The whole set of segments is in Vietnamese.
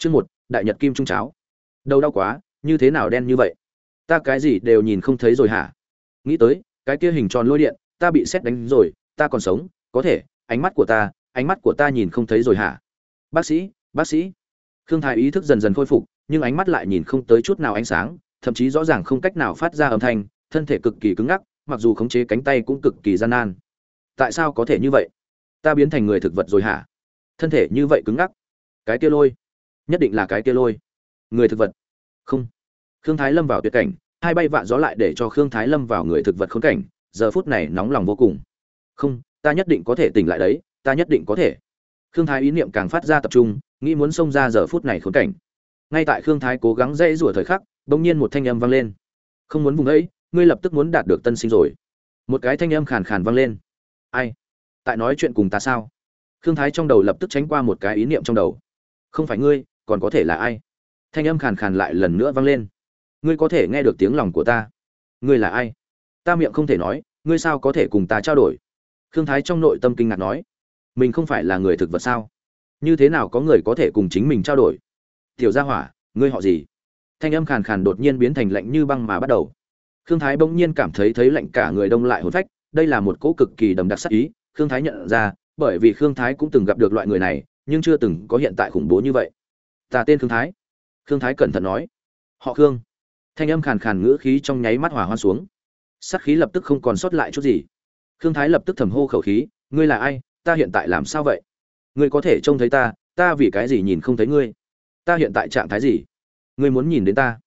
Chương một, đại nhật kim trung cháo. Đầu đau quá, như thế nào đen như vậy? Ta cái gì đều nhìn không thấy rồi hả? Nghĩ tới, cái kia hình tròn lôi điện, ta bị sét đánh rồi, ta còn sống, có thể, ánh mắt của ta, ánh mắt của ta nhìn không thấy rồi hả? Bác sĩ, bác sĩ. Khương Thái ý thức dần dần khôi phục, nhưng ánh mắt lại nhìn không tới chút nào ánh sáng, thậm chí rõ ràng không cách nào phát ra âm thanh, thân thể cực kỳ cứng ngắc, mặc dù khống chế cánh tay cũng cực kỳ gian nan. Tại sao có thể như vậy? Ta biến thành người thực vật rồi hả? Thân thể như vậy cứng ngắc. Cái kia lôi, nhất định là cái kia lôi. Người thực vật. Không. Khương Thái lâm vào tuyệt cảnh, hai bay vạ gió lại để cho Khương Thái lâm vào người thực vật khốn cảnh, giờ phút này nóng lòng vô cùng. Không, ta nhất định có thể tỉnh lại đấy, ta nhất định có thể. Khương Thái ý niệm càng phát ra tập trung, nghĩ muốn xông ra giờ phút này khốn cảnh. Ngay tại Khương Thái cố gắng dễ rủa thời khắc, bỗng nhiên một thanh âm vang lên. Không muốn vùng ấy, ngươi lập tức muốn đạt được tân sinh rồi. Một cái thanh âm khàn khàn vang lên. Ai? Tại nói chuyện cùng ta sao? Khương Thái trong đầu lập tức tránh qua một cái ý niệm trong đầu. Không phải ngươi, còn có thể là ai? Thanh âm khàn khàn lại lần nữa vang lên. Ngươi có thể nghe được tiếng lòng của ta. Ngươi là ai? Ta miệng không thể nói, ngươi sao có thể cùng ta trao đổi? Khương Thái trong nội tâm kinh ngạc nói, mình không phải là người thực vật sao? Như thế nào có người có thể cùng chính mình trao đổi? Tiểu Gia Hỏa, ngươi họ gì? Thanh âm khàn khàn đột nhiên biến thành lạnh như băng mà bắt đầu. Khương Thái bỗng nhiên cảm thấy thấy lạnh cả người đông lại hồn phách, đây là một cỗ cực kỳ đầm đặc sắc ý, Khương Thái nhận ra, bởi vì Khương Thái cũng từng gặp được loại người này, nhưng chưa từng có hiện tại khủng bố như vậy. Ta tên Khương Thái. Khương Thái cẩn thận nói. Họ Khương. Thanh âm khàn khàn ngữ khí trong nháy mắt hỏa hoa xuống. Sát khí lập tức không còn sót lại chút gì. Khương Thái lập tức thầm hô khẩu khí, ngươi là ai, ta hiện tại làm sao vậy? Ngươi có thể trông thấy ta, ta vì cái gì nhìn không thấy ngươi? Ta hiện tại trạng thái gì? Ngươi muốn nhìn đến ta?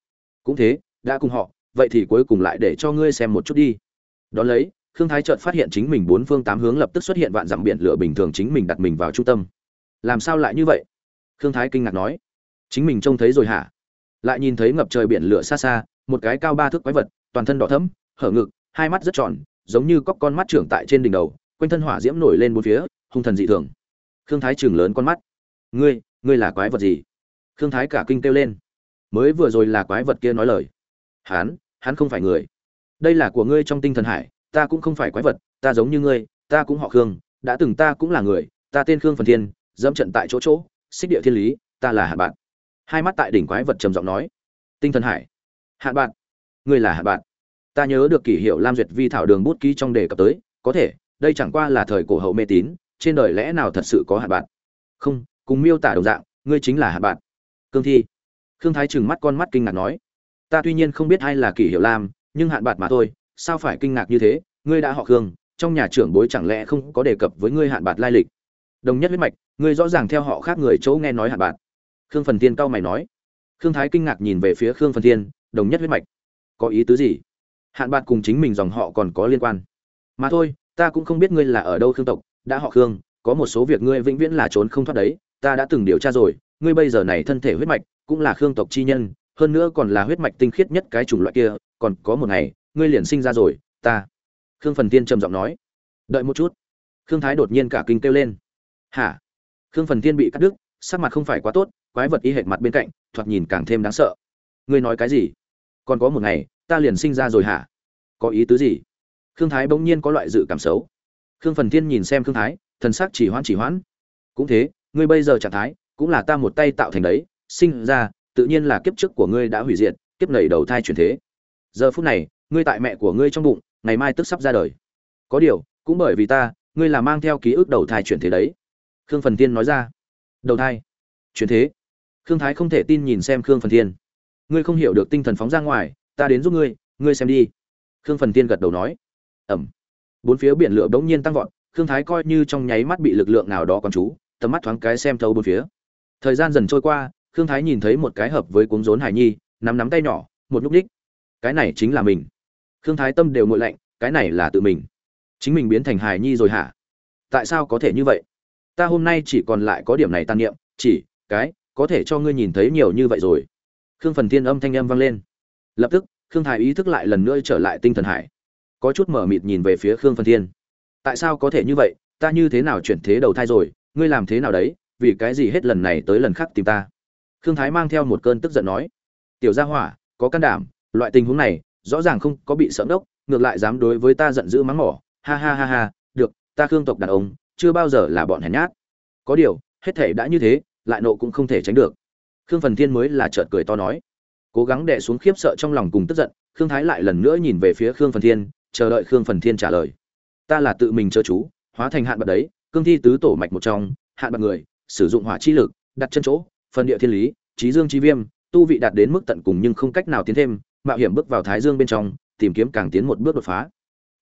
Cũng thế, đã cùng họ, vậy thì cuối cùng lại để cho ngươi xem một chút đi. Đón lấy, Khương Thái chợt phát hiện chính mình bốn phương tám hướng lập tức xuất hiện vạn dặm biển lửa bình thường chính mình đặt mình vào trung tâm. Làm sao lại như vậy? Khương Thái kinh ngạc nói. Chính mình trông thấy rồi hả? Lại nhìn thấy ngập trời biển lửa xa xa, một cái cao ba thước quái vật, toàn thân đỏ thẫm, hở ngực, hai mắt rất tròn, giống như cóc con mắt trưởng tại trên đỉnh đầu, quanh thân hỏa diễm nổi lên bốn phía, hung thần dị thường. Khương Thái trường lớn con mắt. "Ngươi, ngươi là quái vật gì?" Khương Thái cả kinh kêu lên. Mới vừa rồi là quái vật kia nói lời. "Hắn, hắn không phải người. Đây là của ngươi trong tinh thần hải, ta cũng không phải quái vật, ta giống như ngươi, ta cũng họ Khương, đã từng ta cũng là người, ta tên Khương Phần Thiên, dẫm trận tại chỗ chỗ, xích địa thiên lý, ta là Hạ Bạn." Hai mắt tại đỉnh quái vật trầm giọng nói. "Tinh thần hải, Hạ Bạn, ngươi là Hạ Bạn?" ta nhớ được kỷ hiệu lam duyệt vi thảo đường bút ký trong đề cập tới. Có thể đây chẳng qua là thời cổ hậu mê tín trên đời lẽ nào thật sự có hạ bạn? Không cùng miêu tả đồng dạng ngươi chính là hạ bạn. Cương thi. Khương thái trừng mắt con mắt kinh ngạc nói. Ta tuy nhiên không biết ai là kỷ hiệu lam nhưng hạn bạn mà thôi sao phải kinh ngạc như thế? Ngươi đã họ khương trong nhà trưởng bối chẳng lẽ không có đề cập với ngươi hạn bạc lai lịch? Đồng nhất huyết mạch ngươi rõ ràng theo họ khác người chỗ nghe nói hạn bạc khương phần tiên cao mày nói. Khương thái kinh ngạc nhìn về phía khương phần tiên đồng nhất huyết mạch. Có ý tứ gì? Hạn bạc cùng chính mình dòng họ còn có liên quan. Mà thôi, ta cũng không biết ngươi là ở đâu khương tộc, đã họ khương, có một số việc ngươi vĩnh viễn là trốn không thoát đấy, ta đã từng điều tra rồi, ngươi bây giờ này thân thể huyết mạch cũng là khương tộc chi nhân, hơn nữa còn là huyết mạch tinh khiết nhất cái chủng loại kia, còn có một ngày, ngươi liền sinh ra rồi, ta. Khương phần tiên trầm giọng nói. Đợi một chút. Khương thái đột nhiên cả kinh kêu lên. Hả? Khương phần tiên bị cắt đứt sắc mặt không phải quá tốt, quái vật y hệt mặt bên cạnh, thoạt nhìn càng thêm đáng sợ. Ngươi nói cái gì? Còn có một ngày, ta liền sinh ra rồi hả? Có ý tứ gì? Khương thái bỗng nhiên có loại dự cảm xấu. Khương phần thiên nhìn xem khương thái, thần sắc chỉ hoãn chỉ hoãn. Cũng thế, ngươi bây giờ trạng thái, cũng là ta một tay tạo thành đấy, sinh ra, tự nhiên là kiếp trước của ngươi đã hủy diệt, kiếp nảy đầu thai chuyển thế. Giờ phút này, ngươi tại mẹ của ngươi trong bụng, ngày mai tức sắp ra đời. Có điều, cũng bởi vì ta, ngươi là mang theo ký ức đầu thai chuyển thế đấy. Khương phần thiên nói ra đầu thai. Chuyển thế. Khương thái không thể tin nhìn xem khương phần thiên. Ngươi không hiểu được tinh thần phóng ra ngoài, ta đến giúp ngươi ngươi xem đi. Khương phần tiên gật đầu nói. Ẩm. Bốn phía biển lửa bỗng nhiên tăng vọt, khương thái coi như trong nháy mắt bị lực lượng nào đó còn chú, tầm mắt thoáng cái xem thâu bốn phía. Thời gian dần trôi qua, khương thái nhìn thấy một cái hợp với cuống rốn hải nhi, nắm nắm tay nhỏ, một núp đích. Cái này chính là mình. Khương thái tâm đều ngội lạnh, cái này là tự mình. Chính mình biến thành hải nhi rồi hả? Tại sao có thể như vậy? Ta hôm nay chỉ còn lại có điểm này tan niệm, chỉ, cái, có thể cho ngươi nhìn thấy nhiều như vậy rồi. Khương phần thiên âm thanh âm vang lên. Lập tức, khương thái ý thức lại lần nữa trở lại tinh thần hải. Có chút mở mịt nhìn về phía khương phần thiên. Tại sao có thể như vậy? Ta như thế nào chuyển thế đầu thai rồi? Ngươi làm thế nào đấy? Vì cái gì hết lần này tới lần khác tìm ta? Khương thái mang theo một cơn tức giận nói. Tiểu gia hỏa, có can đảm, loại tình huống này, rõ ràng không có bị sợ đốc ngược lại dám đối với ta giận dữ mắng mỏ. Ha ha ha ha, được, ta khương tộc đàn ông chưa bao giờ là bọn hèn nhát. Có điều, hết thể đã như thế, lại nộ cũng không thể tránh được. Khương phần thiên mới là chợt cười to nói. Cố gắng đè xuống khiếp sợ trong lòng cùng tức giận, khương thái lại lần nữa nhìn về phía khương phần thiên, chờ đợi khương phần thiên trả lời. Ta là tự mình chờ chú, hóa thành hạn bạc đấy, cương thi tứ tổ mạch một trong, hạn bạc người, sử dụng hỏa chi lực, đặt chân chỗ, phần địa thiên lý, trí dương chi viêm, tu vị đạt đến mức tận cùng nhưng không cách nào tiến thêm, mạo hiểm bước vào thái dương bên trong, tìm kiếm càng tiến một bước đột phá.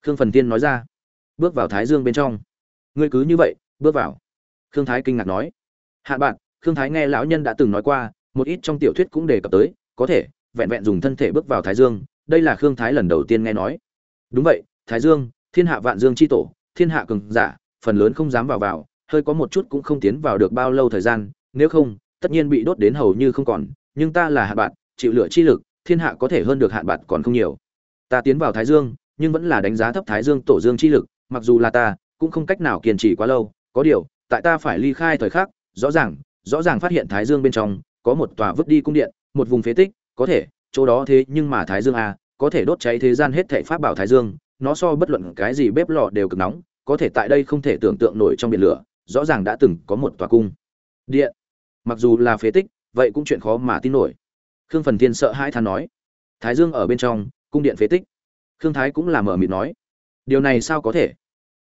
Khương phần tiên nói ra. Bước vào thái dương bên trong ngươi cứ như vậy, bước vào. Khương thái kinh ngạc nói. Hạn bạn, khương thái nghe lão nhân đã từng nói qua, một ít trong tiểu thuyết cũng đề cập tới, có thể, vẹn vẹn dùng thân thể bước vào thái dương, đây là khương thái lần đầu tiên nghe nói. Đúng vậy, thái dương, thiên hạ vạn dương c h i tổ, thiên hạ cường giả, phần lớn không dám vào vào, hơi có một chút cũng không tiến vào được bao lâu thời gian, nếu không, tất nhiên bị đốt đến hầu như không còn, nhưng ta là hạn bạn, chịu lựa chi lực, thiên hạ có thể hơn được hạn bạn còn không nhiều. Ta tiến vào thái dương, nhưng vẫn là đánh giá thấp thái dương tổ dương chi lực, mặc dù là ta cũng không cách nào kiên trì quá lâu. Có điều, tại ta phải ly khai thời khắc, rõ ràng rõ ràng phát hiện thái dương bên trong có một tòa vứt đi cung điện, một vùng phế tích, có thể, chỗ đó thế nhưng mà thái dương a có thể đốt cháy thế gian hết thảy pháp bảo thái dương, nó so bất luận cái gì bếp lò đều cực nóng, có thể tại đây không thể tưởng tượng nổi trong biển lửa, rõ ràng đã từng có một tòa cung. Điện. Mặc dù là phế tích, vậy cũng chuyện khó mà tin nổi. Khương phần thiên sợ hãi than nói. Thái dương ở bên trong, cung điện phế tích. Khương thái cũng là mở mịt nói. Điều này sao có thể?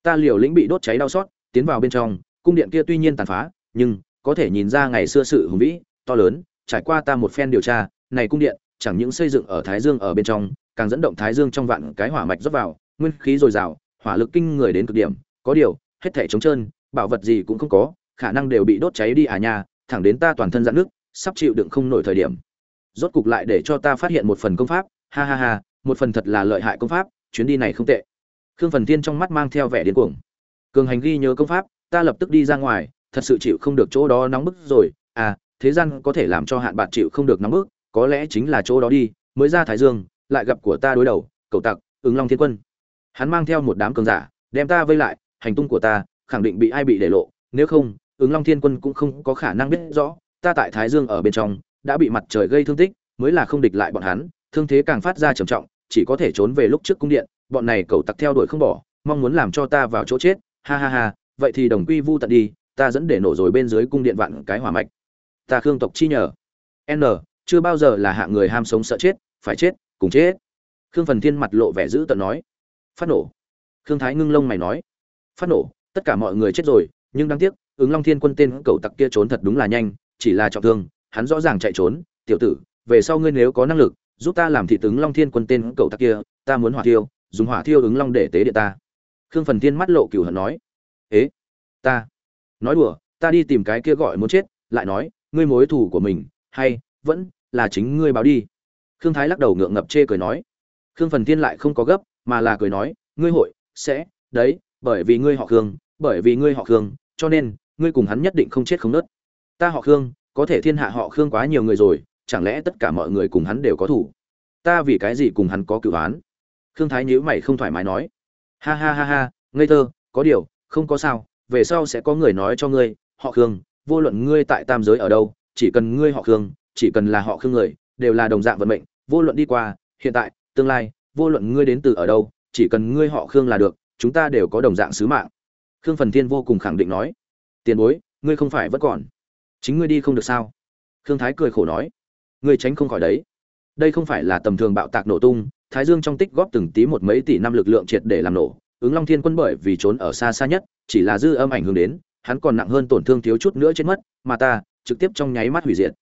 Ta liều lĩnh bị đốt cháy đau xót, tiến vào bên trong, cung điện kia tuy nhiên tàn phá, nhưng có thể nhìn ra ngày xưa sự hùng vĩ, to lớn, trải qua ta một phen điều tra, này cung điện, chẳng những xây dựng ở thái dương ở bên trong, càng dẫn động thái dương trong vạn cái hỏa mạch rót vào, nguyên khí dồi dào, hỏa lực kinh người đến cực điểm, có điều, hết thể trống trơn, bảo vật gì cũng không có, khả năng đều bị đốt cháy đi à nha, thẳng đến ta toàn thân dạn nước sắp chịu đựng không nổi thời điểm. Rốt cục lại để cho ta phát hiện một phần công pháp, ha ha ha, một phần thật là lợi hại công pháp, chuyến đi này không tệ khương phần tiên trong mắt mang theo vẻ điên cuồng. Cường hành ghi nhớ công pháp, ta lập tức đi ra ngoài, thật sự chịu không được chỗ đó nóng bức rồi. À thế gian có thể làm cho hạn bạn chịu không được nóng bức, có lẽ chính là chỗ đó đi, mới ra thái dương, lại gặp của ta đối đầu cậu tặc, ứng long thiên quân. Hắn mang theo một đám cường giả, đem ta vây lại, hành tung của ta, khẳng định bị ai bị để lộ. Nếu không, ứng long thiên quân cũng không có khả năng biết rõ, ta tại thái dương ở bên trong, đã bị mặt trời gây thương tích, mới là không địch lại bọn hắn, thương thế càng phát ra trầm trọng, chỉ có thể trốn về lúc trước cung điện bọn này cậu tặc theo đuổi không bỏ, mong muốn làm cho ta vào chỗ chết, ha ha ha, vậy thì đồng quy vu tận đi, ta dẫn để nổ rồi bên dưới cung điện vạn cái hỏa mạch. Ta khương tộc chi nhờ. N, chưa bao giờ là hạng người ham sống sợ chết, phải chết, cùng chết. Khương phần thiên mặt lộ vẻ dữ tận nói. Phát nổ. Khương thái ngưng lông mày nói. Phát nổ, tất cả mọi người chết rồi, nhưng đáng tiếc, ứng long thiên quân tên cậu tặc kia trốn thật đúng là nhanh, chỉ là trọng thương, hắn rõ ràng chạy trốn. Tiểu tử, về sau ngươi nếu có năng lực, giúp ta làm thị tướng long thiên quân tên cậu tặc kia, ta muốn hỏa tiêu dùng hỏa thiêu ứng long để tế địa ta. Khương phần thiên mắt lộ cửu hận nói, ế, ta, nói đùa, ta đi tìm cái kia gọi muốn chết, lại nói, ngươi mối thù của mình, hay vẫn là chính ngươi báo đi. Khương thái lắc đầu ngượng ngập chê cười nói. Khương phần thiên lại không có gấp, mà là cười nói, ngươi hội sẽ, đấy, bởi vì ngươi họ khương, bởi vì ngươi họ khương, cho nên ngươi cùng hắn nhất định không chết không nớt. Ta họ khương, có thể thiên hạ họ khương quá nhiều người rồi, chẳng lẽ tất cả mọi người cùng hắn đều có thủ ta vì cái gì cùng hắn có cựu án khương thái nhíu mày không thoải mái nói. Ha ha ha ha, ngây thơ, có điều, không có sao, về sau sẽ có người nói cho ngươi, họ khương, vô luận ngươi tại tam giới ở đâu, chỉ cần ngươi họ khương, chỉ cần là họ khương người, đều là đồng dạng vận mệnh, vô luận đi qua, hiện tại, tương lai, vô luận ngươi đến từ ở đâu, chỉ cần ngươi họ khương là được, chúng ta đều có đồng dạng sứ mạng. Khương phần thiên vô cùng khẳng định nói. Tiền bối, ngươi không phải vẫn còn. Chính ngươi đi không được sao? Khương thái cười khổ nói. Ngươi tránh không khỏi đấy. Đây không phải là tầm thường bạo tạc nổ tung thái dương trong tích góp từng tí một mấy tỷ năm lực lượng triệt để làm nổ, ứng long thiên quân bởi vì trốn ở xa xa nhất, chỉ là dư âm ảnh hưởng đến, hắn còn nặng hơn tổn thương thiếu chút nữa chết mất, mà ta, trực tiếp trong nháy mắt hủy diệt.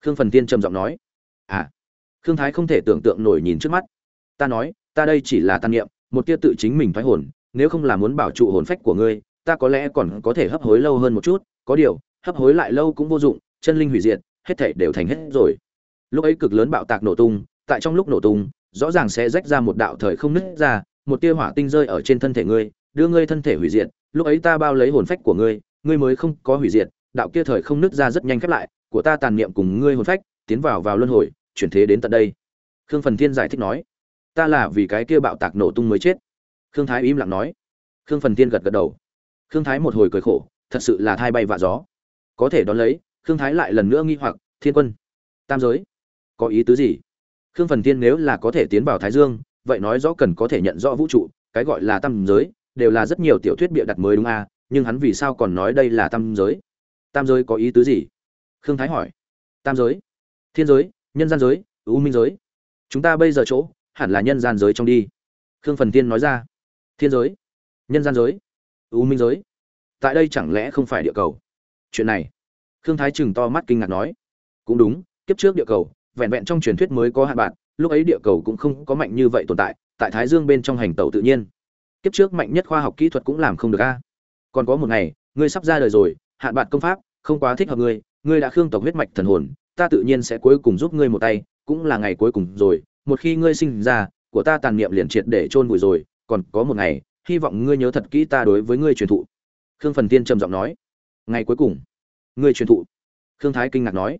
Khương phần tiên trầm giọng nói à. Khương thái không thể tưởng tượng nổi nhìn trước mắt. Ta nói, ta đây chỉ là tan niệm, một tia tự chính mình thoái hồn, nếu không là muốn bảo trụ hồn phách của ngươi, ta có lẽ còn có thể hấp hối lâu hơn một chút, có điều, hấp hối lại lâu cũng vô dụng, chân linh hủy diệt, hết thảy đều thành hết rồi. Lúc ấy cực lớn bạo tạc nổ tung, tại trong lúc nổ tung rõ ràng sẽ rách ra một đạo thời không nứt ra, một tia hỏa tinh rơi ở trên thân thể ngươi, đưa ngươi thân thể hủy diệt, lúc ấy ta bao lấy hồn phách của ngươi ngươi mới không có hủy diệt, đạo kia thời không nứt ra rất nhanh khép lại, của ta tàn niệm cùng ngươi hồn phách, tiến vào vào luân hồi, chuyển thế đến tận đây. Khương phần thiên giải thích nói. Ta là vì cái kia bạo tạc nổ tung mới chết. Khương thái im lặng nói. Khương phần thiên gật gật đầu. Khương thái một hồi cười khổ, thật sự là thai bay vạ gió. Có thể đón lấy, khương thái lại lần nữa nghi hoặc, thiên quân, tam giới, có ý tứ gì? Khương phần tiên nếu là có thể tiến vào thái dương vậy nói rõ cần có thể nhận rõ vũ trụ cái gọi là tam giới đều là rất nhiều tiểu thuyết bịa đặt mới đúng à, nhưng hắn vì sao còn nói đây là tam giới? Tam giới có ý tứ gì? Khương thái hỏi. Tam giới thiên giới nhân gian giới ưu minh giới. Chúng ta bây giờ chỗ hẳn là nhân gian giới trong đi. Khương phần tiên nói ra. Thiên giới nhân gian giới ưu minh giới. Tại đây chẳng lẽ không phải địa cầu? Chuyện này khương thái chừng to mắt kinh ngạc nói. Cũng đúng kiếp trước địa cầu vẹn vẹn trong truyền thuyết mới có hạn bạn, lúc ấy địa cầu cũng không có mạnh như vậy tồn tại tại thái dương bên trong hành tàu tự nhiên. Kiếp trước mạnh nhất khoa học kỹ thuật cũng làm không được a. Còn có một ngày, ngươi sắp ra đời rồi, hạn bạn công pháp, không quá thích hợp ngươi ngươi đã khương tộc huyết mạch thần hồn, ta tự nhiên sẽ cuối cùng giúp ngươi một tay, cũng là ngày cuối cùng rồi, một khi ngươi sinh ra, của ta tàn niệm liền triệt để chôn vùi rồi, còn có một ngày, hy vọng ngươi nhớ thật kỹ ta đối với ngươi truyền thụ. Khương phần tiên trầm giọng nói. Ngày cuối cùng, ngươi truyền thụ. Khương thái kinh ngạc nói.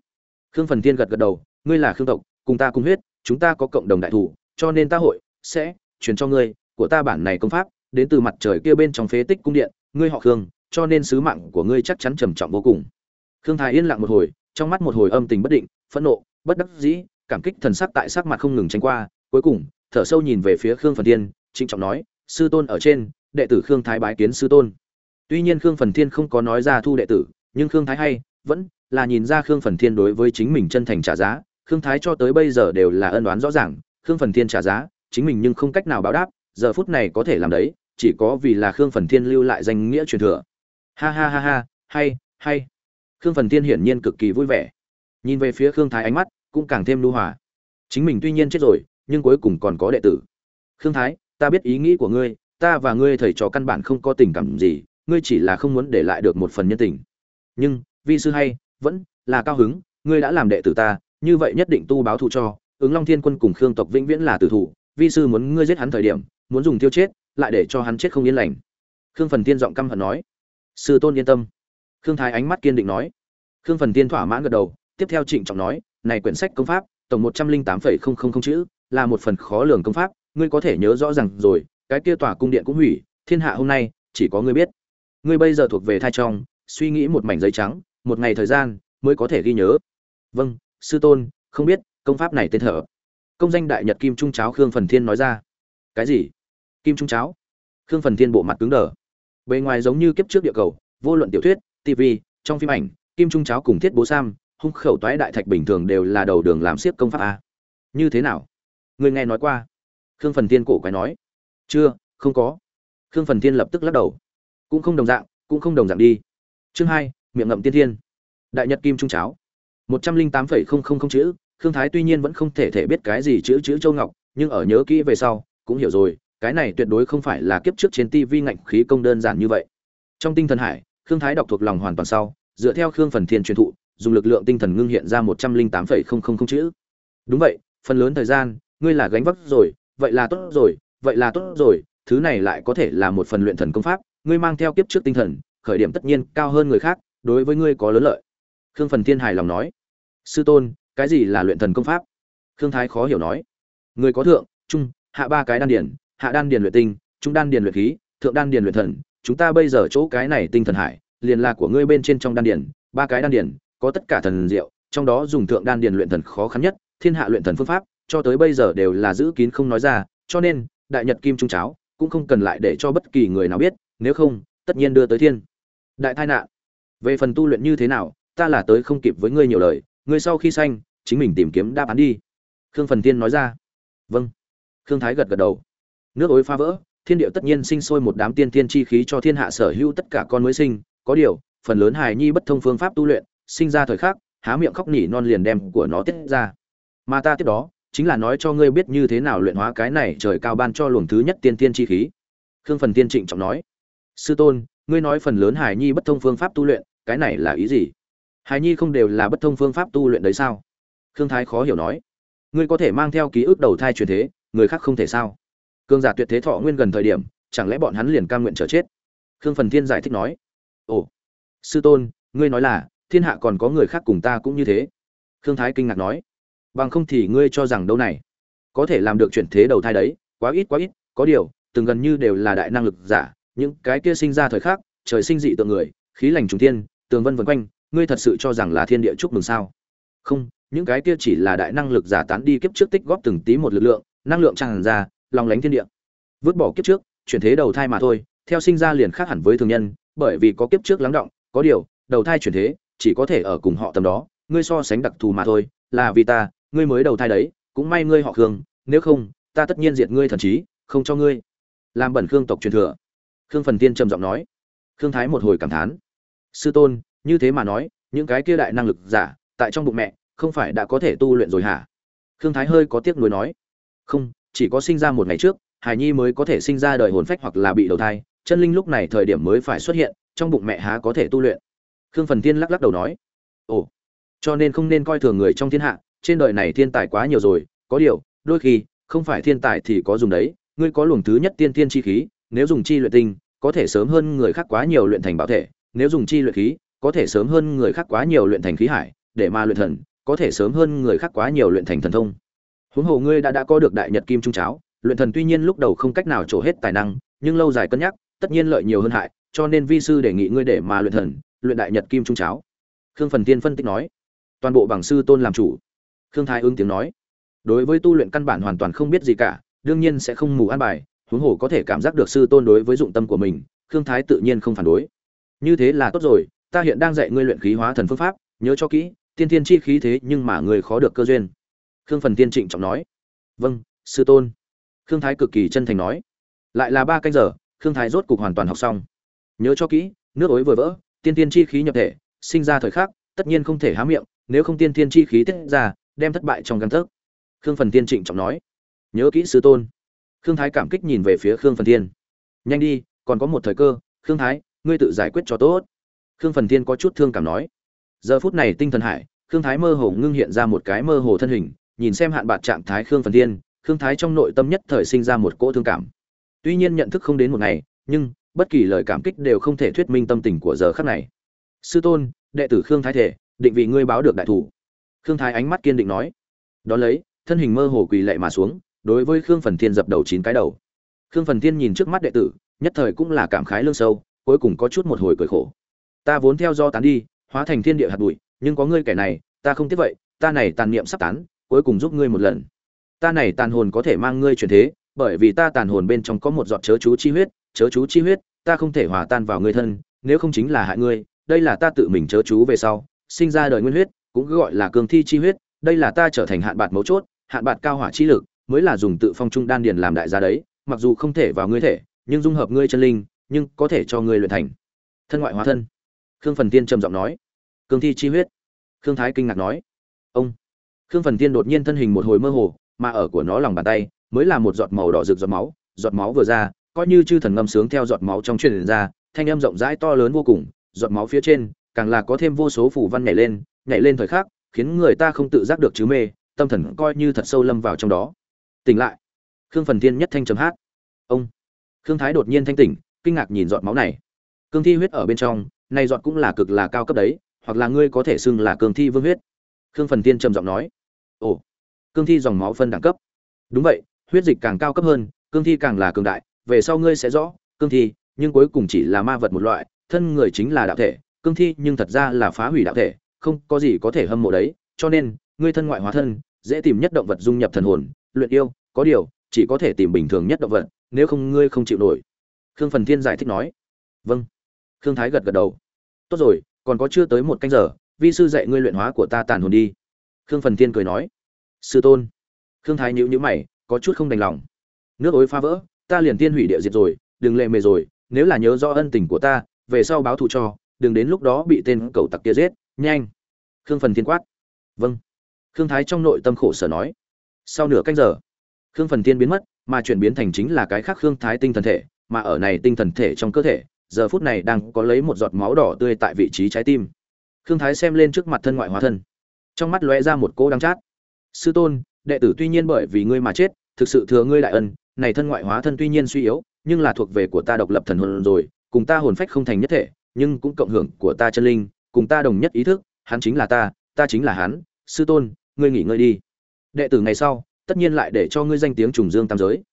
Khương phần tiên gật gật đầu ngươi là khương tộc, cùng ta cùng huyết, chúng ta có cộng đồng đại thủ, cho nên ta hội sẽ truyền cho ngươi, của ta bản này công pháp, đến từ mặt trời kia bên trong phế tích cung điện, ngươi họ khương, cho nên sứ mạng của ngươi chắc chắn trầm trọng vô cùng. Khương thái yên lặng một hồi, trong mắt một hồi âm tình bất định, phẫn nộ, bất đắc dĩ, cảm kích thần sắc tại sắc mặt không ngừng tránh qua, cuối cùng, thở sâu nhìn về phía khương phần thiên, trịnh trọng nói, sư tôn ở trên, đệ tử khương thái bái kiến sư tôn. Tuy nhiên khương phần thiên không có nói ra thu đệ tử, nhưng khương thái hay vẫn là nhìn ra khương phần thiên đối với chính mình chân thành trả giá khương thái cho tới bây giờ đều là ân đoán rõ ràng, khương phần thiên trả giá, chính mình nhưng không cách nào báo đáp, giờ phút này có thể làm đấy, chỉ có vì là khương phần thiên lưu lại danh nghĩa truyền thừa. Ha ha ha ha, hay hay. Khương phần thiên hiển nhiên cực kỳ vui vẻ. Nhìn về phía khương thái ánh mắt, cũng càng thêm lưu hòa. Chính mình tuy nhiên chết rồi, nhưng cuối cùng còn có đệ tử. Khương thái, ta biết ý nghĩ của ngươi, ta và ngươi thầy trò căn bản không có tình cảm gì, ngươi chỉ là không muốn để lại được một phần nhân tình. Nhưng, vi sư hay, vẫn là cao hứng, ngươi đã làm đệ tử ta như vậy nhất định tu báo thù cho, ứng long thiên quân cùng khương tộc vĩnh viễn là tử thủ, vi sư muốn ngươi giết hắn thời điểm, muốn dùng tiêu chết, lại để cho hắn chết không yên lành. Khương phần tiên giọng căm hận nói. Sư tôn yên tâm. Khương thái ánh mắt kiên định nói. Khương phần tiên thỏa mãn gật đầu, tiếp theo trịnh trọng nói, này quyển sách công pháp, tổng một trăm linh tám phẩy không không không chữ, là một phần khó lường công pháp, ngươi có thể nhớ rõ rằng rồi, cái kia tòa cung điện cũng hủy, thiên hạ hôm nay, chỉ có ngươi biết. Ngươi bây giờ thuộc về thai trong, suy nghĩ một mảnh giấy trắng, một ngày thời gian, mới có thể ghi nhớ. Vâng sư tôn, không biết, công pháp này tên thở. Công danh đại nhật kim trung cháo khương phần thiên nói ra. Cái gì? Kim trung cháo? Khương phần thiên bộ mặt cứng đờ. Bề ngoài giống như kiếp trước địa cầu, vô luận tiểu thuyết tv trong phim ảnh, kim trung cháo cùng thiết bố sam, hung khẩu toái đại thạch bình thường đều là đầu đường làm siếp công pháp a. Như thế nào? Người nghe nói qua. Khương phần thiên cổ quái nói. Chưa, không có. Khương phần thiên lập tức lắc đầu. Cũng không đồng dạng, cũng không đồng dạng đi. Chương hai, miệng ngậm tiên thiên. Đại nhật kim trung cháo một trăm linh tám phẩy không không không chữ, khương thái tuy nhiên vẫn không thể thể biết cái gì chữ chữ châu ngọc, nhưng ở nhớ kỹ về sau, cũng hiểu rồi, cái này tuyệt đối không phải là kiếp trước trên tivi ngạnh khí công đơn giản như vậy. Trong tinh thần hải, khương thái đọc thuộc lòng hoàn toàn sau, dựa theo khương phần thiên truyền thụ, dùng lực lượng tinh thần ngưng hiện ra một trăm linh tám phẩy không không không chữ. Đúng vậy, phần lớn thời gian, ngươi là gánh vác rồi, vậy là tốt rồi, vậy là tốt rồi, thứ này lại có thể là một phần luyện thần công pháp, ngươi mang theo kiếp trước tinh thần, khởi điểm tất nhiên cao hơn người khác, đối với ngươi có lớn lợi. Khương phần thiên hài lòng nói sư tôn, cái gì là luyện thần công pháp? Khương thái khó hiểu nói. Người có thượng, trung, hạ ba cái đan điển, hạ đan điền luyện tinh, trung đan điền luyện khí, thượng đan điền luyện thần. Chúng ta bây giờ chỗ cái này tinh thần hải, liền là của ngươi bên trên trong đan điền ba cái đan điền có tất cả thần diệu, trong đó dùng thượng đan điền luyện thần khó khăn nhất, thiên hạ luyện thần phương pháp, cho tới bây giờ đều là giữ kín không nói ra, cho nên, đại nhật kim trung cháo cũng không cần lại để cho bất kỳ người nào biết, nếu không, tất nhiên đưa tới thiên. Đại tai nạn. Về phần tu luyện như thế nào, ta là tới không kịp với ngươi nhiều lời ngươi sau khi sanh, chính mình tìm kiếm đáp án đi. Khương phần tiên nói ra. Vâng. Khương thái gật gật đầu. Nước ối phá vỡ, thiên điệu tất nhiên sinh sôi một đám tiên tiên chi khí cho thiên hạ sở hữu tất cả con mới sinh. Có điều, phần lớn hài nhi bất thông phương pháp tu luyện, sinh ra thời khắc, há miệng khóc nỉ non liền đem của nó tiết ra. Mà ta tiếp đó, chính là nói cho ngươi biết như thế nào luyện hóa cái này trời cao ban cho luồng thứ nhất tiên tiên chi khí. Khương phần tiên trịnh trọng nói. Sư tôn, ngươi nói phần lớn hài nhi bất thông phương pháp tu luyện, cái này là ý gì? Hài nhi không đều là bất thông phương pháp tu luyện đấy sao? Khương thái khó hiểu nói. Ngươi có thể mang theo ký ức đầu thai truyền thế, người khác không thể sao? Cương giả tuyệt thế thọ nguyên gần thời điểm, chẳng lẽ bọn hắn liền cam nguyện chờ chết? Khương phần thiên giải thích nói. Ồ, sư tôn, ngươi nói là, thiên hạ còn có người khác cùng ta cũng như thế. Khương thái kinh ngạc nói. Bằng không thì ngươi cho rằng đâu này? Có thể làm được chuyển thế đầu thai đấy, quá ít quá ít, có điều, từng gần như đều là đại năng lực giả, những cái kia sinh ra thời khắc, trời sinh dị tượng người, khí lành trùng thiên, tường vân vân quanh ngươi thật sự cho rằng là thiên địa chúc mừng sao? Không, những cái kia chỉ là đại năng lực giả tán đi kiếp trước tích góp từng tí một lực lượng, năng lượng tràn ra, lòng lánh thiên địa. Vứt bỏ kiếp trước, chuyển thế đầu thai mà thôi, theo sinh ra liền khác hẳn với thường nhân, bởi vì có kiếp trước lắng động, có điều, đầu thai chuyển thế, chỉ có thể ở cùng họ tầm đó, ngươi so sánh đặc thù mà thôi, là vì ta, ngươi mới đầu thai đấy, cũng may ngươi họ khương, nếu không, ta tất nhiên diệt ngươi thần trí, không cho ngươi. Làm bẩn khương tộc truyền thừa. Khương phần tiên trầm giọng nói. Khương thái một hồi cảm thán. Sư tôn như thế mà nói, những cái kia đại năng lực giả, tại trong bụng mẹ, không phải đã có thể tu luyện rồi hả? Khương thái hơi có tiếc nuối nói. Không, chỉ có sinh ra một ngày trước, hải nhi mới có thể sinh ra đời hồn phách hoặc là bị đầu thai, chân linh lúc này thời điểm mới phải xuất hiện, trong bụng mẹ há có thể tu luyện. Khương phần tiên lắc lắc đầu nói. Ồ, cho nên không nên coi thường người trong thiên hạ, trên đời này thiên tài quá nhiều rồi, có điều, đôi khi, không phải thiên tài thì có dùng đấy, ngươi có luồng thứ nhất tiên tiên chi khí, nếu dùng chi luyện tinh, có thể sớm hơn người khác quá nhiều luyện thành bảo thể, nếu dùng chi luyện khí có thể sớm hơn người khác quá nhiều luyện thành khí hải, để mà luyện thần, có thể sớm hơn người khác quá nhiều luyện thành thần thông. Huống hồ ngươi đã đã có được đại nhật kim trung cháo, luyện thần tuy nhiên lúc đầu không cách nào trổ hết tài năng, nhưng lâu dài cân nhắc, tất nhiên lợi nhiều hơn hại, cho nên vi sư đề nghị ngươi để mà luyện thần, luyện đại nhật kim trung cháo. Khương phần tiên phân tích nói. Toàn bộ bằng sư tôn làm chủ. Khương thái ứng tiếng nói. Đối với tu luyện căn bản hoàn toàn không biết gì cả, đương nhiên sẽ không mù an bài, huống hồ có thể cảm giác được sư tôn đối với dụng tâm của mình, khương thái tự nhiên không phản đối. Như thế là tốt rồi ta hiện đang dạy ngươi luyện khí hóa thần phương pháp, nhớ cho kỹ, tiên Thiên chi khí thế nhưng mà người khó được cơ duyên. Khương phần tiên trịnh trọng nói. Vâng sư tôn. Khương thái cực kỳ chân thành nói. Lại là ba canh giờ, khương thái rốt cục hoàn toàn học xong. Nhớ cho kỹ, nước ối vừa vỡ, tiên tiên chi khí nhập thể, sinh ra thời khắc, tất nhiên không thể há miệng, nếu không tiên tiên chi khí tiết ra, đem thất bại trong gan thức khương phần tiên trịnh trọng nói. Nhớ kỹ sư tôn. Khương thái cảm kích nhìn về phía khương phần tiên. Nhanh đi, còn có một thời cơ, khương thái, ngươi tự giải quyết cho tốt khương phần Thiên có chút thương cảm nói. Giờ phút này tinh thần hải khương thái mơ hồ ngưng hiện ra một cái mơ hồ thân hình nhìn xem hạn bạc trạng thái khương phần Thiên, khương thái trong nội tâm nhất thời sinh ra một cỗ thương cảm. Tuy nhiên nhận thức không đến một ngày nhưng bất kỳ lời cảm kích đều không thể thuyết minh tâm tình của giờ khắc này. Sư tôn đệ tử khương thái thể định vị ngươi báo được đại thủ. Khương thái ánh mắt kiên định nói. Đón lấy thân hình mơ hồ quỳ lệ mà xuống đối với khương phần thiên dập đầu chín cái đầu. Khương phần thiên nhìn trước mắt đệ tử nhất thời cũng là cảm khái lương sâu cuối cùng có chút một hồi cười khổ ta vốn theo do tán đi, hóa thành thiên địa hạt bụi, nhưng có ngươi kẻ này, ta không tiếp vậy, ta này tàn niệm sắp tán, cuối cùng giúp ngươi một lần. Ta này tàn hồn có thể mang ngươi chuyển thế, bởi vì ta tàn hồn bên trong có một giọt chớ chú chi huyết, chớ chú chi huyết, ta không thể hòa tan vào ngươi thân, nếu không chính là hại ngươi, đây là ta tự mình chớ chú về sau, sinh ra đời nguyên huyết, cũng gọi là cường thi chi huyết, đây là ta trở thành hạn bạc mấu chốt, hạn bạc cao hỏa chi lực, mới là dùng tự phong trung đan điền làm đại gia đấy, mặc dù không thể vào ngươi thể, nhưng dung hợp ngươi chân linh, nhưng có thể cho ngươi luyện thành thân ngoại hóa thân khương phần tiên trầm giọng nói. Cương thi chi huyết. Khương thái kinh ngạc nói. Ông. Khương phần tiên đột nhiên thân hình một hồi mơ hồ, mà ở của nó lòng bàn tay, mới là một giọt màu đỏ rực giọt máu. Giọt máu vừa ra, coi như chư thần ngâm sướng theo giọt máu trong truyền ra, thanh âm rộng rãi to lớn vô cùng. Giọt máu phía trên, càng là có thêm vô số phủ văn nhảy lên nhảy lên thời khắc, khiến người ta không tự giác được chứ mê, tâm thần coi như thật sâu lâm vào trong đó. Tỉnh lại. Khương phần thiên nhất thanh chấm hát. Ông. Khương thái đột nhiên thanh tỉnh, kinh ngạc nhìn giọt máu này. Cương thi huyết ở bên trong này giọt cũng là cực là cao cấp đấy, hoặc là ngươi có thể xưng là cương thi vương huyết. Khương phần tiên trầm giọng nói. Ồ cương thi dòng máu phân đẳng cấp. Đúng vậy, huyết dịch càng cao cấp hơn cương thi càng là cường đại, về sau ngươi sẽ rõ cương thi, nhưng cuối cùng chỉ là ma vật một loại, thân người chính là đạo thể cương thi nhưng thật ra là phá hủy đạo thể, không có gì có thể hâm mộ đấy, cho nên, ngươi thân ngoại hóa thân, dễ tìm nhất động vật dung nhập thần hồn, luyện yêu, có điều, chỉ có thể tìm bình thường nhất động vật, nếu không ngươi không chịu nổi. Khương phần thiên giải thích nói. Vâng khương thái gật gật đầu. Tốt rồi, còn có chưa tới một canh giờ, vi sư dạy ngươi luyện hóa của ta tàn hồn đi. Khương phần thiên cười nói. Sư tôn. Khương thái nhíu nhíu mày, có chút không đành lòng. Nước ối phá vỡ, ta liền tiên hủy địa diệt rồi, đừng lệ mề rồi, nếu là nhớ rõ ân tình của ta, về sau báo thù cho, đừng đến lúc đó bị tên cậu tặc kia giết. Nhanh. Khương phần thiên quát. Vâng. Khương thái trong nội tâm khổ sở nói. Sau nửa canh giờ, khương phần tiên biến mất, mà chuyển biến thành chính là cái khác khương thái tinh thần thể, mà ở này tinh thần thể trong cơ thể giờ phút này đang có lấy một giọt máu đỏ tươi tại vị trí trái tim. Khương thái xem lên trước mặt thân ngoại hóa thân. Trong mắt lóe ra một cỗ đắng chát. Sư tôn, đệ tử tuy nhiên bởi vì ngươi mà chết, thực sự thừa ngươi đại ân, này thân ngoại hóa thân tuy nhiên suy yếu, nhưng là thuộc về của ta độc lập thần hồn rồi, cùng ta hồn phách không thành nhất thể, nhưng cũng cộng hưởng của ta chân linh, cùng ta đồng nhất ý thức, hắn chính là ta ta chính là hắn, sư tôn, ngươi nghỉ ngơi đi. Đệ tử ngày sau, tất nhiên lại để cho ngươi danh tiếng trùng dương tam giới.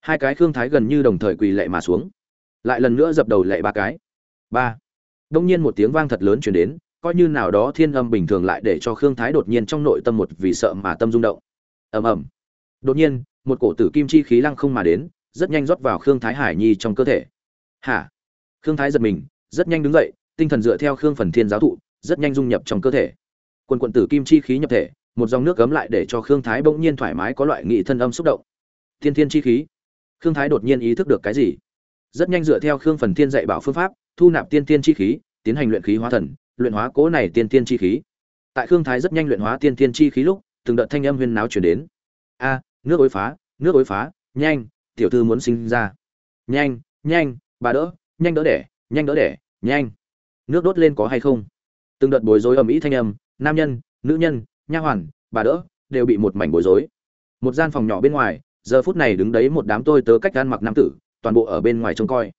Hai cái khương thái gần như đồng thời quỳ lệ mà xuống lại lần nữa dập đầu lệ ba cái. Ba. Đông nhiên một tiếng vang thật lớn chuyển đến, coi như nào đó thiên âm bình thường lại để cho khương thái đột nhiên trong nội tâm một vì sợ mà tâm rung động. Ầm ầm. Đột nhiên, một cổ tử kim chi khí lăng không mà đến, rất nhanh rót vào khương thái hải nhi trong cơ thể. Hả? Khương thái giật mình, rất nhanh đứng dậy, tinh thần dựa theo khương phần thiên giáo thụ, rất nhanh dung nhập trong cơ thể. Quần quận tử kim chi khí nhập thể, một dòng nước cấm lại để cho khương thái bỗng nhiên thoải mái có loại nghị thân âm xúc động. Thiên thiên chi khí. Khương thái đột nhiên ý thức được cái gì? Rất nhanh dựa theo khương phần thiên dạy bảo phương pháp, thu nạp tiên tiên chi khí, tiến hành luyện khí hóa thần, luyện hóa cố này tiên tiên chi khí. Tại khương thái rất nhanh luyện hóa tiên tiên chi khí lúc, từng đợt thanh âm huyên náo chuyển đến. A, nước ối phá, nước ối phá, nhanh, tiểu thư muốn sinh ra. Nhanh nhanh, bà đỡ, nhanh đỡ đẻ, nhanh đỡ đẻ, nhanh. Nước đốt lên có hay không? Từng đợt bối rối ầm ĩ thanh âm, nam nhân, nữ nhân, nha hoàn, bà đỡ, đều bị một mảnh bối rối. Một gian phòng nhỏ bên ngoài, giờ phút này đứng đấy một đám tôi tớ cách gan mặc nam tử toàn bộ ở bên ngoài trông coi.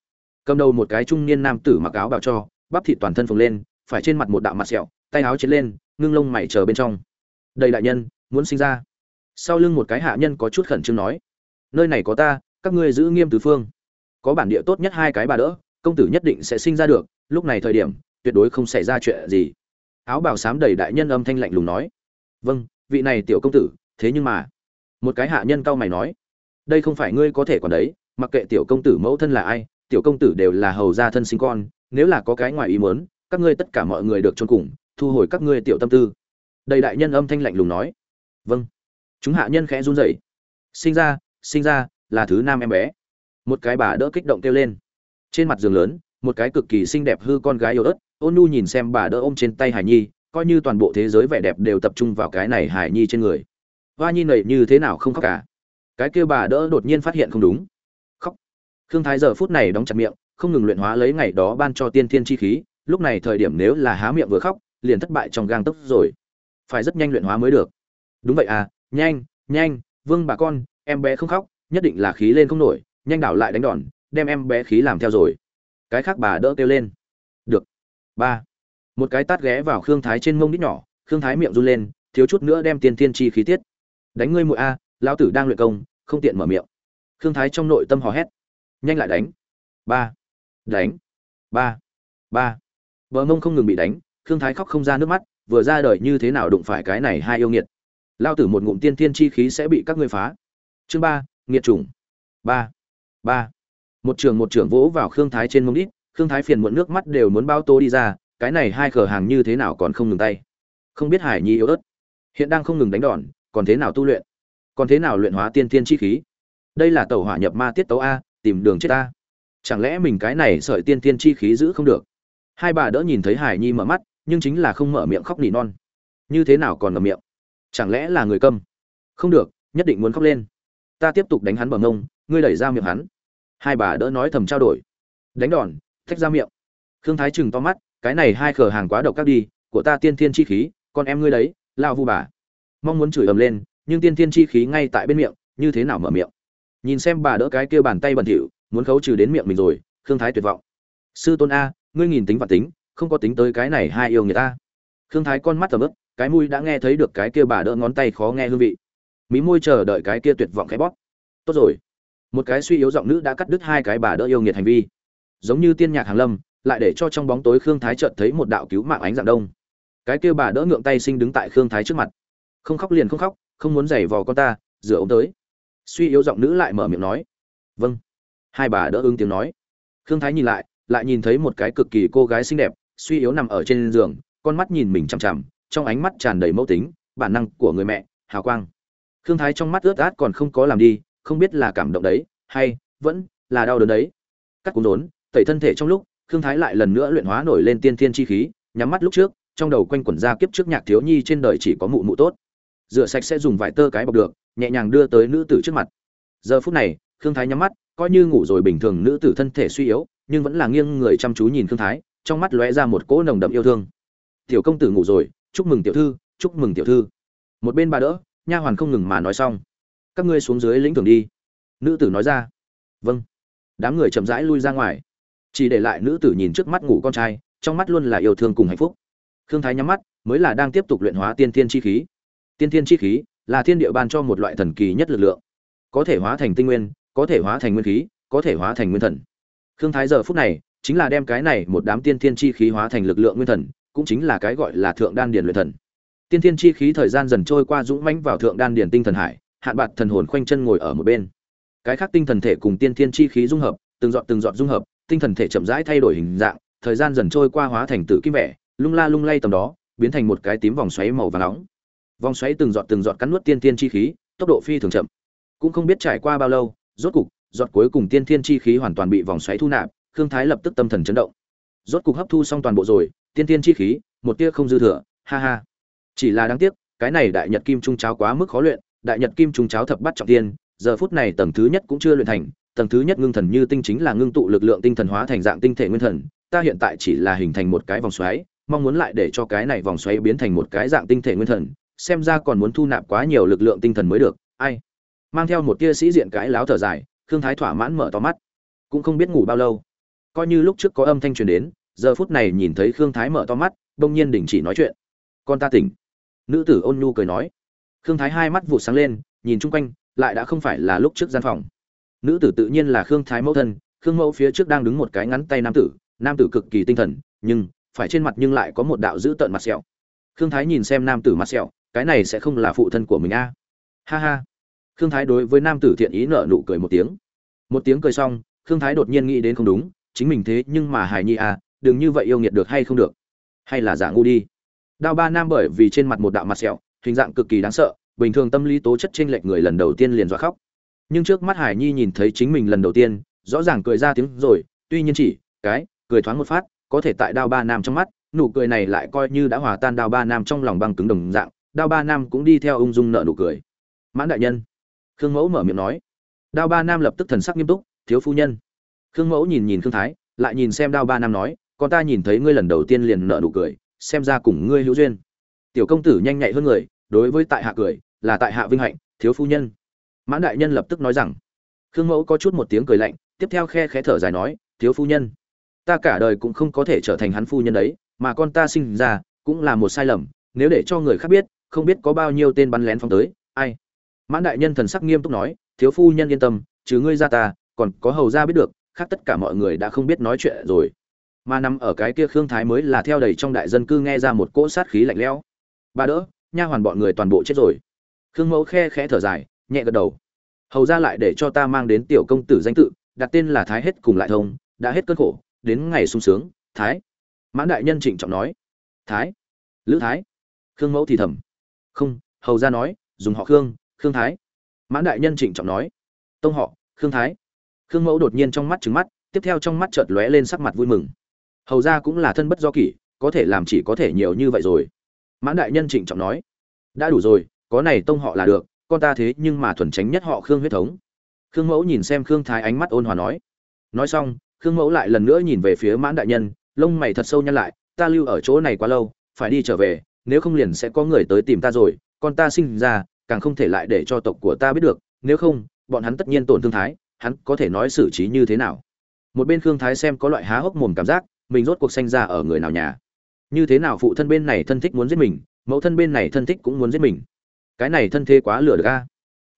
Cầm đầu một cái trung niên nam tử mặc áo bào cho, bắp thịt toàn thân phồng lên, phải trên mặt một đạo mặt sẹo, tay áo chiến lên, ngưng lông mày chờ bên trong. Đây đại nhân, muốn sinh ra? Sau lưng một cái hạ nhân có chút khẩn trương nói. Nơi này có ta, các ngươi giữ nghiêm tứ phương. Có bản địa tốt nhất hai cái bà đỡ, công tử nhất định sẽ sinh ra được, lúc này thời điểm, tuyệt đối không xảy ra chuyện gì. Áo bào xám đầy đại nhân âm thanh lạnh lùng nói. Vâng vị này tiểu công tử, thế nhưng mà một cái hạ nhân cao mày nói. Đây không phải ngươi có thể còn đấy mặc kệ tiểu công tử mẫu thân là ai, tiểu công tử đều là hầu gia thân sinh con, nếu là có cái ngoài ý muốn, các ngươi tất cả mọi người được chôn cùng, thu hồi các ngươi tiểu tâm tư. Đầy đại nhân âm thanh lạnh lùng nói. Vâng. Chúng hạ nhân khẽ run rẩy. Sinh ra sinh ra, là thứ nam em bé. Một cái bà đỡ kích động kêu lên. Trên mặt giường lớn, một cái cực kỳ xinh đẹp hư con gái yếu ớt, ôn nu nhìn xem bà đỡ ôm trên tay hải nhi, coi như toàn bộ thế giới vẻ đẹp đều tập trung vào cái này hải nhi trên người. Hoa nhi nầy như thế nào không khóc cả? Cái kia bà đỡ đột nhiên phát hiện không đúng khương thái giờ phút này đóng chặt miệng, không ngừng luyện hóa lấy ngày đó ban cho tiên thiên chi khí, lúc này thời điểm nếu là há miệng vừa khóc, liền thất bại trong gang tấc rồi. Phải rất nhanh luyện hóa mới được. Đúng vậy à nhanh nhanh, vương bà con, em bé không khóc, nhất định là khí lên không nổi, nhanh đảo lại đánh đòn, đem em bé khí làm theo rồi. Cái khác bà đỡ kêu lên. Được. Ba. Một cái tát ghé vào khương thái trên mông đít nhỏ, khương thái miệng run lên, thiếu chút nữa đem tiên Thiên chi khí tiết. Đánh ngươi mũi a, lão tử đang luyện công, không tiện mở miệng. Khương thái trong nội tâm hò hét nhanh lại đánh. Ba. Đánh. Ba. Ba. Vợ mông không ngừng bị đánh thương thái khóc không ra nước mắt, vừa ra đời như thế nào đụng phải cái này hai yêu nghiệt. Lao tử một ngụm tiên tiên chi khí sẽ bị các ngươi phá. Chương ba, nghiệt chủng. Ba. Ba. Một trường một trưởng vỗ vào khương thái trên mông đít, khương thái phiền muộn nước mắt đều muốn bao tô đi ra, cái này hai khờ hàng như thế nào còn không ngừng tay. Không biết hải nhi yếu ớt. Hiện đang không ngừng đánh đòn, còn thế nào tu luyện? Còn thế nào luyện hóa tiên tiên chi khí? Đây là tàu hỏa nhập ma tiết tấu a tìm đường chết ta, chẳng lẽ mình cái này sợi tiên tiên chi khí giữ không được? Hai bà đỡ nhìn thấy hải nhi mở mắt nhưng chính là không mở miệng khóc nỉ non. Như thế nào còn ngậm miệng? Chẳng lẽ là người câm? Không được nhất định muốn khóc lên. Ta tiếp tục đánh hắn bằng ngông ngươi đẩy ra miệng hắn. Hai bà đỡ nói thầm trao đổi. Đánh đòn thách ra miệng. Khương thái chừng to mắt cái này hai khờ hàng quá độc các đi của ta tiên thiên chi khí con em ngươi đấy lao vu bà. Mong muốn chửi ầm lên nhưng tiên thiên chi khí ngay tại bên miệng như thế nào mở miệng? Nhìn xem bà đỡ cái kia bàn tay bẩn thỉu, muốn khấu trừ đến miệng mình rồi, khương thái tuyệt vọng. Sư tôn a, ngươi nhìn tính và tính, không có tính tới cái này hai yêu người ta. Khương thái con mắt tầm ướp cái mũi đã nghe thấy được cái kia bà đỡ ngón tay khó nghe hương vị. Mí môi chờ đợi cái kia tuyệt vọng khẽ bóp. Tốt rồi. Một cái suy yếu giọng nữ đã cắt đứt hai cái bà đỡ yêu nghiệt hành vi. Giống như tiên nhạc hàng lâm, lại để cho trong bóng tối khương thái chợt thấy một đạo cứu mạng ánh dạng đông. Cái kia bà đỡ ngượng tay sinh đứng tại khương thái trước mặt. Không khóc liền không khóc, không muốn giày vò con ta, rửa ống tới suy yếu giọng nữ lại mở miệng nói. Vâng. Hai bà đỡ ứng tiếng nói. Khương thái nhìn lại lại nhìn thấy một cái cực kỳ cô gái xinh đẹp suy yếu nằm ở trên giường con mắt nhìn mình chằm chằm trong ánh mắt tràn đầy mẫu tính bản năng của người mẹ hào quang. Khương thái trong mắt ướt át còn không có làm đi không biết là cảm động đấy hay vẫn là đau đớn đấy. Cắt cuốn đốn, tẩy thân thể trong lúc khương thái lại lần nữa luyện hóa nổi lên tiên thiên chi khí nhắm mắt lúc trước trong đầu quanh quẩn ra kiếp trước nhạc thiếu nhi trên đời chỉ có mụ mụ tốt. Rửa sạch sẽ dùng vải tơ cái bọc được nhẹ nhàng đưa tới nữ tử trước mặt. Giờ phút này, khương thái nhắm mắt, coi như ngủ rồi bình thường nữ tử thân thể suy yếu, nhưng vẫn là nghiêng người chăm chú nhìn khương thái, trong mắt lóe ra một cỗ nồng đậm yêu thương. Tiểu công tử ngủ rồi, chúc mừng tiểu thư, chúc mừng tiểu thư. Một bên bà đỡ, nha hoàn không ngừng mà nói xong. Các ngươi xuống dưới lĩnh thưởng đi. Nữ tử nói ra. Vâng. Đám người chậm rãi lui ra ngoài. Chỉ để lại nữ tử nhìn trước mắt ngủ con trai, trong mắt luôn là yêu thương cùng hạnh phúc. Khương thái nhắm mắt, mới là đang tiếp tục luyện hóa tiên thiên chi khí. Tiên thiên chi khí là thiên địa ban cho một loại thần kỳ nhất lực lượng. Có thể hóa thành tinh nguyên, có thể hóa thành nguyên khí, có thể hóa thành nguyên thần. Khương thái giờ phút này, chính là đem cái này một đám tiên thiên chi khí hóa thành lực lượng nguyên thần, cũng chính là cái gọi là thượng đan điền luyện thần. Tiên thiên chi khí thời gian dần trôi qua dũng mãnh vào thượng đan điền tinh thần hải, hạn bạc thần hồn khoanh chân ngồi ở một bên. Cái khác tinh thần thể cùng tiên thiên chi khí dung hợp, từng dọn từng dọn dung hợp, tinh thần thể chậm rãi thay đổi hình dạng, thời gian dần trôi qua hóa thành tử kim vẻ, lung la lung lay tầm đó, biến thành một cái tím vòng xoáy màu vàng nóng vòng xoáy từng giọt từng giọt cắn nuốt tiên Thiên chi khí, tốc độ phi thường chậm. Cũng không biết trải qua bao lâu, rốt cục, giọt cuối cùng tiên thiên chi khí hoàn toàn bị vòng xoáy thu nạp, khương thái lập tức tâm thần chấn động. Rốt cục hấp thu xong toàn bộ rồi, tiên thiên chi khí, một tia không dư thừa, ha ha. Chỉ là đáng tiếc, cái này đại nhật kim trung cháo quá mức khó luyện, đại nhật kim trung cháo thập bắt trọng tiên, giờ phút này tầng thứ nhất cũng chưa luyện thành, tầng thứ nhất ngưng thần như tinh chính là ngưng tụ lực lượng tinh thần hóa thành dạng tinh thể nguyên thần, ta hiện tại chỉ là hình thành một cái vòng xoáy, mong muốn lại để cho cái này vòng xoáy biến thành một cái dạng tinh thể nguyên thần xem ra còn muốn thu nạp quá nhiều lực lượng tinh thần mới được, ai? Mang theo một tia sĩ diện cái láo thở dài, khương thái thỏa mãn mở to mắt. Cũng không biết ngủ bao lâu. Coi như lúc trước có âm thanh truyền đến, giờ phút này nhìn thấy khương thái mở to mắt, bỗng nhiên đình chỉ nói chuyện. Con ta tỉnh. Nữ tử ôn nhu cười nói. Khương thái hai mắt vụ sáng lên, nhìn chung quanh, lại đã không phải là lúc trước gian phòng. Nữ tử tự nhiên là khương thái mẫu thân, khương mẫu phía trước đang đứng một cái ngắn tay nam tử nam tử cực kỳ tinh thần, nhưng phải trên mặt nhưng lại có một đạo dữ tợn mặt sẹo. Khương thái nhìn xem nam tử mặt sẹo cái này sẽ không là phụ thân của mình a. Ha ha. Khương thái đối với nam tử thiện ý nở nụ cười một tiếng. Một tiếng cười xong, khương thái đột nhiên nghĩ đến không đúng, chính mình thế nhưng mà hài nhi à đừng như vậy yêu nghiệt được hay không được. Hay là giả ngu đi. Đao ba nam bởi vì trên mặt một đạo mặt sẹo, hình dạng cực kỳ đáng sợ, bình thường tâm lý tố chất chênh lệch người lần đầu tiên liền dọa khóc. Nhưng trước mắt hải nhi nhìn thấy chính mình lần đầu tiên, rõ ràng cười ra tiếng rồi, tuy nhiên chỉ, cái, cười thoáng một phát, có thể tại đao ba nam trong mắt, nụ cười này lại coi như đã hòa tan đao ba nam trong lòng băng cứng đồng dạng đao ba nam cũng đi theo ung dung nợ nụ cười. Mãn đại nhân. Khương mẫu mở miệng nói. Đao ba nam lập tức thần sắc nghiêm túc, thiếu phu nhân. Khương mẫu nhìn nhìn khương thái, lại nhìn xem đao ba nam nói, con ta nhìn thấy ngươi lần đầu tiên liền nợ nụ cười, xem ra cùng ngươi hữu duyên. Tiểu công tử nhanh nhạy hơn người, đối với tại hạ cười, là tại hạ vinh hạnh, thiếu phu nhân. Mãn đại nhân lập tức nói rằng. Khương mẫu có chút một tiếng cười lạnh, tiếp theo khe khẽ thở dài nói, thiếu phu nhân. Ta cả đời cũng không có thể trở thành hắn phu nhân đấy, mà con ta sinh ra, cũng là một sai lầm, nếu để cho người khác biết không biết có bao nhiêu tên bắn lén phóng tới, ai? Mãn đại nhân thần sắc nghiêm túc nói, thiếu phu nhân yên tâm chứ ngươi ra ta, còn có hầu ra biết được, khác tất cả mọi người đã không biết nói chuyện rồi. Mà nằm ở cái kia khương thái mới là theo đầy trong đại dân cư nghe ra một cỗ sát khí lạnh lẽo. Bà đỡ, nha hoàn bọn người toàn bộ chết rồi. Khương mẫu khe khẽ thở dài, nhẹ gật đầu. Hầu ra lại để cho ta mang đến tiểu công tử danh tự, đặt tên là thái hết cùng lại thông, đã hết cơn khổ, đến ngày sung sướng, thái. Mãn đại nhân trịnh trọng nói. Thái. Lữ thái. Khương mẫu thì thầm không, hầu ra nói, dùng họ khương khương thái. Mãn đại nhân trịnh trọng nói. Tông họ, khương thái. Khương mẫu đột nhiên trong mắt trứng mắt, tiếp theo trong mắt chợt lóe lên sắc mặt vui mừng. Hầu ra cũng là thân bất do kỷ, có thể làm chỉ có thể nhiều như vậy rồi. Mãn đại nhân trịnh trọng nói. Đã đủ rồi, có này tông họ là được, con ta thế nhưng mà thuần tránh nhất họ khương huyết thống. Khương mẫu nhìn xem khương thái ánh mắt ôn hòa nói. Nói xong, khương mẫu lại lần nữa nhìn về phía mãn đại nhân, lông mày thật sâu nhăn lại, ta lưu ở chỗ này quá lâu, phải đi trở về nếu không liền sẽ có người tới tìm ta rồi, con ta sinh ra, càng không thể lại để cho tộc của ta biết được, nếu không, bọn hắn tất nhiên tổn thương thái, hắn có thể nói xử trí như thế nào? Một bên khương thái xem có loại há hốc mồm cảm giác, mình rốt cuộc sanh ra ở người nào nhà? Như thế nào phụ thân bên này thân thích muốn giết mình, mẫu thân bên này thân thích cũng muốn giết mình? Cái này thân thế quá lừa được a.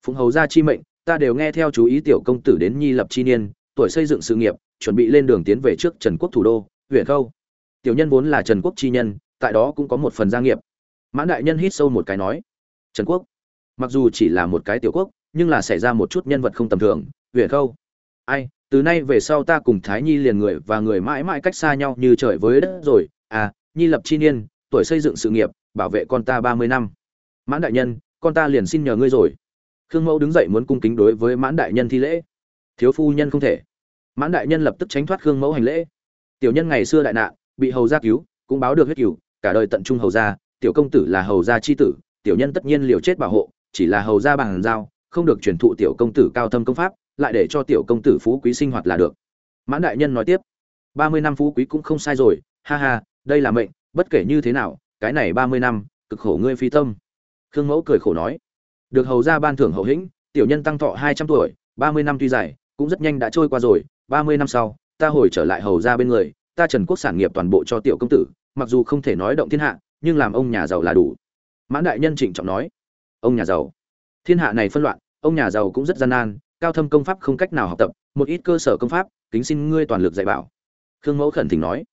Phụng hầu ra chi mệnh, ta đều nghe theo chú ý tiểu công tử đến nhi lập chi niên, tuổi xây dựng sự nghiệp, chuẩn bị lên đường tiến về trước trần quốc thủ đô, huyện khâu. Tiểu nhân vốn là trần quốc chi nhân tại đó cũng có một phần gia nghiệp. Mãn đại nhân hít sâu một cái nói, trần quốc, mặc dù chỉ là một cái tiểu quốc, nhưng là xảy ra một chút nhân vật không tầm thường, huyền khâu. Ai, từ nay về sau ta cùng thái nhi liền người và người mãi mãi cách xa nhau như trời với đất rồi. À nhi lập chi niên, tuổi xây dựng sự nghiệp, bảo vệ con ta ba mươi năm. Mãn đại nhân, con ta liền xin nhờ ngươi rồi. Khương mẫu đứng dậy muốn cung kính đối với mãn đại nhân thi lễ. Thiếu phu nhân không thể. Mãn đại nhân lập tức tránh thoát khương mẫu hành lễ. Tiểu nhân ngày xưa đại nạn, bị hầu gia cứu, cũng báo được huyết cửu cả đời tận trung hầu gia, tiểu công tử là hầu gia chi tử, tiểu nhân tất nhiên liều chết bảo hộ, chỉ là hầu gia bằng giao, không được truyền thụ tiểu công tử cao thâm công pháp, lại để cho tiểu công tử phú quý sinh hoạt là được. Mãn đại nhân nói tiếp, ba mươi năm phú quý cũng không sai rồi, ha ha, đây là mệnh, bất kể như thế nào, cái này ba mươi năm, cực khổ ngươi phi tâm. Khương mẫu cười khổ nói, được hầu gia ban thưởng hậu hĩnh, tiểu nhân tăng thọ hai trăm tuổi, ba mươi năm tuy dài, cũng rất nhanh đã trôi qua rồi, ba mươi năm sau, ta hồi trở lại hầu gia bên người, ta trần quốc sản nghiệp toàn bộ cho tiểu công tử mặc dù không thể nói động thiên hạ, nhưng làm ông nhà giàu là đủ. Mãn đại nhân trịnh trọng nói, ông nhà giàu. Thiên hạ này phân loạn, ông nhà giàu cũng rất gian nan, cao thâm công pháp không cách nào học tập, một ít cơ sở công pháp, kính xin ngươi toàn lực dạy bảo. Khương mẫu khẩn thỉnh nói,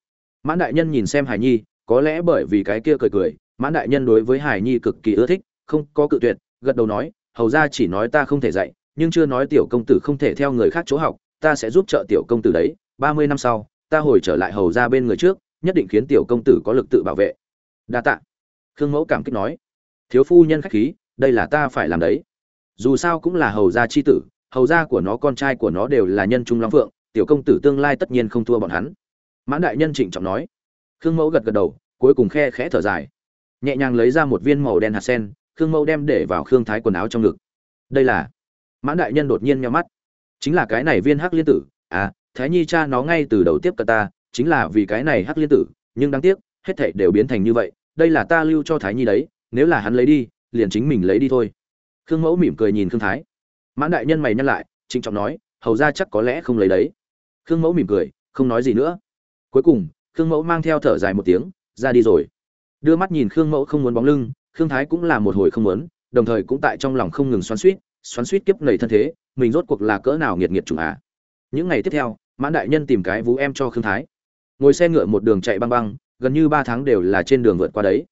mãn đại nhân nhìn xem hải nhi, có lẽ bởi vì cái kia cười cười, mãn đại nhân đối với hải nhi cực kỳ ưa thích, không có cự tuyệt, gật đầu nói, hầu ra chỉ nói ta không thể dạy, nhưng chưa nói tiểu công tử không thể theo người khác chỗ học, ta sẽ giúp trợ tiểu công tử đấy, ba mươi năm sau, ta hồi trở lại hầu ra bên người trước nhất định khiến tiểu công tử có lực tự bảo vệ. Đa tạ. Khương mẫu cảm kích nói. Thiếu phu nhân khách khí, đây là ta phải làm đấy. Dù sao cũng là hầu gia chi tử, hầu gia của nó, con trai của nó đều là nhân trung long phượng, tiểu công tử tương lai tất nhiên không thua bọn hắn. Mãn đại nhân trịnh trọng nói. Khương mẫu gật gật đầu, cuối cùng khe khẽ thở dài. Nhẹ nhàng lấy ra một viên màu đen hạt sen, khương mẫu đem để vào khương thái quần áo trong ngực. Đây là. Mãn đại nhân đột nhiên nhau mắt. Chính là cái này viên hắc liên tử. À thái nhi cha nó ngay từ đầu tiếp cận ta chính là vì cái này hắc liên tử, nhưng đáng tiếc, hết thảy đều biến thành như vậy, đây là ta lưu cho thái nhi đấy, nếu là hắn lấy đi, liền chính mình lấy đi thôi. Khương mẫu mỉm cười nhìn khương thái. Mãn đại nhân mày nhăn lại, trịnh trọng nói, hầu ra chắc có lẽ không lấy đấy. Khương mẫu mỉm cười, không nói gì nữa. Cuối cùng, khương mẫu mang theo thở dài một tiếng, ra đi rồi. Đưa mắt nhìn khương mẫu không muốn bóng lưng, khương thái cũng là một hồi không muốn, đồng thời cũng tại trong lòng không ngừng xoắn suýt xoắn suýt kiếp nầy thân thế, mình rốt cuộc là cỡ nào nghiệt nghiệt chủng à. Những ngày tiếp theo, mãn đại nhân tìm cái vú em cho khương thái ngồi xe ngựa một đường chạy băng băng, gần như ba tháng đều là trên đường vượt qua đấy.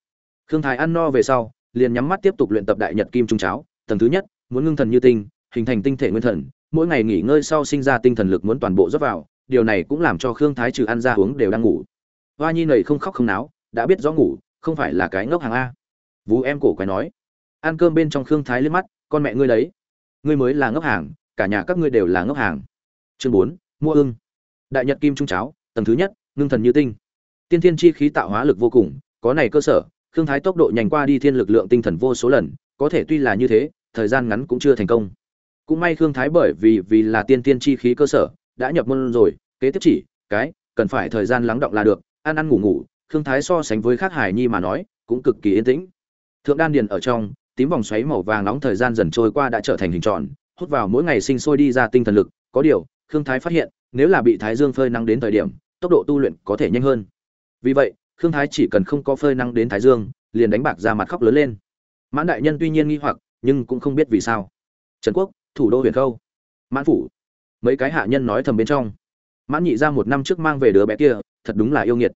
Khương thái ăn no về sau, liền nhắm mắt tiếp tục luyện tập đại nhật kim trung cháo, tầng thứ nhất, muốn ngưng thần như tinh, hình thành tinh thể nguyên thần, mỗi ngày nghỉ ngơi sau sinh ra tinh thần lực muốn toàn bộ dốc vào, điều này cũng làm cho khương thái trừ ăn ra uống đều đang ngủ. Hoa nhi nầy không khóc không náo, đã biết rõ ngủ, không phải là cái ngốc hàng a. Vú em cổ quái nói, ăn cơm bên trong khương thái liếc mắt, con mẹ ngươi đấy. Ngươi mới là ngốc hàng, cả nhà các ngươi đều là ngốc hàng. Chương bốn, mua ưng. Đại nhật kim trung cháo, tầng thứ nhất ngưng thần như tinh. Tiên thiên chi khí tạo hóa lực vô cùng, có này cơ sở, khương thái tốc độ nhanh qua đi thiên lực lượng tinh thần vô số lần, có thể tuy là như thế, thời gian ngắn cũng chưa thành công. Cũng may khương thái bởi vì vì là tiên tiên chi khí cơ sở, đã nhập môn rồi, kế tiếp chỉ, cái, cần phải thời gian lắng động là được, ăn ăn ngủ ngủ, khương thái so sánh với khác hải nhi mà nói, cũng cực kỳ yên tĩnh. Thượng đan điền ở trong, tím vòng xoáy màu vàng nóng thời gian dần trôi qua đã trở thành hình tròn, hút vào mỗi ngày sinh sôi đi ra tinh thần lực, có điều, khương thái phát hiện, nếu là bị thái dương phơi nắng đến thời điểm tốc độ tu luyện có thể nhanh hơn. Vì vậy, khương thái chỉ cần không có phơi nắng đến thái dương, liền đánh bạc ra mặt khóc lớn lên. Mãn đại nhân tuy nhiên nghi hoặc, nhưng cũng không biết vì sao. Trần quốc, thủ đô huyền khâu. Mãn phủ. Mấy cái hạ nhân nói thầm bên trong. Mãn nhị ra một năm trước mang về đứa bé kia, thật đúng là yêu nghiệt.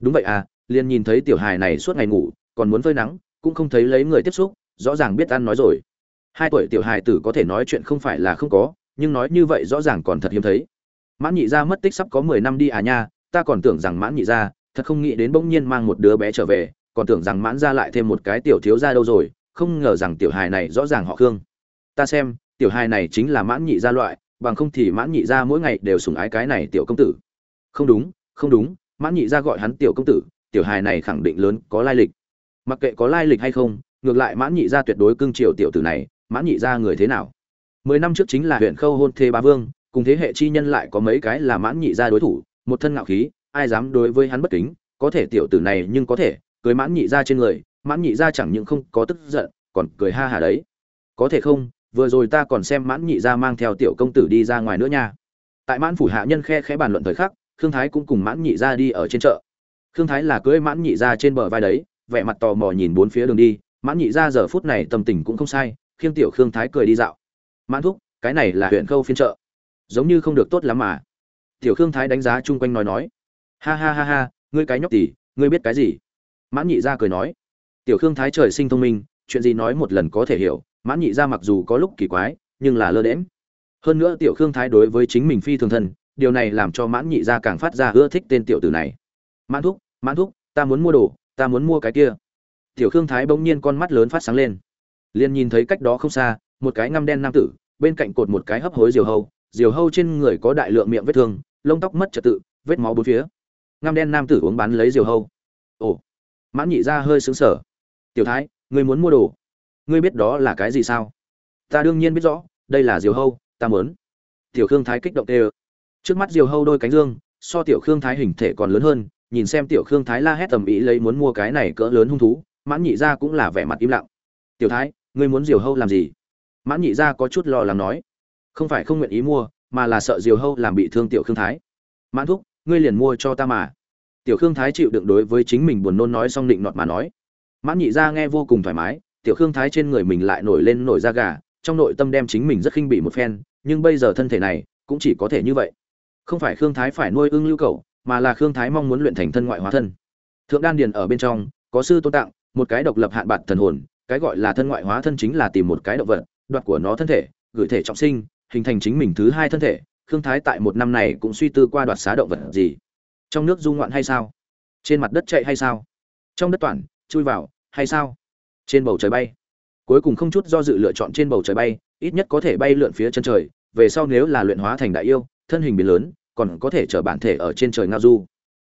Đúng vậy à liền nhìn thấy tiểu hài này suốt ngày ngủ, còn muốn phơi nắng, cũng không thấy lấy người tiếp xúc, rõ ràng biết ăn nói rồi. Hai tuổi tiểu hài tử có thể nói chuyện không phải là không có, nhưng nói như vậy rõ ràng còn thật hiếm thấy mãn nhị gia mất tích sắp có mười năm đi à nha ta còn tưởng rằng mãn nhị gia, thật không nghĩ đến bỗng nhiên mang một đứa bé trở về còn tưởng rằng mãn gia lại thêm một cái tiểu thiếu gia đâu rồi không ngờ rằng tiểu hài này rõ ràng họ khương. Ta xem tiểu hài này chính là mãn nhị gia loại bằng không thì mãn nhị gia mỗi ngày đều sủng ái cái này tiểu công tử. Không đúng không đúng mãn nhị gia gọi hắn tiểu công tử tiểu hài này khẳng định lớn có lai lịch. Mặc kệ có lai lịch hay không ngược lại mãn nhị gia tuyệt đối cưng triều tiểu tử này mãn nhị gia người thế nào? Mười năm trước chính là huyện khâu hôn thê bá vương cùng thế hệ chi nhân lại có mấy cái là mãn nhị gia đối thủ, một thân ngạo khí, ai dám đối với hắn bất kính, có thể tiểu tử này nhưng có thể cưới mãn nhị gia trên người, mãn nhị gia chẳng những không có tức giận, còn cười ha hả đấy. Có thể không, vừa rồi ta còn xem mãn nhị gia mang theo tiểu công tử đi ra ngoài nữa nha. Tại mãn phủ hạ nhân khe khẽ bàn luận thời khắc, khương thái cũng cùng mãn nhị gia đi ở trên chợ. Khương thái là cưới mãn nhị gia trên bờ vai đấy, vẻ mặt tò mò nhìn bốn phía đường đi, mãn nhị gia giờ phút này tâm tình cũng không sai, khiêng tiểu khương thái cười đi dạo. Mãn thúc, cái này là huyện khâu phiên chợ giống như không được tốt lắm mà. Tiểu khương thái đánh giá chung quanh nói nói. Ha ha ha ha, ngươi cái nhóc tỉ ngươi biết cái gì? Mãn nhị gia cười nói. Tiểu khương thái trời sinh thông minh, chuyện gì nói một lần có thể hiểu, mãn nhị gia mặc dù có lúc kỳ quái, nhưng là lơ đễm hơn nữa tiểu khương thái đối với chính mình phi thường thân, điều này làm cho mãn nhị gia càng phát ra ưa thích tên tiểu tử này. Mãn thúc mãn thúc, ta muốn mua đồ, ta muốn mua cái kia. Tiểu khương thái bỗng nhiên con mắt lớn phát sáng lên. Liền nhìn thấy cách đó không xa, một cái ngăm đen nam tử, bên cạnh cột một cái hấp hối diều hâu diều hâu trên người có đại lượng miệng vết thương, lông tóc mất trật tự, vết máu bốn phía. Ngăm đen nam tử uống bán lấy diều hâu. Ồ, mãn nhị gia hơi xứng sở tiểu thái, ngươi muốn mua đồ. Ngươi biết đó là cái gì sao? Ta đương nhiên biết rõ, đây là diều hâu, ta mớn tiểu khương thái kích động tê ơ trước mắt diều hâu đôi cánh dương, so tiểu khương thái hình thể còn lớn hơn, nhìn xem tiểu khương thái la hét tầm ý lấy muốn mua cái này cỡ lớn hung thú, mãn nhị gia cũng là vẻ mặt im lặng. Tiểu thái, ngươi muốn diều hâu làm gì? Mãn nhị gia có chút lo lắng nói không phải không nguyện ý mua, mà là sợ diều hâu làm bị thương tiểu khương thái. Mãn thúc, ngươi liền mua cho ta mà. Tiểu khương thái chịu đựng đối với chính mình buồn nôn nói xong định nọt mà nói. Mãn nhị gia nghe vô cùng thoải mái, tiểu khương thái trên người mình lại nổi lên nổi da gà, trong nội tâm đem chính mình rất khinh bị một phen, nhưng bây giờ thân thể này cũng chỉ có thể như vậy. Không phải khương thái phải nuôi ưng lưu cầu, mà là khương thái mong muốn luyện thành thân ngoại hóa thân. Thượng đan điền ở bên trong, có sư tôn tặng, một cái độc lập hạn bạc thần hồn, cái gọi là thân ngoại hóa thân chính là tìm một cái động vật, đoạt của nó thân thể, gửi thể trọng sinh hình thành chính mình thứ hai thân thể, khương thái tại một năm này cũng suy tư qua đoạt xá động vật gì. Trong nước du ngoạn hay sao? Trên mặt đất chạy hay sao? Trong đất toàn, chui vào, hay sao? Trên bầu trời bay. Cuối cùng không chút do dự lựa chọn trên bầu trời bay, ít nhất có thể bay lượn phía chân trời, về sau nếu là luyện hóa thành đại yêu, thân hình biến lớn, còn có thể chở bản thể ở trên trời ngao du.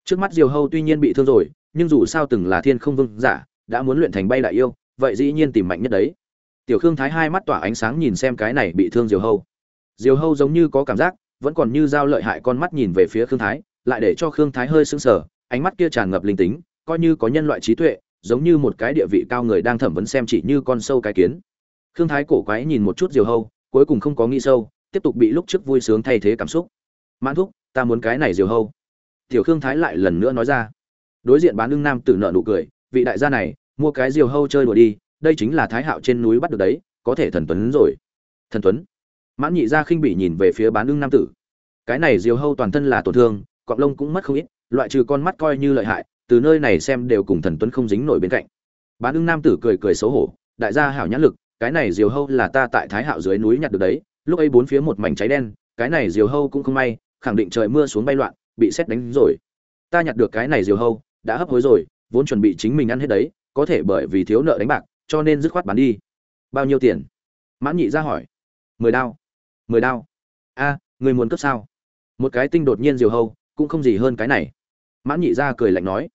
Trước mắt diều hâu tuy nhiên bị thương rồi, nhưng dù sao từng là thiên không vương giả, đã muốn luyện thành bay đại yêu, vậy dĩ nhiên tìm mạnh nhất đấy. Tiểu khương thái hai mắt tỏa ánh sáng nhìn xem cái này bị thương diều hâu diều hâu giống như có cảm giác, vẫn còn như dao lợi hại con mắt nhìn về phía khương thái, lại để cho khương thái hơi sững sờ, ánh mắt kia tràn ngập linh tính, coi như có nhân loại trí tuệ, giống như một cái địa vị cao người đang thẩm vấn xem chỉ như con sâu cái kiến. Khương thái cổ quái nhìn một chút diều hâu, cuối cùng không có nghĩ sâu, tiếp tục bị lúc trước vui sướng thay thế cảm xúc. Mãn thúc, ta muốn cái này diều hâu. Tiểu khương thái lại lần nữa nói ra. Đối diện bán lưng nam tử nợ nụ cười, vị đại gia này, mua cái diều hâu chơi đùa đi, đây chính là thái hạo trên núi bắt được đấy, có thể thần tuấn rồi. Thần tuấn? Mãn nhị gia khinh bỉ nhìn về phía bán ưng nam tử. Cái này diều hâu toàn thân là tổn thương, cọng lông cũng mất không ít, loại trừ con mắt coi như lợi hại, từ nơi này xem đều cùng thần tuấn không dính nổi bên cạnh. Bán ưng nam tử cười cười xấu hổ, đại gia hảo nhãn lực, cái này diều hâu là ta tại thái hạo dưới núi nhặt được đấy, lúc ấy bốn phía một mảnh cháy đen, cái này diều hâu cũng không may, khẳng định trời mưa xuống bay loạn, bị xét đánh rồi. Ta nhặt được cái này diều hâu, đã hấp hối rồi, vốn chuẩn bị chính mình ăn hết đấy, có thể bởi vì thiếu nợ đánh bạc, cho nên dứt khoát bán đi. Bao nhiêu tiền? Mãn nhị ra hỏi. Mười đao mười đao. A, người muốn cướp sao? Một cái tinh đột nhiên diều hâu, cũng không gì hơn cái này. Mãn nhị ra cười lạnh nói.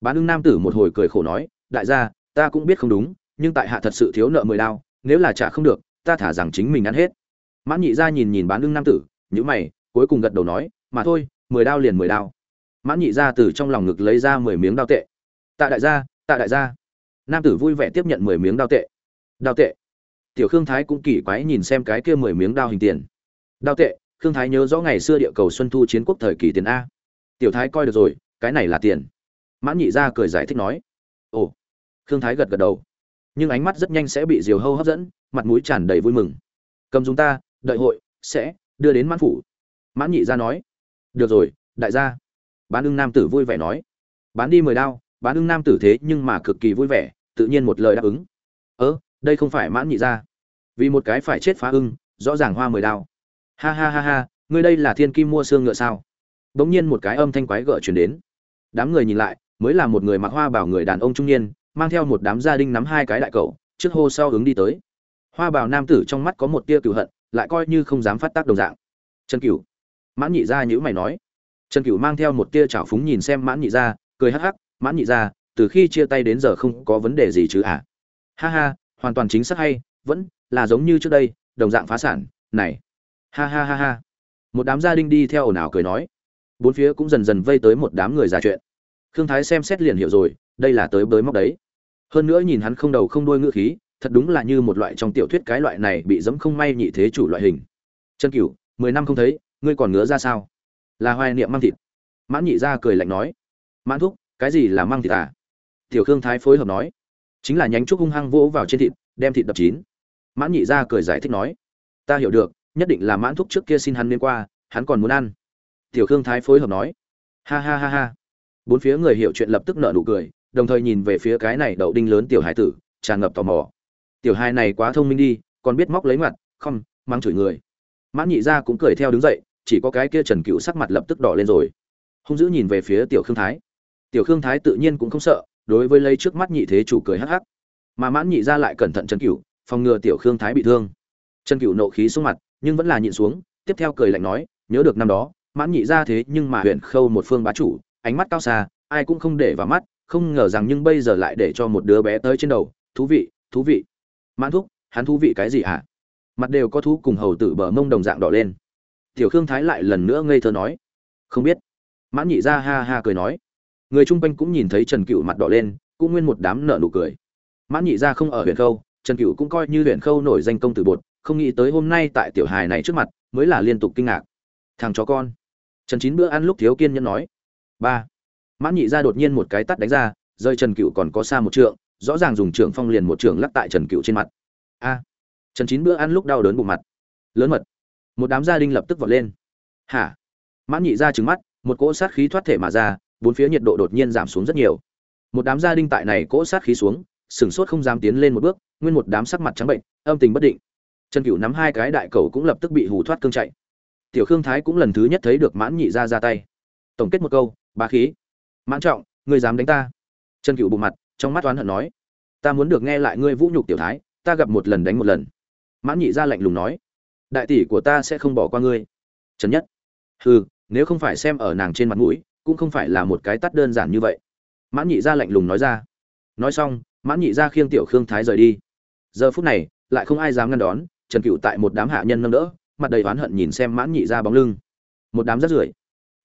Bán ưng nam tử một hồi cười khổ nói, đại gia, ta cũng biết không đúng, nhưng tại hạ thật sự thiếu nợ mười đao, nếu là trả không được, ta thả rằng chính mình ăn hết. Mãn nhị ra nhìn nhìn bán ưng nam tử nhữ mày, cuối cùng gật đầu nói, mà thôi, mười đao liền mười đao. Mãn nhị ra từ trong lòng ngực lấy ra mười miếng đao tệ. Tạ đại gia, tạ đại gia. Nam tử vui vẻ tiếp nhận mười miếng đao tệ. Đao tệ tiểu khương thái cũng kỳ quái nhìn xem cái kia mười miếng đao hình tiền. Đao tệ, khương thái nhớ rõ ngày xưa địa cầu xuân thu chiến quốc thời kỳ tiền a. Tiểu thái coi được rồi, cái này là tiền. Mãn nhị gia cười giải thích nói. Ồ. Khương thái gật gật đầu. Nhưng ánh mắt rất nhanh sẽ bị diều hâu hấp dẫn, mặt mũi tràn đầy vui mừng. Cầm chúng ta, đợi hội, sẽ, đưa đến mãn phủ. Mãn nhị gia nói. Được rồi, đại gia. Bán ưng nam tử vui vẻ nói. Bán đi mười đao, bán ưng nam tử thế nhưng mà cực kỳ vui vẻ, tự nhiên một lời đáp ứng. Ớ đây không phải mãn nhị gia. Vì một cái phải chết phá ưng, rõ ràng hoa mười đao. Ha ha ha ha, ngươi đây là thiên kim mua xương ngựa sao? Bỗng nhiên một cái âm thanh quái gở chuyển đến. Đám người nhìn lại, mới là một người mặc hoa bảo người đàn ông trung niên, mang theo một đám gia đình nắm hai cái đại cậu trước hô sau hướng đi tới. Hoa bảo nam tử trong mắt có một tia cựu hận, lại coi như không dám phát tác đồng dạng. Trần cửu. Mãn nhị gia nhữ mày nói. Trần cửu mang theo một tia trào phúng nhìn xem mãn nhị gia, cười hắc hắc, mãn nhị gia, từ khi chia tay đến giờ không có vấn đề gì chứ à ha ha hoàn toàn chính xác hay, vẫn là giống như trước đây, đồng dạng phá sản, này. Ha ha ha ha. Một đám gia đình đi theo ồn ào cười nói. Bốn phía cũng dần dần vây tới một đám người già chuyện. Khương thái xem xét liền hiểu rồi, đây là tới bới móc đấy. Hơn nữa nhìn hắn không đầu không đuôi ngựa khí, thật đúng là như một loại trong tiểu thuyết cái loại này bị dẫm không may nhị thế chủ loại hình. Chân cửu, mười năm không thấy, ngươi còn ngứa ra sao? Là hoài niệm mang thịt. Mãn nhị ra cười lạnh nói. Mãn thúc, cái gì là mang thịt à? Tiểu khương thái phối hợp nói chính là nhánh trúc hung hăng vỗ vào trên thịt, đem thịt đập chín. Mãn nhị ra cười giải thích nói, ta hiểu được, nhất định là mãn thúc trước kia xin hắn liên qua, hắn còn muốn ăn. Tiểu khương thái phối hợp nói, ha ha ha ha. Bốn phía người hiểu chuyện lập tức nợ nụ cười, đồng thời nhìn về phía cái này đậu đinh lớn tiểu hải tử, tràn ngập tò mò. Tiểu hai này quá thông minh đi, còn biết móc lấy mặt, không mang chửi người. Mãn nhị gia cũng cười theo đứng dậy, chỉ có cái kia trần cựu sắc mặt lập tức đỏ lên rồi. Hung dữ nhìn về phía tiểu khương thái. Tiểu khương thái tự nhiên cũng không sợ đối với lấy trước mắt nhị thế chủ cười hắc hắc. Mà mãn nhị gia lại cẩn thận trần cửu, phòng ngừa tiểu khương thái bị thương. Trần cửu nộ khí xuống mặt, nhưng vẫn là nhịn xuống, tiếp theo cười lạnh nói, nhớ được năm đó, mãn nhị gia thế nhưng mà huyện khâu một phương bá chủ, ánh mắt cao xa, ai cũng không để vào mắt, không ngờ rằng nhưng bây giờ lại để cho một đứa bé tới trên đầu. Thú vị thú vị. Mãn thúc, hắn thú vị cái gì hả? Mặt đều có thú cùng hầu tử bờ mông đồng dạng đỏ lên. Tiểu khương thái lại lần nữa ngây thơ nói, không biết. Mãn nhị ra ha ha cười nói người chung quanh cũng nhìn thấy trần cựu mặt đỏ lên, cũng nguyên một đám nợ nụ cười. Mãn nhị ra không ở huyện khâu, trần cựu cũng coi như huyện khâu nổi danh công tử bột, không nghĩ tới hôm nay tại tiểu hài này trước mặt, mới là liên tục kinh ngạc. Thằng chó con. Trần chín bữa ăn lúc thiếu kiên nhẫn nói. Ba. Mãn nhị ra đột nhiên một cái tắt đánh ra, rơi trần cựu còn có xa một trượng, rõ ràng dùng trưởng phong liền một trưởng lắc tại trần cựu trên mặt. A. Trần chín bữa ăn lúc đau đớn bụng mặt. Lớn mật. Một đám gia đình lập tức vọt lên. Hả? Mãn nhị ra trứng mắt, một cỗ sát khí thoát thể mà ra bốn phía nhiệt độ đột nhiên giảm xuống rất nhiều. Một đám gia đình tại này cỗ sát khí xuống sửng sốt không dám tiến lên một bước, nguyên một đám sắc mặt trắng bệnh, âm tình bất định. Trần cửu nắm hai cái đại cầu cũng lập tức bị hù thoát cương chạy. Tiểu khương thái cũng lần thứ nhất thấy được mãn nhị ra ra tay. Tổng kết một câu, bá khí. Mãn trọng, ngươi dám đánh ta? Trần cửu bù mặt, trong mắt oán hận nói. Ta muốn được nghe lại ngươi vũ nhục tiểu thái, ta gặp một lần đánh một lần. Mãn nhị gia lạnh lùng nói. Đại tỷ của ta sẽ không bỏ qua ngươi. Trần nhất. Hừ, nếu không phải xem ở nàng trên mặt mũi cũng không phải là một cái tắt đơn giản như vậy. Mãn nhị gia lạnh lùng nói ra. Nói xong, mãn nhị gia khiêng tiểu khương thái rời đi. Giờ phút này, lại không ai dám ngăn đón, trần cựu tại một đám hạ nhân nâng đỡ, mặt đầy oán hận nhìn xem mãn nhị gia bóng lưng. Một đám rất rưởi.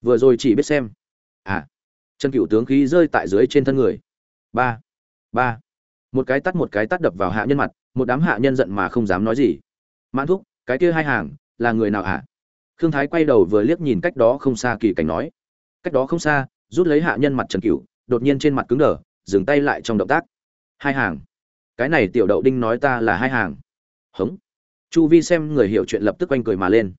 Vừa rồi chỉ biết xem. À trần cựu tướng khí rơi tại dưới trên thân người. Ba ba. Một cái tắt một cái tắt đập vào hạ nhân mặt, một đám hạ nhân giận mà không dám nói gì. Mãn thúc, cái kia hai hàng, là người nào hả? Khương thái quay đầu vừa liếc nhìn cách đó không xa kỳ cảnh nói cách đó không xa, rút lấy hạ nhân mặt trần cửu, đột nhiên trên mặt cứng đờ, dừng tay lại trong động tác. Hai hàng. Cái này tiểu đậu đinh nói ta là hai hàng. Hống. Chu vi xem người hiểu chuyện lập tức quanh cười mà lên.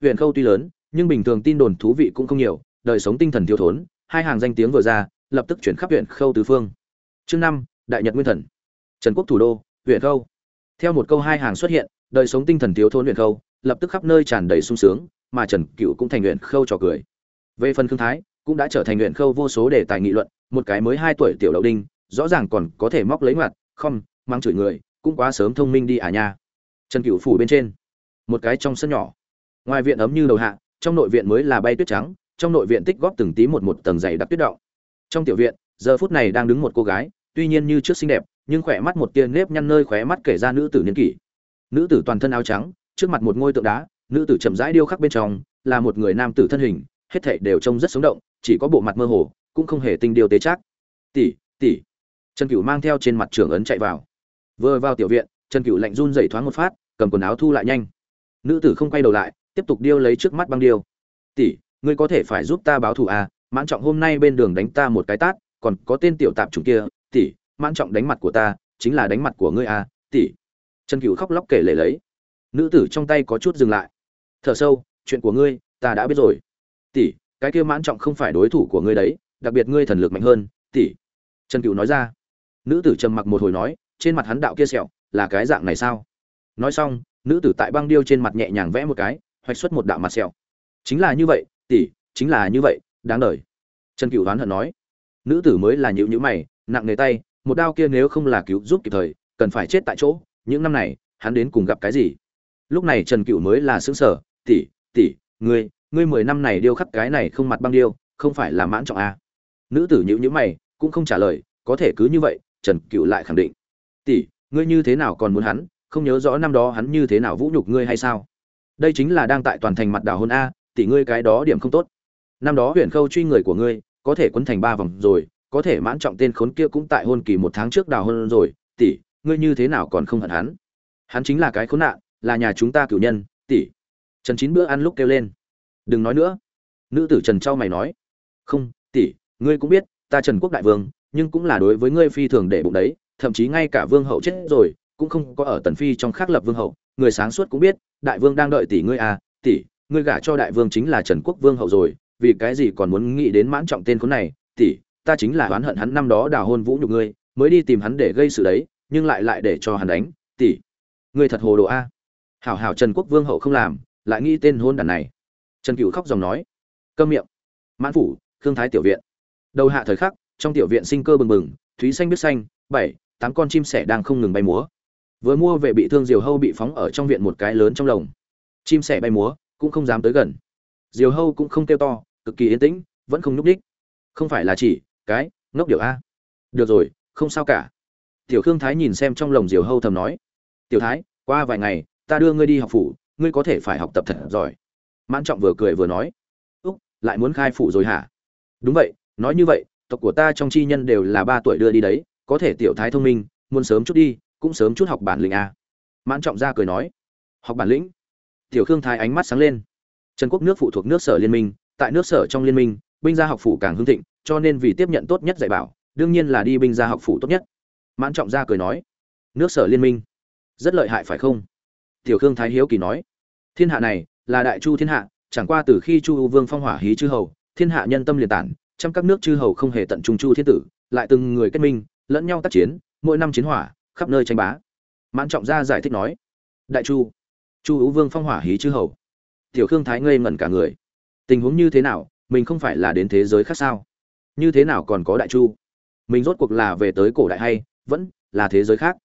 Huyện khâu tuy lớn, nhưng bình thường tin đồn thú vị cũng không nhiều, đời sống tinh thần thiếu thốn, hai hàng danh tiếng vừa ra, lập tức chuyển khắp huyện khâu tứ phương. Chương năm, đại nhật nguyên thần. Trần quốc thủ đô huyện khâu. Theo một câu hai hàng xuất hiện, đời sống tinh thần thiếu thốn huyện khâu, lập tức khắp nơi tràn đầy sung sướng, mà trần cựu cũng thành huyện khâu trò cười về phần khương thái, cũng đã trở thành nguyện khâu vô số đề tài nghị luận, một cái mới hai tuổi tiểu đậu đinh, rõ ràng còn có thể móc lấy ngoặt, không, mang chửi người, cũng quá sớm thông minh đi à nha. Trần cựu phủ bên trên, một cái trong sân nhỏ. Ngoài viện ấm như đầu hạ, trong nội viện mới là bay tuyết trắng, trong nội viện tích góp từng tí một một tầng dày đặc tuyết động. Trong tiểu viện, giờ phút này đang đứng một cô gái, tuy nhiên như trước xinh đẹp, nhưng khỏe mắt một tia nếp nhăn nơi khóe mắt kể ra nữ tử niên kỷ. Nữ tử toàn thân áo trắng, trước mặt một ngôi tượng đá, nữ tử chậm rãi điêu khắc bên trong, là một người nam tử thân hình hết thảy đều trông rất sống động, chỉ có bộ mặt mơ hồ, cũng không hề tinh điều tế chắc tỷ tỷ. Trần cửu mang theo trên mặt trưởng ấn chạy vào. Vừa vào tiểu viện, trần cửu lạnh run rẩy thoáng một phát, cầm quần áo thu lại nhanh. Nữ tử không quay đầu lại, tiếp tục điêu lấy trước mắt băng điêu. Tỷ, ngươi có thể phải giúp ta báo thù à? Mãn trọng hôm nay bên đường đánh ta một cái tát, còn có tên tiểu tạp chủng kia. Tỷ, mãn trọng đánh mặt của ta, chính là đánh mặt của ngươi à? Tỷ. Trần cửu khóc lóc kể lể lấy. Nữ tử trong tay có chút dừng lại. Thở sâu, chuyện của ngươi, ta đã biết rồi tỷ, cái kia mãn trọng không phải đối thủ của ngươi đấy, đặc biệt ngươi thần lực mạnh hơn, tỷ. Trần Cựu nói ra. Nữ tử trầm mặc một hồi nói, trên mặt hắn đạo kia sẹo, là cái dạng này sao? Nói xong, nữ tử tại băng điêu trên mặt nhẹ nhàng vẽ một cái, hoạch xuất một đạo mặt sẹo. Chính là như vậy, tỷ, chính là như vậy, đáng đời. Trần Cựu đoán hận nói. Nữ tử mới là nhịu nhữ mày, nặng nề tay, một đao kia nếu không là cứu giúp kịp thời, cần phải chết tại chỗ, những năm này, hắn đến cùng gặp cái gì? Lúc này trần cựu mới là xứng sở tỷ tỷ, ngươi ngươi mười năm này điêu khắc cái này không mặt băng điêu, không phải là mãn trọng a. À? nữ tử nhữ nhữ mày, cũng không trả lời, có thể cứ như vậy, trần cựu lại khẳng định. Tỷ, ngươi như thế nào còn muốn hắn, không nhớ rõ năm đó hắn như thế nào vũ nhục ngươi hay sao? Đây chính là đang tại toàn thành mặt đảo hôn a, tỷ ngươi cái đó điểm không tốt. Năm đó huyền khâu truy người của ngươi, có thể quấn thành ba vòng rồi, có thể mãn trọng tên khốn kia cũng tại hôn kỳ một tháng trước đào hôn rồi, tỷ, ngươi như thế nào còn không hận hắn? Hắn chính là cái khốn nạn, là nhà chúng ta cửu nhân, tỷ. Trần chín bữa ăn lúc kêu lên đừng nói nữa. Nữ tử trần trao mày nói. Không, tỷ, ngươi cũng biết, ta trần quốc đại vương, nhưng cũng là đối với ngươi phi thường để bụng đấy, thậm chí ngay cả vương hậu chết rồi, cũng không có ở tần phi trong khác lập vương hậu. Người sáng suốt cũng biết, đại vương đang đợi tỷ ngươi à tỷ, ngươi gả cho đại vương chính là trần quốc vương hậu rồi, vì cái gì còn muốn nghĩ đến mãn trọng tên khốn này? Tỷ, ta chính là oán hận hắn năm đó đào hôn vũ nhục ngươi, mới đi tìm hắn để gây sự đấy, nhưng lại lại để cho hắn đánh, tỷ. Ngươi thật hồ đồ a. Hảo hảo trần quốc vương hậu không làm, lại nghĩ tên hôn đàn này trần cựu khóc dòng nói, câm miệng. Mãn phủ, khương thái tiểu viện. Đầu hạ thời khắc, trong tiểu viện sinh cơ bừng bừng, thúy xanh biết xanh, bảy, tám con chim sẻ đang không ngừng bay múa. Vừa mua về bị thương diều hâu bị phóng ở trong viện một cái lớn trong lồng. Chim sẻ bay múa, cũng không dám tới gần. Diều hâu cũng không kêu to, cực kỳ yên tĩnh, vẫn không nhúc đích không phải là chỉ, cái, ngốc điệu a. Được rồi, không sao cả. Tiểu khương thái nhìn xem trong lồng diều hâu thầm nói, tiểu thái, qua vài ngày, ta đưa ngươi đi học phủ, ngươi có thể phải học tập thật giỏi mãn trọng vừa cười vừa nói, úc, lại muốn khai phủ rồi hả? Đúng vậy, nói như vậy, tộc của ta trong chi nhân đều là ba tuổi đưa đi đấy, có thể tiểu thái thông minh, muốn sớm chút đi, cũng sớm chút học bản lĩnh à. mãn trọng ra cười nói, học bản lĩnh? Tiểu khương thái ánh mắt sáng lên. Trần quốc nước phụ thuộc nước sở liên minh, tại nước sở trong liên minh, binh gia học phủ càng hưng thịnh, cho nên vì tiếp nhận tốt nhất dạy bảo, đương nhiên là đi binh gia học phủ tốt nhất. Mãn trọng ra cười nói, nước sở liên minh, rất lợi hại phải không? Tiểu khương thái hiếu kỳ nói, thiên hạ này là đại chu thiên hạ, chẳng qua từ khi chu u vương phong hỏa hí chư hầu, thiên hạ nhân tâm liền tản trong các nước chư hầu không hề tận trung chu thiên tử, lại từng người kết minh, lẫn nhau tác chiến, mỗi năm chiến hỏa, khắp nơi tranh bá. Mãn trọng gia giải thích nói, đại chu chu u vương phong hỏa hí chư hầu, tiểu khương thái ngây ngẩn cả người. Tình huống như thế nào, mình không phải là đến thế giới khác sao? Như thế nào còn có đại chu? Mình rốt cuộc là về tới cổ đại hay vẫn là thế giới khác?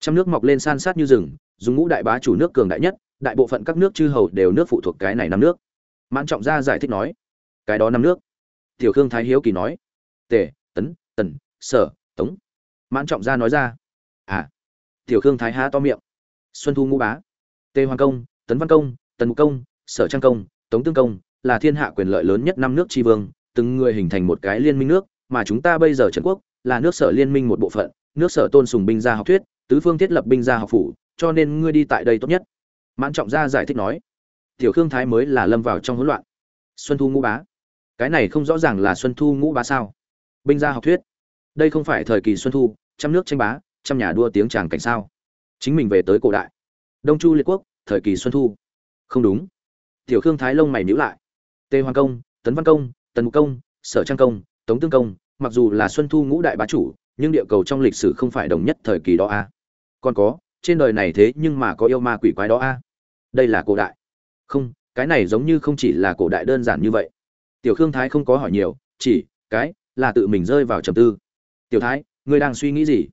Trăm nước mọc lên san sát như rừng, dùng ngũ đại bá chủ nước cường đại nhất đại bộ phận các nước chư hầu đều nước phụ thuộc cái này năm nước. Mãn trọng gia giải thích nói, cái đó năm nước. Tiểu khương thái hiếu kỳ nói, tề, tấn, tần, sở, tống. Mãn trọng gia nói ra à tiểu khương thái há to miệng. Xuân thu ngũ bá, tề hoàng công, tấn văn công, tần mục công, sở trang công, tống tương công, là thiên hạ quyền lợi lớn nhất năm nước tri vương, từng người hình thành một cái liên minh nước, mà chúng ta bây giờ trần quốc là nước sở liên minh một bộ phận, nước sở tôn sùng binh gia học thuyết, tứ phương thiết lập binh gia học phủ, cho nên ngươi đi tại đây tốt nhất mãn trọng gia giải thích nói, tiểu khương thái mới là lâm vào trong hỗn loạn. Xuân thu ngũ bá, cái này không rõ ràng là xuân thu ngũ bá sao? Binh gia học thuyết, đây không phải thời kỳ xuân thu, trăm nước tranh bá, trăm nhà đua tiếng tràng cảnh sao? Chính mình về tới cổ đại, đông chu liệt quốc, thời kỳ xuân thu. Không đúng. Tiểu khương thái lông mày nhíu lại. Tề hoàng công, tấn văn công, tần mục công, sở trang công, tống tương công, mặc dù là xuân thu ngũ đại bá chủ, nhưng địa cầu trong lịch sử không phải đồng nhất thời kỳ đó a. Còn có, trên đời này thế nhưng mà có yêu ma quỷ quái đó a đây là cổ đại. Không, cái này giống như không chỉ là cổ đại đơn giản như vậy. Tiểu khương thái không có hỏi nhiều, chỉ, cái, là tự mình rơi vào trầm tư. Tiểu thái, ngươi đang suy nghĩ gì?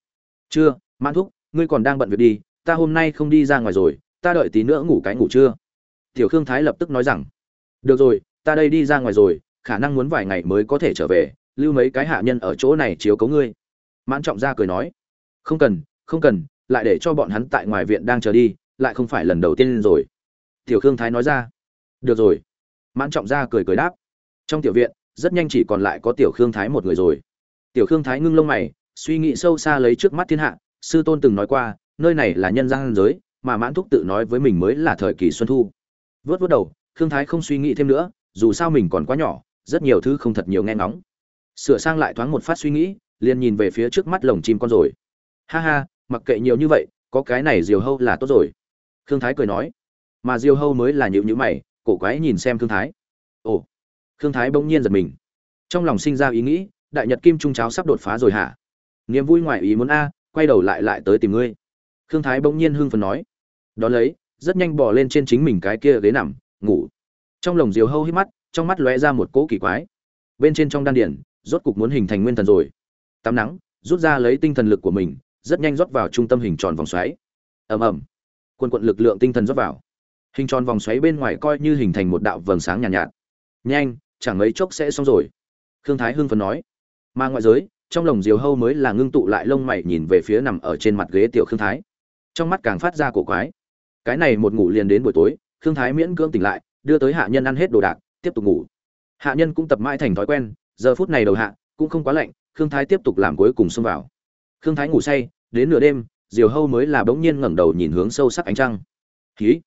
Chưa, mãn thúc, ngươi còn đang bận việc đi, ta hôm nay không đi ra ngoài rồi, ta đợi tí nữa ngủ cái ngủ chưa tiểu khương thái lập tức nói rằng, được rồi, ta đây đi ra ngoài rồi, khả năng muốn vài ngày mới có thể trở về, lưu mấy cái hạ nhân ở chỗ này chiếu cấu ngươi. Mãn trọng gia cười nói, không cần không cần, lại để cho bọn hắn tại ngoài viện đang chờ đi, lại không phải lần đầu tiên rồi tiểu khương thái nói ra. Được rồi. Mãn trọng gia cười cười đáp. Trong tiểu viện, rất nhanh chỉ còn lại có tiểu khương thái một người rồi. Tiểu khương thái ngưng lông mày, suy nghĩ sâu xa lấy trước mắt thiên hạ. Sư tôn từng nói qua, nơi này là nhân gian giới, mà mãn thúc tự nói với mình mới là thời kỳ xuân thu. Vớt vớt đầu, khương thái không suy nghĩ thêm nữa, dù sao mình còn quá nhỏ, rất nhiều thứ không thật nhiều nghe ngóng. Sửa sang lại thoáng một phát suy nghĩ, liền nhìn về phía trước mắt lồng chim con rồi. Ha ha, mặc kệ nhiều như vậy, có cái này diều hâu là tốt rồi. Khương thái cười nói mà diều hâu mới là nhịu nhữ mày, cổ quái nhìn xem thương thái. Ồ thương thái bỗng nhiên giật mình. Trong lòng sinh ra ý nghĩ, đại nhật kim trung cháo sắp đột phá rồi hả? Niềm vui ngoài ý muốn a, quay đầu lại lại tới tìm ngươi. Thương thái bỗng nhiên hưng phấn nói. Đón lấy, rất nhanh bỏ lên trên chính mình cái kia ghế nằm, ngủ. Trong lồng diều hâu hít mắt, trong mắt lóe ra một cỗ kỳ quái. Bên trên trong đan điển rốt cục muốn hình thành nguyên thần rồi. Tắm nắng, rút ra lấy tinh thần lực của mình, rất nhanh rót vào trung tâm hình tròn vòng xoáy. Ầm ầm. Quân quận lực lượng tinh thần rót vào hình tròn vòng xoáy bên ngoài coi như hình thành một đạo vầng sáng nhàn nhạt, nhạt. Nhanh chẳng mấy chốc sẽ xong rồi. Khương thái hưng phấn nói. Mà ngoại giới trong lồng diều hâu mới là ngưng tụ lại lông mày nhìn về phía nằm ở trên mặt ghế tiểu khương thái. Trong mắt càng phát ra cổ quái. Cái này một ngủ liền đến buổi tối khương thái miễn cưỡng tỉnh lại đưa tới hạ nhân ăn hết đồ đạc tiếp tục ngủ. Hạ nhân cũng tập mãi thành thói quen giờ phút này đầu hạ cũng không quá lạnh khương thái tiếp tục làm cuối cùng xông vào. Khương thái ngủ say đến nửa đêm diều hâu mới là bỗng nhiên ngẩng đầu nhìn hướng sâu sắc ánh trăng. Khí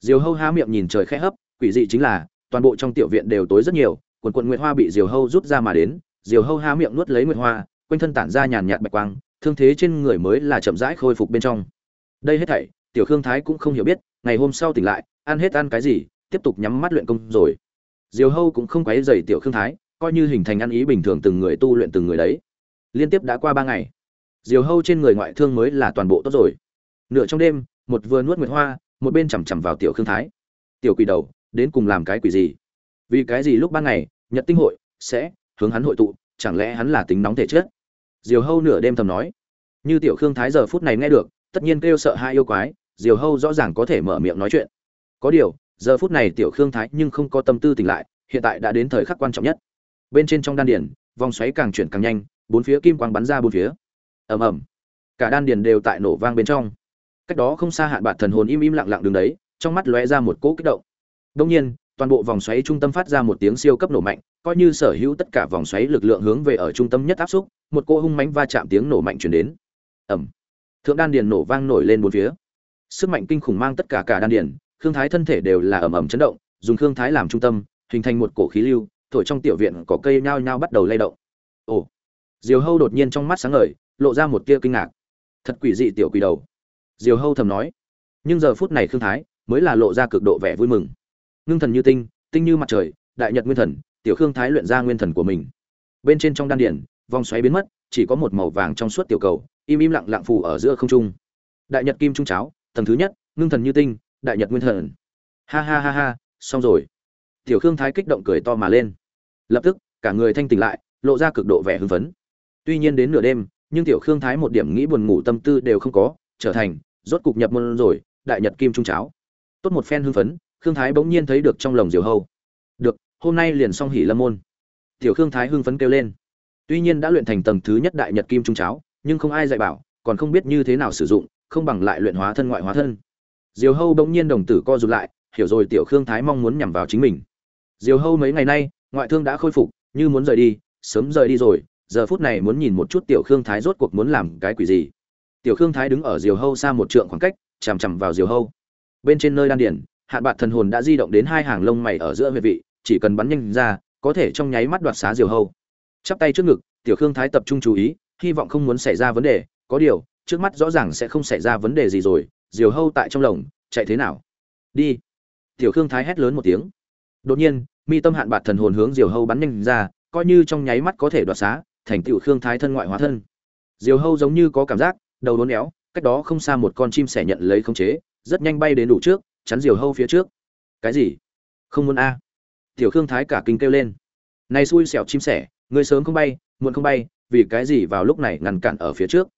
diều hâu há miệng nhìn trời khẽ hấp, quỷ dị chính là, toàn bộ trong tiểu viện đều tối rất nhiều, quần quần nguyệt hoa bị diều hâu rút ra mà đến, diều hâu há miệng nuốt lấy nguyệt hoa, quanh thân tản ra nhàn nhạt bạch quang, thương thế trên người mới là chậm rãi khôi phục bên trong. Đây hết thảy, tiểu khương thái cũng không hiểu biết, ngày hôm sau tỉnh lại, ăn hết ăn cái gì, tiếp tục nhắm mắt luyện công rồi. Diều hâu cũng không quấy dày tiểu khương thái, coi như hình thành ăn ý bình thường từng người tu luyện từng người đấy. Liên tiếp đã qua ba ngày, diều hâu trên người ngoại thương mới là toàn bộ tốt rồi. Nửa trong đêm, một vừa nuốt nguyệt hoa một bên chằm chằm vào tiểu khương thái. Tiểu quỷ đầu, đến cùng làm cái quỷ gì? Vì cái gì lúc ban ngày, nhật tinh hội sẽ hướng hắn hội tụ, chẳng lẽ hắn là tính nóng thể chết? diều hâu nửa đêm thầm nói. Như tiểu khương thái giờ phút này nghe được, tất nhiên kêu sợ hai yêu quái, diều hâu rõ ràng có thể mở miệng nói chuyện. Có điều, giờ phút này tiểu khương thái nhưng không có tâm tư tỉnh lại, hiện tại đã đến thời khắc quan trọng nhất. Bên trên trong đan điển vòng xoáy càng chuyển càng nhanh, bốn phía kim quang bắn ra bốn phía. Ầm ầm. Cả đan điển đều tại nổ vang bên trong cách đó không xa hạn bạt thần hồn im im lặng lặng đứng đấy, trong mắt lóe ra một cỗ kích động. Đông nhiên, toàn bộ vòng xoáy trung tâm phát ra một tiếng siêu cấp nổ mạnh, coi như sở hữu tất cả vòng xoáy lực lượng hướng về ở trung tâm nhất áp xúc, một cỗ hung mãnh va chạm tiếng nổ mạnh truyền đến. Ầm. Thượng đan điền nổ vang nổi lên bốn phía. Sức mạnh kinh khủng mang tất cả cả đan điền, khương thái thân thể đều là ầm ầm chấn động, dùng khương thái làm trung tâm, hình thành một cổ khí lưu, thổi trong tiểu viện có cây nhao nhao bắt đầu lay động. Ồ. Diều hâu đột nhiên trong mắt sáng ngời, lộ ra một tia kinh ngạc. Thật quỷ dị tiểu quỷ đầu diều hâu thầm nói. Nhưng giờ phút này khương thái mới là lộ ra cực độ vẻ vui mừng. Ngưng thần như tinh tinh như mặt trời, đại nhật nguyên thần, tiểu khương thái luyện ra nguyên thần của mình. Bên trên trong đan điển vòng xoáy biến mất, chỉ có một màu vàng trong suốt tiểu cầu, im im lặng lặng phù ở giữa không trung. Đại nhật kim trung cháo, tầng thứ nhất, ngưng thần như tinh, đại nhật nguyên thần. Ha ha ha ha, xong rồi. Tiểu khương thái kích động cười to mà lên. Lập tức, cả người thanh tỉnh lại, lộ ra cực độ vẻ hưng phấn. Tuy nhiên đến nửa đêm, nhưng tiểu khương thái một điểm nghĩ buồn ngủ tâm tư đều không có trở thành, rốt cục nhập môn rồi, đại nhật kim trung cháo. Tốt một phen hưng phấn, khương thái bỗng nhiên thấy được trong lồng diều hâu. Được, hôm nay liền xong hỉ lâm môn. Tiểu khương thái hưng phấn kêu lên. Tuy nhiên đã luyện thành tầng thứ nhất đại nhật kim trung cháo, nhưng không ai dạy bảo, còn không biết như thế nào sử dụng, không bằng lại luyện hóa thân ngoại hóa thân. Diều hâu bỗng nhiên đồng tử co rụt lại, hiểu rồi tiểu khương thái mong muốn nhằm vào chính mình. Diều hâu mấy ngày nay, ngoại thương đã khôi phục, như muốn rời đi, sớm rời đi rồi, giờ phút này muốn nhìn một chút tiểu khương thái rốt cuộc muốn làm cái quỷ gì tiểu khương thái đứng ở diều hâu xa một trượng khoảng cách, chằm chằm vào diều hâu. Bên trên nơi đan điển hạn bạc thần hồn đã di động đến hai hàng lông mày ở giữa huyệt vị, chỉ cần bắn nhanh ra, có thể trong nháy mắt đoạt xá diều hâu. Chắp tay trước ngực, tiểu khương thái tập trung chú ý, hy vọng không muốn xảy ra vấn đề, có điều, trước mắt rõ ràng sẽ không xảy ra vấn đề gì rồi, diều hâu tại trong lồng, chạy thế nào? Đi. Tiểu khương thái hét lớn một tiếng. Đột nhiên, mi tâm hạn bạc thần hồn hướng diều hâu bắn nhanh ra, coi như trong nháy mắt có thể đoạt xá, thành tiểu khương thái thân ngoại hóa thân. Diều hâu giống như có cảm giác đầu đốn éo cách đó không xa một con chim sẻ nhận lấy khống chế, rất nhanh bay đến đủ trước, chắn diều hâu phía trước. Cái gì? Không muốn a? Tiểu khương thái cả kinh kêu lên. Này xui xẻo chim sẻ người sớm không bay, muộn không bay, vì cái gì vào lúc này ngăn cản ở phía trước?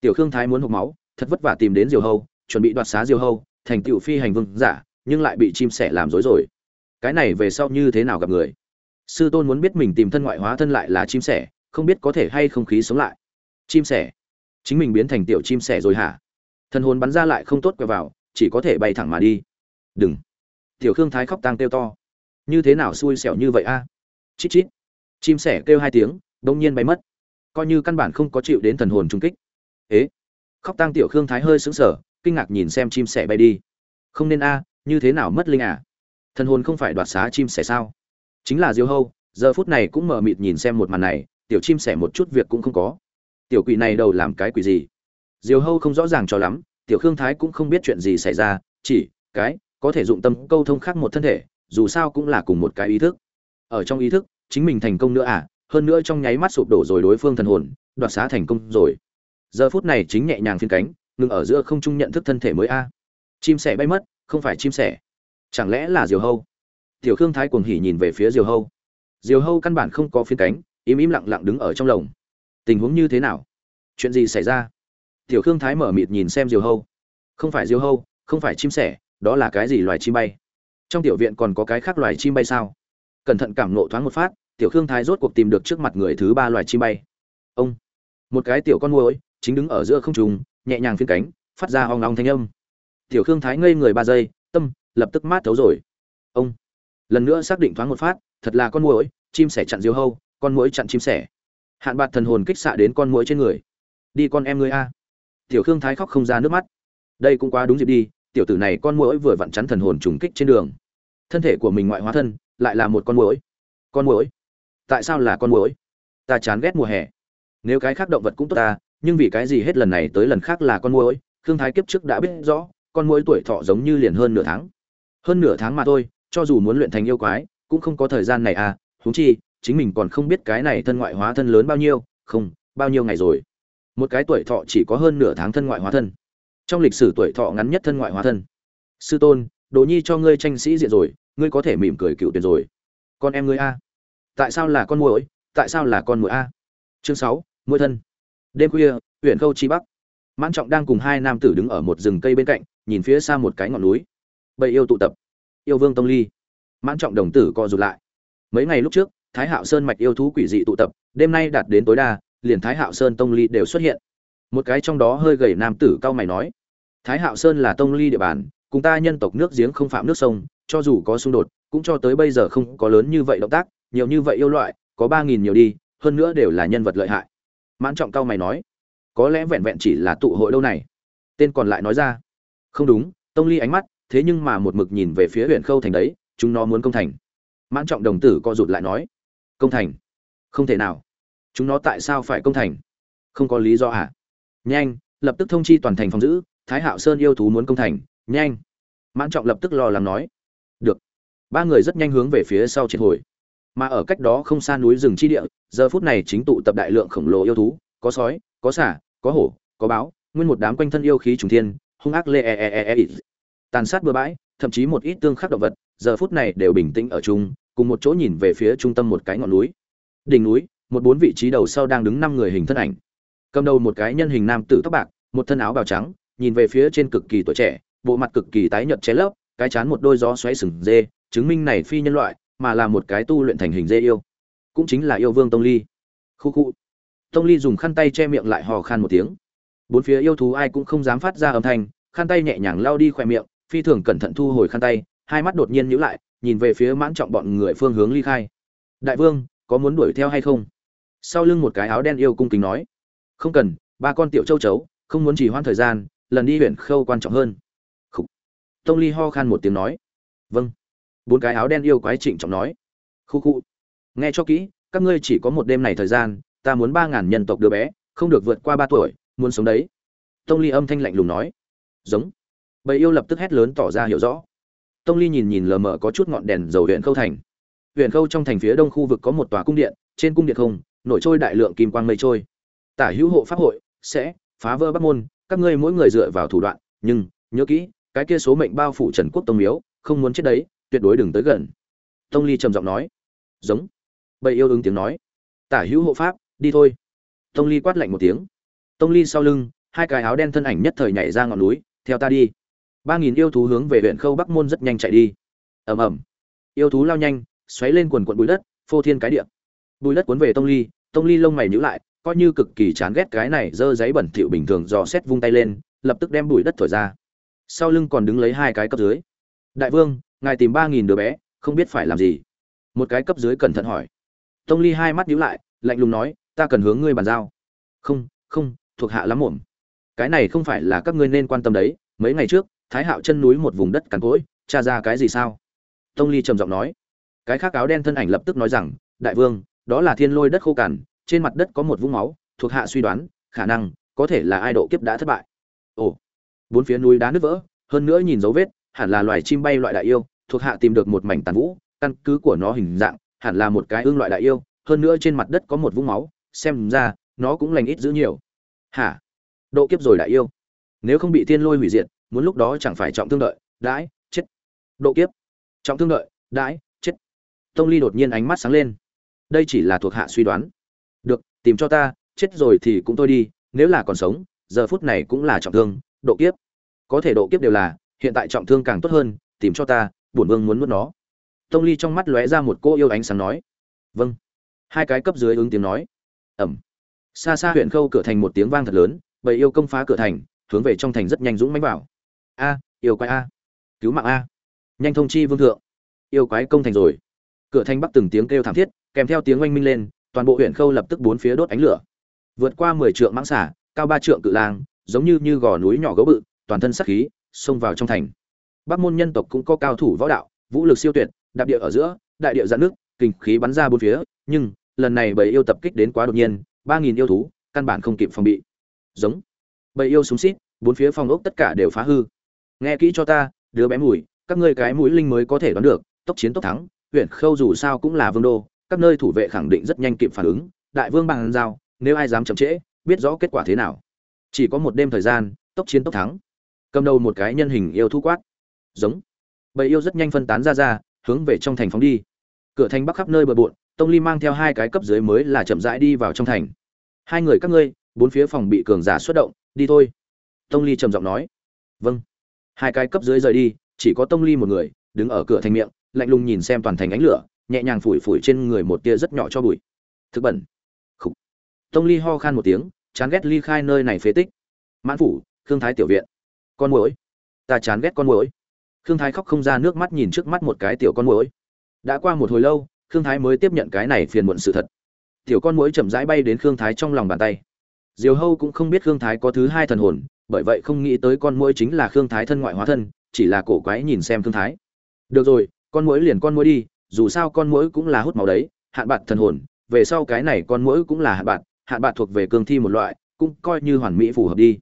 Tiểu khương thái muốn hộc máu, thật vất vả tìm đến diều hâu, chuẩn bị đoạt xá diều hâu, thành tiểu phi hành vương giả, nhưng lại bị chim sẻ làm rối rồi. Cái này về sau như thế nào gặp người? Sư tôn muốn biết mình tìm thân ngoại hóa thân lại là chim sẻ, không biết có thể hay không khí sống lại. Chim sẻ chính mình biến thành tiểu chim sẻ rồi hả? Thần hồn bắn ra lại không tốt quẹo vào, chỉ có thể bay thẳng mà đi. Đừng. Tiểu khương thái khóc tang kêu to. Như thế nào xui xẻo như vậy a? Chít chít. Chim sẻ kêu hai tiếng, đông nhiên bay mất. Coi như căn bản không có chịu đến thần hồn trung kích. Ế. Khóc tang tiểu khương thái hơi sững sờ, kinh ngạc nhìn xem chim sẻ bay đi. Không nên a, như thế nào mất linh à? Thần hồn không phải đoạt xá chim sẻ sao? Chính là diêu hâu, giờ phút này cũng mờ mịt nhìn xem một màn này, tiểu chim sẻ một chút việc cũng không có tiểu quỷ này đầu làm cái quỷ gì? Diều hâu không rõ ràng cho lắm, tiểu khương thái cũng không biết chuyện gì xảy ra, chỉ, cái, có thể dụng tâm câu thông khác một thân thể, dù sao cũng là cùng một cái ý thức. Ở trong ý thức, chính mình thành công nữa à hơn nữa trong nháy mắt sụp đổ rồi đối phương thần hồn, đoạt xá thành công rồi. Giờ phút này chính nhẹ nhàng phiên cánh, ngừng ở giữa không trung nhận thức thân thể mới a. Chim sẻ bay mất, không phải chim sẻ. Chẳng lẽ là diều hâu? Tiểu khương thái cuồng hỉ nhìn về phía diều hâu. Diều hâu căn bản không có phiên cánh, im im lặng lặng đứng ở trong lồng tình huống như thế nào? Chuyện gì xảy ra? Tiểu khương thái mở mịt nhìn xem diều hâu. Không phải diều hâu, không phải chim sẻ, đó là cái gì loài chim bay? Trong tiểu viện còn có cái khác loài chim bay sao? Cẩn thận cảm nộ thoáng một phát, tiểu khương thái rốt cuộc tìm được trước mặt người thứ ba loài chim bay. Ông! Một cái tiểu con môi chính đứng ở giữa không trùng nhẹ nhàng phiên cánh, phát ra hoang long thanh âm. Tiểu khương thái ngây người ba giây, tâm lập tức mát thấu rồi. Ông! Lần nữa xác định thoáng một phát, thật là con môi chim sẻ chặn diều hâu, con mũi chặn chim sẻ hạn bạt thần hồn kích xạ đến con muỗi trên người. Đi con em ngươi a. Tiểu khương thái khóc không ra nước mắt. Đây cũng quá đúng dịp đi, tiểu tử này con muỗi vừa vặn chắn thần hồn trùng kích trên đường. Thân thể của mình ngoại hóa thân, lại là một con muỗi. Con muỗi? Tại sao là con muỗi? Ta chán ghét mùa hè. Nếu cái khác động vật cũng tốt ta, nhưng vì cái gì hết lần này tới lần khác là con muỗi? Khương thái kiếp trước đã biết rõ, con muỗi tuổi thọ giống như liền hơn nửa tháng. Hơn nửa tháng mà thôi, cho dù muốn luyện thành yêu quái, cũng không có thời gian này à huống chi chính mình còn không biết cái này thân ngoại hóa thân lớn bao nhiêu, không, bao nhiêu ngày rồi. Một cái tuổi thọ chỉ có hơn nửa tháng thân ngoại hóa thân. Trong lịch sử tuổi thọ ngắn nhất thân ngoại hóa thân. Sư tôn, đồ nhi cho ngươi tranh sĩ diện rồi, ngươi có thể mỉm cười cựu tuyệt rồi. Con em ngươi a. Tại sao là con muỗi? Tại sao là con muỗi a? Chương sáu, muỗi thân. Đêm khuya, huyện khâu chi bắc. Mãn trọng đang cùng hai nam tử đứng ở một rừng cây bên cạnh, nhìn phía xa một cái ngọn núi. Bầy yêu tụ tập. Yêu vương tông ly. Mãn trọng đồng tử co rụt lại. Mấy ngày lúc trước thái hạo sơn mạch yêu thú quỷ dị tụ tập, đêm nay đạt đến tối đa, liền thái hạo sơn tông ly đều xuất hiện. Một cái trong đó hơi gầy nam tử cao mày nói, thái hạo sơn là tông ly địa bàn, cùng ta nhân tộc nước giếng không phạm nước sông, cho dù có xung đột, cũng cho tới bây giờ không có lớn như vậy động tác, nhiều như vậy yêu loại, có ba nghìn nhiều đi, hơn nữa đều là nhân vật lợi hại. Mãn trọng cao mày nói, có lẽ vẹn vẹn chỉ là tụ hội đâu này. Tên còn lại nói ra, không đúng, tông ly ánh mắt, thế nhưng mà một mực nhìn về phía huyện khâu thành đấy, chúng nó muốn công thành. Mãn trọng đồng tử co rụt lại nói công thành. Không thể nào. Chúng nó tại sao phải công thành? Không có lý do à? Nhanh, lập tức thông chi toàn thành phòng giữ, thái hạo sơn yêu thú muốn công thành, nhanh. Mãn trọng lập tức lo lắng nói. Được. Ba người rất nhanh hướng về phía sau triệt hồi. Mà ở cách đó không xa núi rừng chi địa, giờ phút này chính tụ tập đại lượng khổng lồ yêu thú, có sói, có xả có hổ, có báo, nguyên một đám quanh thân yêu khí trùng thiên, hung ác lê e, e e e e. Tàn sát bừa bãi, thậm chí một ít tương khắc động vật, giờ phút này đều bình tĩnh ở chung cùng một chỗ nhìn về phía trung tâm một cái ngọn núi. Đỉnh núi, một bốn vị trí đầu sau đang đứng năm người hình thân ảnh. Cầm đầu một cái nhân hình nam tử tóc bạc, một thân áo bào trắng, nhìn về phía trên cực kỳ tuổi trẻ, bộ mặt cực kỳ tái nhợt ché lấp, cái chán một đôi gió xoáy sừng dê, chứng minh này phi nhân loại, mà là một cái tu luyện thành hình dê yêu. Cũng chính là yêu vương tông ly. Khu khu. Tông ly dùng khăn tay che miệng lại hò khan một tiếng. Bốn phía yêu thú ai cũng không dám phát ra âm thanh, khăn tay nhẹ nhàng lao đi khỏe miệng, phi thường cẩn thận thu hồi khăn tay, hai mắt đột nhiên nhíu lại nhìn về phía mãn trọng bọn người phương hướng ly khai. Đại vương, có muốn đuổi theo hay không? Sau lưng một cái áo đen yêu cung kính nói. Không cần, ba con tiểu châu chấu, không muốn chỉ hoãn thời gian, lần đi huyện khâu quan trọng hơn. Khủ. tông ly ho khan một tiếng nói. Vâng. Bốn cái áo đen yêu quái trịnh trọng nói. Khu khu. Nghe cho kỹ, các ngươi chỉ có một đêm này thời gian, ta muốn ba ngàn nhân tộc đứa bé, không được vượt qua ba tuổi, muốn sống đấy. Tông ly âm thanh lạnh lùng nói. Giống. Bầy yêu lập tức hét lớn tỏ ra hiểu rõ tông ly nhìn nhìn lờ mờ có chút ngọn đèn dầu huyện khâu thành. Huyện khâu trong thành phía đông khu vực có một tòa cung điện, trên cung điện không, nổi trôi đại lượng kim quang mây trôi. Tả hữu hộ pháp hội, sẽ, phá vỡ bắc môn, các ngươi mỗi người dựa vào thủ đoạn, nhưng, nhớ kỹ, cái kia số mệnh bao phủ trần quốc tông miếu, không muốn chết đấy, tuyệt đối đừng tới gần. Tông ly trầm giọng nói. Giống. Bầy yêu ứng tiếng nói. Tả hữu hộ pháp, đi thôi. Tông ly quát lạnh một tiếng. Tông ly sau lưng, hai cái áo đen thân ảnh nhất thời nhảy ra ngọn núi, theo ta đi ba nghìn yêu thú hướng về huyện khâu bắc môn rất nhanh chạy đi. Ầm ầm. Yêu thú lao nhanh, xoáy lên quần quận bụi đất, phô thiên cái địa. Bụi đất cuốn về tông ly tông ly lông mày nhíu lại, coi như cực kỳ chán ghét cái này dơ giấy bẩn thỉu bình thường dò xét vung tay lên, lập tức đem bụi đất thổi ra. Sau lưng còn đứng lấy hai cái cấp dưới. Đại vương, ngài tìm ba nghìn đứa bé, không biết phải làm gì. Một cái cấp dưới cẩn thận hỏi. Tông ly hai mắt nhíu lại, lạnh lùng nói, ta cần hướng ngươi bàn giao. Không không, thuộc hạ lắm muộn. Cái này không phải là các ngươi nên quan tâm đấy, mấy ngày trước thái hạo chân núi một vùng đất cằn cỗi, tra ra cái gì sao? Tông ly trầm giọng nói. Cái khác áo đen thân ảnh lập tức nói rằng, đại vương, đó là thiên lôi đất khô cằn, trên mặt đất có một vũng máu, thuộc hạ suy đoán, khả năng có thể là ai độ kiếp đã thất bại. Ồ, bốn phía núi đá nứt vỡ, hơn nữa nhìn dấu vết, hẳn là loài chim bay loại đại yêu, thuộc hạ tìm được một mảnh tàn vũ, căn cứ của nó hình dạng, hẳn là một cái ương loại đại yêu, hơn nữa trên mặt đất có một vũng máu, xem ra nó cũng lành ít giữ nhiều. Hả? Độ kiếp rồi đại yêu. Nếu không bị thiên lôi hủy diệt muốn lúc đó chẳng phải trọng thương đợi, đãi, chết. Độ kiếp. Trọng thương đợi, đãi, chết. Tông ly đột nhiên ánh mắt sáng lên. Đây chỉ là thuộc hạ suy đoán. Được, tìm cho ta, chết rồi thì cũng tôi đi, nếu là còn sống, giờ phút này cũng là trọng thương, độ kiếp. Có thể độ kiếp đều là, hiện tại trọng thương càng tốt hơn, tìm cho ta, bổn vương muốn nuốt nó. Tông ly trong mắt lóe ra một cô yêu ánh sáng nói. Vâng. Hai cái cấp dưới ứng tiếng nói. Ẩm. Xa xa huyện khâu cửa thành một tiếng vang thật lớn, bầy yêu công phá cửa thành, hướng về trong thành rất nhanh dũng mãnh vào a, yêu quái a. Cứu mạng a. Nhanh thông chi vương thượng. Yêu quái công thành rồi. Cửa thành bắc từng tiếng kêu thảm thiết, kèm theo tiếng oanh minh lên, toàn bộ huyện khâu lập tức bốn phía đốt ánh lửa. Vượt qua mười trượng mãng xả cao ba trượng cự lang, giống như như gò núi nhỏ gấu bự, toàn thân sắc khí, xông vào trong thành. Bắc môn nhân tộc cũng có cao thủ võ đạo, vũ lực siêu tuyệt, đạp địa ở giữa, đại địa dạn nước, kinh khí bắn ra bốn phía, nhưng lần này bầy yêu tập kích đến quá đột nhiên, ba nghìn yêu thú, căn bản không kịp phòng bị. Giống. Bầy yêu súng xít, bốn phía phòng ốc tất cả đều phá hư nghe kỹ cho ta, đứa bé mùi, các ngươi cái mũi linh mới có thể đoán được, tốc chiến tốc thắng, huyện khâu dù sao cũng là vương đô, các nơi thủ vệ khẳng định rất nhanh kịp phản ứng, đại vương bằng giao, nếu ai dám chậm trễ, biết rõ kết quả thế nào. Chỉ có một đêm thời gian, tốc chiến tốc thắng. Cầm đầu một cái nhân hình yêu thu quát. Giống. Bầy yêu rất nhanh phân tán ra ra, hướng về trong thành phóng đi. Cửa thành bắc khắp nơi bờ bộn, tông ly mang theo hai cái cấp dưới mới là chậm rãi đi vào trong thành. Hai người các ngươi, bốn phía phòng bị cường giả xuất động, đi thôi. Tông ly trầm giọng nói. Vâng hai cái cấp dưới rời đi, chỉ có tông ly một người, đứng ở cửa thành miệng, lạnh lùng nhìn xem toàn thành ánh lửa, nhẹ nhàng phủi phủi trên người một tia rất nhỏ cho bụi. Thực bẩn. Khủ. tông ly ho khan một tiếng, chán ghét ly khai nơi này phế tích. Mãn phủ, khương thái tiểu viện. Con muỗi. Ta chán ghét con muỗi. Khương thái khóc không ra nước mắt nhìn trước mắt một cái tiểu con muỗi. Đã qua một hồi lâu, khương thái mới tiếp nhận cái này phiền muộn sự thật. Tiểu con muỗi chậm rãi bay đến khương thái trong lòng bàn tay. Diều hâu cũng không biết khương thái có thứ hai thần hồn bởi vậy không nghĩ tới con muỗi chính là khương thái thân ngoại hóa thân, chỉ là cổ quái nhìn xem khương thái. Được rồi, con muỗi liền con muỗi đi, dù sao con muỗi cũng là hút máu đấy, hạn bạc thần hồn, về sau cái này con muỗi cũng là hạn bạc hạn bạc thuộc về cương thi một loại, cũng coi như hoàn mỹ phù hợp đi.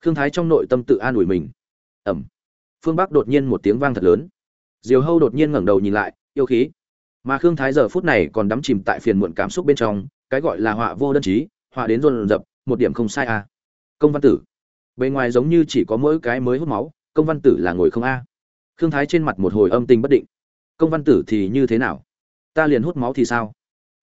Khương thái trong nội tâm tự an ủi mình. Ẩm. Phương bắc đột nhiên một tiếng vang thật lớn. Diều hâu đột nhiên ngẩng đầu nhìn lại, yêu khí. Mà khương thái giờ phút này còn đắm chìm tại phiền muộn cảm xúc bên trong, cái gọi là họa vô đơn chí, họa đến rôn rập, một điểm không sai à. công văn tử bề ngoài giống như chỉ có mỗi cái mới hút máu, công văn tử là ngồi không a. Khương thái trên mặt một hồi âm tình bất định. Công văn tử thì như thế nào? Ta liền hút máu thì sao?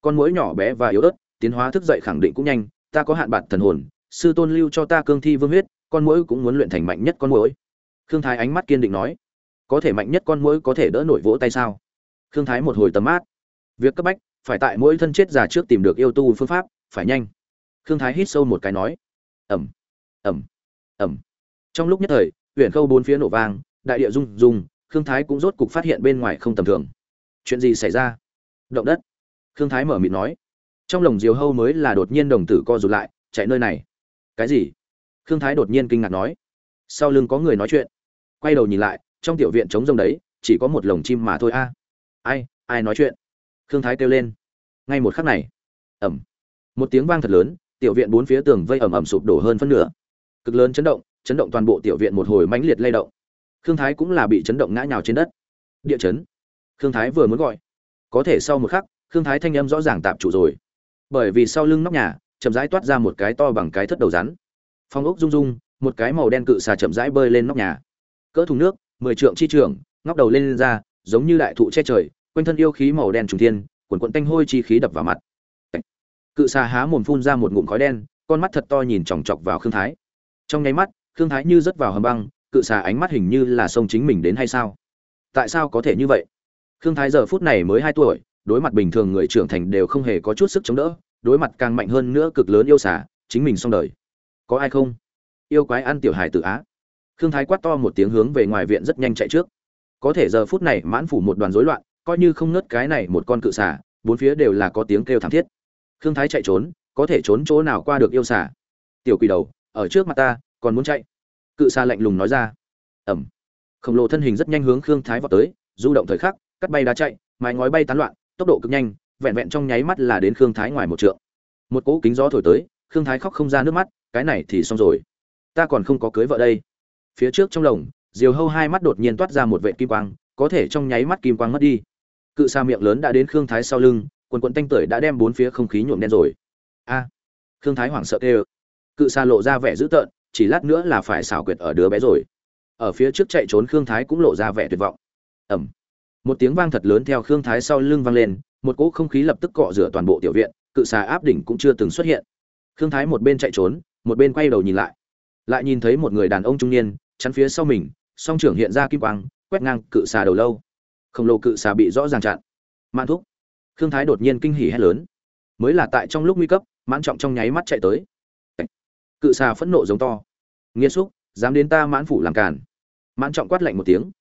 Con mũi nhỏ bé và yếu ớt, tiến hóa thức dậy khẳng định cũng nhanh, ta có hạn bạn thần hồn, sư tôn lưu cho ta cương thi vương huyết, con mũi cũng muốn luyện thành mạnh nhất con mũi. Khương thái ánh mắt kiên định nói. Có thể mạnh nhất con mũi có thể đỡ nổi vỗ tay sao? Khương thái một hồi tầm mát. Việc cấp bách, phải tại mỗi thân chết già trước tìm được yêu tu phương pháp, phải nhanh. Khương thái hít sâu một cái nói. Ẩm. Ẩm ẩm. Trong lúc nhất thời huyện khâu bốn phía nổ vang, đại địa rung rung, khương thái cũng rốt cục phát hiện bên ngoài không tầm thường. Chuyện gì xảy ra? Động đất. Khương thái mở mịt nói. Trong lồng diều hâu mới là đột nhiên đồng tử co rụt lại, chạy nơi này. Cái gì? Khương thái đột nhiên kinh ngạc nói. Sau lưng có người nói chuyện. Quay đầu nhìn lại, trong tiểu viện trống rông đấy, chỉ có một lồng chim mà thôi a. À. Ai ai nói chuyện? Khương thái kêu lên. Ngay một khắc này, ẩm. Một tiếng vang thật lớn, tiểu viện bốn phía tường vây ẩm ẩm sụp đổ hơn phân nửa cực lớn chấn động chấn động toàn bộ tiểu viện một hồi mãnh liệt lay động. Khương thái cũng là bị chấn động ngã nhào trên đất. Địa chấn. Khương thái vừa muốn gọi. Có thể sau một khắc khương thái thanh âm rõ ràng tạm trụ rồi. Bởi vì sau lưng nóc nhà chậm rãi toát ra một cái to bằng cái thất đầu rắn. Phong ốc rung rung một cái màu đen cự xà chậm rãi bơi lên nóc nhà. Cỡ thùng nước mười trượng chi trường ngóc đầu lên, lên ra giống như đại thụ che trời quanh thân yêu khí màu đen trùng thiên quần quận tanh hôi chi khí đập vào mặt. Cự xà há mồm phun ra một ngụm khói đen con mắt thật to nhìn chòng chọc vào khương thái trong nháy mắt, khương thái như rớt vào hầm băng, cự xà ánh mắt hình như là sông chính mình đến hay sao? Tại sao có thể như vậy? Khương thái giờ phút này mới hai tuổi, đối mặt bình thường người trưởng thành đều không hề có chút sức chống đỡ, đối mặt càng mạnh hơn nữa cực lớn yêu xà, chính mình xong đời. Có ai không? Yêu quái ăn tiểu hài tự á. Khương thái quát to một tiếng hướng về ngoài viện rất nhanh chạy trước. Có thể giờ phút này mãn phủ một đoàn rối loạn, coi như không nớt cái này một con cự xà, bốn phía đều là có tiếng kêu thảm thiết. Khương thái chạy trốn, có thể trốn chỗ nào qua được yêu xà? Tiểu quỷ đầu ở trước mặt ta, còn muốn chạy. Cự xa lạnh lùng nói ra. Ẩm. Khổng lồ thân hình rất nhanh hướng khương thái vào tới, du động thời khắc, cắt bay đá chạy, mái ngói bay tán loạn, tốc độ cực nhanh, vẹn vẹn trong nháy mắt là đến khương thái ngoài một trượng. Một cỗ kính gió thổi tới, khương thái khóc không ra nước mắt, cái này thì xong rồi. Ta còn không có cưới vợ đây. Phía trước trong lồng, diều hâu hai mắt đột nhiên toát ra một vệ kim quang, có thể trong nháy mắt kim quang mất đi. Cự xa miệng lớn đã đến khương thái sau lưng, quần quần tanh tưởi đã đem bốn phía không khí nhuộm đen rồi. A. Khương thái hoảng sợ tê cự xa lộ ra vẻ dữ tợn, chỉ lát nữa là phải xảo quyệt ở đứa bé rồi. Ở phía trước chạy trốn khương thái cũng lộ ra vẻ tuyệt vọng. Ẩm một tiếng vang thật lớn theo khương thái sau lưng vang lên, một cỗ không khí lập tức cọ rửa toàn bộ tiểu viện, cự xà áp đỉnh cũng chưa từng xuất hiện. Khương thái một bên chạy trốn, một bên quay đầu nhìn lại. Lại nhìn thấy một người đàn ông trung niên, chắn phía sau mình, song trưởng hiện ra kim quang, quét ngang cự xà đầu lâu. Khổng lồ cự xà bị rõ ràng chặn. Mãn thúc. Khương thái đột nhiên kinh hỉ hét lớn. Mới là tại trong lúc nguy cấp, mãn trọng trong nháy mắt chạy tới cự xà phẫn nộ giống to. Nghiêm xúc, dám đến ta mãn phủ làm càn. Mãn trọng quát lạnh một tiếng.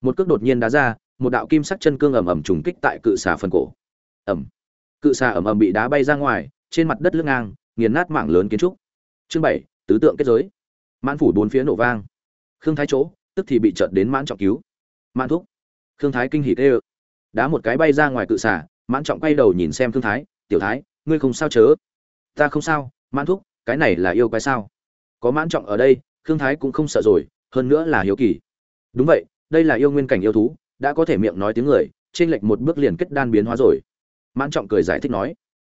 Một cước đột nhiên đá ra, một đạo kim sắc chân cương ầm ầm trùng kích tại cự xà phần cổ. Ầm. Cự xà ầm ầm bị đá bay ra ngoài, trên mặt đất lưng ngang, nghiền nát mảng lớn kiến trúc. Chương bảy, tứ tượng kết giới. Mãn phủ bốn phía nổ vang. Khương thái chỗ, tức thì bị trợt đến mãn trọng cứu. Mãn thúc. Khương thái kinh hỉ tê ơ đá một cái bay ra ngoài cự xả mãn trọng quay đầu nhìn xem khương thái, tiểu thái, ngươi không sao chớ? Ta không sao, mãn thúc cái này là yêu quái sao? Có mãn trọng ở đây, khương thái cũng không sợ rồi, hơn nữa là hiếu kỳ. Đúng vậy, đây là yêu nguyên cảnh yêu thú, đã có thể miệng nói tiếng người trên lệch một bước liền kết đan biến hóa rồi. Mãn trọng cười giải thích nói.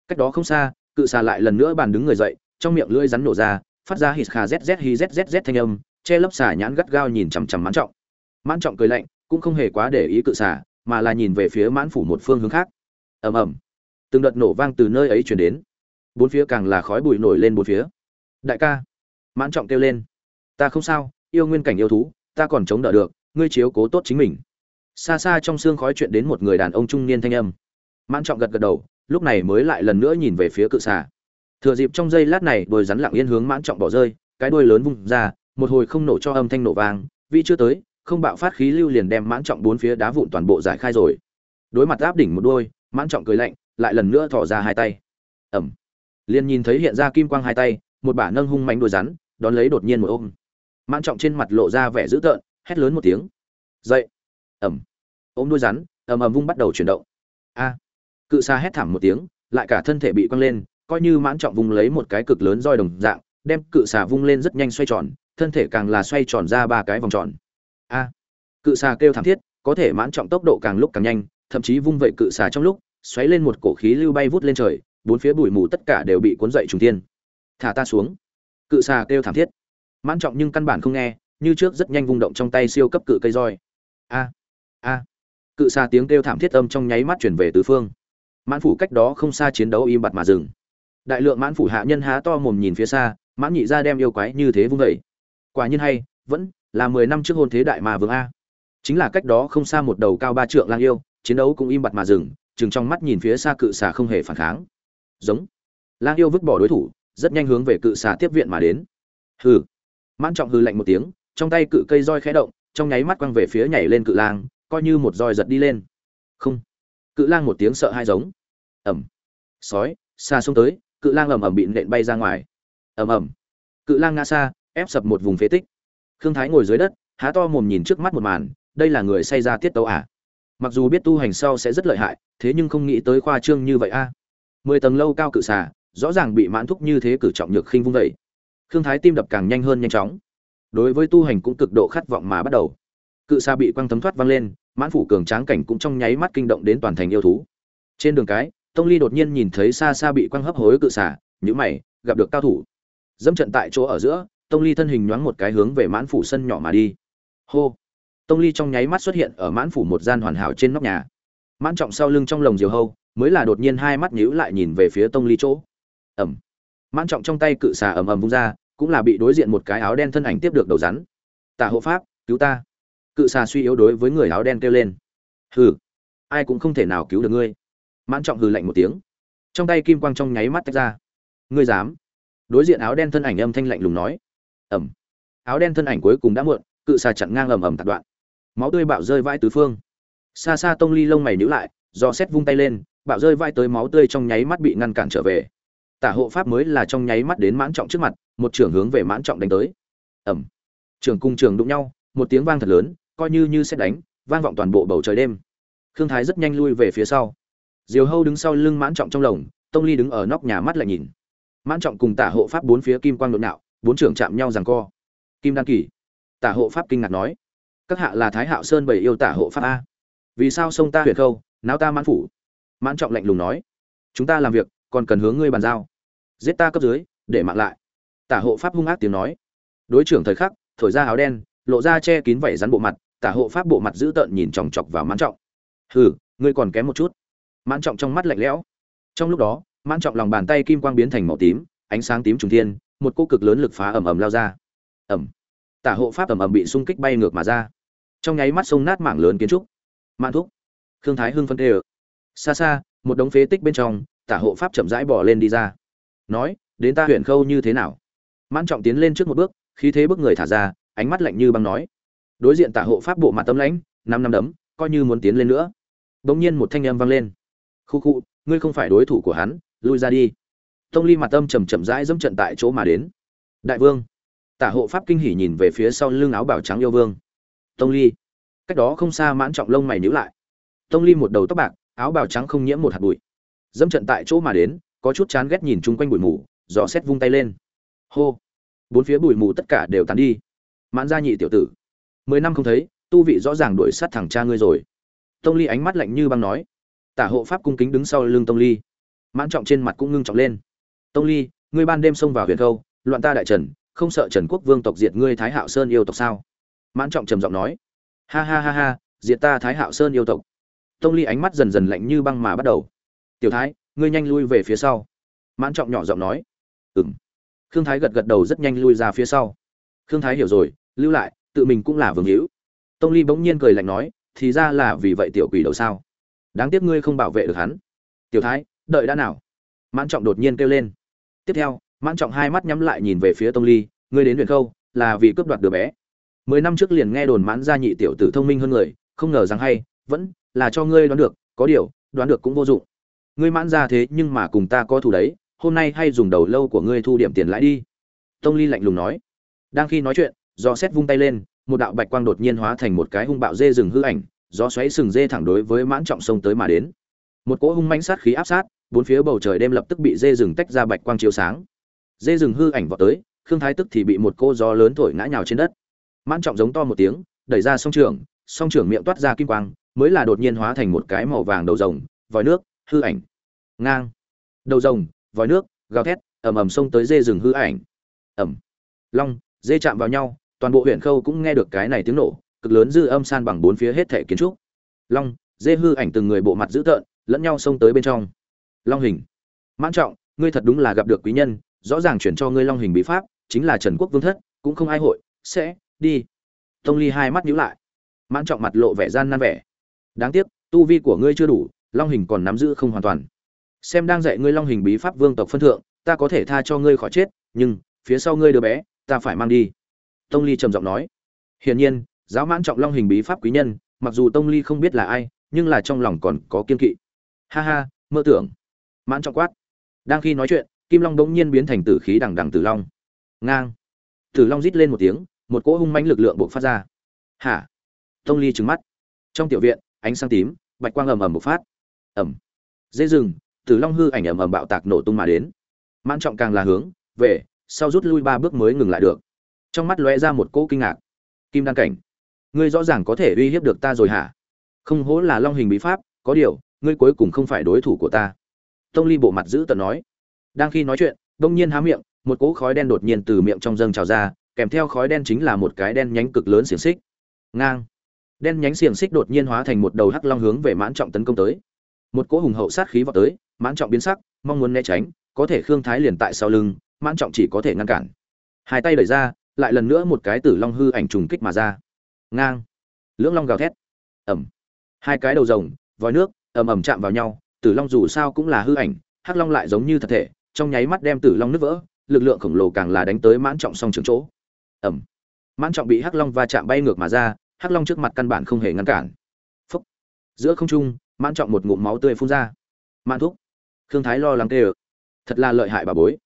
Cách đó không xa, cự xà lại lần nữa bàn đứng người dậy, trong miệng lưỡi rắn nổ ra, phát ra hít khà zz hi zzz thanh âm, che lấp xà nhãn gắt gao nhìn chằm chằm mãn trọng. Mãn trọng cười lạnh, cũng không hề quá để ý cự xà, mà là nhìn về phía mãn phủ một phương hướng khác. Ầm ầm. Từng đợt nổ vang từ nơi ấy chuyển đến bốn phía càng là khói bụi nổi lên bốn phía. Đại ca, mãn trọng kêu lên. Ta không sao, yêu nguyên cảnh yêu thú, ta còn chống đỡ được, ngươi chiếu cố tốt chính mình. Xa xa trong xương khói chuyện đến một người đàn ông trung niên thanh âm. Mãn trọng gật gật đầu, lúc này mới lại lần nữa nhìn về phía cự xà. Thừa dịp trong giây lát này, đôi rắn lặng yên hướng mãn trọng bỏ rơi, cái đuôi lớn vung ra, một hồi không nổ cho âm thanh nổ vang vi chưa tới, không bạo phát khí lưu liền đem mãn trọng bốn phía đá vụn toàn bộ giải khai rồi. Đối mặt áp đỉnh một đôi, mãn trọng cười lạnh, lại lần nữa thỏ ra hai tay. Ẩm liền nhìn thấy hiện ra kim quang hai tay, một bả nâng hung mạnh đuôi rắn, đón lấy đột nhiên một ôm. Mãn trọng trên mặt lộ ra vẻ dữ tợn, hét lớn một tiếng. Dậy! Ẩm ôm đuôi rắn, ầm ầm vung bắt đầu chuyển động. A. Cự xa hét thảm một tiếng, lại cả thân thể bị quăng lên, coi như mãn trọng vung lấy một cái cực lớn roi đồng dạng, đem cự xà vung lên rất nhanh xoay tròn, thân thể càng là xoay tròn ra ba cái vòng tròn. A. Cự xà kêu thảm thiết, có thể mãn trọng tốc độ càng lúc càng nhanh, thậm chí vung vậy cự xà trong lúc, xoáy lên một cổ khí lưu bay vút lên trời bốn phía bụi mù tất cả đều bị cuốn dậy trùng tiên thả ta xuống. Cự xà kêu thảm thiết. Mãn trọng nhưng căn bản không nghe, như trước rất nhanh vung động trong tay siêu cấp cự cây roi. A a. Cự xà tiếng kêu thảm thiết âm trong nháy mắt chuyển về tứ phương. Mãn phủ cách đó không xa chiến đấu im bặt mà dừng. Đại lượng mãn phủ hạ nhân há to mồm nhìn phía xa, mãn nhị ra đem yêu quái như thế vung vẩy quả nhiên hay, vẫn là mười năm trước hôn thế đại mà vương a. Chính là cách đó không xa một đầu cao ba trượng lang yêu, chiến đấu cũng im bặt mà dừng, chừng trong mắt nhìn phía xa cự xà không hề phản kháng giống. Lang yêu vứt bỏ đối thủ, rất nhanh hướng về cự xà tiếp viện mà đến. Hừ. Mãn trọng hừ lạnh một tiếng, trong tay cự cây roi khẽ động, trong nháy mắt quăng về phía nhảy lên cự lang, coi như một roi giật đi lên. Không. Cự lang một tiếng sợ hai giống. Ẩm sói, xa xông tới, cự lang ầm ầm bị nện bay ra ngoài. Ầm ầm. Cự lang ngã xa, ép sập một vùng phế tích. Khương thái ngồi dưới đất, há to mồm nhìn trước mắt một màn, đây là người say ra tiết tấu à? Mặc dù biết tu hành sau sẽ rất lợi hại, thế nhưng không nghĩ tới khoa trương như vậy a mười tầng lâu cao cự xà, rõ ràng bị mãn thúc như thế cử trọng nhược khinh vung vẩy khương thái tim đập càng nhanh hơn nhanh chóng. Đối với tu hành cũng cực độ khát vọng mà bắt đầu. Cự xà bị quăng thấm thoát văng lên, mãn phủ cường tráng cảnh cũng trong nháy mắt kinh động đến toàn thành yêu thú. Trên đường cái, tông ly đột nhiên nhìn thấy xa xa bị quăng hấp hối cự xà nhữ mày, gặp được cao thủ. Dẫm trận tại chỗ ở giữa, tông ly thân hình nhoáng một cái hướng về mãn phủ sân nhỏ mà đi. Hô! Tông ly trong nháy mắt xuất hiện ở mãn phủ một gian hoàn hảo trên nóc nhà. Mãn trọng sau lưng trong lồng diều hâu mới là đột nhiên hai mắt nhíu lại nhìn về phía tông ly chỗ. Ẩm mãn trọng trong tay cự xà ầm ầm vung ra, cũng là bị đối diện một cái áo đen thân ảnh tiếp được đầu rắn. Tả hộ pháp, cứu ta. Cự xà suy yếu đối với người áo đen kêu lên. Hừ, ai cũng không thể nào cứu được ngươi. Mãn trọng hừ lạnh một tiếng. Trong tay kim quang trong nháy mắt tách ra. Ngươi dám? Đối diện áo đen thân ảnh âm thanh lạnh lùng nói. Ẩm áo đen thân ảnh cuối cùng đã muộn, cự xà chặn ngang ầm ầm tạt đoạn. Máu tươi bạo rơi vãi tứ phương. Xa xa tông ly lông mày nhíu lại, do xét vung tay lên bạo rơi vai tới máu tươi trong nháy mắt bị ngăn cản trở về. Tả hộ pháp mới là trong nháy mắt đến mãn trọng trước mặt, một trưởng hướng về mãn trọng đánh tới. Ẩm trường cung trường đụng nhau, một tiếng vang thật lớn, coi như như xét đánh, vang vọng toàn bộ bầu trời đêm. Khương thái rất nhanh lui về phía sau. Diều hâu đứng sau lưng mãn trọng trong lồng, tông ly đứng ở nóc nhà mắt lại nhìn. Mãn trọng cùng tả hộ pháp bốn phía kim quang nội nạo, bốn trưởng chạm nhau rằng co. Kim đan kỳ. Tả hộ pháp kinh ngạc nói, các hạ là thái hạo sơn bảy yêu tả hộ pháp a? Vì sao sông ta huyệt khâu, náo ta mãn phủ? Mãn trọng lạnh lùng nói, chúng ta làm việc, còn cần hướng ngươi bàn giao. Giết ta cấp dưới, để mạng lại. Tả hộ pháp hung ác tiếng nói. Đối trưởng thời khắc, thổi ra áo đen, lộ ra che kín vảy rắn bộ mặt, tả hộ pháp bộ mặt dữ tợn nhìn chòng chọc vào mãn trọng. Hừ, ngươi còn kém một chút. Mãn trọng trong mắt lạnh lẽo. Trong lúc đó, mãn trọng lòng bàn tay kim quang biến thành màu tím, ánh sáng tím trùng thiên, một cô cực lớn lực phá ầm ầm lao ra. Ầm. Tả hộ pháp ầm ầm bị xung kích bay ngược mà ra. Trong nháy mắt sông nát mảng lớn kiến trúc. Mãn thúc. Khương thái hưng phân tê xa xa, một đống phế tích bên trong, tả hộ pháp chậm rãi bỏ lên đi ra. Nói, đến ta huyện khâu như thế nào? Mãn trọng tiến lên trước một bước, khí thế bước người thả ra, ánh mắt lạnh như băng nói, đối diện tả hộ pháp bộ mặt tấm lãnh, năm năm đấm, coi như muốn tiến lên nữa. Bỗng nhiên một thanh âm vang lên. Khu khu, ngươi không phải đối thủ của hắn, lui ra đi. Tông ly mặt tâm chầm chậm rãi dẫm trận tại chỗ mà đến. Đại vương. Tả hộ pháp kinh hỉ nhìn về phía sau lưng áo bào trắng yêu vương. Tông ly. Cách đó không xa mãn trọng lông mày nhíu lại. Tông ly một đầu tóc bạc áo bào trắng không nhiễm một hạt bụi. Dẫm trận tại chỗ mà đến, có chút chán ghét nhìn chung quanh bụi mù gió xét vung tay lên. Hô. Bốn phía bụi mù tất cả đều tán đi. Mãn gia nhị tiểu tử, mười năm không thấy, tu vị rõ ràng đuổi sát thẳng cha ngươi rồi. Tông ly ánh mắt lạnh như băng nói. Tả hộ pháp cung kính đứng sau lưng tông ly. Mãn trọng trên mặt cũng ngưng trọng lên. Tông ly, ngươi ban đêm xông vào huyện khâu, loạn ta đại trần, không sợ trần quốc vương tộc diệt ngươi thái hạo sơn yêu tộc sao? Mãn trọng trầm giọng nói. Ha ha ha ha, diệt ta thái hạo sơn yêu tộc tông ly ánh mắt dần dần lạnh như băng mà bắt đầu. Tiểu thái, ngươi nhanh lui về phía sau. Mãn trọng nhỏ giọng nói. Ừ m khương thái gật gật đầu rất nhanh lui ra phía sau. Khương thái hiểu rồi, lưu lại, tự mình cũng là vương hữu. Tông ly bỗng nhiên cười lạnh nói, thì ra là vì vậy tiểu quỷ đầu sao? Đáng tiếc ngươi không bảo vệ được hắn. Tiểu thái, đợi đã nào? Mãn trọng đột nhiên kêu lên. Tiếp theo, mãn trọng hai mắt nhắm lại nhìn về phía tông ly, ngươi đến huyện khâu, là vì cướp đoạt đứa bé. Mười năm trước liền nghe đồn mãn gia nhị tiểu tử thông minh hơn người, không ngờ rằng hay, vẫn là cho ngươi đoán được, có điều, đoán được cũng vô dụng. Ngươi mãn ra thế nhưng mà cùng ta có thù đấy, hôm nay hay dùng đầu lâu của ngươi thu điểm tiền lãi đi. Tông ly lạnh lùng nói. Đang khi nói chuyện do xét vung tay lên, một đạo bạch quang đột nhiên hóa thành một cái hung bạo dê rừng hư ảnh, gió xoáy sừng dê thẳng đối với mãn trọng sông tới mà đến. Một cỗ hung mãnh sát khí áp sát, bốn phía bầu trời đêm lập tức bị dê rừng tách ra bạch quang chiếu sáng. Dê rừng hư ảnh vọt tới, khương thái tức thì bị một cô gió lớn thổi ngã nhào trên đất. Mãn trọng giống to một tiếng, đẩy ra song trường song trường miệng toát ra kim quang mới là đột nhiên hóa thành một cái màu vàng đầu rồng, vòi nước, hư ảnh. Ngang. Đầu rồng, vòi nước, gào thét, ầm ầm xông tới dê rừng hư ảnh. Ầm. Long, dê chạm vào nhau, toàn bộ huyện khâu cũng nghe được cái này tiếng nổ, cực lớn dư âm san bằng bốn phía hết thể kiến trúc. Long, dê hư ảnh từng người bộ mặt dữ tợn, lẫn nhau xông tới bên trong. Long hình. Mãn trọng, ngươi thật đúng là gặp được quý nhân, rõ ràng chuyển cho ngươi long hình bí pháp, chính là trần quốc vương thất, cũng không ai hội, sẽ đi. Tông ly hai mắt nhíu lại. Mãn trọng mặt lộ vẻ gian nan vẻ đáng tiếc, tu vi của ngươi chưa đủ, long hình còn nắm giữ không hoàn toàn. Xem đang dạy ngươi long hình bí pháp vương tộc phân thượng, ta có thể tha cho ngươi khỏi chết, nhưng, phía sau ngươi đứa bé, ta phải mang đi. Tông ly trầm giọng nói. Hiển nhiên, giáo mãn trọng long hình bí pháp quý nhân, mặc dù tông ly không biết là ai, nhưng là trong lòng còn có kiên kỵ. Ha ha, mơ tưởng. Mãn trọng quát. Đang khi nói chuyện, kim long bỗng nhiên biến thành tử khí đằng đằng tử long. Ngang. Tử long rít lên một tiếng, một cỗ hung mãnh lực lượng buộc phát ra. Hả? Tông ly trừng mắt. Trong tiểu viện ánh sáng tím, bạch quang ầm ầm bộc phát. Ầm. Dễ rừng tử long hư ảnh ầm ầm bạo tạc nổ tung mà đến. Mãn trọng càng là hướng, về, sau rút lui ba bước mới ngừng lại được. Trong mắt lóe ra một cỗ kinh ngạc. Kim Đăng cảnh, ngươi rõ ràng có thể uy hiếp được ta rồi hả? Không hố là long hình bí pháp, có điều, ngươi cuối cùng không phải đối thủ của ta. Tông ly bộ mặt giữ tận nói. Đang khi nói chuyện đông nhiên há miệng, một cỗ khói đen đột nhiên từ miệng trong dâng trào ra, kèm theo khói đen chính là một cái đen nhánh cực lớn xiềng xích. Ngang đen nhánh xiềng xích đột nhiên hóa thành một đầu hắc long hướng về mãn trọng tấn công tới. Một cỗ hùng hậu sát khí vào tới, mãn trọng biến sắc, mong muốn né tránh, có thể khương thái liền tại sau lưng, mãn trọng chỉ có thể ngăn cản. Hai tay đẩy ra, lại lần nữa một cái tử long hư ảnh trùng kích mà ra. Ngang. Lưỡng long gào thét. Ẩm hai cái đầu rồng, vòi nước, ầm ầm chạm vào nhau, tử long dù sao cũng là hư ảnh, hắc long lại giống như thật thể, trong nháy mắt đem tử long nứt vỡ, lực lượng khổng lồ càng là đánh tới mãn trọng song trường chỗ. Ẩm mãn trọng bị hắc long va chạm bay ngược mà ra hắc long trước mặt căn bản không hề ngăn cản. Phúc. Giữa không trung, mãn trọng một ngụm máu tươi phun ra. Mãn thúc. Khương thái lo lắng tê ơ thật là lợi hại bà bối.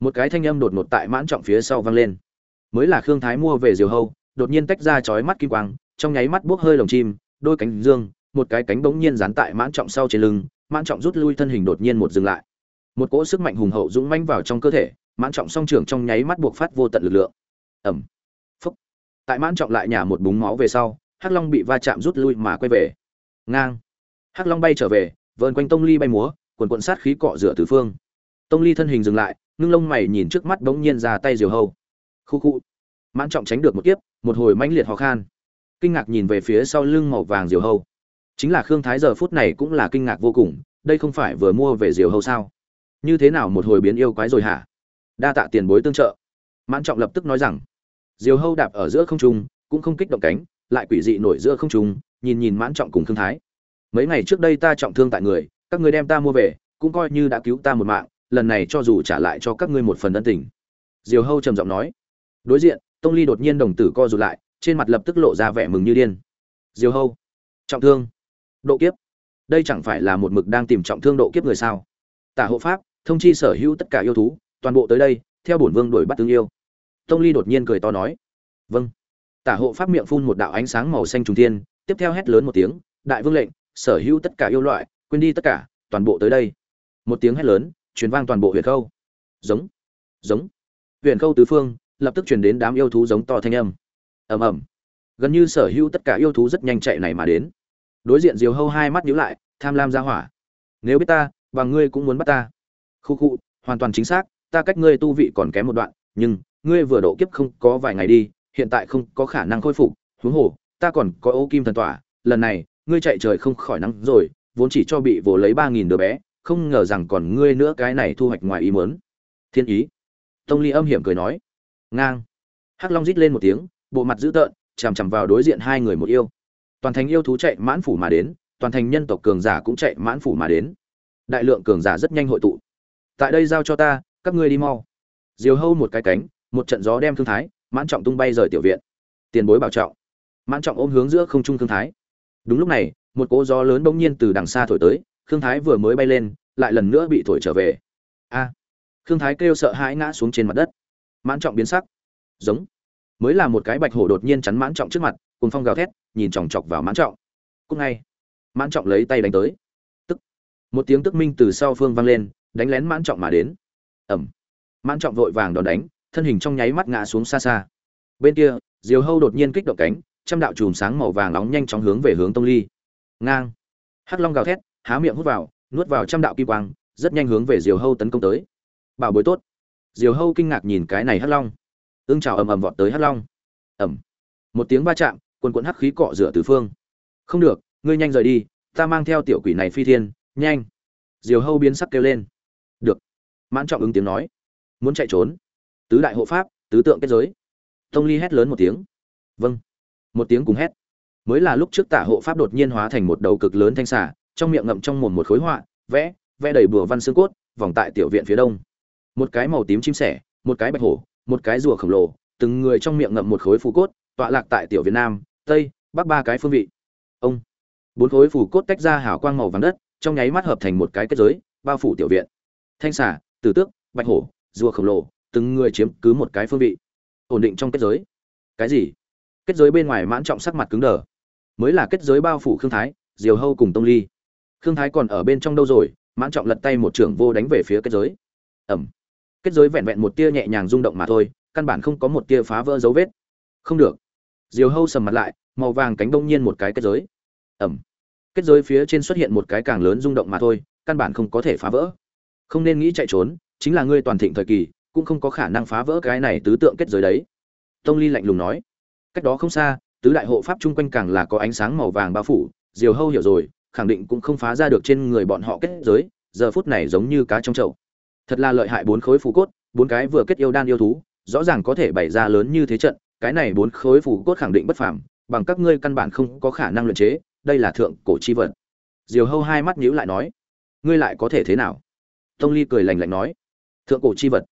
Một cái thanh âm đột ngột tại mãn trọng phía sau vang lên. Mới là khương thái mua về diều hâu, đột nhiên tách ra chói mắt kim quang, trong nháy mắt buốc hơi lồng chim, đôi cánh dương, một cái cánh bỗng nhiên dán tại mãn trọng sau trên lưng, mãn trọng rút lui thân hình đột nhiên một dừng lại. Một cỗ sức mạnh hùng hậu dũng manh vào trong cơ thể, mãn trọng song trưởng trong nháy mắt buộc phát vô tận lực lượng. Ẩm tại mãn trọng lại nhả một búng máu về sau, hắc long bị va chạm rút lui mà quay về. Ngang. Hắc long bay trở về, vờn quanh tông ly bay múa, quần quận sát khí cọ rửa tứ phương. Tông ly thân hình dừng lại, ngưng lông mày nhìn trước mắt bỗng nhiên ra tay diều hâu. Khu khu. Mãn trọng tránh được một kiếp, một hồi mãnh liệt ho khan. Kinh ngạc nhìn về phía sau lưng màu vàng diều hâu. Chính là khương thái giờ phút này cũng là kinh ngạc vô cùng, đây không phải vừa mua về diều hâu sao? Như thế nào một hồi biến yêu quái rồi hả? Đa tạ tiền bối tương trợ. Mãn trọng lập tức nói rằng diều hâu đạp ở giữa không trung, cũng không kích động cánh, lại quỷ dị nổi giữa không trung, nhìn nhìn mãn trọng cùng thương thái. Mấy ngày trước đây ta trọng thương tại người, các người đem ta mua về, cũng coi như đã cứu ta một mạng, lần này cho dù trả lại cho các ngươi một phần ân tình. Diều hâu trầm giọng nói. Đối diện, tông ly đột nhiên đồng tử co rụt lại, trên mặt lập tức lộ ra vẻ mừng như điên. Diều hâu, trọng thương. Độ kiếp. Đây chẳng phải là một mực đang tìm trọng thương độ kiếp người sao? Tả hộ pháp, thông chi sở hữu tất cả yêu thú, toàn bộ tới đây, theo bổn vương đuổi bắt tương yêu tông ly đột nhiên cười to nói. Vâng. Tả hộ pháp miệng phun một đạo ánh sáng màu xanh trùng thiên, tiếp theo hét lớn một tiếng, đại vương lệnh, sở hữu tất cả yêu loại, quên đi tất cả, toàn bộ tới đây. Một tiếng hét lớn, truyền vang toàn bộ huyện khâu. Giống. Giống. Huyện khâu tứ phương, lập tức truyền đến đám yêu thú giống to thanh âm. Ầm ầm. Gần như sở hữu tất cả yêu thú rất nhanh chạy này mà đến. Đối diện diều hâu hai mắt nhíu lại, tham lam ra hỏa. Nếu biết ta, bằng ngươi cũng muốn bắt ta. Khu khu, hoàn toàn chính xác, ta cách ngươi tu vị còn kém một đoạn, nhưng ngươi vừa độ kiếp không có vài ngày đi, hiện tại không có khả năng khôi phục, huống hồ, ta còn có ô kim thần tỏa, lần này, ngươi chạy trời không khỏi nắng rồi, vốn chỉ cho bị vồ lấy ba nghìn đứa bé, không ngờ rằng còn ngươi nữa cái này thu hoạch ngoài ý muốn. Thiên ý. Tông ly âm hiểm cười nói. Ngang. Hắc long rít lên một tiếng, bộ mặt dữ tợn, chằm chằm vào đối diện hai người một yêu. Toàn thành yêu thú chạy mãn phủ mà đến, toàn thành nhân tộc cường giả cũng chạy mãn phủ mà đến. Đại lượng cường giả rất nhanh hội tụ. Tại đây giao cho ta, các ngươi đi mau. Diều hâu một cái cánh một trận gió đem thương thái mãn trọng tung bay rời tiểu viện. Tiền bối bảo trọng. Mãn trọng ôm hướng giữa không trung thương thái. Đúng lúc này một cỗ gió lớn bỗng nhiên từ đằng xa thổi tới thương thái vừa mới bay lên lại lần nữa bị thổi trở về. A! À, thương thái kêu sợ hãi ngã xuống trên mặt đất. Mãn trọng biến sắc. Giống. Mới là một cái bạch hổ đột nhiên chắn mãn trọng trước mặt cùng phong gào thét nhìn chòng chọc vào mãn trọng. Cúc ngay. Mãn trọng lấy tay đánh tới. Tức. Một tiếng tức minh từ sau phương vang lên đánh lén mãn trọng mà đến. Ẩm. Mãn trọng vội vàng đòn đánh thân hình trong nháy mắt ngã xuống xa xa. Bên kia, diều hâu đột nhiên kích động cánh, trăm đạo chùm sáng màu vàng nóng nhanh chóng hướng về hướng tông ly. Ngang. Hắc long gào thét, há miệng hút vào, nuốt vào trăm đạo kim quang, rất nhanh hướng về diều hâu tấn công tới. Bảo bối tốt. Diều hâu kinh ngạc nhìn cái này hắc long. Ương trào ầm ầm vọt tới hắc long. Ầm. một tiếng va chạm, quần quần hắc khí cọ rửa tứ phương. Không được, ngươi nhanh rời đi, ta mang theo tiểu quỷ này phi thiên, nhanh. Diều hâu biến sắc kêu lên. Được. Mãn trọng ứng tiếng nói. Muốn chạy trốn tứ đại hộ pháp, tứ tượng kết giới. Tông ly hét lớn một tiếng. Vâng. Một tiếng cùng hét. Mới là lúc trước tả hộ pháp đột nhiên hóa thành một đầu cực lớn thanh xà, trong miệng ngậm trong mồm một khối họa, vẽ vẽ đầy bùa văn xương cốt, vòng tại tiểu viện phía đông. Một cái màu tím chim sẻ, một cái bạch hổ, một cái rùa khổng lồ, từng người trong miệng ngậm một khối phù cốt, tọa lạc tại tiểu việt nam, tây, bắc ba cái phương vị. Ông. Bốn khối phù cốt tách ra hào quang màu vàng đất, trong nháy mắt hợp thành một cái kết giới, bao phủ tiểu viện. Thanh xà, tử tước, bạch hổ, rùa khổng lồ từng người chiếm cứ một cái phương vị. Ổn định trong kết giới. Cái gì? Kết giới bên ngoài mãn trọng sắc mặt cứng đờ. Mới là kết giới bao phủ khương thái, diều hâu cùng tông ly. Khương thái còn ở bên trong đâu rồi? Mãn trọng lật tay một trưởng vô đánh về phía kết giới. Ẩm. Kết giới vẹn vẹn một tia nhẹ nhàng rung động mà thôi, căn bản không có một tia phá vỡ dấu vết. Không được. Diều hâu sầm mặt lại, màu vàng cánh đông nhiên một cái kết giới. Ẩm. Kết giới phía trên xuất hiện một cái càng lớn rung động mà thôi, căn bản không có thể phá vỡ. Không nên nghĩ chạy trốn, chính là ngươi toàn thịnh thời kỳ cũng không có khả năng phá vỡ cái này tứ tượng kết giới đấy. Tông ly lạnh lùng nói. Cách đó không xa, tứ đại hộ pháp chung quanh càng là có ánh sáng màu vàng bao phủ, diều hâu hiểu rồi, khẳng định cũng không phá ra được trên người bọn họ kết giới, giờ phút này giống như cá trong chậu. Thật là lợi hại bốn khối phù cốt, bốn cái vừa kết yêu đan yêu thú, rõ ràng có thể bày ra lớn như thế trận, cái này bốn khối phù cốt khẳng định bất phàm, bằng các ngươi căn bản không có khả năng luyện chế, đây là thượng cổ chi vật. Diều hâu hai mắt nhíu lại nói. Ngươi lại có thể thế nào? Tông ly cười lạnh lạnh nói. Thượng cổ chi vật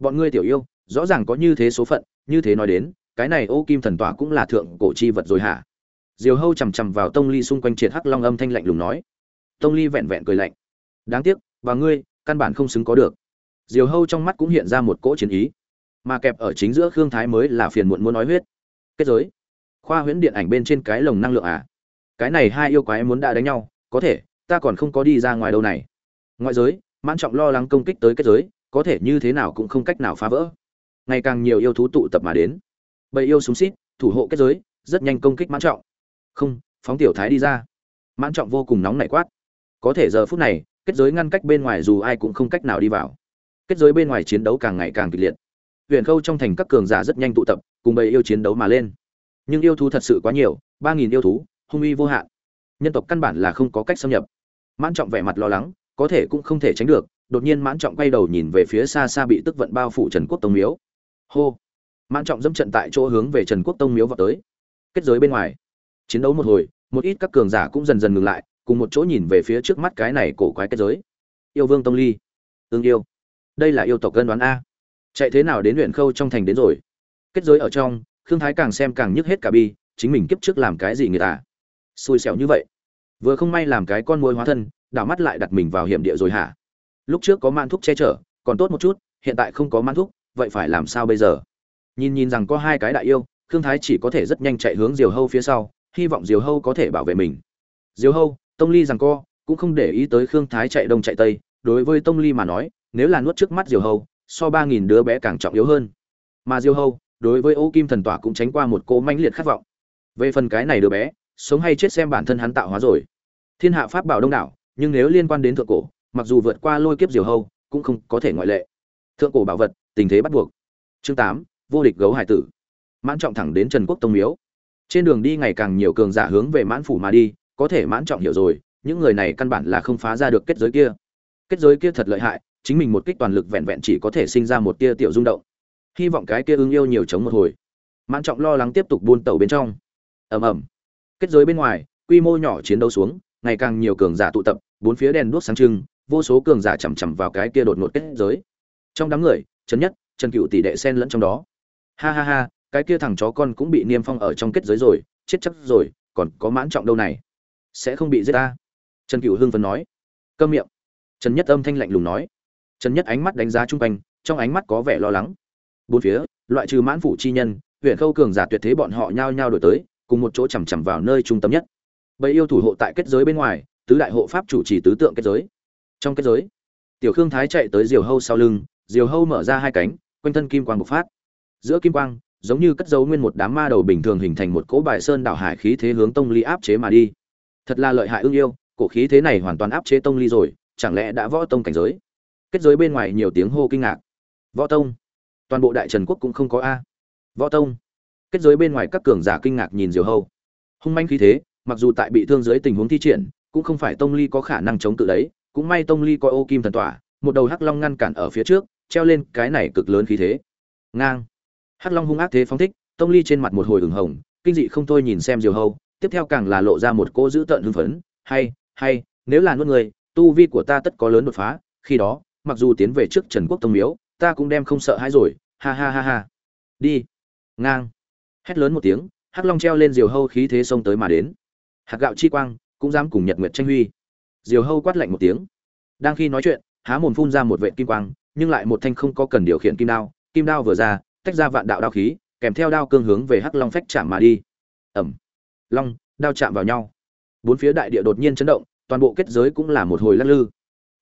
bọn ngươi tiểu yêu, rõ ràng có như thế số phận, như thế nói đến, cái này ô kim thần tỏa cũng là thượng cổ chi vật rồi hả? Diều hâu chằm chằm vào tông ly xung quanh triệt hắc long âm thanh lạnh lùng nói. Tông ly vẹn vẹn cười lạnh. Đáng tiếc và ngươi, căn bản không xứng có được. Diều hâu trong mắt cũng hiện ra một cỗ chiến ý. Mà kẹp ở chính giữa khương thái mới là phiền muộn muốn nói huyết. Kết giới. Khoa huyễn điện ảnh bên trên cái lồng năng lượng à? Cái này hai yêu quái muốn đã đánh nhau, có thể, ta còn không có đi ra ngoài đâu này. Ngoại giới, mãn trọng lo lắng công kích tới kết giới có thể như thế nào cũng không cách nào phá vỡ. Ngày càng nhiều yêu thú tụ tập mà đến. Bầy yêu súng xít, thủ hộ kết giới, rất nhanh công kích mãn trọng. Không, phóng tiểu thái đi ra. Mãn trọng vô cùng nóng nảy quát. Có thể giờ phút này, kết giới ngăn cách bên ngoài dù ai cũng không cách nào đi vào. Kết giới bên ngoài chiến đấu càng ngày càng kịch liệt. Huyện khâu trong thành các cường giả rất nhanh tụ tập, cùng bầy yêu chiến đấu mà lên. Nhưng yêu thú thật sự quá nhiều, ba nghìn yêu thú, hung uy vô hạn. Nhân tộc căn bản là không có cách xâm nhập. Mãn trọng vẻ mặt lo lắng, có thể cũng không thể tránh được đột nhiên mãn trọng quay đầu nhìn về phía xa xa bị tức vận bao phủ trần quốc tông miếu. Hô! Mãn trọng dẫm trận tại chỗ hướng về trần quốc tông miếu vào tới. Kết giới bên ngoài. Chiến đấu một hồi, một ít các cường giả cũng dần dần ngừng lại, cùng một chỗ nhìn về phía trước mắt cái này cổ quái kết giới. Yêu vương tông ly. Tương yêu. Đây là yêu tộc cân đoán a. Chạy thế nào đến huyện khâu trong thành đến rồi? Kết giới ở trong, khương thái càng xem càng nhức hết cả bi, chính mình kiếp trước làm cái gì người ta? Xui xẻo như vậy. Vừa không may làm cái con môi hóa thân, đảo mắt lại đặt mình vào hiểm địa rồi hả? Lúc trước có man thuốc che chở, còn tốt một chút, hiện tại không có man thuốc vậy phải làm sao bây giờ? Nhìn nhìn rằng có hai cái đại yêu, khương thái chỉ có thể rất nhanh chạy hướng diều hâu phía sau, hy vọng diều hâu có thể bảo vệ mình. Diều hâu, tông ly rằng co, cũng không để ý tới khương thái chạy đông chạy tây, đối với tông ly mà nói, nếu là nuốt trước mắt diều hâu, so ba nghìn đứa bé càng trọng yếu hơn. Mà diều hâu, đối với ô kim thần tỏa cũng tránh qua một cỗ mãnh liệt khát vọng. Về phần cái này đứa bé, sống hay chết xem bản thân hắn tạo hóa rồi. Thiên hạ pháp bảo đông đảo, nhưng nếu liên quan đến thượng cổ mặc dù vượt qua lôi kiếp diều hâu, cũng không có thể ngoại lệ. Thượng cổ bảo vật, tình thế bắt buộc. Chương tám, vô địch gấu hải tử. Mãn trọng thẳng đến trần quốc tông miếu. Trên đường đi ngày càng nhiều cường giả hướng về mãn phủ mà đi, có thể mãn trọng hiểu rồi, những người này căn bản là không phá ra được kết giới kia. Kết giới kia thật lợi hại, chính mình một kích toàn lực vẹn vẹn chỉ có thể sinh ra một tia tiểu rung động. Hy vọng cái kia ưng yêu nhiều chống một hồi. Mãn trọng lo lắng tiếp tục buôn tàu bên trong. Ầm ầm. Kết giới bên ngoài, quy mô nhỏ chiến đấu xuống, ngày càng nhiều cường giả tụ tập, bốn phía đèn đuốc sáng trưng vô số cường giả chằm chằm vào cái kia đột ngột kết giới. Trong đám người, trần nhất, trần cựu tỷ đệ sen lẫn trong đó. Ha ha ha, cái kia thằng chó con cũng bị niêm phong ở trong kết giới rồi, chết chắc rồi, còn có mãn trọng đâu này? Sẽ không bị giết ta? Trần cựu hưng phấn nói. Câm miệng. Trần nhất âm thanh lạnh lùng nói. Trần nhất ánh mắt đánh giá chung quanh, trong ánh mắt có vẻ lo lắng. Bốn phía, loại trừ mãn phủ chi nhân, huyện khâu cường giả tuyệt thế bọn họ nhao nhao đổi tới, cùng một chỗ chằm chằm vào nơi trung tâm nhất. Bầy yêu thủ hộ tại kết giới bên ngoài, tứ đại hộ pháp chủ trì tứ tượng kết giới trong kết giới, tiểu khương thái chạy tới diều hâu sau lưng, diều hâu mở ra hai cánh, quanh thân kim quang bộc phát. Giữa kim quang, giống như cất dấu nguyên một đám ma đầu bình thường hình thành một cỗ bài sơn đảo hải khí thế hướng tông ly áp chế mà đi. Thật là lợi hại ương yêu, cổ khí thế này hoàn toàn áp chế tông ly rồi, chẳng lẽ đã võ tông cảnh giới? Kết giới bên ngoài nhiều tiếng hô kinh ngạc. Võ tông? Toàn bộ đại trần quốc cũng không có a. Võ tông? Kết giới bên ngoài các cường giả kinh ngạc nhìn diều hâu. Hung manh khí thế, mặc dù tại bị thương dưới tình huống thi triển, cũng không phải tông ly có khả năng chống tự đấy cũng may tông ly coi ô kim thần tỏa, một đầu hắc long ngăn cản ở phía trước, treo lên cái này cực lớn khí thế. Ngang. Hắc long hung ác thế phóng thích, tông ly trên mặt một hồi ửng hồng, kinh dị không thôi nhìn xem diều hâu, tiếp theo càng là lộ ra một cô dữ tợn hưng phấn. Hay hay, nếu là nuốt người, tu vi của ta tất có lớn đột phá, khi đó, mặc dù tiến về trước trần quốc tông miếu, ta cũng đem không sợ hãi rồi. Ha ha ha ha. Đi. Ngang. Hét lớn một tiếng, hắc long treo lên diều hâu khí thế xông tới mà đến. Hạt gạo chi quang, cũng dám cùng nhật nguyệt tranh huy diều hâu quát lạnh một tiếng. Đang khi nói chuyện, há mồm phun ra một vệ kim quang, nhưng lại một thanh không có cần điều khiển kim đao kim đao vừa ra, tách ra vạn đạo đao khí, kèm theo đao cương hướng về hắc long phách chạm mà đi. Ẩm long, đao chạm vào nhau. Bốn phía đại địa đột nhiên chấn động, toàn bộ kết giới cũng là một hồi lắc lư.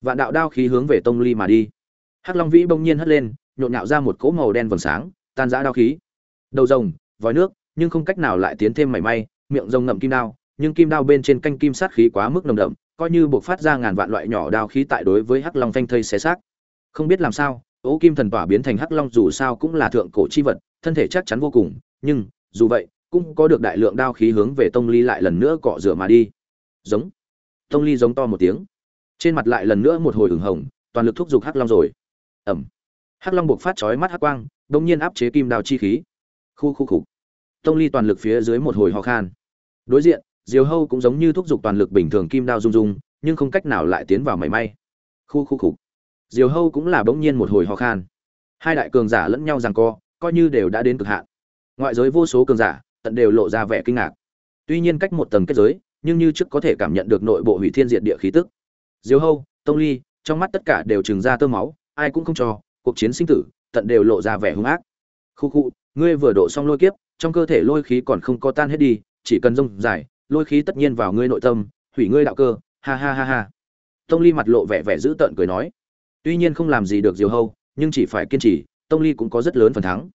Vạn đạo đao khí hướng về tông ly mà đi. Hắc long vĩ bỗng nhiên hất lên, nhộn nhạo ra một cỗ màu đen vầng sáng, tan rã đao khí. Đầu rồng, vòi nước, nhưng không cách nào lại tiến thêm mảy may, miệng rồng ngậm kim đao, nhưng kim đao bên trên canh kim sát khí quá mức nồng đậm coi như buộc phát ra ngàn vạn loại nhỏ đao khí tại đối với hắc long phanh thây xé xác. Không biết làm sao, ố kim thần tỏa biến thành hắc long dù sao cũng là thượng cổ chi vật, thân thể chắc chắn vô cùng, nhưng, dù vậy, cũng có được đại lượng đao khí hướng về tông ly lại lần nữa cọ rửa mà đi. Giống. Tông ly giống to một tiếng. Trên mặt lại lần nữa một hồi ửng hồng, toàn lực thúc giục hắc long rồi. Ẩm. Hắc long buộc phát chói mắt hắc quang đông nhiên áp chế kim đao chi khí. Khu khu khục tông ly toàn lực phía dưới một hồi ho khan. Đối diện diều hâu cũng giống như thúc giục toàn lực bình thường kim đao rung rung, nhưng không cách nào lại tiến vào mảy may. Khu khu khục diều hâu cũng là bỗng nhiên một hồi ho khan. Hai đại cường giả lẫn nhau rằng co, coi như đều đã đến cực hạn. Ngoại giới vô số cường giả, tận đều lộ ra vẻ kinh ngạc. Tuy nhiên cách một tầng kết giới, nhưng như trước có thể cảm nhận được nội bộ hủy thiên diệt địa khí tức. Diều hâu, tông ly, trong mắt tất cả đều trừng ra tơ máu, ai cũng không cho, cuộc chiến sinh tử, tận đều lộ ra vẻ hung ác. Khu khu, ngươi vừa độ xong lôi kiếp, trong cơ thể lôi khí còn không có tan hết đi, chỉ cần rông dài lôi khí tất nhiên vào ngươi nội tâm, hủy ngươi đạo cơ, ha ha ha ha. Tông ly mặt lộ vẻ vẻ dữ tợn cười nói, tuy nhiên không làm gì được diều hâu, nhưng chỉ phải kiên trì, tông ly cũng có rất lớn phần thắng.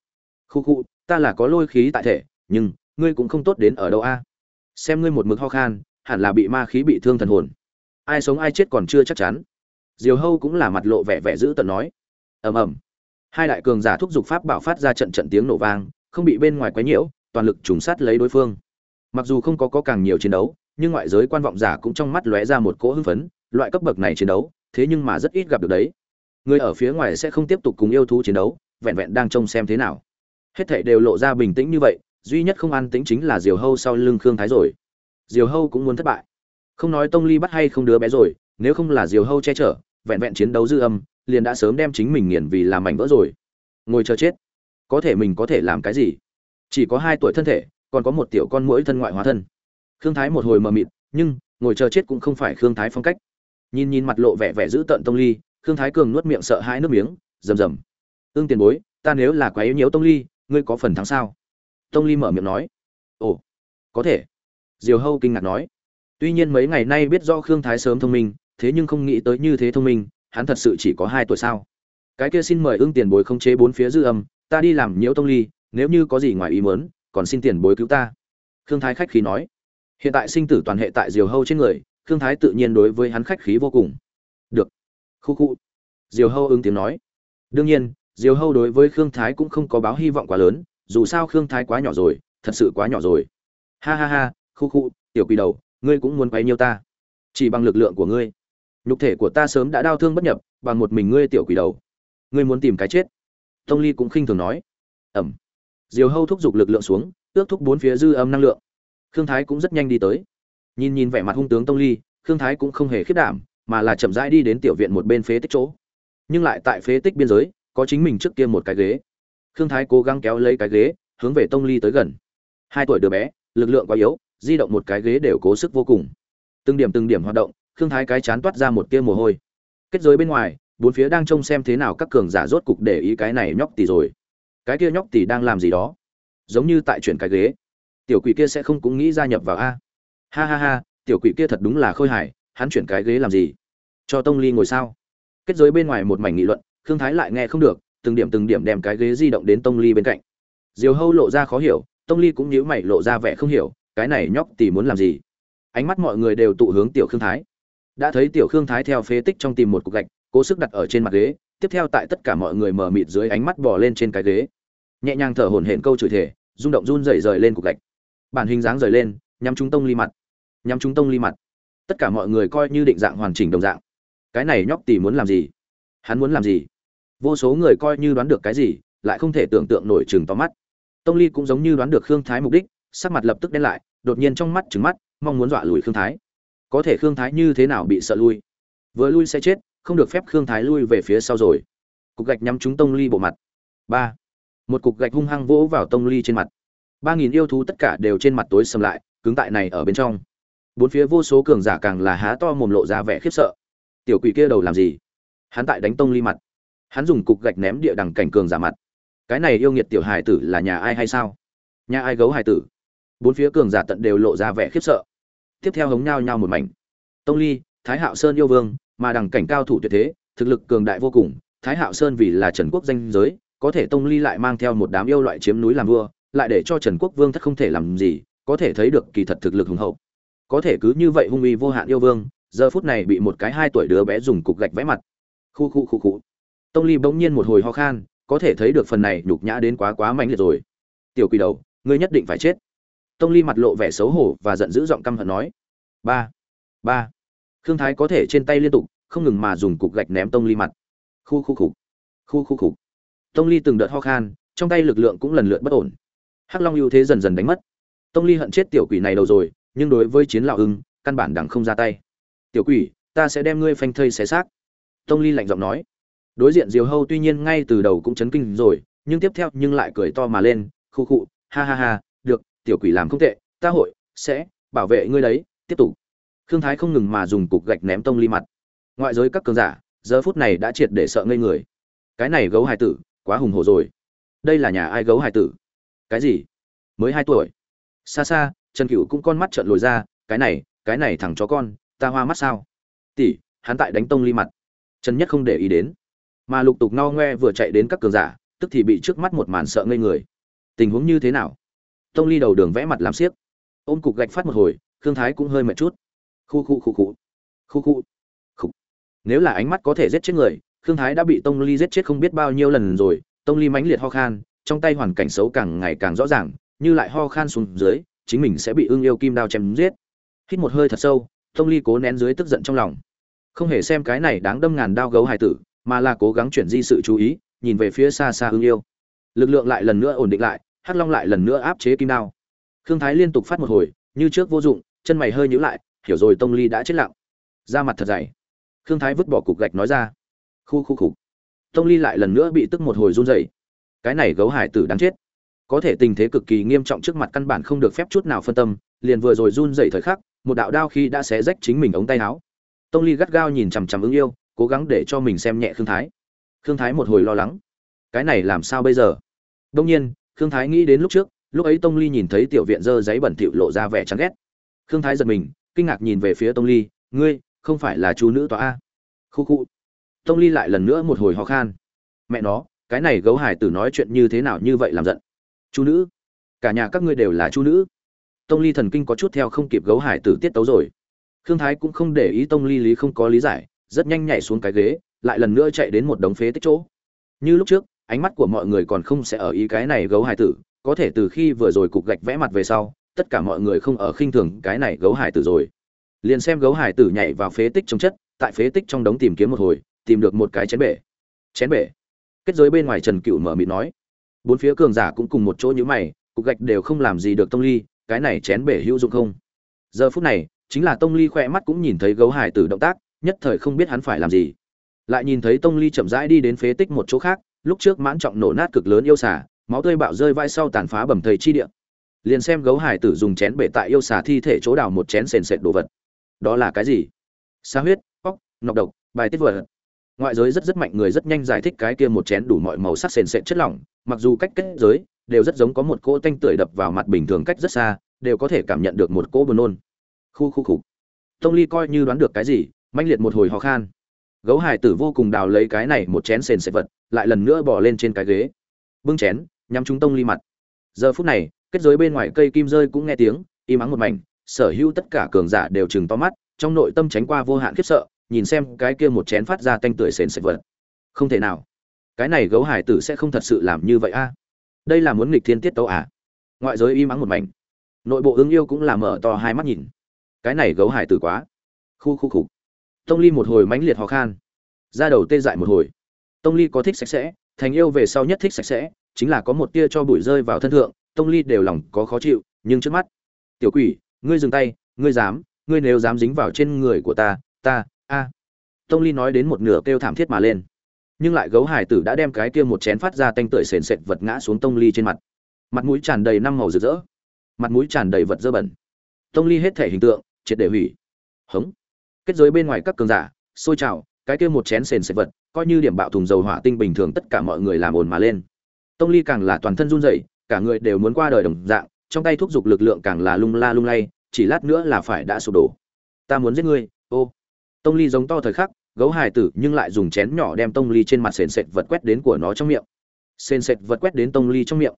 Khu khu, ta là có lôi khí tại thể, nhưng, ngươi cũng không tốt đến ở đâu a. Xem ngươi một mực ho khan, hẳn là bị ma khí bị thương thần hồn. Ai sống ai chết còn chưa chắc chắn. Diều hâu cũng là mặt lộ vẻ vẻ dữ tợn nói. Ầm ầm. Hai đại cường giả thúc giục pháp bảo phát ra trận trận tiếng nổ vang, không bị bên ngoài quấy nhiễu, toàn lực trùng sát lấy đối phương mặc dù không có, có càng nhiều chiến đấu nhưng ngoại giới quan vọng giả cũng trong mắt lóe ra một cỗ hưng phấn loại cấp bậc này chiến đấu thế nhưng mà rất ít gặp được đấy. Người ở phía ngoài sẽ không tiếp tục cùng yêu thú chiến đấu vẹn vẹn đang trông xem thế nào. Hết thảy đều lộ ra bình tĩnh như vậy duy nhất không an tĩnh chính là diều hâu sau lưng khương thái rồi. Diều hâu cũng muốn thất bại. Không nói tông ly bắt hay không đứa bé rồi nếu không là diều hâu che chở vẹn vẹn chiến đấu dư âm liền đã sớm đem chính mình nghiền vì làm mảnh vỡ rồi. Ngồi chờ chết. Có thể mình có thể làm cái gì? Chỉ có hai tuổi thân thể còn có một tiểu con mũi thân ngoại hóa thân. Khương thái một hồi mờ mịt, nhưng ngồi chờ chết cũng không phải khương thái phong cách. Nhìn nhìn mặt lộ vẻ vẻ giữ tận tông ly, khương thái cường nuốt miệng sợ hãi nước miếng, rầm rầm. Ương tiền bối, ta nếu là quá yếu nhiễu tông ly, ngươi có phần thắng sao? Tông ly mở miệng nói. Ồ, có thể. Diều hâu kinh ngạc nói. Tuy nhiên mấy ngày nay biết do khương thái sớm thông minh, thế nhưng không nghĩ tới như thế thông minh, hắn thật sự chỉ có hai tuổi sao? Cái kia xin mời ưng tiền bối không chế bốn phía dư âm, ta đi làm nhiễu tông ly, nếu như có gì ngoài ý mớn còn xin tiền bối cứu ta. Khương thái khách khí nói. Hiện tại sinh tử toàn hệ tại diều hâu trên người, khương thái tự nhiên đối với hắn khách khí vô cùng. Được. Khu khu. Diều hâu ứng tiếng nói. Đương nhiên, diều hâu đối với khương thái cũng không có báo hy vọng quá lớn, dù sao khương thái quá nhỏ rồi, thật sự quá nhỏ rồi. Ha ha ha, khu khu, tiểu quỷ đầu, ngươi cũng muốn quấy nhiêu ta? Chỉ bằng lực lượng của ngươi. Nhục thể của ta sớm đã đau thương bất nhập, bằng một mình ngươi tiểu quỷ đầu. Ngươi muốn tìm cái chết? Tông ly cũng khinh thường nói. Ẩm diều hâu thúc giục lực lượng xuống, ước thúc bốn phía dư âm năng lượng. Khương thái cũng rất nhanh đi tới. Nhìn nhìn vẻ mặt hung tướng tông ly, khương thái cũng không hề khiết đảm, mà là chậm rãi đi đến tiểu viện một bên phế tích chỗ. Nhưng lại tại phế tích biên giới, có chính mình trước kia một cái ghế. Khương thái cố gắng kéo lấy cái ghế, hướng về tông ly tới gần. Hai tuổi đứa bé, lực lượng quá yếu, di động một cái ghế đều cố sức vô cùng. Từng điểm từng điểm hoạt động, khương thái cái chán toát ra một tia mồ hôi. Kết giới bên ngoài, bốn phía đang trông xem thế nào các cường giả rốt cục để ý cái này nhóc tỷ rồi cái kia nhóc tỷ đang làm gì đó. Giống như tại chuyển cái ghế. Tiểu quỷ kia sẽ không cũng nghĩ gia nhập vào a. Ha ha ha, tiểu quỷ kia thật đúng là khôi hài, hắn chuyển cái ghế làm gì? Cho tông ly ngồi sao? Kết giới bên ngoài một mảnh nghị luận, khương thái lại nghe không được, từng điểm từng điểm đem cái ghế di động đến tông ly bên cạnh. Diều hâu lộ ra khó hiểu, tông ly cũng nhíu mày lộ ra vẻ không hiểu, cái này nhóc tỷ muốn làm gì? Ánh mắt mọi người đều tụ hướng tiểu khương thái. Đã thấy tiểu khương thái theo phế tích trong tìm một cục gạch, cố sức đặt ở trên mặt ghế tiếp theo tại tất cả mọi người mờ mịt dưới ánh mắt bò lên trên cái ghế. Nhẹ nhàng thở hổn hển câu chửi thể rung động run rẩy rời lên cục gạch. Bản hình dáng rời lên, nhắm chúng tông ly mặt. Nhắm chúng tông ly mặt. Tất cả mọi người coi như định dạng hoàn chỉnh đồng dạng. Cái này nhóc tỷ muốn làm gì? Hắn muốn làm gì? Vô số người coi như đoán được cái gì, lại không thể tưởng tượng nổi chừng to mắt. Tông ly cũng giống như đoán được khương thái mục đích, sắc mặt lập tức đen lại, đột nhiên trong mắt trứng mắt, mong muốn dọa lùi khương thái. Có thể khương thái như thế nào bị sợ lui? Vừa lui sẽ chết không được phép khương thái lui về phía sau rồi. Cục gạch nhắm trúng tông ly bộ mặt. Ba. Một cục gạch hung hăng vỗ vào tông ly trên mặt. Ba nghìn yêu thú tất cả đều trên mặt tối sầm lại, cứng tại này ở bên trong. Bốn phía vô số cường giả càng là há to mồm lộ ra vẻ khiếp sợ. Tiểu quỷ kia đầu làm gì? Hắn tại đánh tông ly mặt. Hắn dùng cục gạch ném địa đằng cảnh cường giả mặt. Cái này yêu nghiệt tiểu hài tử là nhà ai hay sao? Nhà ai gấu hài tử? Bốn phía cường giả tận đều lộ ra vẻ khiếp sợ. Tiếp theo hống nhau nhau một mảnh. Tông ly, thái hạo sơn yêu vương mà đằng cảnh cao thủ tuyệt thế, thực lực cường đại vô cùng, thái hạo sơn vì là trần quốc danh giới, có thể tông ly lại mang theo một đám yêu loại chiếm núi làm vua, lại để cho trần quốc vương thất không thể làm gì, có thể thấy được kỳ thật thực lực hùng hậu. Có thể cứ như vậy hung uy vô hạn yêu vương, giờ phút này bị một cái hai tuổi đứa bé dùng cục gạch vẽ mặt. Khu khu khu khu. Tông ly bỗng nhiên một hồi ho khan, có thể thấy được phần này nhục nhã đến quá quá mạnh liệt rồi. Tiểu quỷ đầu, ngươi nhất định phải chết. Tông ly mặt lộ vẻ xấu hổ và giận dữ giọng căm hận nói. Ba ba. Khương thái có thể trên tay liên tục không ngừng mà dùng cục gạch ném tông ly mặt. Khu khu khục. Khu khu khục. Tông ly từng đợt ho khan, trong tay lực lượng cũng lần lượt bất ổn. Hắc long ưu thế dần dần đánh mất. Tông ly hận chết tiểu quỷ này đầu rồi, nhưng đối với chiến lão hưng, căn bản đằng không ra tay. Tiểu quỷ, ta sẽ đem ngươi phanh thây xé xác. Tông ly lạnh giọng nói. Đối diện diều hâu tuy nhiên ngay từ đầu cũng chấn kinh rồi, nhưng tiếp theo nhưng lại cười to mà lên, khu khụ ha ha ha, được, tiểu quỷ làm không tệ, ta hội sẽ bảo vệ ngươi đấy, tiếp tục. Khương thái không ngừng mà dùng cục gạch ném tông ly mặt ngoại giới các cường giả, giờ phút này đã triệt để sợ ngây người. Cái này gấu hài tử, quá hùng hổ rồi. Đây là nhà ai gấu hài tử? Cái gì? Mới hai tuổi. Xa xa, trần cựu cũng con mắt trợn lồi ra, cái này cái này thằng chó con, ta hoa mắt sao? Tỷ, hắn tại đánh tông ly mặt. Trần nhất không để ý đến. Mà lục tục no ngoe vừa chạy đến các cường giả, tức thì bị trước mắt một màn sợ ngây người. Tình huống như thế nào? Tông ly đầu đường vẽ mặt làm siếc ôm cục gạch phát một hồi thương thái cũng hơi mệt chút. Khu khu khu khu. Khu khu nếu là ánh mắt có thể giết chết người, khương thái đã bị tông ly giết chết không biết bao nhiêu lần rồi. Tông ly mãnh liệt ho khan, trong tay hoàn cảnh xấu càng ngày càng rõ ràng, như lại ho khan xuống dưới, chính mình sẽ bị ưng yêu kim đao chém giết. Hít một hơi thật sâu, tông ly cố nén dưới tức giận trong lòng. Không hề xem cái này đáng đâm ngàn đao gấu hài tử, mà là cố gắng chuyển di sự chú ý, nhìn về phía xa xa ưng yêu. Lực lượng lại lần nữa ổn định lại, hắc long lại lần nữa áp chế kim đao. Khương thái liên tục phát một hồi, như trước vô dụng, chân mày hơi nhíu lại, hiểu rồi tông ly đã chết lặng. Da mặt thật dày khương thái vứt bỏ cục gạch nói ra. Khu khu khục tông ly lại lần nữa bị tức một hồi run rẩy. Cái này gấu hải tử đáng chết. Có thể tình thế cực kỳ nghiêm trọng trước mặt căn bản không được phép chút nào phân tâm, liền vừa rồi run rẩy thời khắc, một đạo đao khi đã xé rách chính mình ống tay áo. Tông ly gắt gao nhìn chằm chằm ứng yêu, cố gắng để cho mình xem nhẹ khương thái. Khương thái một hồi lo lắng. Cái này làm sao bây giờ? Đông nhiên, khương thái nghĩ đến lúc trước, lúc ấy tông ly nhìn thấy tiểu viện dơ giấy bẩn thỉu lộ ra vẻ chán ghét. Khương thái giật mình, kinh ngạc nhìn về phía tông ly, ngươi không phải là chú nữ tòa a. Khu khu. Tông ly lại lần nữa một hồi ho khan. Mẹ nó, cái này gấu hải tử nói chuyện như thế nào như vậy làm giận? Chú nữ. Cả nhà các ngươi đều là chú nữ. Tông ly thần kinh có chút theo không kịp gấu hải tử tiết tấu rồi. Khương thái cũng không để ý tông ly lý không có lý giải, rất nhanh nhảy xuống cái ghế, lại lần nữa chạy đến một đống phế tích chỗ. Như lúc trước, ánh mắt của mọi người còn không sẽ ở ý cái này gấu hải tử, có thể từ khi vừa rồi cục gạch vẽ mặt về sau, tất cả mọi người không ở khinh thường cái này gấu hải tử rồi liền xem gấu hải tử nhảy vào phế tích trong chất, tại phế tích trong đống tìm kiếm một hồi, tìm được một cái chén bể. Chén bể? Kết giới bên ngoài trần cựu mở mịt nói. Bốn phía cường giả cũng cùng một chỗ như mày, cục gạch đều không làm gì được tông ly, cái này chén bể hữu dụng không? Giờ phút này, chính là tông ly khoe mắt cũng nhìn thấy gấu hải tử động tác, nhất thời không biết hắn phải làm gì. Lại nhìn thấy tông ly chậm rãi đi đến phế tích một chỗ khác, lúc trước mãn trọng nổ nát cực lớn yêu xả máu tươi bạo rơi vai sau tàn phá bầm thầy chi địa. Liền xem gấu hải tử dùng chén bể tại yêu xả thi thể chỗ đào một chén sền sệt đồ vật đó là cái gì? Xa huyết, óc, nọc độc, bài tiết vật ngoại giới rất rất mạnh người rất nhanh giải thích cái kia một chén đủ mọi màu sắc sền sệt chất lỏng, mặc dù cách kết giới đều rất giống có một cỗ tanh tưởi đập vào mặt bình thường cách rất xa, đều có thể cảm nhận được một cỗ buồn nôn. Khu khu khục tông ly coi như đoán được cái gì manh liệt một hồi ho khan. Gấu hải tử vô cùng đào lấy cái này một chén sền sệt vật, lại lần nữa bỏ lên trên cái ghế. Bưng chén, nhắm chúng tông ly mặt. Giờ phút này, kết giới bên ngoài cây kim rơi cũng nghe tiếng, im ắng một mảnh sở hữu tất cả cường giả đều chừng to mắt, trong nội tâm tránh qua vô hạn khiếp sợ, nhìn xem cái kia một chén phát ra tanh tưởi sền sệt vật. Không thể nào. Cái này gấu hải tử sẽ không thật sự làm như vậy a. Đây là muốn nghịch thiên tiết tấu à? Ngoại giới im ắng một mảnh. Nội bộ ứng yêu cũng là mở to hai mắt nhìn. Cái này gấu hải tử quá. Khu khu khục. Tông ly một hồi mãnh liệt ho khan. Ra đầu tê dại một hồi. Tông ly có thích sạch sẽ, thành yêu về sau nhất thích sạch sẽ, chính là có một tia cho bụi rơi vào thân thượng, tông ly đều lòng có khó chịu, nhưng trước mắt, tiểu quỷ ngươi dừng tay, ngươi dám, ngươi nếu dám dính vào trên người của ta ta, a. Tông ly nói đến một nửa kêu thảm thiết mà lên. Nhưng lại gấu hải tử đã đem cái kia một chén phát ra tanh tưởi sền sệt vật ngã xuống tông ly trên mặt. Mặt mũi tràn đầy năm màu rực rỡ. Mặt mũi tràn đầy vật dơ bẩn. Tông ly hết thể hình tượng, triệt để hủy. Hống. Kết giới bên ngoài các cường giả, xôi trào, cái kia một chén sền sệt vật, coi như điểm bạo thùng dầu hỏa tinh bình thường tất cả mọi người làm ồn mà lên. Tông ly càng là toàn thân run rẩy, cả người đều muốn qua đời đồng dạng trong tay thúc giục lực lượng càng là lung la lung lay, chỉ lát nữa là phải đã sụp đổ. Ta muốn giết ngươi, ô. Tông ly giống to thời khắc, gấu hài tử nhưng lại dùng chén nhỏ đem tông ly trên mặt sền sệt vật quét đến của nó trong miệng. Sền sệt vật quét đến tông ly trong miệng.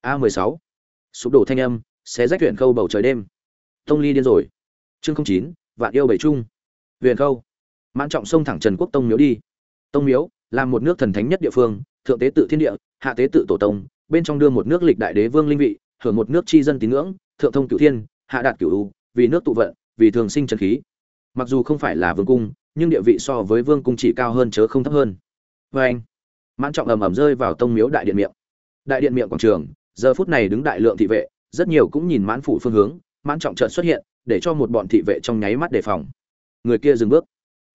A mười sáu. Sụp đổ thanh âm, xé rách huyện khâu bầu trời đêm. Tông ly điên rồi. Chương chín, vạn yêu bảy trung. Huyện khâu. Mãn trọng sông thẳng trần quốc tông miếu đi. Tông miếu, là một nước thần thánh nhất địa phương, thượng tế tự thiên địa, hạ tế tự tổ tông, bên trong đưa một nước lịch đại đế vương linh vị hưởng một nước tri dân tín ngưỡng, thượng thông cửu thiên, hạ đạt cửu u, vì nước tụ vận, vì thường sinh chân khí. Mặc dù không phải là vương cung, nhưng địa vị so với vương cung chỉ cao hơn chớ không thấp hơn. Và anh, mãn trọng ầm ầm rơi vào tông miếu đại điện miệng. Đại điện miệng quảng trường, giờ phút này đứng đại lượng thị vệ, rất nhiều cũng nhìn mãn phủ phương hướng, mãn trọng chợt xuất hiện, để cho một bọn thị vệ trong nháy mắt đề phòng. Người kia dừng bước.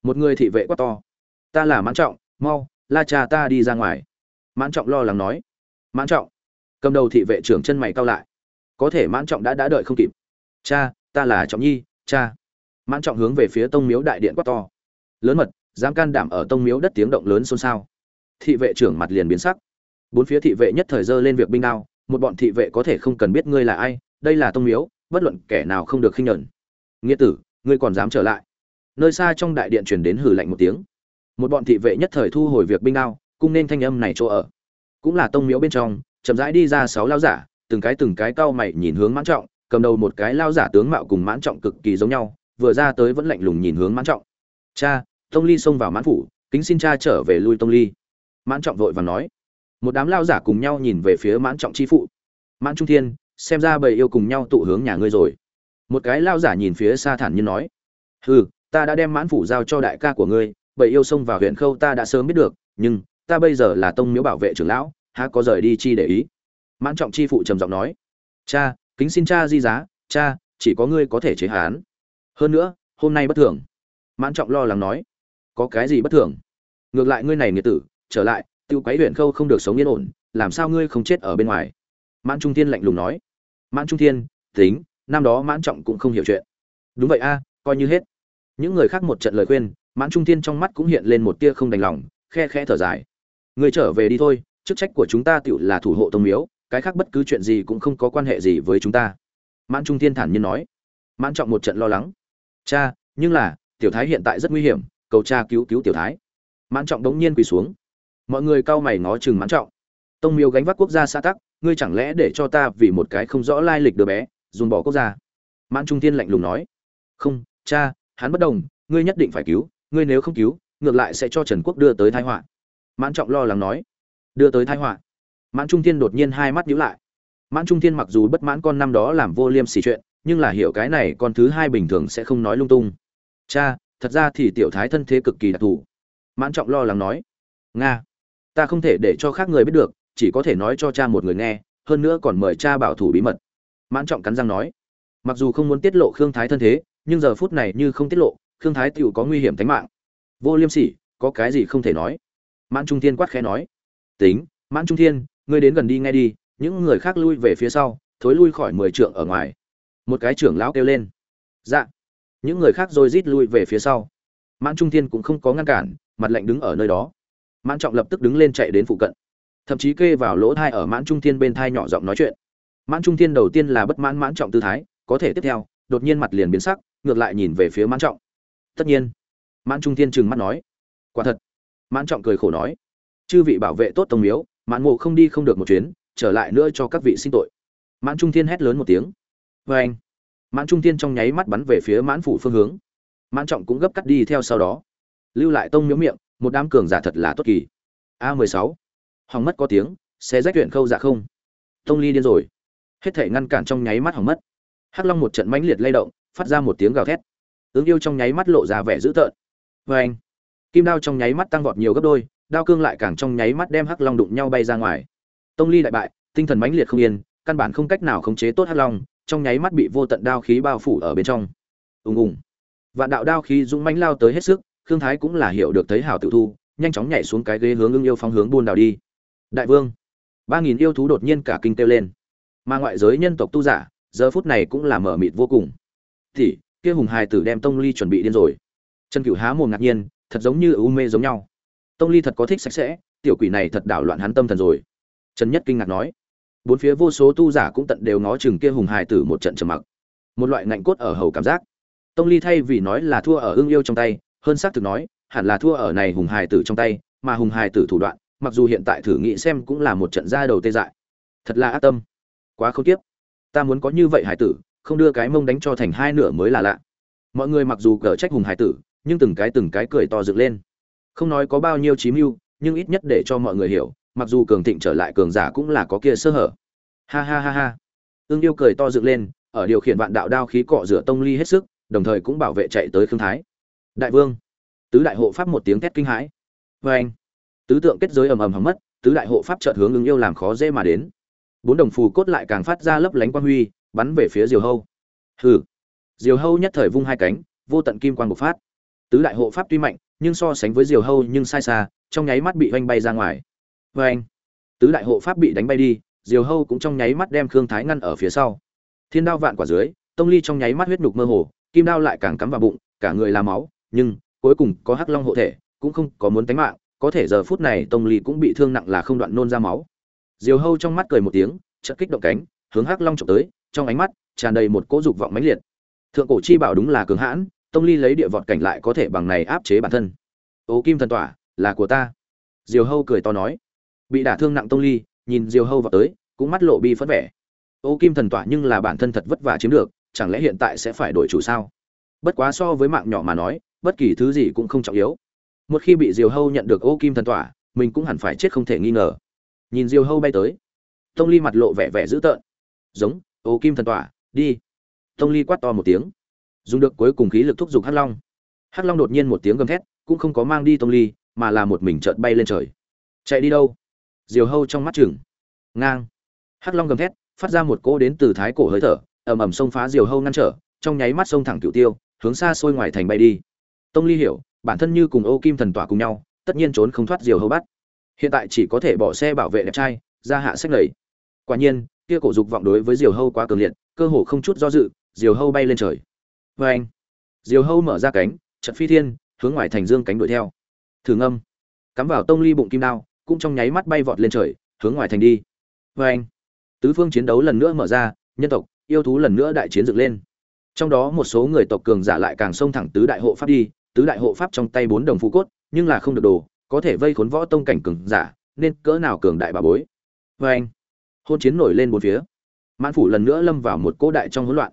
Một người thị vệ quát to. Ta là mãn trọng, mau, la cha ta đi ra ngoài. Mãn trọng lo lắng nói. Mãn trọng cầm đầu thị vệ trưởng chân mày cao lại. Có thể mãn trọng đã đã đợi không kịp. Cha, ta là trọng nhi, cha. Mãn trọng hướng về phía tông miếu đại điện quát to. Lớn mật, dám can đảm ở tông miếu đất tiếng động lớn xôn xao. Thị vệ trưởng mặt liền biến sắc. Bốn phía thị vệ nhất thời dơ lên việc binh đao, một bọn thị vệ có thể không cần biết ngươi là ai, đây là tông miếu, bất luận kẻ nào không được khinh nhẫn. Nghĩa tử, ngươi còn dám trở lại. Nơi xa trong đại điện truyền đến hử lạnh một tiếng. Một bọn thị vệ nhất thời thu hồi việc binh đao, cung nên thanh âm này chỗ ở. Cũng là tông miếu bên trong chậm rãi đi ra sáu lao giả, từng cái từng cái cau mày nhìn hướng mãn trọng, cầm đầu một cái lao giả tướng mạo cùng mãn trọng cực kỳ giống nhau, vừa ra tới vẫn lạnh lùng nhìn hướng mãn trọng. Cha, tông ly xông vào mãn phủ, kính xin cha trở về lui tông ly. Mãn trọng vội và nói. Một đám lao giả cùng nhau nhìn về phía mãn trọng chi phụ. Mãn trung thiên, xem ra bầy yêu cùng nhau tụ hướng nhà ngươi rồi. Một cái lao giả nhìn phía xa thản nhiên nói. Hừ, ta đã đem mãn phủ giao cho đại ca của ngươi, bầy yêu xông vào huyện khâu ta đã sớm biết được, nhưng ta bây giờ là tông miếu bảo vệ trưởng lão há có rời đi chi để ý. Mãn trọng chi phụ trầm giọng nói, cha, kính xin cha di giá, cha, chỉ có ngươi có thể chế hán. Hơn nữa, hôm nay bất thường. Mãn trọng lo lắng nói, có cái gì bất thường? Ngược lại ngươi này nghĩa tử, trở lại, tiêu quấy huyện khâu không được sống yên ổn, làm sao ngươi không chết ở bên ngoài? Mãn trung thiên lạnh lùng nói, mãn trung thiên, tính, năm đó mãn trọng cũng không hiểu chuyện. Đúng vậy a, coi như hết. Những người khác một trận lời khuyên, mãn trung thiên trong mắt cũng hiện lên một tia không đành lòng, khe khẽ thở dài người trở về đi thôi chức trách của chúng ta tựu là thủ hộ tông miếu, cái khác bất cứ chuyện gì cũng không có quan hệ gì với chúng ta. Mãn trung thiên thản nhiên nói. Mãn trọng một trận lo lắng. Cha, nhưng là, tiểu thái hiện tại rất nguy hiểm, cầu cha cứu cứu tiểu thái. Mãn trọng đống nhiên quỳ xuống. Mọi người cau mày ngó chừng mãn trọng. Tông miếu gánh vác quốc gia xã tắc, ngươi chẳng lẽ để cho ta vì một cái không rõ lai lịch đứa bé, dùng bỏ quốc gia? Mãn trung thiên lạnh lùng nói. Không, cha, hắn bất đồng, ngươi nhất định phải cứu, ngươi nếu không cứu, ngược lại sẽ cho trần quốc đưa tới thái họa. Mãn trọng lo lắng nói đưa tới thái họa. Mãn trung thiên đột nhiên hai mắt nhíu lại. Mãn trung thiên mặc dù bất mãn con năm đó làm vô liêm sỉ chuyện, nhưng là hiểu cái này con thứ hai bình thường sẽ không nói lung tung. Cha, thật ra thì tiểu thái thân thế cực kỳ đặc thù. Mãn trọng lo lắng nói, nga, ta không thể để cho khác người biết được, chỉ có thể nói cho cha một người nghe, hơn nữa còn mời cha bảo thủ bí mật. Mãn trọng cắn răng nói, mặc dù không muốn tiết lộ khương thái thân thế, nhưng giờ phút này như không tiết lộ, khương thái tựu có nguy hiểm tính mạng. Vô liêm sỉ, có cái gì không thể nói? Mãn trung thiên quát khẽ nói tính, mãn trung thiên, ngươi đến gần đi nghe đi, những người khác lui về phía sau, thối lui khỏi mười trượng ở ngoài. Một cái trưởng lão kêu lên. Dạ. Những người khác rồi rít lui về phía sau. Mãn trung thiên cũng không có ngăn cản, mặt lạnh đứng ở nơi đó. Mãn trọng lập tức đứng lên chạy đến phụ cận. Thậm chí kê vào lỗ thai ở mãn trung thiên bên thai nhỏ giọng nói chuyện. Mãn trung thiên đầu tiên là bất mãn mãn trọng tư thái, có thể tiếp theo, đột nhiên mặt liền biến sắc, ngược lại nhìn về phía mãn trọng. Tất nhiên, mãn trung thiên trừng mắt nói. Quả thật. Mãn trọng cười khổ nói chư vị bảo vệ tốt tông miếu mãn ngộ không đi không được một chuyến, trở lại nữa cho các vị sinh tội. Mãn trung thiên hét lớn một tiếng. Vê anh mãn trung thiên trong nháy mắt bắn về phía mãn phủ phương hướng. Mãn trọng cũng gấp cắt đi theo sau đó. Lưu lại tông miếu miệng, một đám cường giả thật là tốt kỳ. A mười sáu, hỏng mất có tiếng xe rách huyện khâu dạ không? Tông ly điên rồi. Hết thể ngăn cản trong nháy mắt hỏng mất. Hắc long một trận mãnh liệt lay động, phát ra một tiếng gào thét. Ứng yêu trong nháy mắt lộ ra vẻ dữ tợn. Vê anh, kim đao trong nháy mắt tăng vọt nhiều gấp đôi đao cương lại càng trong nháy mắt đem hắc long đụng nhau bay ra ngoài. Tông ly đại bại, tinh thần mãnh liệt không yên, căn bản không cách nào khống chế tốt hắc long, trong nháy mắt bị vô tận đao khí bao phủ ở bên trong. Ùng ùng. Vạn đạo đao khí dũng mãnh lao tới hết sức, khương thái cũng là hiểu được thấy hảo tự thu, nhanh chóng nhảy xuống cái ghế hướng ưng yêu phong hướng buôn đào đi. Đại vương. Ba nghìn yêu thú đột nhiên cả kinh kêu lên. Mà ngoại giới nhân tộc tu giả, giờ phút này cũng là mở mịt vô cùng. Thì, kia hùng hài tử đem tông ly chuẩn bị điên rồi. Trần cửu há mồm ngạc nhiên, thật giống như u mê giống nhau tông ly thật có thích sạch sẽ, tiểu quỷ này thật đảo loạn hắn tâm thần rồi. Trần nhất kinh ngạc nói. Bốn phía vô số tu giả cũng tận đều ngó chừng kia hùng hài tử một trận trầm mặc. Một loại ngạnh cốt ở hầu cảm giác. Tông ly thay vì nói là thua ở ương yêu trong tay, hơn xác thực nói, hẳn là thua ở này hùng hài tử trong tay, mà hùng hài tử thủ đoạn, mặc dù hiện tại thử nghĩ xem cũng là một trận ra đầu tê dại. Thật là ác tâm. Quá không tiếp ta muốn có như vậy hải tử, không đưa cái mông đánh cho thành hai nửa mới là lạ. Mọi người mặc dù cờ trách hùng hải tử, nhưng từng cái từng cái cười to dựng lên không nói có bao nhiêu chí mưu, nhưng ít nhất để cho mọi người hiểu, mặc dù cường thịnh trở lại cường giả cũng là có kia sơ hở. Ha ha ha ha. Ương yêu cười to dựng lên, ở điều khiển vạn đạo đao khí cọ rửa tông ly hết sức, đồng thời cũng bảo vệ chạy tới khương thái. Đại vương. Tứ đại hộ pháp một tiếng thét kinh hãi. Vê anh. Tứ tượng kết giới ầm ầm hầm mất, tứ đại hộ pháp chợt hướng ứng yêu làm khó dễ mà đến. Bốn đồng phù cốt lại càng phát ra lấp lánh quang huy, bắn về phía diều hâu. Hừ. Diều hâu nhất thời vung hai cánh, vô tận kim quang bộc phát. Tứ đại hộ pháp tuy mạnh nhưng so sánh với diều hâu nhưng sai xa, trong nháy mắt bị oanh bay ra ngoài. Vê anh, tứ đại hộ pháp bị đánh bay đi, diều hâu cũng trong nháy mắt đem khương thái ngăn ở phía sau. Thiên đao vạn quả dưới, tông ly trong nháy mắt huyết nhục mơ hồ, kim đao lại càng cắm vào bụng, cả người làm máu, nhưng cuối cùng có hắc long hộ thể, cũng không có muốn tánh mạng, có thể giờ phút này tông ly cũng bị thương nặng là không đoạn nôn ra máu. Diều hâu trong mắt cười một tiếng, chợt kích động cánh, hướng hắc long trộm tới, trong ánh mắt tràn đầy một cỗ dục vọng mãnh liệt. Thượng cổ chi bảo đúng là cường hãn tông ly lấy địa vọt cảnh lại có thể bằng này áp chế bản thân. Ô kim thần tỏa, là của ta. Diều hâu cười to nói. Bị đả thương nặng tông ly, nhìn diều hâu vào tới, cũng mắt lộ bi phất vẻ. Ô kim thần tỏa nhưng là bản thân thật vất vả chiếm được, chẳng lẽ hiện tại sẽ phải đổi chủ sao? Bất quá so với mạng nhỏ mà nói, bất kỳ thứ gì cũng không trọng yếu. Một khi bị diều hâu nhận được ô kim thần tỏa, mình cũng hẳn phải chết không thể nghi ngờ. Nhìn diều hâu bay tới, tông ly mặt lộ vẻ vẻ dữ tợn. Giống, ô kim thần tỏa, đi. Tông ly quát to một tiếng dùng được cuối cùng khí lực thúc giục hắc long. Hắc long đột nhiên một tiếng gầm thét, cũng không có mang đi tông ly, mà là một mình chợt bay lên trời. Chạy đi đâu? Diều hâu trong mắt chừng. Ngang. Hắc long gầm thét, phát ra một cỗ đến từ thái cổ hơi thở, ầm ầm xông phá diều hâu ngăn trở, trong nháy mắt xông thẳng cựu tiêu, hướng xa xôi ngoài thành bay đi. Tông ly hiểu, bản thân như cùng ô kim thần tỏa cùng nhau, tất nhiên trốn không thoát diều hâu bắt. Hiện tại chỉ có thể bỏ xe bảo vệ đẹp trai, ra hạ sách lầy. Quả nhiên, kia cổ dục vọng đối với diều hâu quá cường liệt, cơ hồ không chút do dự, diều hâu bay lên trời vê anh. Diều hâu mở ra cánh, chật phi thiên, hướng ngoài thành dương cánh đuổi theo. Thử ngâm. Cắm vào tông ly bụng kim đao, cũng trong nháy mắt bay vọt lên trời, hướng ngoài thành đi. Vê anh. Tứ phương chiến đấu lần nữa mở ra, nhân tộc, yêu thú lần nữa đại chiến dựng lên. Trong đó một số người tộc cường giả lại càng xông thẳng tứ đại hộ pháp đi, tứ đại hộ pháp trong tay bốn đồng phú cốt, nhưng là không được đồ, có thể vây khốn võ tông cảnh cường giả, nên cỡ nào cường đại bà bối. Vê anh. Hôn chiến nổi lên bốn phía. Mãn phủ lần nữa lâm vào một cỗ đại trong hỗn loạn.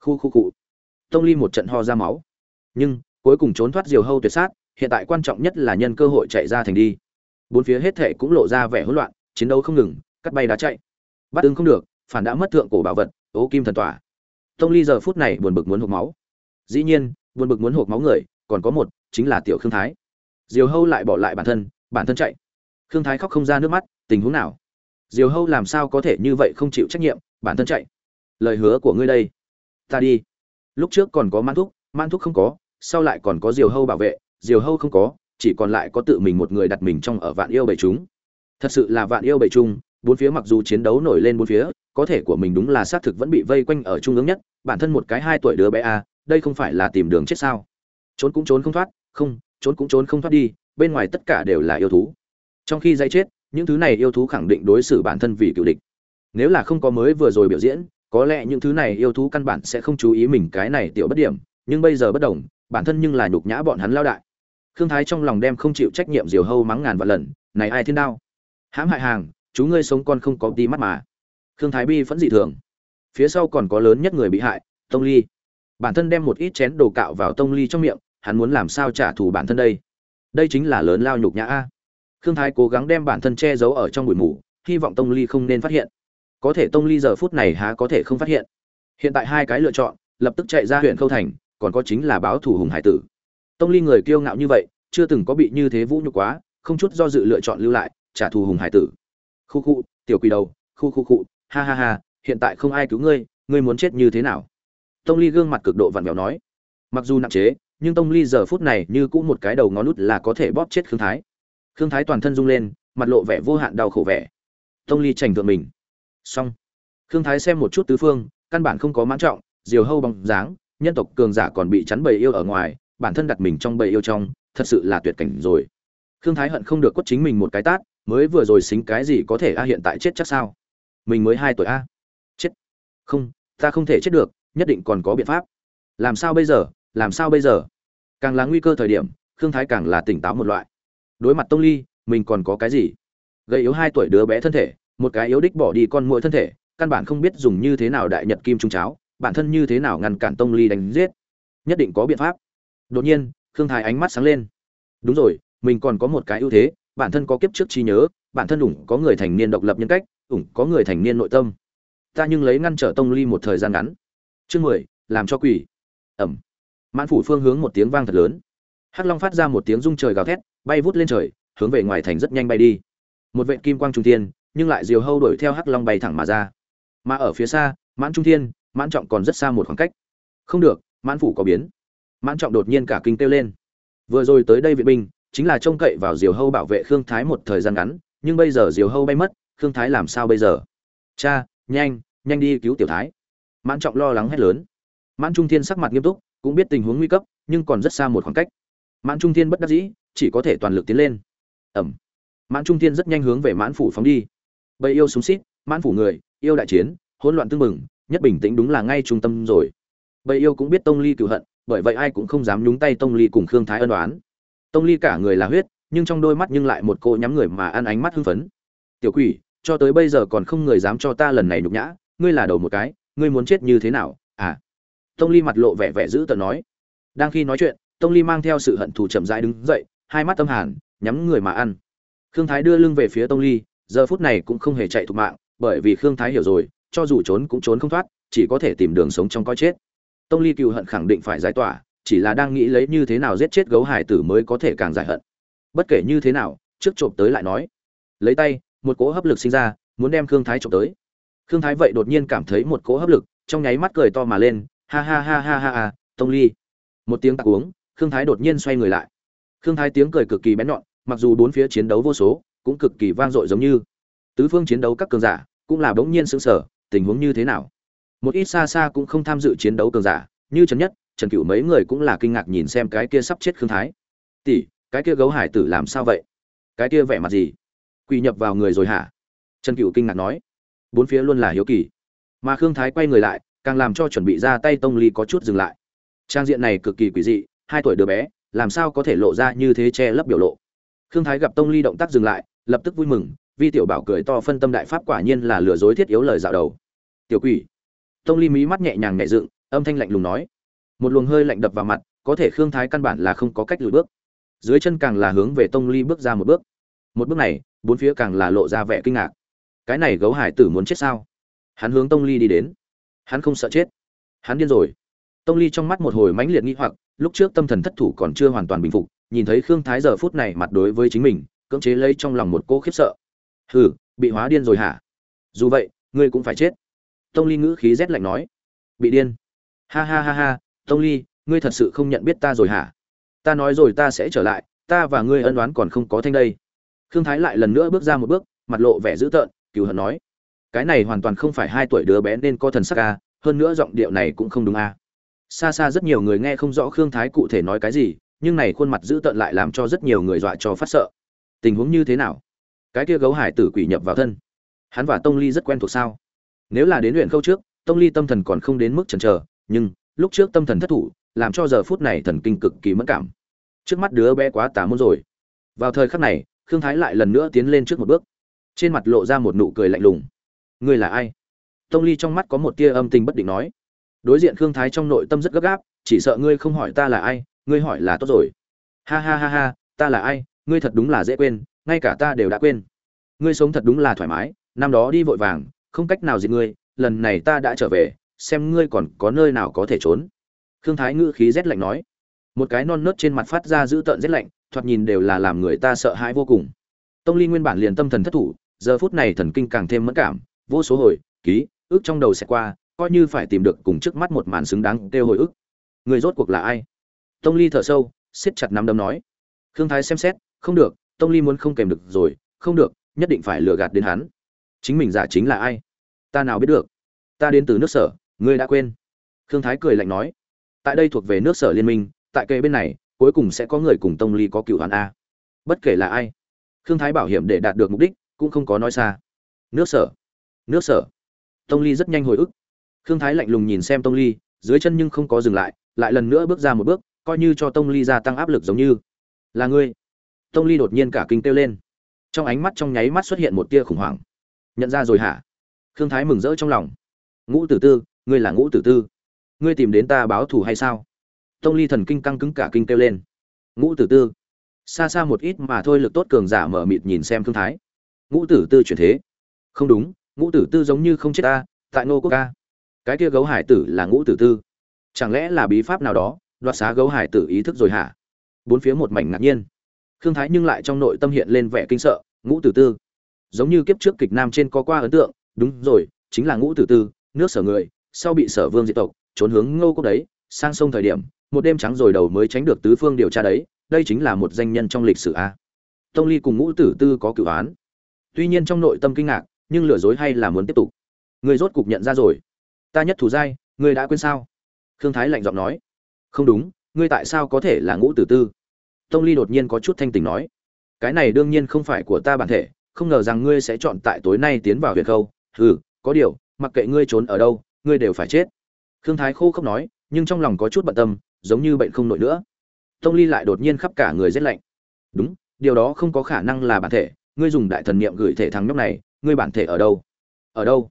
Khu khu cụ tông ly một trận ho ra máu. Nhưng, cuối cùng trốn thoát diều hâu tuyệt sát, hiện tại quan trọng nhất là nhân cơ hội chạy ra thành đi. Bốn phía hết thệ cũng lộ ra vẻ hỗn loạn, chiến đấu không ngừng, cắt bay đá chạy. Bắt ứng không được, phản đã mất thượng cổ bảo vật, ố kim thần tỏa. Tông ly giờ phút này buồn bực muốn hộp máu. Dĩ nhiên, buồn bực muốn hộp máu người, còn có một, chính là tiểu khương thái. Diều hâu lại bỏ lại bản thân bản thân chạy. Khương thái khóc không ra nước mắt, tình huống nào? Diều hâu làm sao có thể như vậy không chịu trách nhiệm, bản thân chạy. Lời hứa của ngươi đây. Ta đi lúc trước còn có man thúc man thúc không có, sau lại còn có diều hâu bảo vệ, diều hâu không có, chỉ còn lại có tự mình một người đặt mình trong ở vạn yêu bầy chúng. Thật sự là vạn yêu bầy chung bốn phía mặc dù chiến đấu nổi lên bốn phía, có thể của mình đúng là xác thực vẫn bị vây quanh ở trung ương nhất, bản thân một cái hai tuổi đứa bé a đây không phải là tìm đường chết sao? Trốn cũng trốn không thoát, không, trốn cũng trốn không thoát đi, bên ngoài tất cả đều là yêu thú. Trong khi dây chết, những thứ này yêu thú khẳng định đối xử bản thân vì cựu địch. Nếu là không có mới vừa rồi biểu diễn có lẽ những thứ này yêu thú căn bản sẽ không chú ý mình cái này tiểu bất điểm, nhưng bây giờ bất đồng, bản thân nhưng là nhục nhã bọn hắn lao đại. Khương thái trong lòng đem không chịu trách nhiệm diều hâu mắng ngàn vạn lần, này ai thiên đao? Hãm hại hàng, chú ngươi sống con không có đi mắt mà. Khương thái bi vẫn dị thường. Phía sau còn có lớn nhất người bị hại, tông ly. Bản thân đem một ít chén đồ cạo vào tông ly trong miệng, hắn muốn làm sao trả thù bản thân đây? Đây chính là lớn lao nhục nhã a. Khương thái cố gắng đem bản thân che giấu ở trong bụi mù, hy vọng tông ly không nên phát hiện có thể tông ly giờ phút này há có thể không phát hiện. Hiện tại hai cái lựa chọn, lập tức chạy ra huyện khâu thành, còn có chính là báo thủ hùng hải tử. Tông ly người kiêu ngạo như vậy, chưa từng có bị như thế vũ nhục quá, không chút do dự lựa chọn lưu lại, trả thù hùng hải tử. Khu khu, tiểu quỷ đầu, khu khu khu, ha ha ha, hiện tại không ai cứu ngươi ngươi muốn chết như thế nào? Tông ly gương mặt cực độ vặn vẹo nói. Mặc dù nặng chế, nhưng tông ly giờ phút này như cũng một cái đầu ngón nút là có thể bóp chết khương thái. Khương thái toàn thân rung lên, mặt lộ vẻ vô hạn đau khổ vẻ. Tông ly trành thượng mình xong. Khương thái xem một chút tứ phương, căn bản không có mãn trọng, diều hâu bằng dáng, nhân tộc cường giả còn bị chắn bầy yêu ở ngoài, bản thân đặt mình trong bầy yêu trong, thật sự là tuyệt cảnh rồi. Khương thái hận không được quất chính mình một cái tát, mới vừa rồi xính cái gì có thể a, hiện tại chết chắc sao? Mình mới hai tuổi a. Chết. Không, ta không thể chết được, nhất định còn có biện pháp. Làm sao bây giờ, làm sao bây giờ? Càng là nguy cơ thời điểm, khương thái càng là tỉnh táo một loại. Đối mặt tông ly, mình còn có cái gì? Gây yếu hai tuổi đứa bé thân thể một cái yếu đích bỏ đi con mũi thân thể, căn bản không biết dùng như thế nào đại nhật kim trung cháo, bản thân như thế nào ngăn cản tông ly đánh giết. Nhất định có biện pháp. Đột nhiên, khương thái ánh mắt sáng lên. Đúng rồi, mình còn có một cái ưu thế, bản thân có kiếp trước trí nhớ, bản thân ủng có người thành niên độc lập nhân cách, ủng có người thành niên nội tâm. Ta nhưng lấy ngăn trở tông ly một thời gian ngắn. Chương mười, làm cho quỷ. Ẩm. Mãn phủ phương hướng một tiếng vang thật lớn. Hắc long phát ra một tiếng rung trời gào thét, bay vút lên trời, hướng về ngoài thành rất nhanh bay đi. Một vệ kim quang trung thiên nhưng lại diều hâu đuổi theo hắc long bay thẳng mà ra. Mà ở phía xa, mãn trung thiên, mãn trọng còn rất xa một khoảng cách. Không được, mãn phủ có biến. Mãn trọng đột nhiên cả kinh kêu lên. Vừa rồi tới đây viện binh, chính là trông cậy vào diều hâu bảo vệ khương thái một thời gian ngắn, nhưng bây giờ diều hâu bay mất, khương thái làm sao bây giờ? Cha, nhanh nhanh đi cứu tiểu thái. Mãn trọng lo lắng hét lớn. Mãn trung thiên sắc mặt nghiêm túc, cũng biết tình huống nguy cấp, nhưng còn rất xa một khoảng cách. Mãn trung thiên bất đắc dĩ, chỉ có thể toàn lực tiến lên. Ẩm. Mãn trung thiên rất nhanh hướng về mãn phủ phóng đi bầy yêu súng xít, mãn phủ người, yêu đại chiến, hỗn loạn tương mừng nhất bình tĩnh đúng là ngay trung tâm rồi. Bầy yêu cũng biết tông ly cựu hận, bởi vậy ai cũng không dám nhúng tay tông ly cùng khương thái ân đoán tông ly cả người là huyết, nhưng trong đôi mắt nhưng lại một cô nhắm người mà ăn ánh mắt hưng phấn. Tiểu quỷ, cho tới bây giờ còn không người dám cho ta lần này nhục nhã, ngươi là đầu một cái, ngươi muốn chết như thế nào à? Tông ly mặt lộ vẻ vẻ dữ tợn nói. Đang khi nói chuyện, tông ly mang theo sự hận thù chậm rãi đứng dậy, hai mắt tâm hàn, nhắm người mà ăn. Khương thái đưa lưng về phía tông ly giờ phút này cũng không hề chạy thục mạng, bởi vì khương thái hiểu rồi, cho dù trốn cũng trốn không thoát, chỉ có thể tìm đường sống trong coi chết. Tông ly cựu hận khẳng định phải giải tỏa, chỉ là đang nghĩ lấy như thế nào giết chết gấu hải tử mới có thể càng giải hận. Bất kể như thế nào, trước trộm tới lại nói. Lấy tay, một cỗ hấp lực sinh ra, muốn đem khương thái trộm tới. Khương thái vậy đột nhiên cảm thấy một cỗ hấp lực, trong nháy mắt cười to mà lên, ha ha ha ha ha ha, tông ly. Một tiếng tạc uống, khương thái đột nhiên xoay người lại. Khương thái tiếng cười cực kỳ bén nhọn, mặc dù bốn phía chiến đấu vô số cũng cực kỳ vang dội giống như. Tứ phương chiến đấu các cường giả cũng là bỗng nhiên sững sờ, tình huống như thế nào? Một ít xa xa cũng không tham dự chiến đấu cường giả, như trần nhất, trần cửu mấy người cũng là kinh ngạc nhìn xem cái kia sắp chết khương thái. Tỷ, cái kia gấu hải tử làm sao vậy? Cái kia vẻ mặt gì? Quỳ nhập vào người rồi hả? Trần cửu kinh ngạc nói. Bốn phía luôn là hiếu kỳ. Mà khương thái quay người lại, càng làm cho chuẩn bị ra tay tông ly có chút dừng lại. Trang diện này cực kỳ quỷ dị, hai tuổi đứa bé, làm sao có thể lộ ra như thế che lấp biểu lộ? Khương thái gặp tông ly động tác dừng lại lập tức vui mừng vi tiểu bảo cười to phân tâm đại pháp quả nhiên là lừa dối thiết yếu lời dạo đầu. Tiểu quỷ. Tông ly mí mắt nhẹ nhàng nhẹ dựng, âm thanh lạnh lùng nói. Một luồng hơi lạnh đập vào mặt, có thể khương thái căn bản là không có cách lùi bước. Dưới chân càng là hướng về tông ly bước ra một bước. Một bước này, bốn phía càng là lộ ra vẻ kinh ngạc. Cái này gấu hải tử muốn chết sao? Hắn hướng tông ly đi đến. Hắn không sợ chết. Hắn điên rồi. Tông ly trong mắt một hồi mãnh liệt nghĩ hoặc, lúc trước tâm thần thất thủ còn chưa hoàn toàn bình phục, nhìn thấy khương thái giờ phút này mặt đối với chính mình cưỡng chế lấy trong lòng một cô khiếp sợ. Hừ, bị hóa điên rồi hả? Dù vậy, ngươi cũng phải chết. Tông ly ngữ khí rét lạnh nói. Bị điên. Ha ha ha ha, tông ly, ngươi thật sự không nhận biết ta rồi hả? Ta nói rồi ta sẽ trở lại, ta và ngươi ân đoán còn không có thanh đây. Khương thái lại lần nữa bước ra một bước, mặt lộ vẻ dữ tợn, cừu hận nói. Cái này hoàn toàn không phải hai tuổi đứa bé nên có thần sắc a hơn nữa giọng điệu này cũng không đúng a xa xa rất nhiều người nghe không rõ khương thái cụ thể nói cái gì, nhưng này khuôn mặt dữ tợn lại làm cho rất nhiều người dọa cho phát sợ tình huống như thế nào? Cái kia gấu hải tử quỷ nhập vào thân. Hắn và tông ly rất quen thuộc sao? Nếu là đến luyện khâu trước, tông ly tâm thần còn không đến mức chần chờ, nhưng lúc trước tâm thần thất thủ, làm cho giờ phút này thần kinh cực kỳ mất cảm. Trước mắt đứa bé quá tà môn rồi. Vào thời khắc này, khương thái lại lần nữa tiến lên trước một bước. Trên mặt lộ ra một nụ cười lạnh lùng. Ngươi là ai? Tông ly trong mắt có một tia âm tình bất định nói. Đối diện khương thái trong nội tâm rất gấp gáp, chỉ sợ ngươi không hỏi ta là ai, ngươi hỏi là tốt rồi. Ha ha ha ha, ta là ai ngươi thật đúng là dễ quên, ngay cả ta đều đã quên. Ngươi sống thật đúng là thoải mái, năm đó đi vội vàng, không cách nào diệt ngươi, lần này ta đã trở về, xem ngươi còn có nơi nào có thể trốn. Khương thái ngữ khí rét lạnh nói. Một cái non nớt trên mặt phát ra dữ tợn rét lạnh, thoạt nhìn đều là làm người ta sợ hãi vô cùng. Tông ly nguyên bản liền tâm thần thất thủ, giờ phút này thần kinh càng thêm mẫn cảm, vô số hồi, ký, ức trong đầu sẽ qua, coi như phải tìm được cùng trước mắt một màn xứng đáng kêu hồi ức. Người rốt cuộc là ai? Tông ly thở sâu, siết chặt nắm đấm nói. Khương thái xem xét không được, tông ly muốn không kèm được rồi, không được, nhất định phải lừa gạt đến hắn. Chính mình giả chính là ai? Ta nào biết được? Ta đến từ nước sở, ngươi đã quên. Khương thái cười lạnh nói. Tại đây thuộc về nước sở liên minh, tại cây bên này, cuối cùng sẽ có người cùng tông ly có cựu hoàn a. Bất kể là ai, khương thái bảo hiểm để đạt được mục đích, cũng không có nói xa. Nước sở nước sở. Tông ly rất nhanh hồi ức. Khương thái lạnh lùng nhìn xem tông ly, dưới chân nhưng không có dừng lại lại lần nữa bước ra một bước, coi như cho tông ly gia tăng áp lực giống như. Là ngươi tông ly đột nhiên cả kinh kêu lên. Trong ánh mắt trong nháy mắt xuất hiện một tia khủng hoảng. Nhận ra rồi hả? Khương thái mừng rỡ trong lòng. Ngũ tử tư, ngươi là ngũ tử tư. Ngươi tìm đến ta báo thù hay sao? Tông ly thần kinh căng cứng cả kinh kêu lên. Ngũ tử tư. Xa xa một ít mà thôi lực tốt cường giả mở mịt nhìn xem thương thái. Ngũ tử tư chuyển thế. Không đúng, ngũ tử tư giống như không chết ta, tại ngô quốc ca. Cái kia gấu hải tử là ngũ tử tư. Chẳng lẽ là bí pháp nào đó, đoạt xá gấu hải tử ý thức rồi hả? Bốn phía một mảnh ngạc nhiên khương thái nhưng lại trong nội tâm hiện lên vẻ kinh sợ, ngũ tử tư. Giống như kiếp trước kịch nam trên có qua ấn tượng, đúng rồi, chính là ngũ tử tư, nước sở người, sau bị sở vương diệt tộc, trốn hướng ngô quốc đấy, sang sông thời điểm, một đêm trắng rồi đầu mới tránh được tứ phương điều tra đấy, đây chính là một danh nhân trong lịch sử a. Tông ly cùng ngũ tử tư có cửu án. Tuy nhiên trong nội tâm kinh ngạc, nhưng lừa dối hay là muốn tiếp tục. Người rốt cục nhận ra rồi. Ta nhất thủ giai người đã quên sao? Khương thái lạnh giọng nói. Không đúng ngươi tại sao có thể là ngũ tử tư? Tông ly đột nhiên có chút thanh tình nói cái này đương nhiên không phải của ta bản thể không ngờ rằng ngươi sẽ chọn tại tối nay tiến vào huyện khâu. Ừ, có điều mặc kệ ngươi trốn ở đâu ngươi đều phải chết. Khương thái khô không nói nhưng trong lòng có chút bận tâm giống như bệnh không nổi nữa. Tông ly lại đột nhiên khắp cả người rét lạnh. Đúng điều đó không có khả năng là bản thể ngươi dùng đại thần niệm gửi thể thằng nhóc này ngươi bản thể ở đâu? Ở đâu?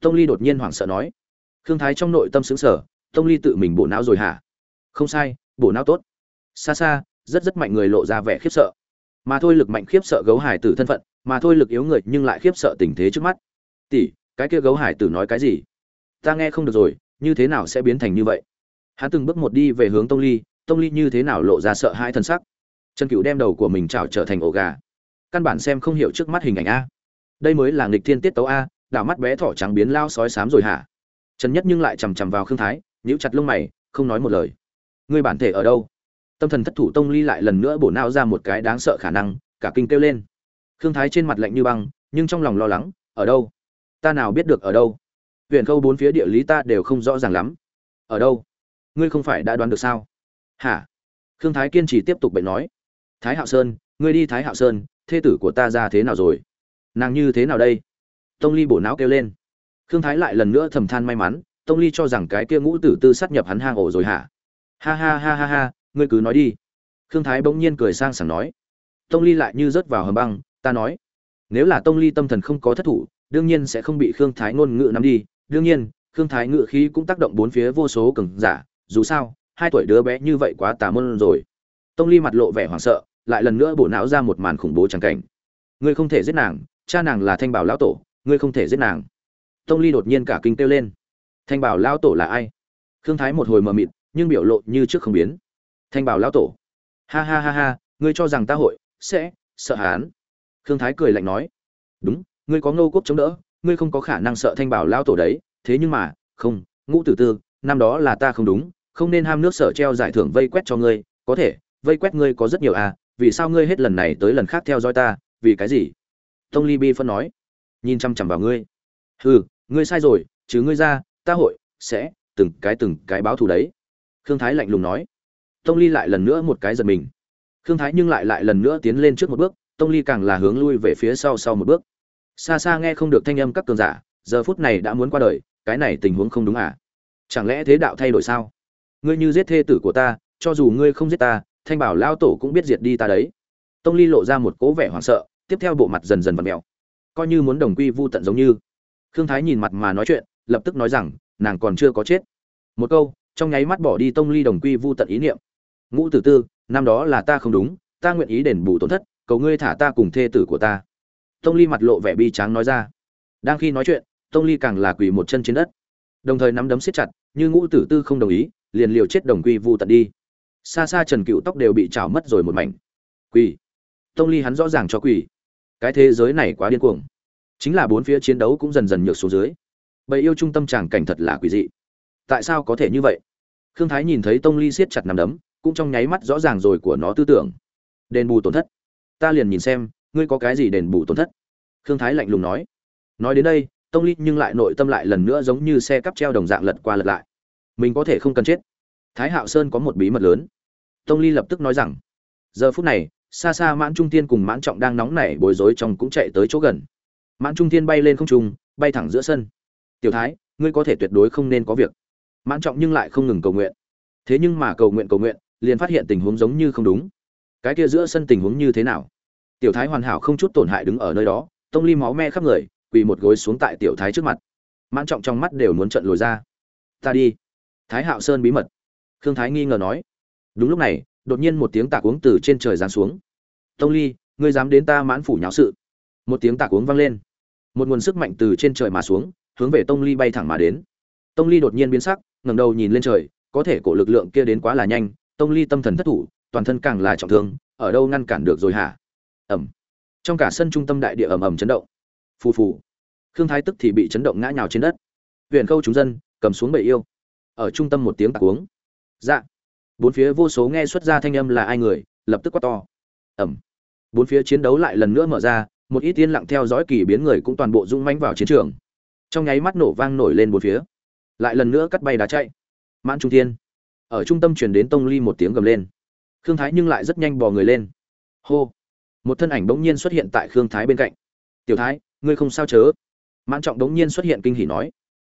Tông ly đột nhiên hoảng sợ nói. Khương thái trong nội tâm xứng sở tông ly tự mình bổ não rồi hả? Không sai bổ não tốt. Xa xa rất rất mạnh người lộ ra vẻ khiếp sợ. Mà thôi lực mạnh khiếp sợ gấu hải tử thân phận, mà thôi lực yếu người nhưng lại khiếp sợ tình thế trước mắt. Tỷ, cái kia gấu hải tử nói cái gì? Ta nghe không được rồi, như thế nào sẽ biến thành như vậy? Hắn từng bước một đi về hướng tông ly tông ly như thế nào lộ ra sợ hai thân sắc? Trần cựu đem đầu của mình trào trở thành ổ gà. Căn bản xem không hiểu trước mắt hình ảnh a. Đây mới là nghịch thiên tiết tấu a, đảo mắt bé thỏ trắng biến lao sói sám rồi hả? Trần nhất nhưng lại chằm chằm vào khương thái, nhíu chặt lông mày, không nói một lời. Ngươi bản thể ở đâu? Tâm thần thất thủ tông ly lại lần nữa bổ nao ra một cái đáng sợ khả năng, cả kinh kêu lên. Khương thái trên mặt lạnh như băng, nhưng trong lòng lo lắng, ở đâu? Ta nào biết được ở đâu? Huyện khâu bốn phía địa lý ta đều không rõ ràng lắm. Ở đâu? Ngươi không phải đã đoán được sao? Hả? Khương thái kiên trì tiếp tục bệnh nói. Thái hạo sơn, ngươi đi thái hạo sơn, thê tử của ta ra thế nào rồi? Nàng như thế nào đây? Tông ly bổ não kêu lên. Khương thái lại lần nữa thầm than may mắn, tông ly cho rằng cái kia ngũ tử tư sát nhập hắn hang ổ rồi hả? Ha ha ha ha ha ngươi cứ nói đi. Khương thái bỗng nhiên cười sang sảng nói. Tông ly lại như rớt vào hầm băng, ta nói. Nếu là tông ly tâm thần không có thất thủ, đương nhiên sẽ không bị khương thái ngôn ngữ nắm đi. Đương nhiên, khương thái ngự khí cũng tác động bốn phía vô số cường giả. Dù sao, hai tuổi đứa bé như vậy quá tà môn rồi. Tông ly mặt lộ vẻ hoảng sợ, lại lần nữa bổ não ra một màn khủng bố trắng cảnh. Ngươi không thể giết nàng, cha nàng là thanh bảo lão tổ, ngươi không thể giết nàng. Tông ly đột nhiên cả kinh kêu lên. Thanh bảo lão tổ là ai? Khương thái một hồi mờ mịt, nhưng biểu lộ như trước không biến thanh bảo lão tổ. Ha ha ha ha, ngươi cho rằng ta hội sẽ sợ hán. Khương thái cười lạnh nói. Đúng, ngươi có ngô quốc chống đỡ, ngươi không có khả năng sợ thanh bảo lão tổ đấy, thế nhưng mà, không, ngũ tử tư, năm đó là ta không đúng, không nên ham nước sở treo giải thưởng vây quét cho ngươi, có thể, vây quét ngươi có rất nhiều à vì sao ngươi hết lần này tới lần khác theo dõi ta, vì cái gì? Tông ly bi phân nói. Nhìn chăm chằm vào ngươi. Hừ, ngươi sai rồi, chứ ngươi ra, ta hội sẽ từng cái từng cái báo thù đấy. Khương thái lạnh lùng nói tông ly lại lần nữa một cái giật mình. Khương thái nhưng lại lại lần nữa tiến lên trước một bước, tông ly càng là hướng lui về phía sau sau một bước. Xa xa nghe không được thanh âm các cường giả, giờ phút này đã muốn qua đời, cái này tình huống không đúng à? Chẳng lẽ thế đạo thay đổi sao? Ngươi như giết thê tử của ta, cho dù ngươi không giết ta, thanh bảo lao tổ cũng biết diệt đi ta đấy. Tông ly lộ ra một cố vẻ hoảng sợ, tiếp theo bộ mặt dần dần vặn mèo. Coi như muốn đồng quy vu tận giống như. Khương thái nhìn mặt mà nói chuyện, lập tức nói rằng, nàng còn chưa có chết. Một câu, trong nháy mắt bỏ đi tông ly đồng quy vu tận ý niệm ngũ tử tư, năm đó là ta không đúng, ta nguyện ý đền bù tổn thất, cầu ngươi thả ta cùng thê tử của ta. Tông ly mặt lộ vẻ bi tráng nói ra. Đang khi nói chuyện, tông ly càng là quỳ một chân trên đất. Đồng thời nắm đấm siết chặt, như ngũ tử tư không đồng ý, liền liều chết đồng quy vu tận đi. Xa xa trần cựu tóc đều bị trào mất rồi một mảnh. Quỳ. Tông ly hắn rõ ràng cho quỳ. Cái thế giới này quá điên cuồng. Chính là bốn phía chiến đấu cũng dần dần nhược xuống dưới. Bầy yêu trung tâm tràng cảnh thật là quỷ dị. Tại sao có thể như vậy? Khương thái nhìn thấy tông ly siết chặt nằm đấm cũng trong nháy mắt rõ ràng rồi của nó tư tưởng. Đền bù tổn thất. Ta liền nhìn xem, ngươi có cái gì đền bù tổn thất? Khương thái lạnh lùng nói. Nói đến đây, tông ly nhưng lại nội tâm lại lần nữa giống như xe cắp treo đồng dạng lật qua lật lại. Mình có thể không cần chết. Thái hạo sơn có một bí mật lớn. Tông ly lập tức nói rằng, giờ phút này, xa xa mãn trung tiên cùng mãn trọng đang nóng nảy bối rối trong cũng chạy tới chỗ gần. Mãn trung tiên bay lên không trung, bay thẳng giữa sân. Tiểu thái, ngươi có thể tuyệt đối không nên có việc. Mãn trọng nhưng lại không ngừng cầu nguyện. Thế nhưng mà cầu nguyện cầu nguyện liền phát hiện tình huống giống như không đúng. Cái kia giữa sân tình huống như thế nào? Tiểu thái hoàn hảo không chút tổn hại đứng ở nơi đó, tông ly máu me khắp người, quỳ một gối xuống tại tiểu thái trước mặt. Mãn trọng trong mắt đều muốn trận lồi ra. Ta đi. Thái hạo sơn bí mật. Khương thái nghi ngờ nói. Đúng lúc này, đột nhiên một tiếng tạc uống từ trên trời giáng xuống. Tông ly, ngươi dám đến ta mãn phủ nháo sự? Một tiếng tạc uống vang lên. Một nguồn sức mạnh từ trên trời mà xuống, hướng về tông ly bay thẳng mà đến. Tông ly đột nhiên biến sắc, ngẩng đầu nhìn lên trời, có thể cổ lực lượng kia đến quá là nhanh tông ly tâm thần thất thủ, toàn thân càng là trọng thương, ở đâu ngăn cản được rồi hả? Ẩm. Trong cả sân trung tâm đại địa ầm ầm chấn động. Phù phù. Khương thái tức thì bị chấn động ngã nhào trên đất. Huyện khâu chúng dân, cầm xuống bầy yêu. Ở trung tâm một tiếng tạc uống. Dạ. Bốn phía vô số nghe xuất ra thanh âm là ai người, lập tức quát to. Ẩm. Bốn phía chiến đấu lại lần nữa mở ra, một ít tiên lặng theo dõi kỳ biến người cũng toàn bộ rung manh vào chiến trường. Trong nháy mắt nổ vang nổi lên bốn phía. Lại lần nữa cắt bay đá chạy. Mãn trung thiên ở trung tâm truyền đến tông ly một tiếng gầm lên. Khương thái nhưng lại rất nhanh bò người lên. Hô! Một thân ảnh bỗng nhiên xuất hiện tại khương thái bên cạnh. Tiểu thái, ngươi không sao chớ? Mãn trọng bỗng nhiên xuất hiện kinh hỉ nói.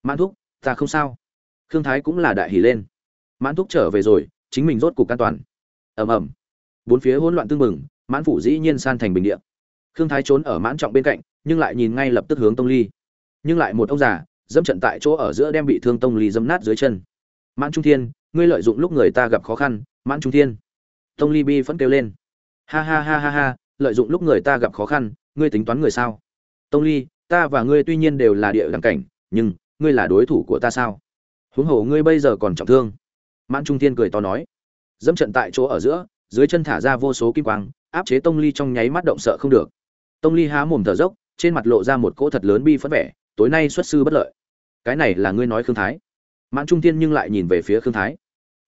Mãn thúc, ta không sao. Khương thái cũng là đại hỉ lên. Mãn thúc trở về rồi, chính mình rốt cục an toàn. Ầm ầm. Bốn phía hỗn loạn tương mừng mãn phủ dĩ nhiên san thành bình địa. Khương thái trốn ở mãn trọng bên cạnh, nhưng lại nhìn ngay lập tức hướng tông ly. Nhưng lại một ông già, dẫm trận tại chỗ ở giữa đem bị thương tông ly dẫm nát dưới chân. Mãn trung thiên ngươi lợi dụng lúc người ta gặp khó khăn, mãn trung thiên. Tông ly bi vẫn kêu lên. Ha ha ha ha ha, lợi dụng lúc người ta gặp khó khăn, ngươi tính toán người sao? Tông ly, ta và ngươi tuy nhiên đều là địa đẳng cảnh, nhưng ngươi là đối thủ của ta sao? Huống hồ ngươi bây giờ còn trọng thương. Mãn trung thiên cười to nói. Dẫm trận tại chỗ ở giữa, dưới chân thả ra vô số kim quang, áp chế tông ly trong nháy mắt động sợ không được. Tông ly há mồm thở dốc, trên mặt lộ ra một cỗ thật lớn bi phẫn vẻ, tối nay xuất sư bất lợi. Cái này là ngươi nói khương thái. Mãn trung Thiên nhưng lại nhìn về phía khương thái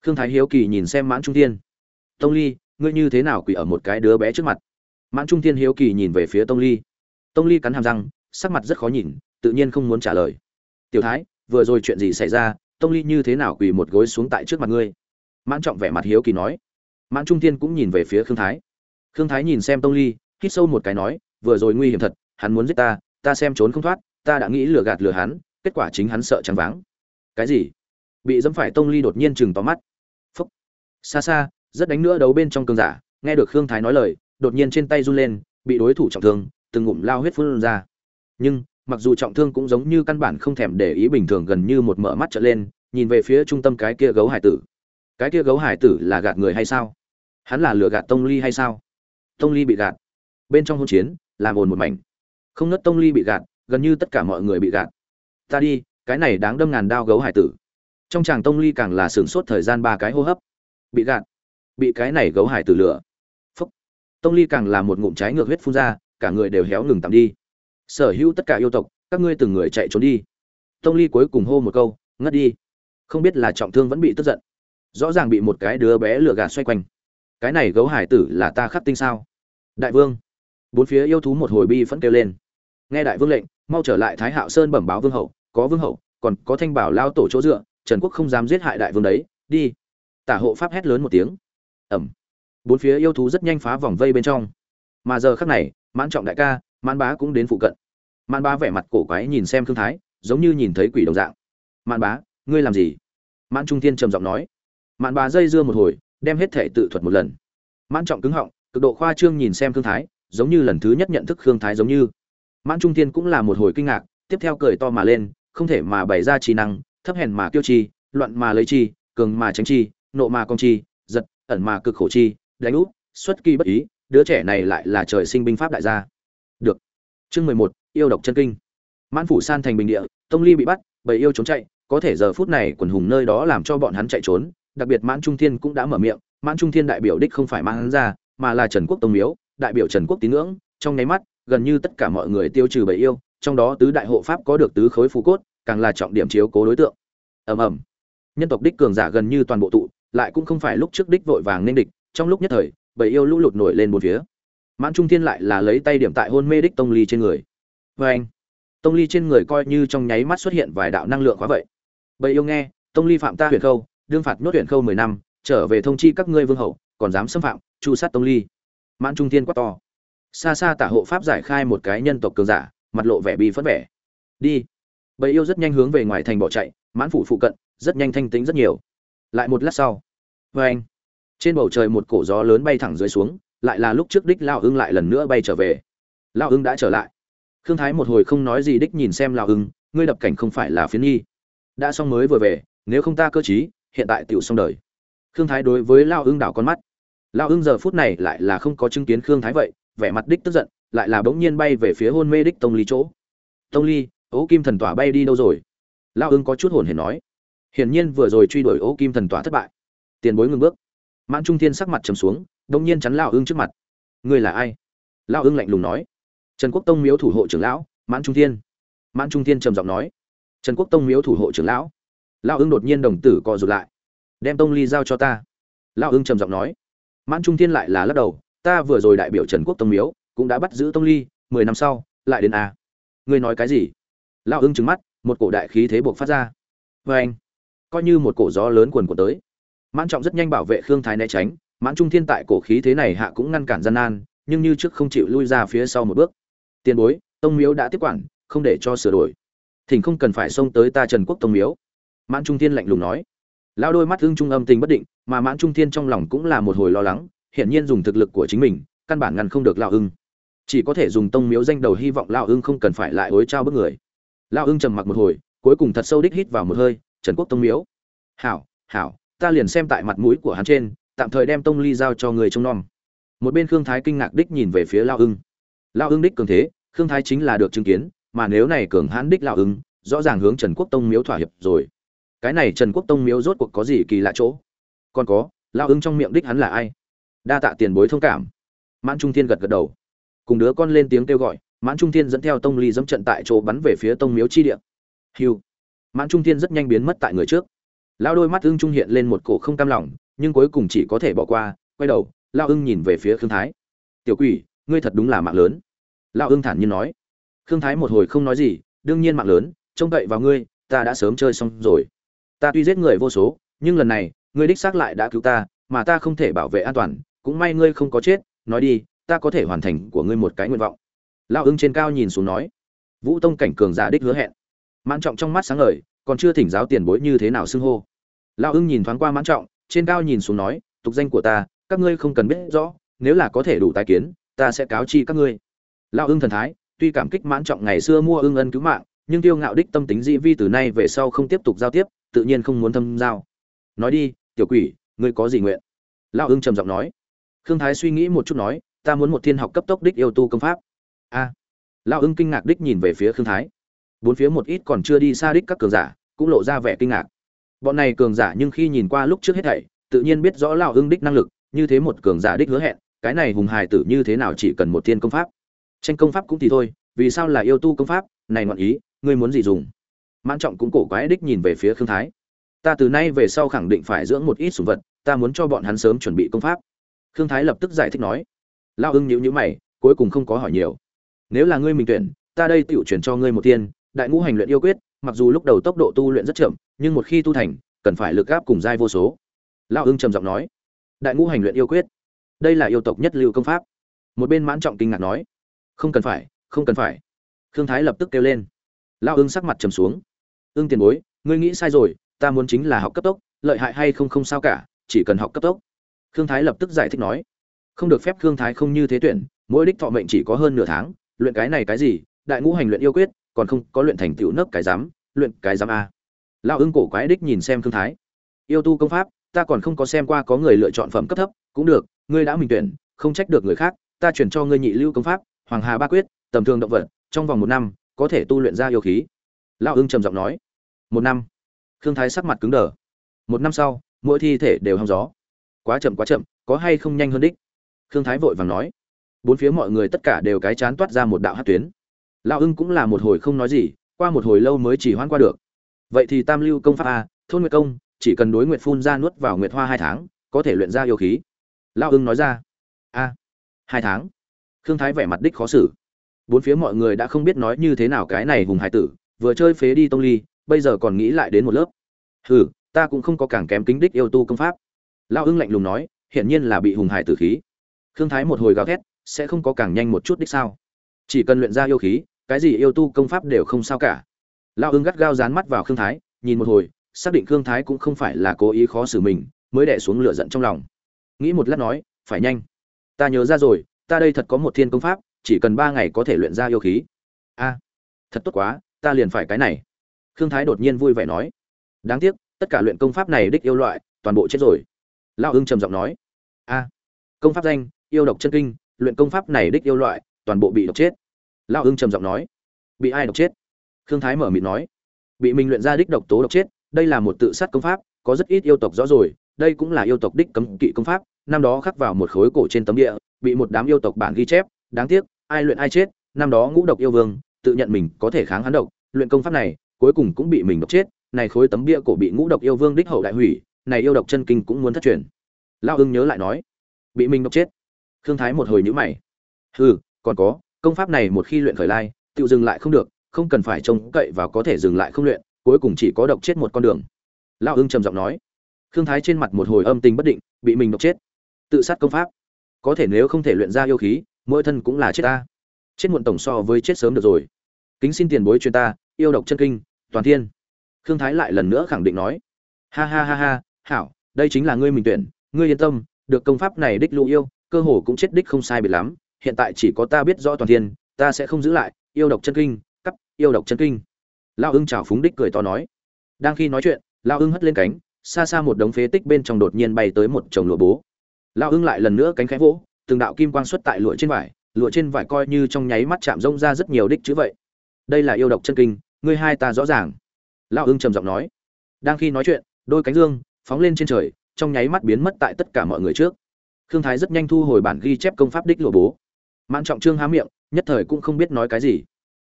khương thái hiếu kỳ nhìn xem mãn trung Thiên, tông ly ngươi như thế nào quỳ ở một cái đứa bé trước mặt? Mãn trung Thiên hiếu kỳ nhìn về phía tông ly. Tông ly cắn hàm răng sắc mặt rất khó nhìn tự nhiên không muốn trả lời. Tiểu thái vừa rồi chuyện gì xảy ra? Tông ly như thế nào quỳ một gối xuống tại trước mặt ngươi? Mãn trọng vẻ mặt hiếu kỳ nói. Mãn trung Thiên cũng nhìn về phía khương thái. Khương thái nhìn xem tông ly hít sâu một cái nói vừa rồi nguy hiểm thật hắn muốn giết ta ta xem trốn không thoát ta đã nghĩ lừa gạt lừa hắn kết quả chính hắn sợ trắng váng. Cái gì? Bị dẫm phải tông ly đột nhiên chừng tóm mắt xa xa, rất đánh nữa đấu bên trong cường giả, nghe được khương thái nói lời, đột nhiên trên tay run lên, bị đối thủ trọng thương, từng ngụm lao huyết phun ra. Nhưng, mặc dù trọng thương cũng giống như căn bản không thèm để ý bình thường gần như một mở mắt trở lên, nhìn về phía trung tâm cái kia gấu hải tử. Cái kia gấu hải tử là gạt người hay sao? Hắn là lừa gạt tông ly hay sao? Tông ly bị gạt. Bên trong hôn chiến, làm ồn một mảnh. Không nớt tông ly bị gạt, gần như tất cả mọi người bị gạt. Ta đi, cái này đáng đâm ngàn đao gấu hải tử. Trong chàng tông ly càng là sửng sốt thời gian ba cái hô hấp bị gạt, bị cái này gấu hải tử lửa. Phúc. Tông ly càng là một ngụm trái ngược huyết phun ra, cả người đều héo ngừng tạm đi. Sở hữu tất cả yêu tộc, các ngươi từng người chạy trốn đi. Tông ly cuối cùng hô một câu, ngất đi. Không biết là trọng thương vẫn bị tức giận. Rõ ràng bị một cái đứa bé lửa gạt xoay quanh. Cái này gấu hải tử là ta khắc tinh sao? Đại vương. Bốn phía yêu thú một hồi bi phẫn kêu lên. Nghe đại vương lệnh, mau trở lại thái hạo sơn bẩm báo vương hậu, có vương hậu, còn có thanh bảo lao tổ chỗ dựa, trần quốc không dám giết hại đại vương đấy, đi tả hộ pháp hét lớn một tiếng. Ẩm bốn phía yêu thú rất nhanh phá vòng vây bên trong. Mà giờ khắc này, mãn trọng đại ca, mãn bá cũng đến phụ cận. Mãn bá vẻ mặt cổ quái nhìn xem thương thái, giống như nhìn thấy quỷ đồng dạng. Mãn bá, ngươi làm gì? Mãn trung thiên trầm giọng nói. Mãn bá dây dưa một hồi, đem hết thể tự thuật một lần. Mãn trọng cứng họng, cực độ khoa trương nhìn xem thương thái, giống như lần thứ nhất nhận thức khương thái giống như. Mãn trung thiên cũng là một hồi kinh ngạc, tiếp theo cười to mà lên, không thể mà bày ra trí năng, thấp hèn mà kiêu chi loạn mà lấy chi cường mà tránh chi nộ mà công chi, giật, ẩn mà cực khổ chi, đánh úp, xuất kỳ bất ý, đứa trẻ này lại là trời sinh binh pháp đại gia. Được. Chương mười một, yêu độc chân kinh. Mãn phủ san thành bình địa, tông ly bị bắt, bầy yêu trốn chạy, có thể giờ phút này quần hùng nơi đó làm cho bọn hắn chạy trốn, đặc biệt mãn trung thiên cũng đã mở miệng, mãn trung thiên đại biểu đích không phải mang hắn ra, mà là trần quốc tông miếu, đại biểu trần quốc tín ngưỡng, trong nháy mắt, gần như tất cả mọi người tiêu trừ bầy yêu, trong đó tứ đại hộ pháp có được tứ khối phù cốt, càng là trọng điểm chiếu cố đối tượng. Ầm ầm. Nhân tộc đích cường giả gần như toàn bộ tụ lại cũng không phải lúc trước đích vội vàng nên địch, trong lúc nhất thời, bầy yêu lũ lụt nổi lên một phía. Mãn trung thiên lại là lấy tay điểm tại hôn mê đích tông ly trên người. Vê anh, tông ly trên người coi như trong nháy mắt xuất hiện vài đạo năng lượng quá vậy. Bầy yêu nghe, tông ly phạm ta huyền khâu, đương phạt nhốt huyền khâu mười năm, trở về thông chi các ngươi vương hậu, còn dám xâm phạm, chu sát tông ly. Mãn trung thiên quát to. Xa xa tả hộ pháp giải khai một cái nhân tộc cường giả, mặt lộ vẻ bi phất vẻ. Đi. Bầy yêu rất nhanh hướng về ngoài thành bỏ chạy, mãn phủ phụ cận, rất nhanh thanh tính rất nhiều lại một lát sau. Vê anh. Trên bầu trời một cổ gió lớn bay thẳng dưới xuống, lại là lúc trước đích lao hưng lại lần nữa bay trở về. Lao hưng đã trở lại. Khương thái một hồi không nói gì đích nhìn xem lao hưng, ngươi đập cảnh không phải là phiến nhi đã xong mới vừa về, nếu không ta cơ chí hiện tại tiểu xong đời. Khương thái đối với lao hưng đảo con mắt. Lao hưng giờ phút này lại là không có chứng kiến khương thái vậy, vẻ mặt đích tức giận, lại là bỗng nhiên bay về phía hôn mê đích tông ly chỗ. Tông ly ố kim thần tỏa bay đi đâu rồi? Lao hưng có chút hồn hển nói hiển nhiên vừa rồi truy đuổi ô kim thần tỏa thất bại. Tiền bối ngừng bước. Mãn trung thiên sắc mặt trầm xuống, đông nhiên chắn lao ưng trước mặt. Ngươi là ai? Lao ưng lạnh lùng nói. Trần quốc tông miếu thủ hộ trưởng lão, mãn trung thiên. Mãn trung thiên trầm giọng nói. Trần quốc tông miếu thủ hộ trưởng lão. Lao ưng đột nhiên đồng tử co rụt lại. Đem tông ly giao cho ta. Lao ưng trầm giọng nói. Mãn trung thiên lại là lắc đầu. Ta vừa rồi đại biểu trần quốc tông miếu, cũng đã bắt giữ tông ly, mười năm sau, lại đến a. Ngươi nói cái gì? Lao ưng trứng mắt, một cổ đại khí thế buộc phát ra. Vê anh coi như một cổ gió lớn quần của tới. Mãn trọng rất nhanh bảo vệ khương thái né tránh, mãn trung thiên tại cổ khí thế này hạ cũng ngăn cản gian nan, nhưng như trước không chịu lui ra phía sau một bước. Tiền bối, tông miếu đã tiếp quản, không để cho sửa đổi. Thỉnh không cần phải xông tới ta trần quốc tông miếu. Mãn trung thiên lạnh lùng nói. Lao đôi mắt hưng trung âm tình bất định, mà mãn trung thiên trong lòng cũng là một hồi lo lắng, hiển nhiên dùng thực lực của chính mình, căn bản ngăn không được lao hưng. Chỉ có thể dùng tông miếu danh đầu hy vọng lao hưng không cần phải lại hối trao bước người. Lao hưng trầm mặc một hồi, cuối cùng thật sâu đích hít vào một hơi trần quốc tông miếu. Hảo hảo, ta liền xem tại mặt mũi của hắn trên, tạm thời đem tông ly giao cho người trông nom. Một bên khương thái kinh ngạc đích nhìn về phía lao hưng lao hưng đích cường thế, khương thái chính là được chứng kiến, mà nếu này cường hãn đích lao hưng rõ ràng hướng trần quốc tông miếu thỏa hiệp rồi. Cái này trần quốc tông miếu rốt cuộc có gì kỳ lạ chỗ? Còn có, lao hưng trong miệng đích hắn là ai? Đa tạ tiền bối thông cảm. Mãn trung thiên gật gật đầu. Cùng đứa con lên tiếng kêu gọi, mãn trung thiên dẫn theo tông ly dẫm trận tại chỗ bắn về phía tông miếu chi địa. Hiu mãn trung thiên rất nhanh biến mất tại người trước. Lao đôi mắt ưng trung hiện lên một cổ không cam lòng, nhưng cuối cùng chỉ có thể bỏ qua, quay đầu, lao ưng nhìn về phía khương thái. Tiểu quỷ, ngươi thật đúng là mạng lớn. Lao ưng thản nhiên nói. Khương thái một hồi không nói gì, đương nhiên mạng lớn, trông cậy vào ngươi, ta đã sớm chơi xong rồi. Ta tuy giết người vô số, nhưng lần này, ngươi đích xác lại đã cứu ta, mà ta không thể bảo vệ an toàn, cũng may ngươi không có chết, nói đi, ta có thể hoàn thành của ngươi một cái nguyện vọng. Lao ưng trên cao nhìn xuống nói. Vũ tông cảnh cường giả đích hứa hẹn mãn trọng trong mắt sáng ngời còn chưa thỉnh giáo tiền bối như thế nào xưng hô. Lao ưng nhìn thoáng qua mãn trọng trên cao nhìn xuống nói tục danh của ta các ngươi không cần biết rõ nếu là có thể đủ tài kiến ta sẽ cáo chi các ngươi. Lao ưng thần thái tuy cảm kích mãn trọng ngày xưa mua ưng ân cứu mạng nhưng tiêu ngạo đích tâm tính dị vi từ nay về sau không tiếp tục giao tiếp tự nhiên không muốn thâm giao. Nói đi tiểu quỷ ngươi có gì nguyện? Lao ưng trầm giọng nói. Khương thái suy nghĩ một chút nói ta muốn một thiên học cấp tốc đích yêu tu công pháp. A. À, lao ưng kinh ngạc đích nhìn về phía khương thái bốn phía một ít còn chưa đi xa đích các cường giả, cũng lộ ra vẻ kinh ngạc. Bọn này cường giả nhưng khi nhìn qua lúc trước hết thảy, tự nhiên biết rõ lao ưng đích năng lực, như thế một cường giả đích hứa hẹn, cái này hùng hài tử như thế nào chỉ cần một thiên công pháp. Tranh công pháp cũng thì thôi, vì sao là yêu tu công pháp? Này ngọn ý, ngươi muốn gì dùng? Mãn trọng cũng cổ quái đích nhìn về phía khương thái. Ta từ nay về sau khẳng định phải dưỡng một ít sủng vật, ta muốn cho bọn hắn sớm chuẩn bị công pháp. Khương thái lập tức giải thích nói. Lao ưng nhíu nhữ mày, cuối cùng không có hỏi nhiều. Nếu là ngươi mình tuyển, ta đây tự chuyển cho ngươi một tiên đại ngũ hành luyện yêu quyết, mặc dù lúc đầu tốc độ tu luyện rất chậm, nhưng một khi tu thành, cần phải lực gáp cùng giai vô số. Lao ưng trầm giọng nói, đại ngũ hành luyện yêu quyết, đây là yêu tộc nhất lưu công pháp. Một bên mãn trọng kinh ngạc nói, không cần phải, không cần phải. Khương thái lập tức kêu lên. Lao ưng sắc mặt trầm xuống. Ưng tiền bối, ngươi nghĩ sai rồi, ta muốn chính là học cấp tốc, lợi hại hay không không sao cả, chỉ cần học cấp tốc. Khương thái lập tức giải thích nói, không được phép khương thái không như thế tuyển, mỗi đích thọ mệnh chỉ có hơn nửa tháng, luyện cái này cái gì, đại ngũ hành luyện yêu quyết còn không có luyện thành tựu nấc cái dám luyện cái dám a. Lao ưng cổ quái đích nhìn xem Thương thái. Yêu tu công pháp, ta còn không có xem qua có người lựa chọn phẩm cấp thấp, cũng được, ngươi đã mình tuyển, không trách được người khác, ta chuyển cho ngươi nhị lưu công pháp, hoàng hà ba quyết, tầm thường động vật, trong vòng một năm, có thể tu luyện ra yêu khí. Lao ưng trầm giọng nói. Một năm. Khương thái sắc mặt cứng đờ. Một năm sau, mỗi thi thể đều hong gió. Quá chậm quá chậm, có hay không nhanh hơn đích? Khương thái vội vàng nói. Bốn phía mọi người tất cả đều cái chán toát ra một đạo hát tuyến lão ưng cũng là một hồi không nói gì, qua một hồi lâu mới chỉ hoãn qua được. Vậy thì tam lưu công pháp a, thôn nguyệt công, chỉ cần đối nguyệt phun ra nuốt vào nguyệt hoa hai tháng, có thể luyện ra yêu khí. Lão ưng nói ra. A, hai tháng. Khương thái vẻ mặt đích khó xử. Bốn phía mọi người đã không biết nói như thế nào cái này hùng hải tử, vừa chơi phế đi tông ly, bây giờ còn nghĩ lại đến một lớp. Hừ, ta cũng không có càng kém kính đích yêu tu công pháp. Lão ưng lạnh lùng nói, hiển nhiên là bị hùng hải tử khí. Khương thái một hồi gào thét, sẽ không có càng nhanh một chút đích sao? Chỉ cần luyện ra yêu khí cái gì yêu tu công pháp đều không sao cả. Lão ưng gắt gao dán mắt vào khương thái, nhìn một hồi, xác định khương thái cũng không phải là cố ý khó xử mình, mới đẻ xuống lửa giận trong lòng. Nghĩ một lát nói, phải nhanh. Ta nhớ ra rồi, ta đây thật có một thiên công pháp, chỉ cần ba ngày có thể luyện ra yêu khí. A, thật tốt quá, ta liền phải cái này. Khương thái đột nhiên vui vẻ nói. Đáng tiếc, tất cả luyện công pháp này đích yêu loại, toàn bộ chết rồi. Lão ưng trầm giọng nói. A, công pháp danh, yêu độc chân kinh, luyện công pháp này đích yêu loại, toàn bộ bị độc chết lão ưng trầm giọng nói, bị ai độc chết? Khương thái mở miệng nói, bị mình luyện ra đích độc tố độc chết, đây là một tự sát công pháp, có rất ít yêu tộc rõ rồi, đây cũng là yêu tộc đích cấm kỵ công pháp, năm đó khắc vào một khối cổ trên tấm địa, bị một đám yêu tộc bản ghi chép, đáng tiếc, ai luyện ai chết, năm đó ngũ độc yêu vương, tự nhận mình có thể kháng hắn độc, luyện công pháp này, cuối cùng cũng bị mình độc chết, này khối tấm bia cổ bị ngũ độc yêu vương đích hậu đại hủy, này yêu độc chân kinh cũng muốn thất truyền. Lao ưng nhớ lại nói, bị mình độc chết. Khương thái một hồi nhữ mày, hừ, còn có công pháp này một khi luyện khởi lai, tự dừng lại không được, không cần phải trông cậy vào có thể dừng lại không luyện, cuối cùng chỉ có độc chết một con đường. Lao hưng trầm giọng nói. Khương thái trên mặt một hồi âm tình bất định, bị mình độc chết. Tự sát công pháp. Có thể nếu không thể luyện ra yêu khí, mỗi thân cũng là chết ta. Chết muộn tổng so với chết sớm được rồi. Kính xin tiền bối chuyên ta, yêu độc chân kinh, toàn thiên. Khương thái lại lần nữa khẳng định nói. Ha ha ha ha, hảo, đây chính là ngươi mình tuyển, ngươi yên tâm, được công pháp này đích lũ yêu, cơ hồ cũng chết đích không sai biệt lắm hiện tại chỉ có ta biết rõ toàn thiên, ta sẽ không giữ lại, yêu độc chân kinh cắp yêu độc chân kinh. Lao ưng chào phúng đích cười to nói. Đang khi nói chuyện lao ưng hất lên cánh, xa xa một đống phế tích bên trong đột nhiên bay tới một chồng lụa bố. Lao ưng lại lần nữa cánh khẽ vỗ, từng đạo kim quang xuất tại lụa trên vải, lụa trên vải coi như trong nháy mắt chạm rông ra rất nhiều đích chữ vậy. Đây là yêu độc chân kinh, ngươi hai ta rõ ràng. Lao ưng trầm giọng nói. Đang khi nói chuyện, đôi cánh dương phóng lên trên trời, trong nháy mắt biến mất tại tất cả mọi người trước. Khương thái rất nhanh thu hồi bản ghi chép công pháp đích lụa bố mãn trọng trương há miệng, nhất thời cũng không biết nói cái gì.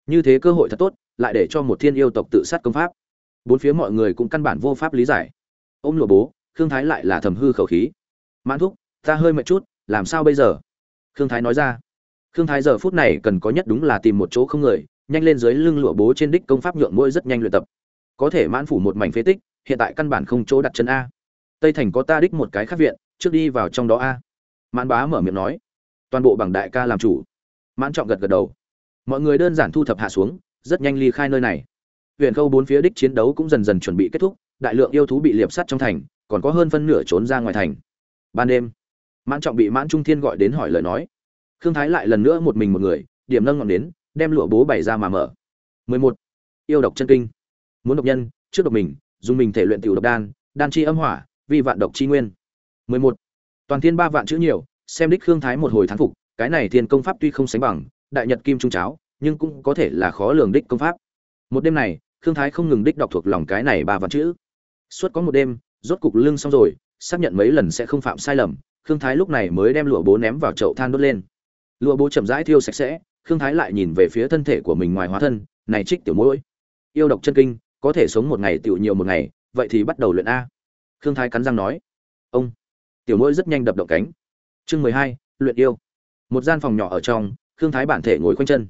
Như thế cơ hội thật tốt, lại để cho một thiên yêu tộc tự sát công pháp. Bốn phía mọi người cũng căn bản vô pháp lý giải. Ôm lụa bố, khương thái lại là thầm hư khẩu khí. Mãn thúc, ta hơi mệt chút, làm sao bây giờ? Khương thái nói ra. Khương thái giờ phút này cần có nhất đúng là tìm một chỗ không người, nhanh lên dưới lưng lụa bố trên đích công pháp nhượng môi rất nhanh luyện tập. Có thể mãn phủ một mảnh phế tích, hiện tại căn bản không chỗ đặt chân a. Tây thành có ta đích một cái khác viện, trước đi vào trong đó a. Mãn bá mở miệng nói toàn bộ bằng đại ca làm chủ. Mãn trọng gật gật đầu. Mọi người đơn giản thu thập hạ xuống, rất nhanh ly khai nơi này. Huyện khâu bốn phía đích chiến đấu cũng dần dần chuẩn bị kết thúc, đại lượng yêu thú bị liệp sắt trong thành, còn có hơn phân nửa trốn ra ngoài thành. Ban đêm, mãn trọng bị mãn trung thiên gọi đến hỏi lời nói. Khương thái lại lần nữa một mình một người, điểm nâng ngọn đến đem lụa bố bày ra mà mở. 11. yêu độc chân kinh. Muốn độc nhân, trước độc mình, dùng mình thể luyện tiểu độc đan đan chi âm hỏa, vi vạn độc chi nguyên. 11. toàn thiên ba vạn chữ nhiều xem đích khương thái một hồi thắng phục, cái này thiên công pháp tuy không sánh bằng, đại nhật kim trung cháo, nhưng cũng có thể là khó lường đích công pháp. Một đêm này, khương thái không ngừng đích đọc thuộc lòng cái này ba vạn chữ. Suốt có một đêm, rốt cục lưng xong rồi, xác nhận mấy lần sẽ không phạm sai lầm, khương thái lúc này mới đem lụa bố ném vào chậu than đốt lên. Lụa bố chậm rãi thiêu sạch sẽ, khương thái lại nhìn về phía thân thể của mình ngoài hóa thân, này trích tiểu mũi yêu độc chân kinh, có thể sống một ngày tiểu nhiều một ngày, vậy thì bắt đầu luyện a. Khương thái cắn răng nói, ông, tiểu mũi rất nhanh đập động cánh chương mười hai, luyện yêu. Một gian phòng nhỏ ở trong, khương thái bản thể ngồi khoanh chân.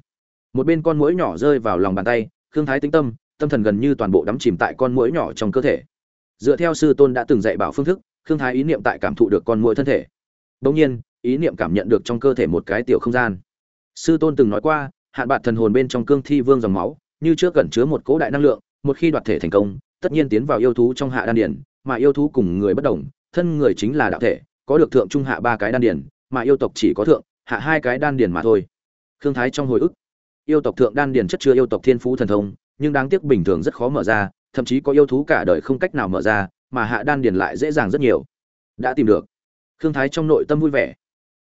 Một bên con mũi nhỏ rơi vào lòng bàn tay, khương thái tĩnh tâm tâm thần gần như toàn bộ đắm chìm tại con mũi nhỏ trong cơ thể. Dựa theo sư tôn đã từng dạy bảo phương thức, khương thái ý niệm tại cảm thụ được con mũi thân thể. Bỗng nhiên, ý niệm cảm nhận được trong cơ thể một cái tiểu không gian. Sư tôn từng nói qua, hạn bạc thần hồn bên trong cương thi vương dòng máu, như trước gần chứa một cỗ đại năng lượng, một khi đoạt thể thành công, tất nhiên tiến vào yêu thú trong hạ đan điển mà yêu thú cùng người bất đồng, thân người chính là đạo thể có được thượng trung hạ ba cái đan điển mà yêu tộc chỉ có thượng, hạ hai cái đan điển mà thôi. Khương thái trong hồi ức, yêu tộc thượng đan điển chất chứa yêu tộc thiên phú thần thông, nhưng đáng tiếc bình thường rất khó mở ra, thậm chí có yêu thú cả đời không cách nào mở ra, mà hạ đan điển lại dễ dàng rất nhiều. Đã tìm được. Khương thái trong nội tâm vui vẻ.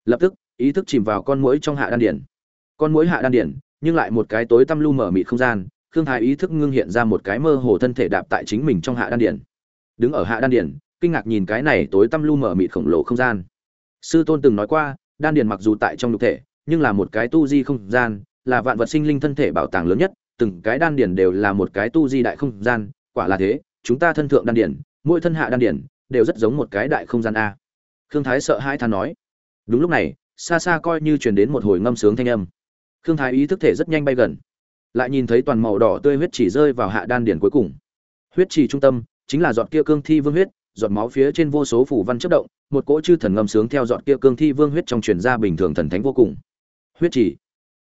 Lập tức, ý thức chìm vào con muỗi trong hạ đan điển con muỗi hạ đan điển nhưng lại một cái tối tăm lu mở mịt không gian, khương thái ý thức ngưng hiện ra một cái mơ hồ thân thể đạp tại chính mình trong hạ đan điển đứng ở hạ đan điển kinh ngạc nhìn cái này tối tăm lu mở mịt khổng lồ không gian. Sư tôn từng nói qua, đan điền mặc dù tại trong nhục thể, nhưng là một cái tu di không gian, là vạn vật sinh linh thân thể bảo tàng lớn nhất, từng cái đan điền đều là một cái tu di đại không gian, quả là thế, chúng ta thân thượng đan điền, mỗi thân hạ đan điền, đều rất giống một cái đại không gian a. Khương thái sợ hai than nói. Đúng lúc này, xa xa coi như truyền đến một hồi ngâm sướng thanh âm. Khương thái ý thức thể rất nhanh bay gần. Lại nhìn thấy toàn màu đỏ tươi huyết chỉ rơi vào hạ đan điền cuối cùng. Huyết chỉ trung tâm, chính là giọt kia cương thi vương huyết giọt máu phía trên vô số phủ văn chất động, một cỗ chư thần ngâm sướng theo giọt kia cương thi vương huyết trong truyền ra bình thường thần thánh vô cùng. Huyết chỉ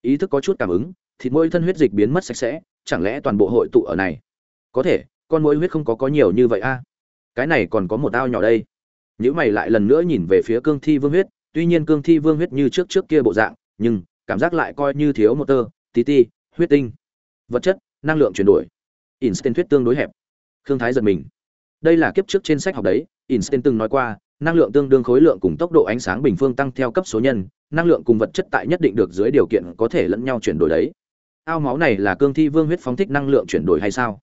ý thức có chút cảm ứng, thịt mỗi thân huyết dịch biến mất sạch sẽ, chẳng lẽ toàn bộ hội tụ ở này? Có thể, con mỗi huyết không có có nhiều như vậy a. Cái này còn có một ao nhỏ đây. Nhữ mày lại lần nữa nhìn về phía cương thi vương huyết, tuy nhiên cương thi vương huyết như trước trước kia bộ dạng, nhưng cảm giác lại coi như thiếu một tơ, tí ti, huyết tinh. Vật chất, năng lượng chuyển đổi. Instant thuyết tương đối hẹp. Khương thái giật mình đây là kiếp trước trên sách học đấy, Einstein từng nói qua, năng lượng tương đương khối lượng cùng tốc độ ánh sáng bình phương tăng theo cấp số nhân, năng lượng cùng vật chất tại nhất định được dưới điều kiện có thể lẫn nhau chuyển đổi đấy. Ao máu này là cương thi vương huyết phóng thích năng lượng chuyển đổi hay sao?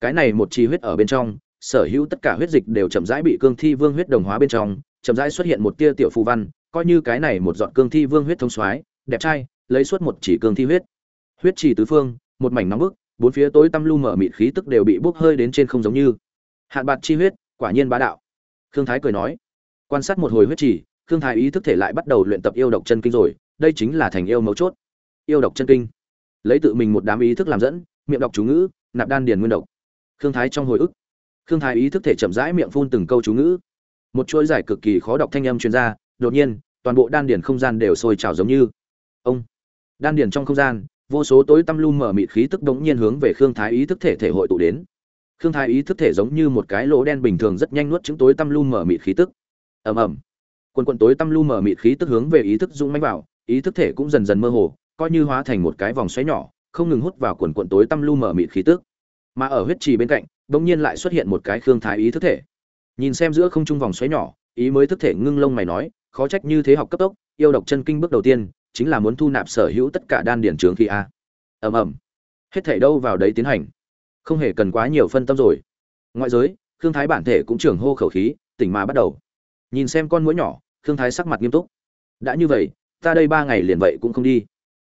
Cái này một chi huyết ở bên trong, sở hữu tất cả huyết dịch đều chậm rãi bị cương thi vương huyết đồng hóa bên trong, chậm rãi xuất hiện một tia tiểu phù văn, coi như cái này một giọt cương thi vương huyết thông soái, đẹp trai, lấy suốt một chỉ cương thi huyết. Huyết chỉ tứ phương, một mảnh nóng bức, bốn phía tối tăm lu mở mịt khí tức đều bị bốc hơi đến trên không giống như hạn bạc chi huyết quả nhiên bá đạo. Khương thái cười nói quan sát một hồi huyết trì, khương thái ý thức thể lại bắt đầu luyện tập yêu độc chân kinh rồi đây chính là thành yêu mấu chốt. Yêu độc chân kinh. Lấy tự mình một đám ý thức làm dẫn miệng đọc chú ngữ nạp đan điền nguyên độc. Khương thái trong hồi ức khương thái ý thức thể chậm rãi miệng phun từng câu chú ngữ. Một chuỗi giải cực kỳ khó đọc thanh âm chuyên gia đột nhiên toàn bộ đan điền không gian đều sôi trào giống như. Ông đan điền trong không gian vô số tối tăm lu mở mịt khí tức đống nhiên hướng về khương thái ý thức thể thể hội tụ đến khương thái ý thức thể giống như một cái lỗ đen bình thường rất nhanh nuốt chứng tối tăm lu mở mịt khí tức. Ầm ầm. Quần quần tối tăm lu mở mịt khí tức hướng về ý thức dũng mãnh vào, ý thức thể cũng dần dần mơ hồ, coi như hóa thành một cái vòng xoáy nhỏ, không ngừng hút vào quần quần tối tăm lu mở mịt khí tức. Mà ở huyết trì bên cạnh, bỗng nhiên lại xuất hiện một cái khương thái ý thức thể. Nhìn xem giữa không trung vòng xoáy nhỏ, ý mới thức thể ngưng lông mày nói, khó trách như thế học cấp tốc, yêu độc chân kinh bước đầu tiên, chính là muốn thu nạp sở hữu tất cả đan điển trướng khí a. Ầm ầm. Hết thể đâu vào đấy tiến hành? Không hề cần quá nhiều phân tâm rồi. Ngoại giới, khương thái bản thể cũng trưởng hô khẩu khí, tỉnh mà bắt đầu. Nhìn xem con mũi nhỏ, khương thái sắc mặt nghiêm túc. Đã như vậy, ta đây ba ngày liền vậy cũng không đi.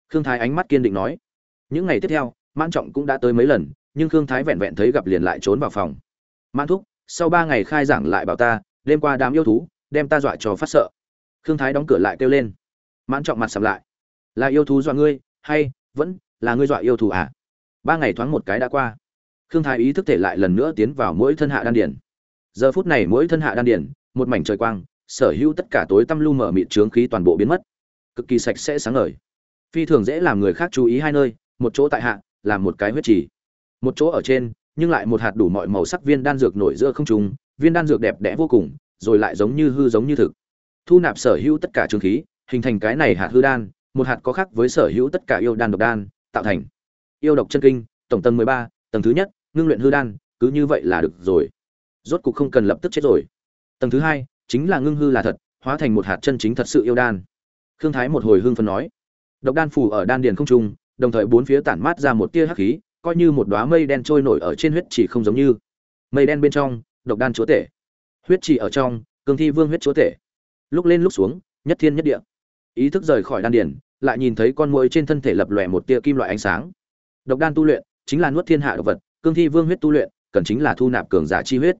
Khương thái ánh mắt kiên định nói. Những ngày tiếp theo, mãn trọng cũng đã tới mấy lần, nhưng khương thái vẹn vẹn thấy gặp liền lại trốn vào phòng. Mãn thúc, sau ba ngày khai giảng lại bảo ta, đêm qua đám yêu thú, đem ta dọa cho phát sợ. Khương thái đóng cửa lại kêu lên. Mãn trọng mặt sầm lại. Là yêu thú dọa ngươi, hay vẫn là ngươi dọa yêu thú à? Ba ngày thoáng một cái đã qua khương thái ý thức thể lại lần nữa tiến vào mỗi thân hạ đan điển giờ phút này mỗi thân hạ đan điển một mảnh trời quang, sở hữu tất cả tối tăm lu mở mịt trướng khí toàn bộ biến mất. Cực kỳ sạch sẽ sáng ngời. Phi thường dễ làm người khác chú ý hai nơi, một chỗ tại hạ, là một cái huyết trì. Một chỗ ở trên, nhưng lại một hạt đủ mọi màu sắc viên đan dược nổi giữa không trung, viên đan dược đẹp đẽ vô cùng, rồi lại giống như hư giống như thực. Thu nạp sở hữu tất cả trường khí, hình thành cái này hạt hư đan, một hạt có khác với sở hữu tất cả yêu đan độc đan, tạo thành. Yêu độc chân kinh, tổng tầng mười ba, tầng thứ nhất ngưng luyện hư đan, cứ như vậy là được rồi. Rốt cục không cần lập tức chết rồi. Tầng thứ hai, chính là ngưng hư là thật, hóa thành một hạt chân chính thật sự yêu đan. Khương thái một hồi hưng phân nói. Độc đan phủ ở đan điền không trung, đồng thời bốn phía tản mát ra một tia hắc khí, coi như một đóa mây đen trôi nổi ở trên huyết chỉ không giống như. Mây đen bên trong, độc đan chúa tể. Huyết chỉ ở trong cương thi vương huyết chúa tể. Lúc lên lúc xuống, nhất thiên nhất địa. Ý thức rời khỏi đan điền, lại nhìn thấy con muỗi trên thân thể lập lòe một tia kim loại ánh sáng. Độc đan tu luyện, chính là nuốt thiên hạ độc vật cương thi vương huyết tu luyện, cần chính là thu nạp cường giả chi huyết.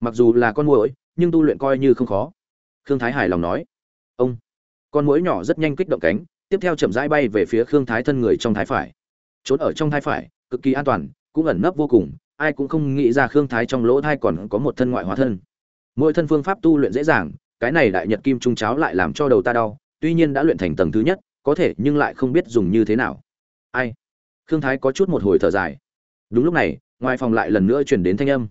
Mặc dù là con muỗi, nhưng tu luyện coi như không khó. Khương thái hài lòng nói. Ông. Con muỗi nhỏ rất nhanh kích động cánh, tiếp theo chậm rãi bay về phía khương thái thân người trong thái phải. Trốn ở trong thái phải, cực kỳ an toàn, cũng ẩn nấp vô cùng, ai cũng không nghĩ ra khương thái trong lỗ thai còn có một thân ngoại hóa thân. Mỗi thân phương pháp tu luyện dễ dàng, cái này đại nhật kim trung cháo lại làm cho đầu ta đau, tuy nhiên đã luyện thành tầng thứ nhất, có thể nhưng lại không biết dùng như thế nào. Ai? Khương thái có chút một hồi thở dài đúng lúc này, ngoài phòng lại lần nữa chuyển đến thanh âm.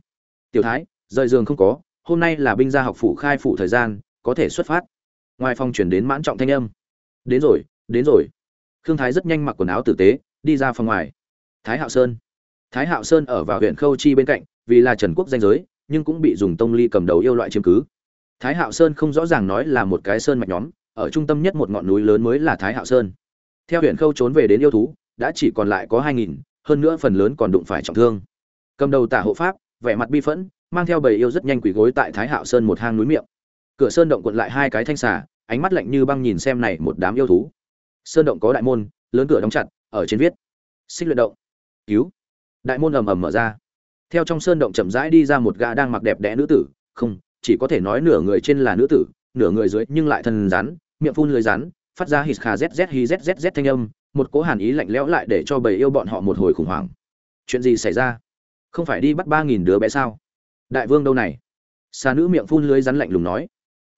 Tiểu thái, rời giường không có, hôm nay là binh gia học phủ khai phủ thời gian, có thể xuất phát. Ngoài phòng chuyển đến mãn trọng thanh âm. Đến rồi đến rồi. Khương thái rất nhanh mặc quần áo tử tế, đi ra phòng ngoài. Thái hạo sơn. Thái hạo sơn ở vào huyện khâu chi bên cạnh, vì là trần quốc danh giới, nhưng cũng bị dùng tông ly cầm đầu yêu loại chiếm cứ. Thái hạo sơn không rõ ràng nói là một cái sơn mạch nhóm, ở trung tâm nhất một ngọn núi lớn mới là thái hạo sơn. Theo huyện khâu trốn về đến yêu thú, đã chỉ còn lại có hai nghìn hơn nữa phần lớn còn đụng phải trọng thương. Cầm đầu tả hộ pháp, vẻ mặt bi phẫn, mang theo bầy yêu rất nhanh quỷ gối tại thái hạo sơn một hang núi miệng. Cửa sơn động cuộn lại hai cái thanh xà, ánh mắt lạnh như băng nhìn xem này một đám yêu thú. Sơn động có đại môn, lớn cửa đóng chặt, ở trên viết. Xích luyện động. Cứu. Đại môn ầm ầm mở ra. Theo trong sơn động chậm rãi đi ra một gã đang mặc đẹp đẽ nữ tử. Không, chỉ có thể nói nửa người trên là nữ tử, nửa người dưới nhưng lại thân rắn, miệng phun lưới rắn, phát ra hít khà z z zzz thanh âm một cỗ hàn ý lạnh lẽo lại để cho bầy yêu bọn họ một hồi khủng hoảng. Chuyện gì xảy ra? Không phải đi bắt ba nghìn đứa bé sao? Đại vương đâu này? Xà nữ miệng phun lưới rắn lạnh lùng nói.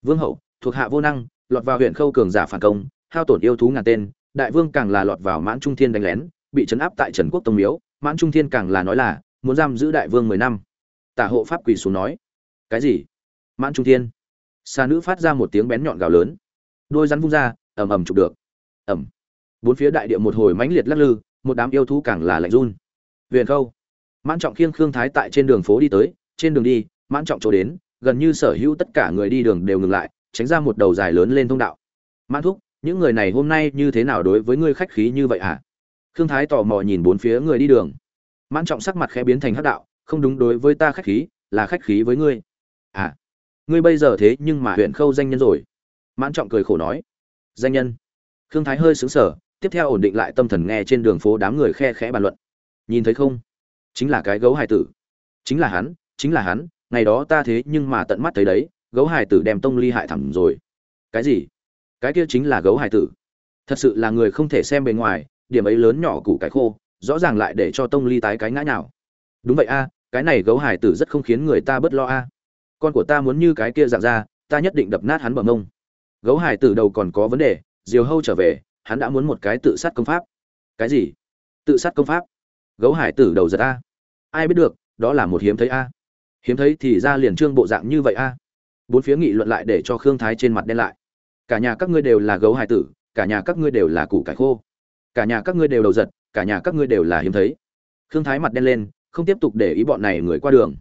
Vương hậu, thuộc hạ vô năng, lọt vào huyện khâu cường giả phản công, hao tổn yêu thú ngàn tên, đại vương càng là lọt vào mãn trung thiên đánh lén, bị chấn áp tại trần quốc tông miếu, mãn trung thiên càng là nói là, muốn giam giữ đại vương mười năm. Tả hộ pháp quỳ xuống nói. Cái gì? Mãn trung thiên. Xà nữ phát ra một tiếng bén nhọn gào lớn. Đôi rắn vung ra, ầm ầm chụp được. Ầm bốn phía đại địa một hồi mãnh liệt lắc lư, một đám yêu thú càng là lạnh run. Huyền khâu, mãn trọng khiêng khương thái tại trên đường phố đi tới, trên đường đi, mãn trọng chỗ đến, gần như sở hữu tất cả người đi đường đều ngừng lại, tránh ra một đầu dài lớn lên thông đạo. Mãn thúc, những người này hôm nay như thế nào đối với ngươi khách khí như vậy hả? Khương thái tò mò nhìn bốn phía người đi đường. Mãn trọng sắc mặt khẽ biến thành hắc đạo, không đúng đối với ta khách khí, là khách khí với ngươi. À ngươi bây giờ thế nhưng mà huyện khâu danh nhân rồi. Mãn trọng cười khổ nói. Danh nhân. Khương thái hơi xứng sở tiếp theo ổn định lại tâm thần nghe trên đường phố đám người khe khẽ bàn luận. Nhìn thấy không? Chính là cái gấu hải tử. Chính là hắn, chính là hắn, ngày đó ta thế nhưng mà tận mắt thấy đấy, gấu hải tử đem tông ly hại thẳm rồi. Cái gì? Cái kia chính là gấu hải tử. Thật sự là người không thể xem bề ngoài, điểm ấy lớn nhỏ củ cái khô, rõ ràng lại để cho tông ly tái cái ngã nào đúng vậy a, cái này gấu hải tử rất không khiến người ta bớt lo a. Con của ta muốn như cái kia dạng ra, ta nhất định đập nát hắn bờ mông. Gấu hải tử đầu còn có vấn đề, diều hâu trở về hắn đã muốn một cái tự sát công pháp. Cái gì? Tự sát công pháp? Gấu hải tử đầu giật a. Ai biết được, đó là một hiếm thấy a. Hiếm thấy thì ra liền trương bộ dạng như vậy a. Bốn phía nghị luận lại để cho khương thái trên mặt đen lại. Cả nhà các ngươi đều là gấu hải tử, cả nhà các ngươi đều là củ cải khô. Cả nhà các ngươi đều đầu giật, cả nhà các ngươi đều là hiếm thấy. Khương thái mặt đen lên, không tiếp tục để ý bọn này người qua đường.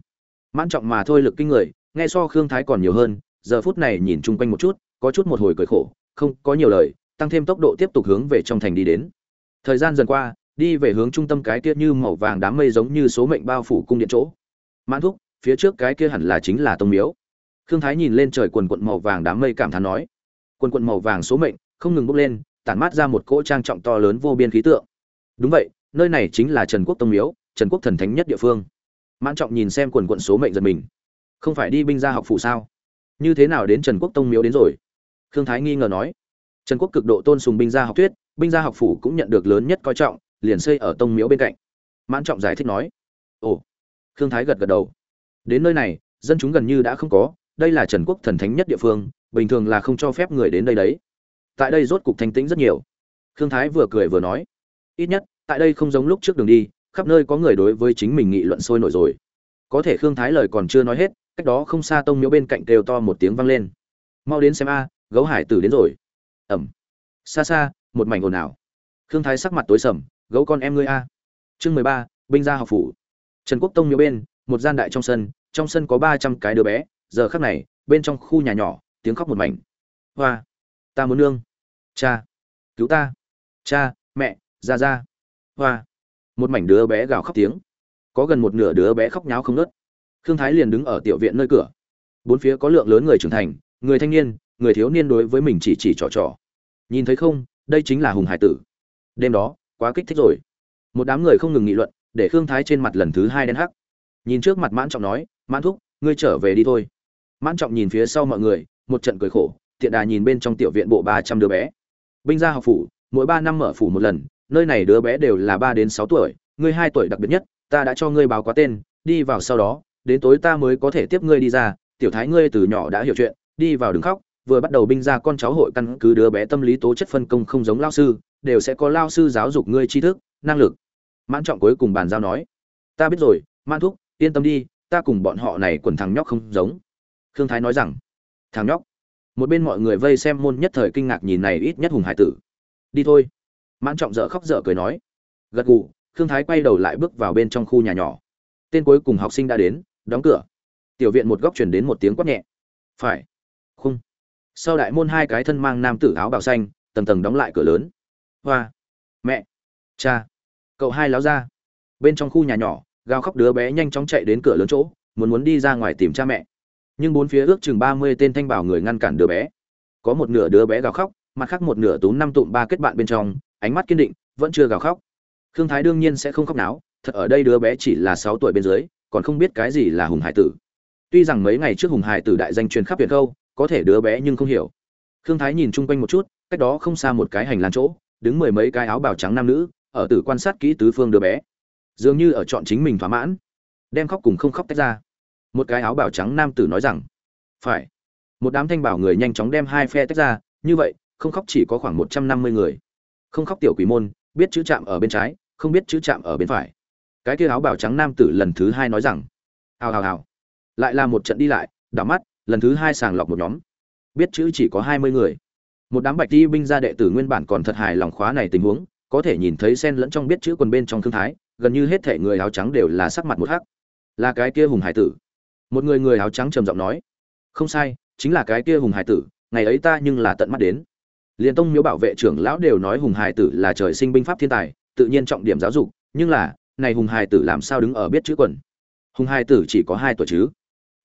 Mãn trọng mà thôi lực kinh người, nghe so khương thái còn nhiều hơn, giờ phút này nhìn chung quanh một chút, có chút một hồi cười khổ, không có nhiều lời tăng thêm tốc độ tiếp tục hướng về trong thành đi đến. Thời gian dần qua, đi về hướng trung tâm cái kia như màu vàng đám mây giống như số mệnh bao phủ cung điện chỗ. Mãn thúc, phía trước cái kia hẳn là chính là tông miếu. Khương thái nhìn lên trời quần quận màu vàng đám mây cảm thán nói. Quần quận màu vàng số mệnh, không ngừng bốc lên, tản mát ra một cỗ trang trọng to lớn vô biên khí tượng. Đúng vậy, nơi này chính là trần quốc tông miếu, trần quốc thần thánh nhất địa phương. Mãn trọng nhìn xem quần quận số mệnh giật mình. Không phải đi binh gia học phủ sao? Như thế nào đến trần quốc tông miếu đến rồi? Khương thái nghi ngờ nói trần quốc cực độ tôn sùng binh gia học thuyết, binh gia học phủ cũng nhận được lớn nhất coi trọng, liền xây ở tông miếu bên cạnh. Mãn trọng giải thích nói, ồ. Khương thái gật gật đầu, đến nơi này, dân chúng gần như đã không có, đây là trần quốc thần thánh nhất địa phương, bình thường là không cho phép người đến đây đấy. Tại đây rốt cục thanh tĩnh rất nhiều. Khương thái vừa cười vừa nói, ít nhất, tại đây không giống lúc trước đường đi, khắp nơi có người đối với chính mình nghị luận sôi nổi rồi. Có thể khương thái lời còn chưa nói hết, cách đó không xa tông miếu bên cạnh kêu to một tiếng vang lên. Mau đến xem a, gấu hải tử đến rồi ẩm. Xa xa, một mảnh ồn ào. Khương thái sắc mặt tối sầm, gấu con em ngươi a. Chương mười ba, binh gia học phủ. Trần quốc tông miếu bên, một gian đại trong sân trong sân có ba trăm cái đứa bé. Giờ khắc này, bên trong khu nhà nhỏ, tiếng khóc một mảnh. Hoa, ta muốn nương. Cha, cứu ta. Cha, mẹ, ra ra. Hoa. Một mảnh đứa bé gào khóc tiếng. Có gần một nửa đứa bé khóc nháo không nớt khương thái liền đứng ở tiểu viện nơi cửa. Bốn phía có lượng lớn người trưởng thành, người thanh niên, người thiếu niên đối với mình chỉ chỉ trò trò nhìn thấy không, đây chính là hùng hải tử. Đêm đó, quá kích thích rồi. Một đám người không ngừng nghị luận, để khương thái trên mặt lần thứ hai đen hắc. Nhìn trước mặt mãn trọng nói, mãn thúc, ngươi trở về đi thôi. Mãn trọng nhìn phía sau mọi người, một trận cười khổ, tiện đà nhìn bên trong tiểu viện bộ ba trăm đứa bé. Binh gia học phủ, mỗi ba năm mở phủ một lần, nơi này đứa bé đều là ba đến sáu tuổi, ngươi hai tuổi đặc biệt nhất, ta đã cho ngươi báo quá tên, đi vào sau đó, đến tối ta mới có thể tiếp ngươi đi ra, tiểu thái ngươi từ nhỏ đã hiểu chuyện, đi vào đừng khóc vừa bắt đầu binh ra con cháu hội căn cứ đứa bé tâm lý tố chất phân công không giống lao sư, đều sẽ có lao sư giáo dục ngươi tri thức, năng lực. Mãn trọng cuối cùng bàn giao nói, ta biết rồi, mãn thúc, yên tâm đi, ta cùng bọn họ này quần thằng nhóc không giống. Khương thái nói rằng, thằng nhóc. Một bên mọi người vây xem môn nhất thời kinh ngạc nhìn này ít nhất hùng hải tử. Đi thôi. Mãn trọng dở khóc dở cười nói. Gật gù, khương thái quay đầu lại bước vào bên trong khu nhà nhỏ. Tên cuối cùng học sinh đã đến, đóng cửa. Tiểu viện một góc chuyển đến một tiếng quát nhẹ. Phải. Khung sau đại môn hai cái thân mang nam tử áo bào xanh, tầng tầng đóng lại cửa lớn. Hoa, mẹ, cha, cậu hai láo ra. Bên trong khu nhà nhỏ, gào khóc đứa bé nhanh chóng chạy đến cửa lớn chỗ, muốn muốn đi ra ngoài tìm cha mẹ. Nhưng bốn phía ước chừng ba mươi tên thanh bảo người ngăn cản đứa bé. Có một nửa đứa bé gào khóc, mặt khác một nửa túm năm tụm ba kết bạn bên trong, ánh mắt kiên định, vẫn chưa gào khóc. Khương thái đương nhiên sẽ không khóc náo, thật ở đây đứa bé chỉ là sáu tuổi bên dưới, còn không biết cái gì là hùng hải tử. Tuy rằng mấy ngày trước hùng hải tử đại danh truyền khắp việt câu có thể đứa bé nhưng không hiểu. Khương thái nhìn chung quanh một chút, cách đó không xa một cái hành lang chỗ, đứng mười mấy cái áo bào trắng nam nữ, ở tử quan sát kỹ tứ phương đứa bé. Dường như ở chọn chính mình thỏa mãn. Đem khóc cùng không khóc tách ra. Một cái áo bào trắng nam tử nói rằng, phải. Một đám thanh bảo người nhanh chóng đem hai phe tách ra, như vậy, không khóc chỉ có khoảng một trăm năm mươi người. Không khóc tiểu quỷ môn, biết chữ chạm ở bên trái, không biết chữ chạm ở bên phải. Cái kia áo bào trắng nam tử lần thứ hai nói rằng, hào hào hào. Lại là một trận đi lại, đảo mắt lần thứ hai sàng lọc một nhóm. Biết chữ chỉ có hai mươi người. Một đám bạch đi binh gia đệ tử nguyên bản còn thật hài lòng khóa này tình huống, có thể nhìn thấy sen lẫn trong biết chữ quần bên trong thương thái, gần như hết thể người áo trắng đều là sắc mặt một hắc. Là cái kia hùng hải tử. Một người người áo trắng trầm giọng nói, không sai, chính là cái kia hùng hải tử, ngày ấy ta nhưng là tận mắt đến. Liên tông miếu bảo vệ trưởng lão đều nói hùng hải tử là trời sinh binh pháp thiên tài, tự nhiên trọng điểm giáo dục, nhưng là, này hùng hải tử làm sao đứng ở biết chữ quần? Hùng hải tử chỉ có hai tuổi chứ?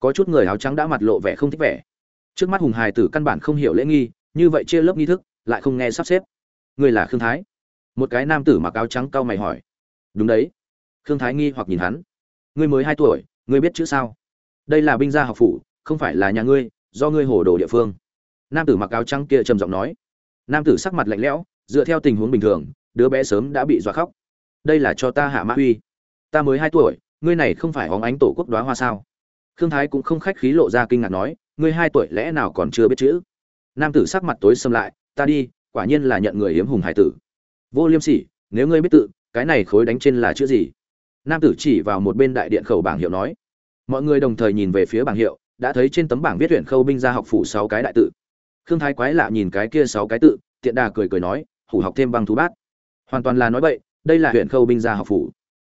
Có chút người áo trắng đã mặt lộ vẻ không thích vẻ. Trước mắt hùng hài tử căn bản không hiểu lễ nghi, như vậy chia lớp nghi thức, lại không nghe sắp xếp. Người là khương thái. Một cái nam tử mặc áo trắng cau mày hỏi. Đúng đấy. Khương thái nghi hoặc nhìn hắn. Ngươi mới hai tuổi, ngươi biết chữ sao? Đây là binh gia học phủ, không phải là nhà ngươi, do ngươi hồ đồ địa phương. Nam tử mặc áo trắng kia trầm giọng nói. Nam tử sắc mặt lạnh lẽo, dựa theo tình huống bình thường, đứa bé sớm đã bị dọa khóc. Đây là cho ta hạ mã uy ta mới hai tuổi, ngươi này không phải hóng ánh tổ quốc đoá hoa sao? Khương thái cũng không khách khí lộ ra kinh ngạc nói, ngươi hai tuổi lẽ nào còn chưa biết chữ? Nam tử sắc mặt tối xâm lại, ta đi, quả nhiên là nhận người hiếm hùng hải tử. Vô liêm sỉ, nếu ngươi biết tự, cái này khối đánh trên là chữ gì? Nam tử chỉ vào một bên đại điện khẩu bảng hiệu nói, mọi người đồng thời nhìn về phía bảng hiệu, đã thấy trên tấm bảng viết huyện khâu binh gia học phủ sáu cái đại tự. Khương thái quái lạ nhìn cái kia sáu cái tự, tiện đà cười cười nói, hủ học thêm băng thú bát. Hoàn toàn là nói bậy, đây là huyện khâu binh gia học phủ.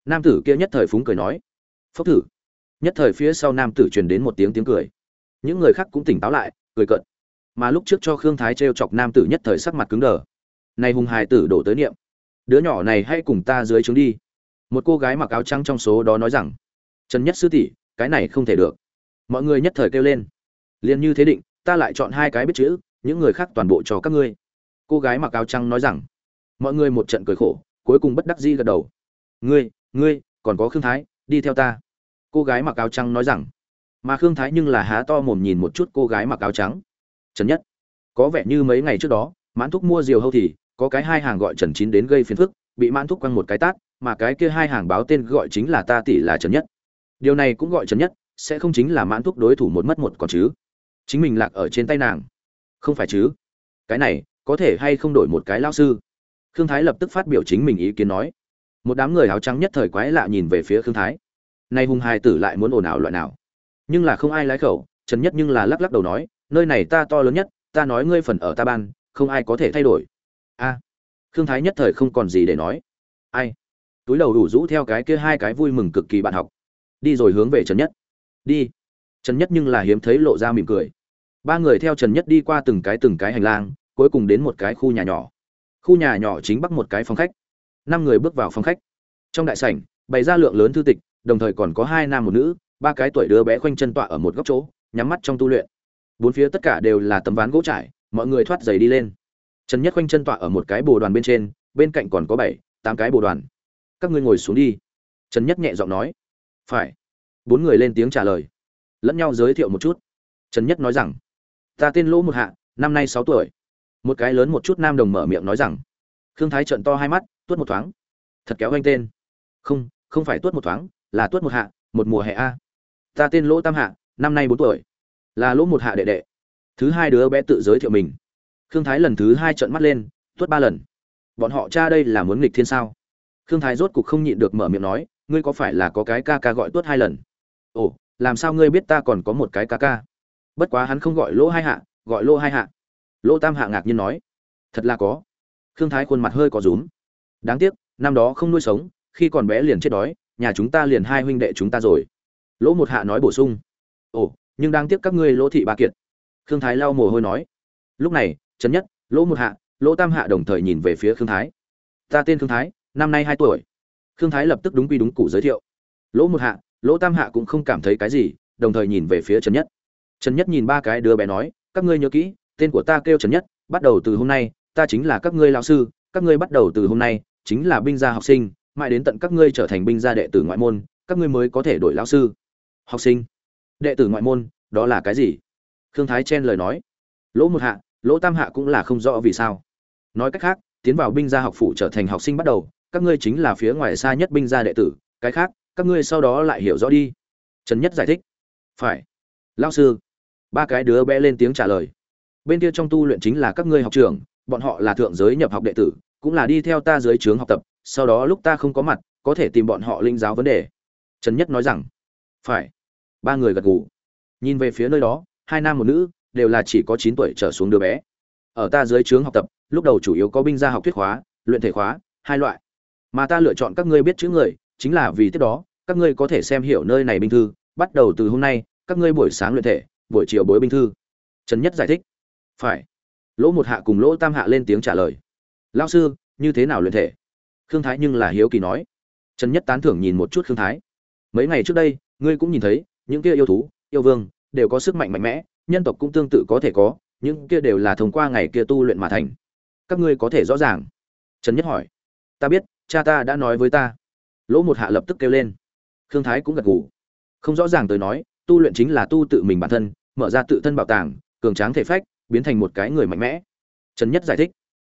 Nam tử kia nhất thời phúng cười nói, phốc thử nhất thời phía sau nam tử truyền đến một tiếng tiếng cười. Những người khác cũng tỉnh táo lại, cười cợt. Mà lúc trước cho khương thái t chọc nam tử nhất thời sắc mặt cứng đờ. Nay hùng hài tử đổ tới niệm. Đứa nhỏ này hãy cùng ta dưới trướng đi. Một cô gái mặc áo trắng trong số đó nói rằng, trần nhất sư tỷ, cái này không thể được. Mọi người nhất thời kêu lên. Liền như thế định, ta lại chọn hai cái biết chữ, những người khác toàn bộ cho các ngươi. Cô gái mặc áo trắng nói rằng, mọi người một trận cười khổ, cuối cùng bất đắc dĩ gật đầu. Ngươi ngươi, còn có khương thái, đi theo ta cô gái mặc áo trắng nói rằng, mà khương thái nhưng là há to mồm nhìn một chút cô gái mặc áo trắng. Trần nhất, có vẻ như mấy ngày trước đó, mãn thúc mua diều hâu thì, có cái hai hàng gọi trần chín đến gây phiền phức, bị mãn thúc quăng một cái tát, mà cái kia hai hàng báo tên gọi chính là ta tỷ là trần nhất. Điều này cũng gọi trần nhất, sẽ không chính là mãn thúc đối thủ một mất một còn chứ? Chính mình lạc ở trên tay nàng. Không phải chứ? Cái này, có thể hay không đổi một cái lao sư? Khương thái lập tức phát biểu chính mình ý kiến nói. Một đám người áo trắng nhất thời quái lạ nhìn về phía khương thái nay hung hai tử lại muốn ồn ào loại nào? Nhưng là không ai lái khẩu, trần nhất nhưng là lắc lắc đầu nói, nơi này ta to lớn nhất, ta nói ngươi phần ở ta ban, không ai có thể thay đổi. A. Khương thái nhất thời không còn gì để nói. Ai? Túi đầu đủ rũ theo cái kia hai cái vui mừng cực kỳ bạn học. Đi rồi hướng về trần nhất. Đi. Trần nhất nhưng là hiếm thấy lộ ra mỉm cười. Ba người theo trần nhất đi qua từng cái từng cái hành lang, cuối cùng đến một cái khu nhà nhỏ. Khu nhà nhỏ chính bắc một cái phòng khách. Năm người bước vào phòng khách. Trong đại sảnh, bày ra lượng lớn thư tịch đồng thời còn có hai nam một nữ, ba cái tuổi đứa bé khoanh chân tọa ở một góc chỗ, nhắm mắt trong tu luyện. Bốn phía tất cả đều là tấm ván gỗ trải, mọi người thoát giày đi lên. Trần nhất khoanh chân tọa ở một cái bồ đoàn bên trên, bên cạnh còn có bảy, tám cái bồ đoàn. Các ngươi ngồi xuống đi. Trần nhất nhẹ giọng nói. Phải. Bốn người lên tiếng trả lời. Lẫn nhau giới thiệu một chút. Trần nhất nói rằng, ta tên lỗ một hạ, năm nay sáu tuổi. Một cái lớn một chút nam đồng mở miệng nói rằng, khương thái trận to hai mắt, tuốt một thoáng. Thật kéo anh tên. Không không phải tuốt một thoáng là tuất một hạ, một mùa hè a. Ta tên lỗ tam hạ, năm nay bốn tuổi. Là lỗ một hạ đệ đệ. Thứ hai đứa bé tự giới thiệu mình. Khương thái lần thứ hai trận mắt lên, tuất ba lần. Bọn họ cha đây là muốn nghịch thiên sao? Khương thái rốt cục không nhịn được mở miệng nói, ngươi có phải là có cái ca ca gọi tuất hai lần? Ồ, làm sao ngươi biết ta còn có một cái ca ca? Bất quá hắn không gọi lỗ hai hạ, gọi lỗ hai hạ. Lỗ tam hạ ngạc nhiên nói, thật là có. Khương thái khuôn mặt hơi có rúm. Đáng tiếc, năm đó không nuôi sống, khi còn bé liền chết đói nhà chúng ta liền hai huynh đệ chúng ta rồi. Lỗ một hạ nói bổ sung. Ồ, nhưng đang tiếp các ngươi lỗ thị ba kiệt. Khương thái lau mồ hôi nói. Lúc này trấn nhất, lỗ một hạ, lỗ tam hạ đồng thời nhìn về phía khương thái. Ta tên khương thái, năm nay hai tuổi. Khương thái lập tức đúng quy đúng cụ giới thiệu. Lỗ một hạ, lỗ tam hạ cũng không cảm thấy cái gì, đồng thời nhìn về phía trần nhất. Trần nhất nhìn ba cái đứa bé nói, các ngươi nhớ kỹ, tên của ta kêu trần nhất, bắt đầu từ hôm nay, ta chính là các ngươi lão sư, các ngươi bắt đầu từ hôm nay, chính là binh gia học sinh mãi đến tận các ngươi trở thành binh gia đệ tử ngoại môn, các ngươi mới có thể đổi lão sư. Học sinh, đệ tử ngoại môn, đó là cái gì? Khương thái chen lời nói. Lỗ một hạ, lỗ tam hạ cũng là không rõ vì sao. Nói cách khác, tiến vào binh gia học phủ trở thành học sinh bắt đầu, các ngươi chính là phía ngoài xa nhất binh gia đệ tử, cái khác, các ngươi sau đó lại hiểu rõ đi. Trần nhất giải thích. Phải. Lao sư. Ba cái đứa bé lên tiếng trả lời. Bên kia trong tu luyện chính là các ngươi học trường bọn họ là thượng giới nhập học đệ tử, cũng là đi theo ta dưới trướng học tập sau đó lúc ta không có mặt, có thể tìm bọn họ linh giáo vấn đề. Trần nhất nói rằng, phải. Ba người gật gù. Nhìn về phía nơi đó, hai nam một nữ, đều là chỉ có chín tuổi trở xuống đứa bé. Ở ta dưới trướng học tập, lúc đầu chủ yếu có binh gia học thuyết khóa, luyện thể khóa, hai loại. Mà ta lựa chọn các ngươi biết chữ người, chính là vì tiếp đó, các ngươi có thể xem hiểu nơi này binh thư, bắt đầu từ hôm nay, các ngươi buổi sáng luyện thể, buổi chiều bối binh thư. Trần nhất giải thích, phải. Lỗ một hạ cùng lỗ tam hạ lên tiếng trả lời lao sư, như thế nào luyện thể? Khương thái nhưng là hiếu kỳ nói. Trần nhất tán thưởng nhìn một chút khương thái. Mấy ngày trước đây, ngươi cũng nhìn thấy, những kia yêu thú, yêu vương, đều có sức mạnh mạnh mẽ, nhân tộc cũng tương tự có thể có, những kia đều là thông qua ngày kia tu luyện mà thành. Các ngươi có thể rõ ràng. Trần nhất hỏi. Ta biết, cha ta đã nói với ta. Lỗ một hạ lập tức kêu lên. Khương thái cũng gật gù. Không rõ ràng tới nói, tu luyện chính là tu tự mình bản thân, mở ra tự thân bảo tàng, cường tráng thể phách, biến thành một cái người mạnh mẽ. Trần nhất giải thích.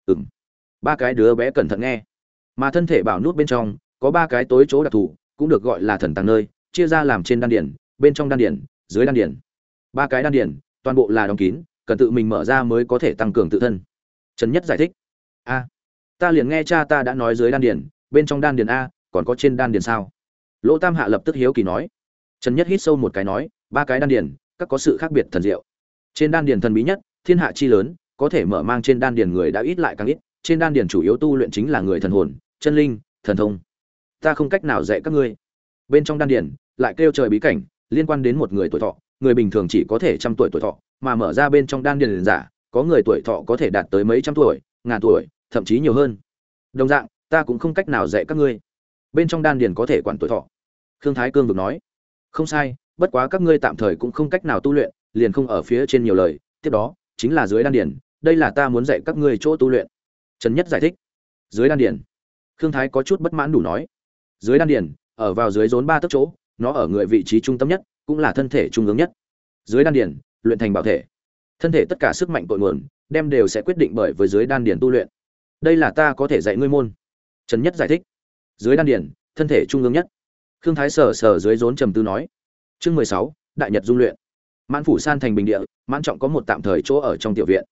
Ừ m ba cái đứa bé cẩn thận nghe mà thân thể bảo nút bên trong, có ba cái tối chỗ đặc thù, cũng được gọi là thần tàng nơi, chia ra làm trên đan điển bên trong đan điển dưới đan điển ba cái đan điển toàn bộ là đóng kín, cần tự mình mở ra mới có thể tăng cường tự thân. Trần nhất giải thích. A, ta liền nghe cha ta đã nói dưới đan điển bên trong đan điển a, còn có trên đan điển sao? Lỗ tam hạ lập tức hiếu kỳ nói. Trần nhất hít sâu một cái nói, ba cái đan điển các có sự khác biệt thần diệu. Trên đan điển thần bí nhất, thiên hạ chi lớn, có thể mở mang trên đan điển người đã ít lại càng ít trên đan điển chủ yếu tu luyện chính là người thần hồn, chân linh, thần thông. Ta không cách nào dạy các ngươi. Bên trong đan điển lại kêu trời bí cảnh, liên quan đến một người tuổi thọ, người bình thường chỉ có thể trăm tuổi tuổi thọ, mà mở ra bên trong đan điển giả, có người tuổi thọ có thể đạt tới mấy trăm tuổi, ngàn tuổi, thậm chí nhiều hơn. Đồng dạng, ta cũng không cách nào dạy các ngươi. Bên trong đan điền có thể quản tuổi thọ. Khương thái cương vực nói. Không sai, bất quá các ngươi tạm thời cũng không cách nào tu luyện, liền không ở phía trên nhiều lời. Tiếp đó, chính là dưới đan điền, đây là ta muốn dạy các ngươi chỗ tu luyện trần nhất giải thích. Dưới đan điền. Khương thái có chút bất mãn đủ nói. Dưới đan điền, ở vào dưới rốn ba tấc chỗ, nó ở người vị trí trung tâm nhất, cũng là thân thể trung ương nhất. Dưới đan điền, luyện thành bảo thể. Thân thể tất cả sức mạnh cội nguồn, đem đều sẽ quyết định bởi với dưới đan điền tu luyện. Đây là ta có thể dạy ngươi môn. Trần nhất giải thích. Dưới đan điền, thân thể trung ương nhất. Khương thái sở sở dưới rốn trầm tư nói. Chương mười sáu, đại nhật dung luyện. Mãn phủ san thành bình địa, mãn trọng có một tạm thời chỗ ở trong tiểu viện.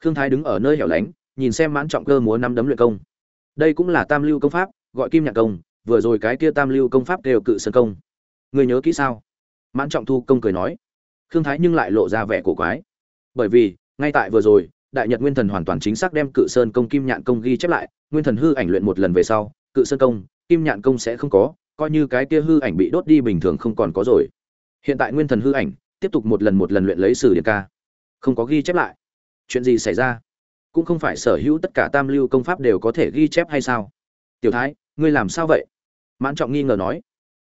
Khương thái đứng ở nơi hẻo lánh nhìn xem mãn trọng cơ múa năm đấm luyện công. Đây cũng là tam lưu công pháp, gọi kim nhạc công, vừa rồi cái kia tam lưu công pháp đều cự sơn công. Người nhớ kỹ sao? Mãn trọng thu công cười nói. Khương thái nhưng lại lộ ra vẻ cổ quái. Bởi vì, ngay tại vừa rồi, đại nhật nguyên thần hoàn toàn chính xác đem cự sơn công kim nhạn công ghi chép lại, nguyên thần hư ảnh luyện một lần về sau, cự sơn công, kim nhạn công sẽ không có, coi như cái kia hư ảnh bị đốt đi bình thường không còn có rồi. Hiện tại nguyên thần hư ảnh, tiếp tục một lần một lần luyện lấy sử điện ca. Không có ghi chép lại. Chuyện gì xảy ra? Cũng không phải sở hữu tất cả tam lưu công pháp đều có thể ghi chép hay sao? Tiểu thái, ngươi làm sao vậy? Mãn trọng nghi ngờ nói.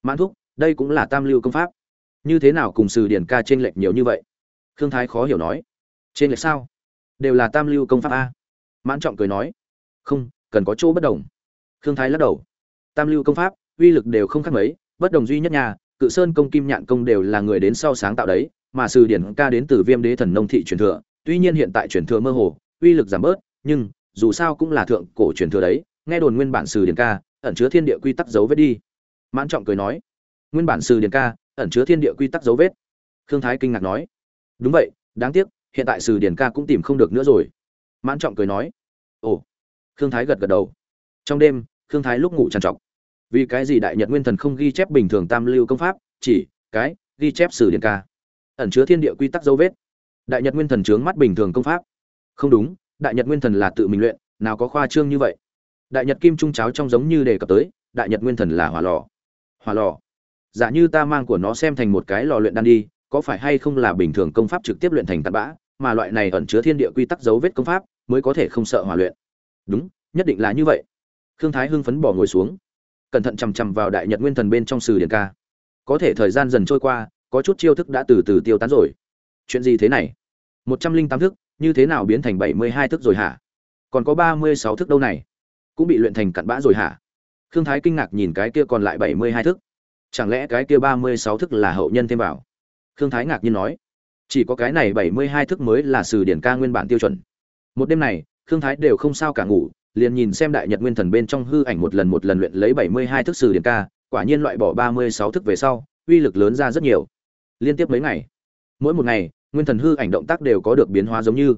Mãn thúc, đây cũng là tam lưu công pháp. Như thế nào cùng sử điển ca trên lệch nhiều như vậy? Khương thái khó hiểu nói. Trên lệch sao? Đều là tam lưu công pháp a. Mãn trọng cười nói. Không, cần có chỗ bất đồng. Khương thái lắc đầu. Tam lưu công pháp, uy lực đều không khác mấy, bất đồng duy nhất nhà, cự sơn công, kim nhạn công đều là người đến sau sáng tạo đấy, mà sử điển ca đến từ viêm đế thần nông thị truyền thừa, tuy nhiên hiện tại truyền thừa mơ hồ uy lực giảm bớt, nhưng, dù sao cũng là thượng cổ truyền thừa đấy, nghe đồn nguyên bản sử điển ca, ẩn chứa thiên địa quy tắc dấu vết đi. Mãn trọng cười nói, nguyên bản sử điển ca, ẩn chứa thiên địa quy tắc dấu vết. Khương thái kinh ngạc nói, đúng vậy, đáng tiếc, hiện tại sử điển ca cũng tìm không được nữa rồi. Mãn trọng cười nói, ồ, khương thái gật gật đầu. Trong đêm, khương thái lúc ngủ trằn trọc. Vì cái gì đại nhật nguyên thần không ghi chép bình thường tam lưu công pháp, chỉ cái ghi chép sử điển ca. Ẩn chứa thiên địa quy tắc dấu vết. Đại nhật nguyên thần trướng mắt bình thường công pháp không đúng, đại nhật nguyên thần là tự mình luyện, nào có khoa trương như vậy. Đại nhật kim trung cháo trong giống như đề cập tới, đại nhật nguyên thần là hỏa lò. Hỏa lò? Giả như ta mang của nó xem thành một cái lò luyện đan đi, có phải hay không là bình thường công pháp trực tiếp luyện thành tạt bã, mà loại này ẩn chứa thiên địa quy tắc dấu vết công pháp, mới có thể không sợ hỏa luyện? Đúng, nhất định là như vậy. Khương thái hưng phấn bỏ ngồi xuống. Cẩn thận chằm chằm vào đại nhật nguyên thần bên trong sử điện ca. Có thể thời gian dần trôi qua, có chút chiêu thức đã từ từ tiêu tán rồi. Chuyện gì thế này? Một trăm linh tám thức như thế nào biến thành bảy mươi hai thức rồi hả? Còn có ba mươi sáu thức đâu này? Cũng bị luyện thành cặn bã rồi hả? Khương thái kinh ngạc nhìn cái kia còn lại bảy mươi hai thức. Chẳng lẽ cái kia ba mươi sáu thức là hậu nhân thêm vào? Khương thái ngạc nhiên nói. Chỉ có cái này bảy mươi hai thức mới là sử điển ca nguyên bản tiêu chuẩn. Một đêm này, khương thái đều không sao cả ngủ, liền nhìn xem đại nhật nguyên thần bên trong hư ảnh một lần một lần luyện lấy bảy mươi hai thức sử điển ca, quả nhiên loại bỏ ba mươi sáu thức về sau, uy lực lớn ra rất nhiều. Liên tiếp mấy ngày. Mỗi một ngày nguyên thần hư ảnh động tác đều có được biến hóa giống như.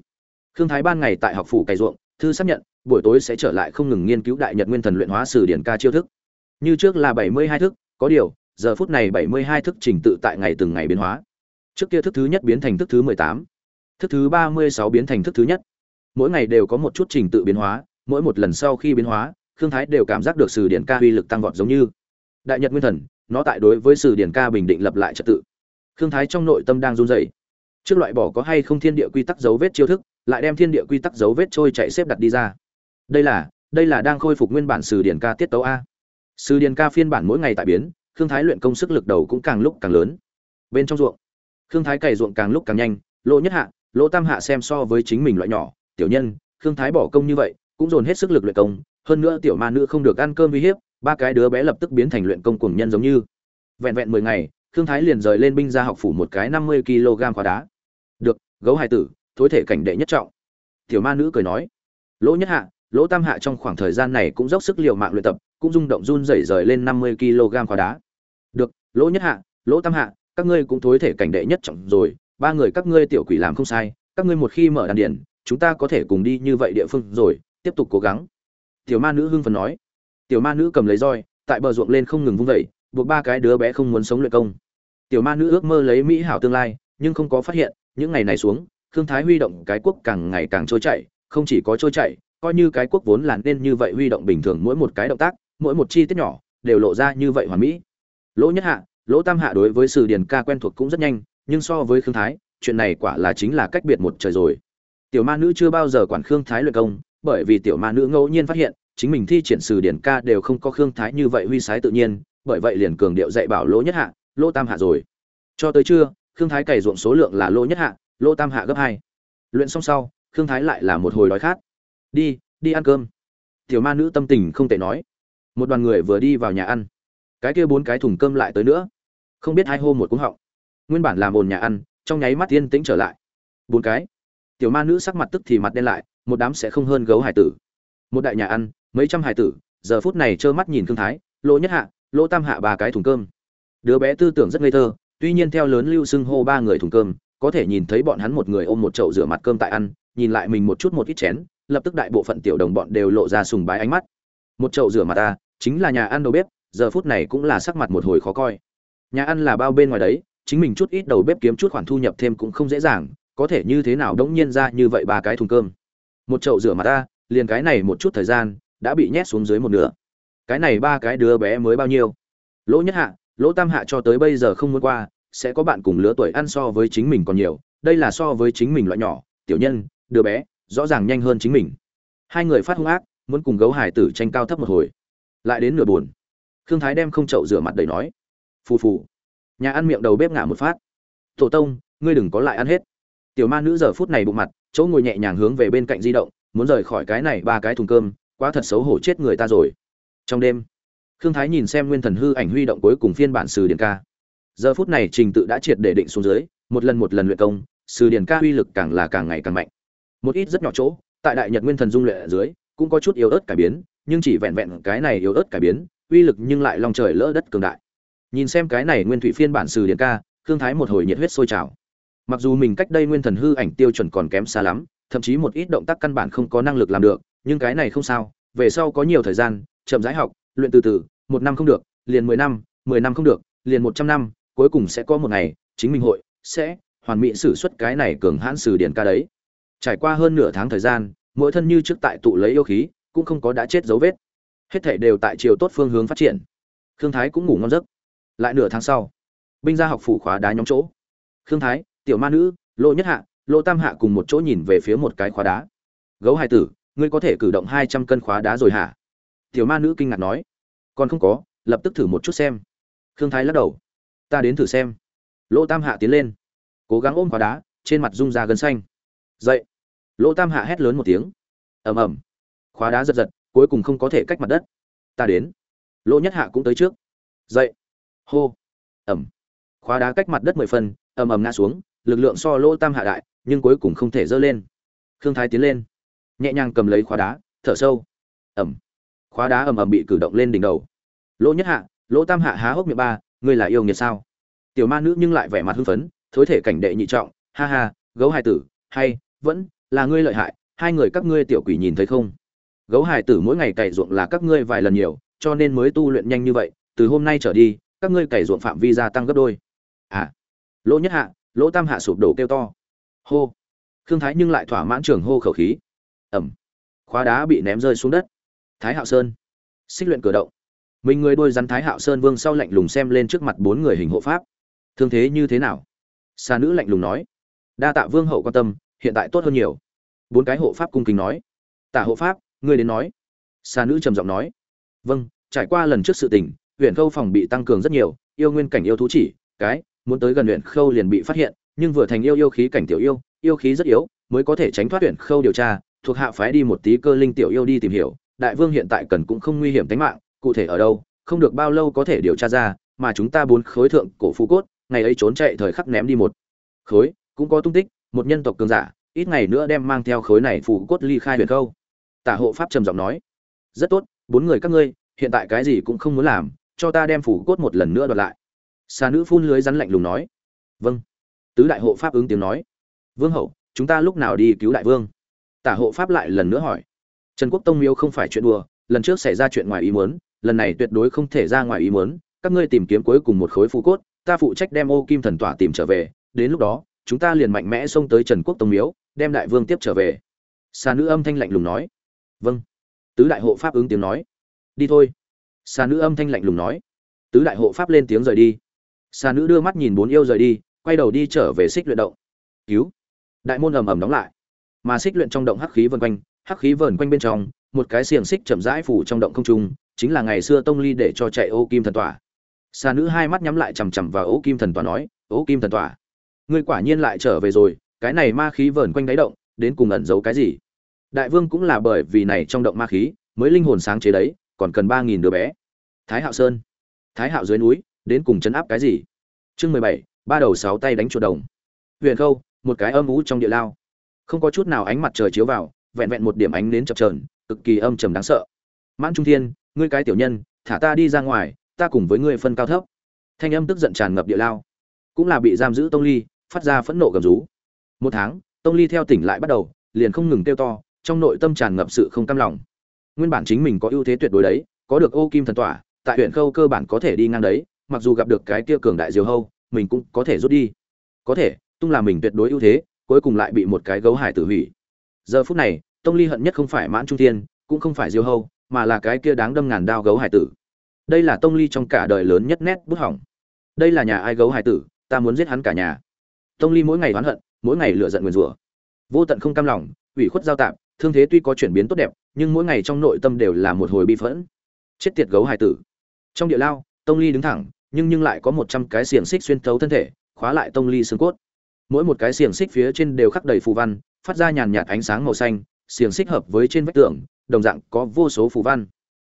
Khương thái ban ngày tại học phủ cày ruộng, thư xác nhận, buổi tối sẽ trở lại không ngừng nghiên cứu đại nhật nguyên thần luyện hóa sử điển ca chiêu thức. Như trước là bảy mươi hai thức, có điều, giờ phút này bảy mươi hai thức trình tự tại ngày từng ngày biến hóa. Trước kia thức thứ nhất biến thành thức thứ mười tám, thức thứ ba mươi sáu biến thành thức thứ nhất. Mỗi ngày đều có một chút trình tự biến hóa, mỗi một lần sau khi biến hóa, khương thái đều cảm giác được sử điển ca uy lực tăng vọt giống như. Đại nhật nguyên thần, nó tại đối với sử điển ca bình định lập lại trật tự. Khương thái trong nội tâm đang run rẩy trước loại bỏ có hay không thiên địa quy tắc dấu vết chiêu thức, lại đem thiên địa quy tắc dấu vết trôi chạy xếp đặt đi ra. Đây là đây là đang khôi phục nguyên bản sử điển ca tiết tấu a. Sử điển ca phiên bản mỗi ngày tại biến, khương thái luyện công sức lực đầu cũng càng lúc càng lớn. Bên trong ruộng, khương thái cày ruộng càng lúc càng nhanh, lỗ nhất hạ, lỗ tam hạ xem so với chính mình loại nhỏ, tiểu nhân, khương thái bỏ công như vậy, cũng dồn hết sức lực luyện công, hơn nữa tiểu ma nữ không được ăn cơm uy hiếp, ba cái đứa bé lập tức biến thành luyện công cùng nhân giống như. Vẹn vẹn mười ngày, khương thái liền rời lên binh ra học phủ một cái năm mươi kg khóa đá được, gấu hài tử, thối thể cảnh đệ nhất trọng. Tiểu ma nữ cười nói. Lỗ nhất hạ, lỗ tam hạ trong khoảng thời gian này cũng dốc sức liều mạng luyện tập, cũng rung động run rẩy rời lên năm mươi kg khóa đá. Được, lỗ nhất hạ, lỗ tam hạ, các ngươi cũng thối thể cảnh đệ nhất trọng rồi, ba người các ngươi tiểu quỷ làm không sai, các ngươi một khi mở đàn điện chúng ta có thể cùng đi như vậy địa phương rồi, tiếp tục cố gắng. Tiểu ma nữ hưng phấn nói. Tiểu ma nữ cầm lấy roi, tại bờ ruộng lên không ngừng vung vẩy buộc ba cái đứa bé không muốn sống luyện công. Tiểu ma nữ ước mơ lấy mỹ hảo tương lai, nhưng không có phát hiện những ngày này xuống, khương thái huy động cái quốc càng ngày càng trôi chảy, không chỉ có trôi chảy, coi như cái quốc vốn là nên như vậy huy động bình thường mỗi một cái động tác, mỗi một chi tiết nhỏ, đều lộ ra như vậy hoàn mỹ. Lỗ nhất hạ, lỗ tam hạ đối với sử điền ca quen thuộc cũng rất nhanh, nhưng so với khương thái, chuyện này quả là chính là cách biệt một trời rồi. Tiểu ma nữ chưa bao giờ quản khương thái luyện công, bởi vì tiểu ma nữ ngẫu nhiên phát hiện, chính mình thi triển sử điển ca đều không có khương thái như vậy huy sái tự nhiên, bởi vậy liền cường điệu dạy bảo lỗ nhất hạ, lỗ tam hạ rồi. Cho tới trưa khương thái cày ruộng số lượng là lỗ nhất hạ, lỗ tam hạ gấp hai. Luyện xong sau, khương thái lại là một hồi đói khát. Đi đi ăn cơm. Tiểu ma nữ tâm tình không tệ nói. Một đoàn người vừa đi vào nhà ăn. Cái kia bốn cái thùng cơm lại tới nữa. Không biết hai hô một cúng họng. Nguyên bản làm ồn nhà ăn, trong nháy mắt yên tĩnh trở lại. Bốn cái. Tiểu ma nữ sắc mặt tức thì mặt đen lại, một đám sẽ không hơn gấu hải tử. Một đại nhà ăn, mấy trăm hải tử, giờ phút này trơ mắt nhìn thương thái, lỗ nhất hạ, lỗ tam hạ ba cái thùng cơm. Đứa bé tư tưởng rất ngây thơ tuy nhiên theo lớn lưu xưng hô ba người thùng cơm, có thể nhìn thấy bọn hắn một người ôm một chậu rửa mặt cơm tại ăn, nhìn lại mình một chút một ít chén, lập tức đại bộ phận tiểu đồng bọn đều lộ ra sùng bái ánh mắt. Một chậu rửa mặt ta, chính là nhà ăn đầu bếp, giờ phút này cũng là sắc mặt một hồi khó coi. Nhà ăn là bao bên ngoài đấy, chính mình chút ít đầu bếp kiếm chút khoản thu nhập thêm cũng không dễ dàng, có thể như thế nào đống nhiên ra như vậy ba cái thùng cơm. Một chậu rửa mặt ta, liền cái này một chút thời gian, đã bị nhét xuống dưới một nửa. Cái này ba cái đứa bé mới bao nhiêu? Lỗ nhất hạ lỗ tam hạ cho tới bây giờ không muốn qua, sẽ có bạn cùng lứa tuổi ăn so với chính mình còn nhiều, đây là so với chính mình loại nhỏ, tiểu nhân, đứa bé, rõ ràng nhanh hơn chính mình. Hai người phát hung ác, muốn cùng gấu hải tử tranh cao thấp một hồi. Lại đến nửa buồn. Khương thái đem không chậu rửa mặt đầy nói. Phù phù. Nhà ăn miệng đầu bếp ngả một phát. Tổ tông, ngươi đừng có lại ăn hết. Tiểu ma nữ giờ phút này bụng mặt, chỗ ngồi nhẹ nhàng hướng về bên cạnh di động, muốn rời khỏi cái này ba cái thùng cơm, quá thật xấu hổ chết người ta rồi. Trong đêm khương thái nhìn xem nguyên thần hư ảnh huy động cuối cùng phiên bản sử điển ca. Giờ phút này trình tự đã triệt để định xuống dưới, một lần một lần luyện công, sử điển ca uy lực càng là càng ngày càng mạnh. Một ít rất nhỏ chỗ, tại đại nhật nguyên thần dung luyện ở dưới, cũng có chút yếu ớt cải biến, nhưng chỉ vẹn vẹn cái này yếu ớt cải biến, uy lực nhưng lại lòng trời lỡ đất cường đại. Nhìn xem cái này nguyên thủy phiên bản sử điển ca, khương thái một hồi nhiệt huyết sôi trào. Mặc dù mình cách đây nguyên thần hư ảnh tiêu chuẩn còn kém xa lắm, thậm chí một ít động tác căn bản không có năng lực làm được, nhưng cái này không sao, về sau có nhiều thời gian, chậm rãi học luyện từ từ, một năm không được, liền mười năm mười năm không được, liền một trăm năm, cuối cùng sẽ có một ngày, chính mình hội sẽ hoàn mỹ xử xuất cái này cường hãn sử điển ca đấy. Trải qua hơn nửa tháng thời gian, mỗi thân như trước tại tụ lấy yêu khí, cũng không có đã chết dấu vết. Hết thể đều tại chiều tốt phương hướng phát triển. Khương thái cũng ngủ ngon giấc. Lại nửa tháng sau, binh gia học phủ khóa đá nhóm chỗ. Khương thái, tiểu ma nữ, lô nhất hạ, lô tam hạ cùng một chỗ nhìn về phía một cái khóa đá. Gấu hai tử, ngươi có thể cử động hai trăm cân khóa đá rồi hả? Tiểu ma nữ kinh ngạc nói, còn không có, lập tức thử một chút xem. Khương thái lắc đầu, ta đến thử xem. Lô tam hạ tiến lên, cố gắng ôm khóa đá, trên mặt rung ra gân xanh. Dậy. Lỗ tam hạ hét lớn một tiếng. Ầm ầm. Khóa đá giật giật, cuối cùng không có thể cách mặt đất. Ta đến. Lỗ nhất hạ cũng tới trước. Dậy. Hô. Ầm. Khóa đá cách mặt đất mười phân ầm ầm ngã xuống, lực lượng so lỗ tam hạ đại, nhưng cuối cùng không thể dơ lên. Khương thái tiến lên, nhẹ nhàng cầm lấy khóa đá, thở sâu. Ầm khóa đá ầm ầm bị cử động lên đỉnh đầu. Lỗ nhất hạ, lỗ tam hạ há hốc miệng ba, ngươi là yêu nghiệt sao? Tiểu ma nữ nhưng lại vẻ mặt hưng phấn, thối thể cảnh đệ nhị trọng, ha ha, gấu hài tử, hay, vẫn là ngươi lợi hại, hai người các ngươi tiểu quỷ nhìn thấy không? Gấu hài tử mỗi ngày cày ruộng là các ngươi vài lần nhiều, cho nên mới tu luyện nhanh như vậy, từ hôm nay trở đi, các ngươi cày ruộng phạm vi gia tăng gấp đôi. À. Lỗ nhất hạ, lỗ tam hạ sụp đổ kêu to. Hô. Khương thái nhưng lại thỏa mãn trường hô khẩu khí. Ẩm. Khóa đá bị ném rơi xuống đất thái hạo sơn. Xích luyện cửa động. Mình người đôi rắn thái hạo sơn vương sau lạnh lùng xem lên trước mặt bốn người hình hộ pháp. Thương thế như thế nào? Xa nữ lạnh lùng nói. Đa tạ vương hậu quan tâm, hiện tại tốt hơn nhiều. Bốn cái hộ pháp cung kính nói. Tả hộ pháp, ngươi đến nói. Xa nữ trầm giọng nói. Vâng trải qua lần trước sự tình, huyện khâu phòng bị tăng cường rất nhiều, yêu nguyên cảnh yêu thú chỉ, cái, muốn tới gần huyện khâu liền bị phát hiện, nhưng vừa thành yêu yêu khí cảnh tiểu yêu yêu khí rất yếu, mới có thể tránh thoát huyện khâu điều tra, thuộc hạ phái đi một tí cơ linh tiểu yêu đi tìm hiểu đại vương hiện tại cần cũng không nguy hiểm tính mạng, cụ thể ở đâu, không được bao lâu có thể điều tra ra, mà chúng ta bốn khối thượng cổ phù cốt, ngày ấy trốn chạy thời khắc ném đi một khối, cũng có tung tích, một nhân tộc cường giả, ít ngày nữa đem mang theo khối này phù cốt ly khai huyền câu tả hộ pháp trầm giọng nói, rất tốt, bốn người các ngươi, hiện tại cái gì cũng không muốn làm, cho ta đem phù cốt một lần nữa đoạt lại. Sa nữ phun lưới rắn lạnh lùng nói vâng. Tứ đại hộ pháp ứng tiếng nói, vương hậu, chúng ta lúc nào đi cứu đại vương? Tả hộ pháp lại lần nữa hỏi trần quốc tông Miếu không phải chuyện đùa, lần trước xảy ra chuyện ngoài ý muốn, lần này tuyệt đối không thể ra ngoài ý muốn, các ngươi tìm kiếm cuối cùng một khối phù cốt, ta phụ trách đem ô kim thần tỏa tìm trở về, đến lúc đó, chúng ta liền mạnh mẽ xông tới trần quốc tông miếu, đem đại vương tiếp trở về. Sa nữ âm thanh lạnh lùng nói. Vâng. Tứ đại hộ pháp ứng tiếng nói. Đi thôi. Sa nữ âm thanh lạnh lùng nói. Tứ đại hộ pháp lên tiếng rời đi. Sa nữ đưa mắt nhìn bốn yêu rời đi, quay đầu đi trở về xích luyện động. Cứu. Đại môn ầm ầm đóng lại. Mà xích luyện trong động hắc khí vần quanh hắc khí vờn quanh bên trong, một cái xiềng xích chậm rãi phủ trong động không trung, chính là ngày xưa tông ly để cho chạy ô kim thần tỏa. Sa nữ hai mắt nhắm lại chằm chằm vào ô kim thần tỏa nói, ô kim thần tỏa, ngươi quả nhiên lại trở về rồi, cái này ma khí vờn quanh đáy động, đến cùng ẩn giấu cái gì? Đại vương cũng là bởi vì này trong động ma khí, mới linh hồn sáng chế đấy, còn cần ba nghìn đứa bé. Thái hạo sơn, thái hạo dưới núi, đến cùng chấn áp cái gì? Chương mười bảy, ba đầu sáu tay đánh chuột đồng. Huyền khâu, một cái âm ú trong địa lao. Không có chút nào ánh mặt trời chiếu vào vẹn vẹn một điểm ánh nến chập chờn, cực kỳ âm trầm đáng sợ. Mãn trung thiên ngươi cái tiểu nhân thả ta đi ra ngoài ta cùng với ngươi phân cao thấp. Thanh âm tức giận tràn ngập địa lao. Cũng là bị giam giữ tông ly phát ra phẫn nộ gầm rú. Một tháng tông ly theo tỉnh lại bắt đầu liền không ngừng kêu to trong nội tâm tràn ngập sự không cam lòng. Nguyên bản chính mình có ưu thế tuyệt đối đấy có được ô kim thần tỏa tại huyện khâu cơ bản có thể đi ngang đấy mặc dù gặp được cái kia cường đại diều hâu mình cũng có thể rút đi. Có thể tung là mình tuyệt đối ưu thế cuối cùng lại bị một cái gấu hải tử hủy giờ phút này, tông ly hận nhất không phải mãn trung thiên, cũng không phải diêu hâu, mà là cái kia đáng đâm ngàn đao gấu hải tử. Đây là tông ly trong cả đời lớn nhất nét bút hỏng. Đây là nhà ai gấu hải tử, ta muốn giết hắn cả nhà. Tông ly mỗi ngày oán hận, mỗi ngày lựa giận nguyền rủa. Vô tận không cam lòng, ủy khuất giao tạp, thương thế tuy có chuyển biến tốt đẹp, nhưng mỗi ngày trong nội tâm đều là một hồi bi phẫn. Chết tiệt gấu hải tử. Trong địa lao, tông ly đứng thẳng, nhưng nhưng lại có một trăm cái xiềng xích xuyên thấu thân thể, khóa lại tông ly xương cốt. Mỗi một cái xiềng xích phía trên đều khắc đầy phù văn phát ra nhàn nhạt ánh sáng màu xanh, xiềng xích hợp với trên vách tường, đồng dạng có vô số phù văn.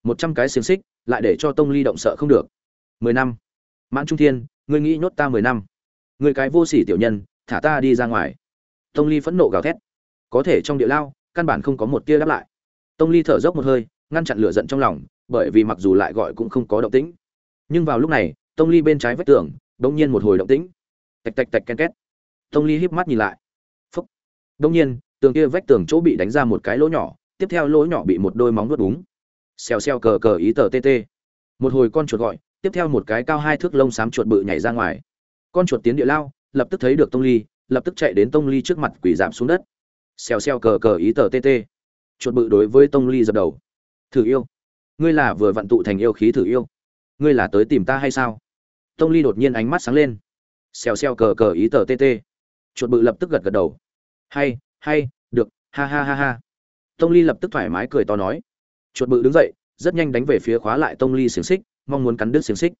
Một trăm cái xiềng xích, lại để cho tông ly động sợ không được. Mười năm. Mãn trung thiên, ngươi nghĩ nhốt ta mười năm. Người cái vô sỉ tiểu nhân, thả ta đi ra ngoài. Tông ly phẫn nộ gào thét. Có thể trong địa lao, căn bản không có một tia đáp lại. Tông ly thở dốc một hơi, ngăn chặn lửa giận trong lòng, bởi vì mặc dù lại gọi cũng không có động tĩnh. Nhưng vào lúc này, tông ly bên trái vách tường đột nhiên một hồi động tĩnh. Tạch tạch tạch ken két. Tông ly híp mắt nhìn lại. Đông nhiên tường kia vách tường chỗ bị đánh ra một cái lỗ nhỏ tiếp theo lỗ nhỏ bị một đôi móng vuốt búng. Xèo xèo cờ cờ ý tờ tê, một hồi con chuột gọi tiếp theo một cái cao hai thước lông xám chuột bự nhảy ra ngoài. Con chuột tiến địa lao lập tức thấy được tông ly lập tức chạy đến tông ly trước mặt quỳ giảm xuống đất. Xèo xèo cờ cờ ý tờ tê, chuột bự đối với tông ly dập đầu. Thử yêu. Ngươi là vừa vận tụ thành yêu khí thử yêu. Ngươi là tới tìm ta hay sao? Tông ly đột nhiên ánh mắt sáng lên. Xèo xèo cờ cờ ý tờ tê, chuột bự lập tức gật gật đầu hay hay, được, ha ha ha ha. Tông ly lập tức thoải mái cười to nói. Chuột bự đứng dậy, rất nhanh đánh về phía khóa lại tông ly xiềng xích, mong muốn cắn đứt xiềng xích.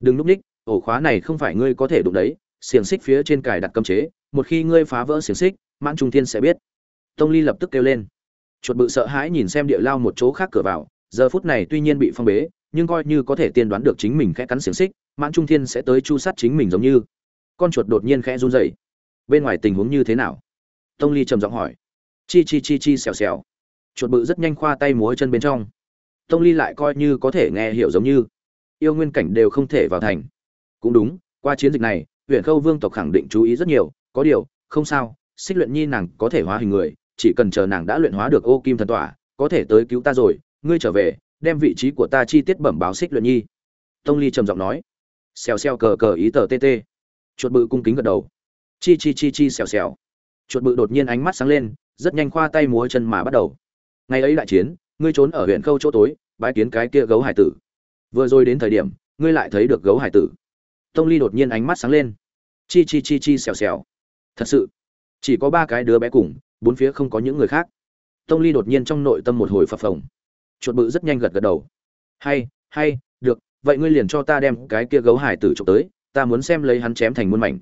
Đừng núp ních, ổ khóa này không phải ngươi có thể đụng đấy, xiềng xích phía trên cài đặt cấm chế, một khi ngươi phá vỡ xiềng xích, mãn trung thiên sẽ biết. Tông ly lập tức kêu lên. Chuột bự sợ hãi nhìn xem địa lao một chỗ khác cửa vào, giờ phút này tuy nhiên bị phong bế, nhưng coi như có thể tiên đoán được chính mình khẽ cắn xiềng xích, mãn trung thiên sẽ tới chu sát chính mình giống như. Con chuột đột nhiên khẽ run rẩy. Bên ngoài tình huống như thế nào? Tông ly trầm giọng hỏi. Chi chi chi chi xèo xèo. Chuột bự rất nhanh khoa tay múa chân bên trong. Tông ly lại coi như có thể nghe hiểu giống như. Yêu nguyên cảnh đều không thể vào thành. Cũng đúng, qua chiến dịch này, huyện khâu vương tộc khẳng định chú ý rất nhiều. Có điều, không sao, xích luyện nhi nàng có thể hóa hình người, chỉ cần chờ nàng đã luyện hóa được ô kim thần tỏa, có thể tới cứu ta rồi, ngươi trở về, đem vị trí của ta chi tiết bẩm báo xích luyện nhi. Tông ly trầm giọng nói. Xèo xèo cờ cờ ý tờ tt chuột bự cung kính gật đầu. Chi chi chi chi xèo xèo chuột bự đột nhiên ánh mắt sáng lên, rất nhanh khoa tay múa chân mà bắt đầu. Ngày ấy đại chiến, ngươi trốn ở huyện khâu chỗ tối bãi kiến cái kia gấu hải tử. Vừa rồi đến thời điểm, ngươi lại thấy được gấu hải tử. Tông ly đột nhiên ánh mắt sáng lên. Chi chi chi chi xèo xèo. Thật sự, chỉ có ba cái đứa bé cùng, bốn phía không có những người khác. Tông ly đột nhiên trong nội tâm một hồi phập phồng. Chuột bự rất nhanh gật gật đầu. Hay hay, được, vậy ngươi liền cho ta đem cái kia gấu hải tử trộm tới, ta muốn xem lấy hắn chém thành muôn mảnh.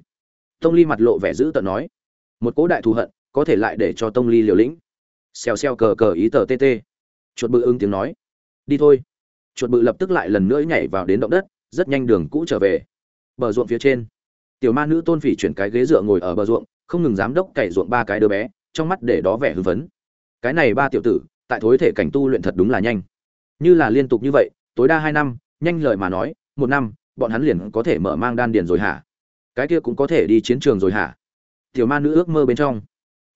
Tông ly mặt lộ vẻ dữ tợn nói một cố đại thù hận, có thể lại để cho tông ly liều lĩnh. Xèo xèo cờ cờ ý tờ tt chuột bự ứng tiếng nói. Đi thôi. Chuột bự lập tức lại lần nữa nhảy vào đến động đất, rất nhanh đường cũ trở về. Bờ ruộng phía trên. Tiểu ma nữ tôn phỉ chuyển cái ghế dựa ngồi ở bờ ruộng, không ngừng giám đốc cày ruộng ba cái đứa bé, trong mắt để đó vẻ hưng phấn. Cái này ba tiểu tử, tại thối thể cảnh tu luyện thật đúng là nhanh. Như là liên tục như vậy, tối đa hai năm, nhanh lời mà nói, một năm, bọn hắn liền có thể mở mang đan điền rồi hả? Cái kia cũng có thể đi chiến trường rồi hả? Tiểu ma nữ ước mơ bên trong.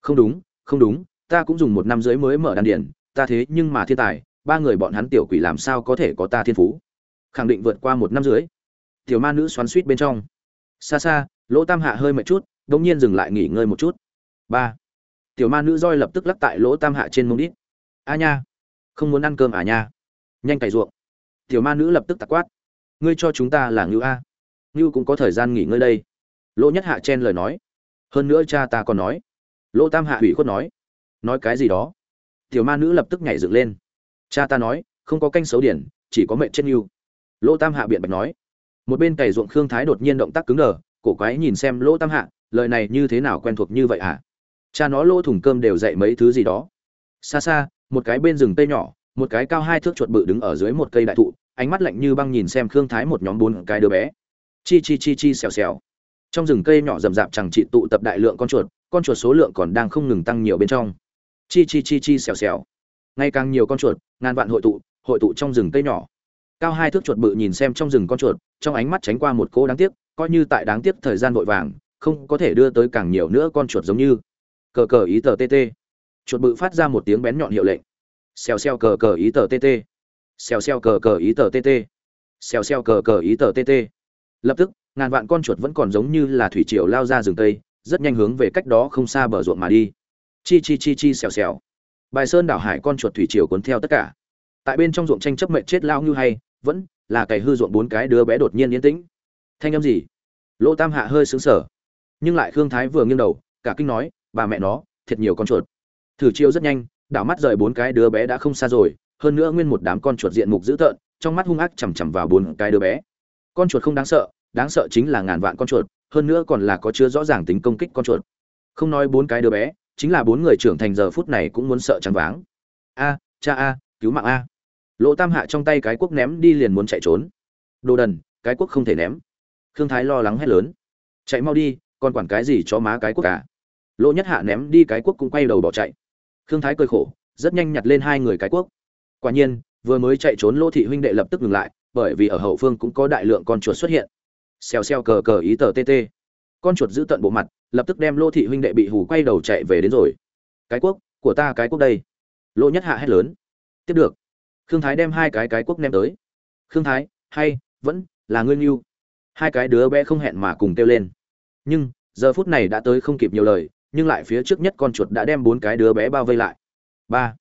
Không đúng không đúng, ta cũng dùng một năm dưới mới mở đan điền, ta thế nhưng mà thiên tài, ba người bọn hắn tiểu quỷ làm sao có thể có ta thiên phú? Khẳng định vượt qua một năm dưới tiểu ma nữ xoắn suýt bên trong. Xa xa, lỗ tam hạ hơi mệt chút đ ỗ n g nhiên dừng lại nghỉ ngơi một chút. Ba. Tiểu ma nữ roi lập tức lắc tại lỗ tam hạ trên mông đít. A nha. Không muốn ăn cơm à nha. Nhanh cày ruộng. Tiểu ma nữ lập tức tặc quát. Ngươi cho chúng ta là ngưu a. Ngưu cũng có thời gian nghỉ ngơi đây. Lỗ nhất hạ chen lời nói hơn nữa cha ta còn nói. Lỗ tam hạ hủy khuất nói. Nói cái gì đó? Tiểu ma nữ lập tức nhảy dựng lên. Cha ta nói, không có canh xấu điển, chỉ có mệnh chết ngưu lỗ tam hạ biện bạch nói. Một bên cày ruộng khương thái đột nhiên động tác cứng đờ, cổ quái nhìn xem lỗ tam hạ, lời này như thế nào quen thuộc như vậy hả? À? cha nó lỗ thủng cơm đều dạy mấy thứ gì đó. Xa xa, một cái bên rừng tây nhỏ, một cái cao hai thước chuột bự đứng ở dưới một cây đại thụ, ánh mắt lạnh như băng nhìn xem khương thái một nhóm bốn cái đứa bé. Chi chi chi chi xèo xèo trong rừng cây nhỏ rậm rạp chẳng trị tụ tập đại lượng con chuột con chuột số lượng còn đang không ngừng tăng nhiều bên trong. Chi chi chi chi xèo xèo. Ngày càng nhiều con chuột, ngàn vạn hội tụ hội tụ trong rừng cây nhỏ. Cao hai thước chuột bự nhìn xem trong rừng con chuột, trong ánh mắt tránh qua một cỗ đáng tiếc, coi như tại đáng tiếc thời gian vội vàng, không có thể đưa tới càng nhiều nữa con chuột giống như. Cờ cờ ý tờ tt chuột bự phát ra một tiếng bén nhọn hiệu lệnh. Xèo xèo cờ cờ ý tờ tt xèo xèo cờ cờ ý tờ tt xèo xèo cờ cờ ý tờ tt lập tức ngàn vạn con chuột vẫn còn giống như là thủy triều lao ra rừng tây, rất nhanh hướng về cách đó không xa bờ ruộng mà đi. Chi chi chi chi xèo xèo. Bài sơn đảo hải con chuột thủy triều cuốn theo tất cả. Tại bên trong ruộng tranh chấp mệnh chết lao như hay, vẫn là cày hư ruộng bốn cái đứa bé đột nhiên yên tĩnh. Thanh âm gì? Lỗ tam hạ hơi sướng sở nhưng lại khương thái vừa nghiêng đầu, cả kinh nói, bà mẹ nó, thiệt nhiều con chuột. Thử chiêu rất nhanh, đảo mắt rời bốn cái đứa bé đã không xa rồi, hơn nữa nguyên một đám con chuột diện mục dữ tợn, trong mắt hung ác chằm chằm vào bốn cái đứa bé. Con chuột không đáng sợ đáng sợ chính là ngàn vạn con chuột, hơn nữa còn là có chứa rõ ràng tính công kích con chuột. Không nói bốn cái đứa bé, chính là bốn người trưởng thành giờ phút này cũng muốn sợ trắng váng. A, cha a, cứu mạng a. Lỗ tam hạ trong tay cái cuốc ném đi liền muốn chạy trốn. Đồ đần, cái cuốc không thể ném. Khương thái lo lắng hét lớn. Chạy mau đi, còn quản cái gì cho má cái cuốc cả. Lỗ nhất hạ ném đi cái cuốc cũng quay đầu bỏ chạy. Khương thái cười khổ, rất nhanh nhặt lên hai người cái cuốc. Quả nhiên, vừa mới chạy trốn lỗ thị huynh đệ lập tức ngừng lại, bởi vì ở hậu phương cũng có đại lượng con chuột xuất hiện xèo xèo cờ cờ ý tờ tt con chuột giữ tận bộ mặt, lập tức đem lô thị huynh đệ bị hù quay đầu chạy về đến rồi. Cái quốc, của ta cái quốc đây. Lô nhất hạ hét lớn. Tiếp được. Khương thái đem hai cái cái quốc ném tới. Khương thái, hay, vẫn là ngươi mưu hai cái đứa bé không hẹn mà cùng kêu lên. Nhưng, giờ phút này đã tới không kịp nhiều lời, nhưng lại phía trước nhất con chuột đã đem bốn cái đứa bé bao vây lại. Ba.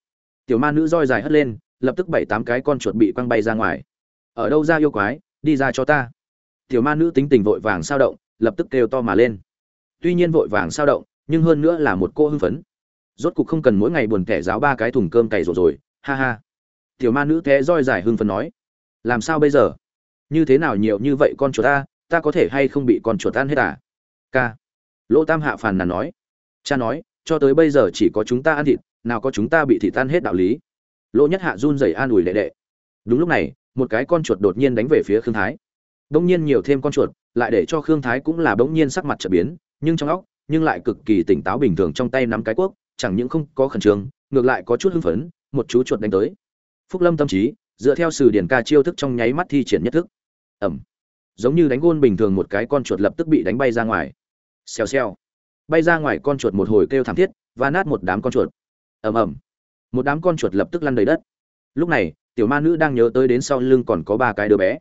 Tiểu ma nữ roi dài hất lên, lập tức bảy tám cái con chuột bị quăng bay ra ngoài. Ở đâu ra yêu quái, đi ra cho ta tiểu ma nữ tính tình vội vàng sao động, lập tức kêu to mà lên. Tuy nhiên vội vàng sao động, nhưng hơn nữa là một cô hưng phấn. Rốt cục không cần mỗi ngày buồn kẻ giáo ba cái thùng cơm cày rồi rồi, ha ha. Tiểu ma nữ té roi dài hưng phấn nói, làm sao bây giờ? Như thế nào nhiều như vậy con chuột ta ta có thể hay không bị con chuột ăn hết à? Ca. Lỗ tam hạ phàn nàn nói, cha nói, cho tới bây giờ chỉ có chúng ta ăn thịt, nào có chúng ta bị thịt tan hết đạo lý. Lỗ nhất hạ run rẩy an ủi đệ đệ. Đúng lúc này, một cái con chuột đột nhiên đánh về phía khương thái bỗng nhiên nhiều thêm con chuột lại để cho khương thái cũng là bỗng nhiên sắc mặt trở biến nhưng trong óc nhưng lại cực kỳ tỉnh táo bình thường trong tay nắm cái cuốc chẳng những không có khẩn trương ngược lại có chút hưng phấn một chú chuột đánh tới. Phúc lâm tâm trí dựa theo sử điển ca chiêu thức trong nháy mắt thi triển nhất thức. Ầm, giống như đánh gôn bình thường một cái con chuột lập tức bị đánh bay ra ngoài. Xèo xèo. Bay ra ngoài con chuột một hồi kêu thảm thiết và nát một đám con chuột. Ầm ầm. Một đám con chuột lập tức lăn đầy đất. Lúc này tiểu ma nữ đang nhớ tới đến sau lưng còn có ba cái đứa bé.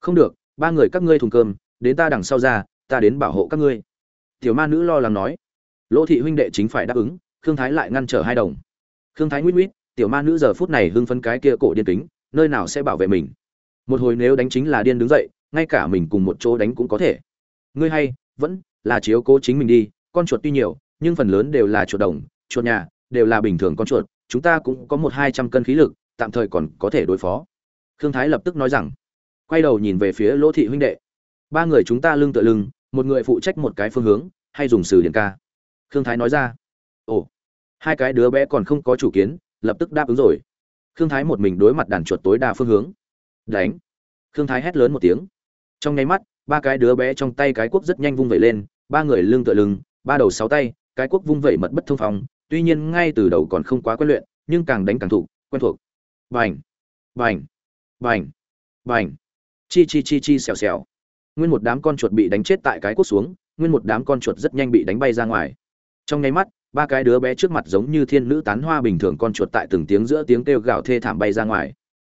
Không được ba người các ngươi thùng cơm đến ta đằng sau ra ta đến bảo hộ các ngươi. Tiểu ma nữ lo lắng nói. Lỗ thị huynh đệ chính phải đáp ứng khương thái lại ngăn trở hai đồng. Khương thái nguyết nguyết tiểu ma nữ giờ phút này hưng phấn cái kia cổ điên tính, nơi nào sẽ bảo vệ mình? Một hồi nếu đánh chính là điên đứng dậy ngay cả mình cùng một chỗ đánh cũng có thể. Ngươi hay vẫn là chiếu cố chính mình đi con chuột tuy nhiều nhưng phần lớn đều là chuột đồng chuột nhà đều là bình thường con chuột chúng ta cũng có một hai trăm cân khí lực tạm thời còn có thể đối phó. Khương thái lập tức nói rằng quay đầu nhìn về phía lỗ thị huynh đệ. Ba người chúng ta lưng tựa lưng, một người phụ trách một cái phương hướng, hay dùng sử điện ca. Khương thái nói ra. Ồ, hai cái đứa bé còn không có chủ kiến, lập tức đáp ứng rồi. Khương thái một mình đối mặt đàn chuột tối đa phương hướng. Đánh. Khương thái hét lớn một tiếng. Trong nháy mắt, ba cái đứa bé trong tay cái cuốc rất nhanh vung vẩy lên, ba người lưng tựa lưng, ba đầu sáu tay, cái cuốc vung vẩy mật bất thông phòng, tuy nhiên ngay từ đầu còn không quá quen luyện, nhưng càng đánh càng thụ, quen thuộc. Bành bành bành bành chi chi chi chi xèo xèo. Nguyên một đám con chuột bị đánh chết tại cái cuốc xuống, nguyên một đám con chuột rất nhanh bị đánh bay ra ngoài. Trong nháy mắt, ba cái đứa bé trước mặt giống như thiên nữ tán hoa bình thường con chuột tại từng tiếng giữa tiếng kêu gào thê thảm bay ra ngoài.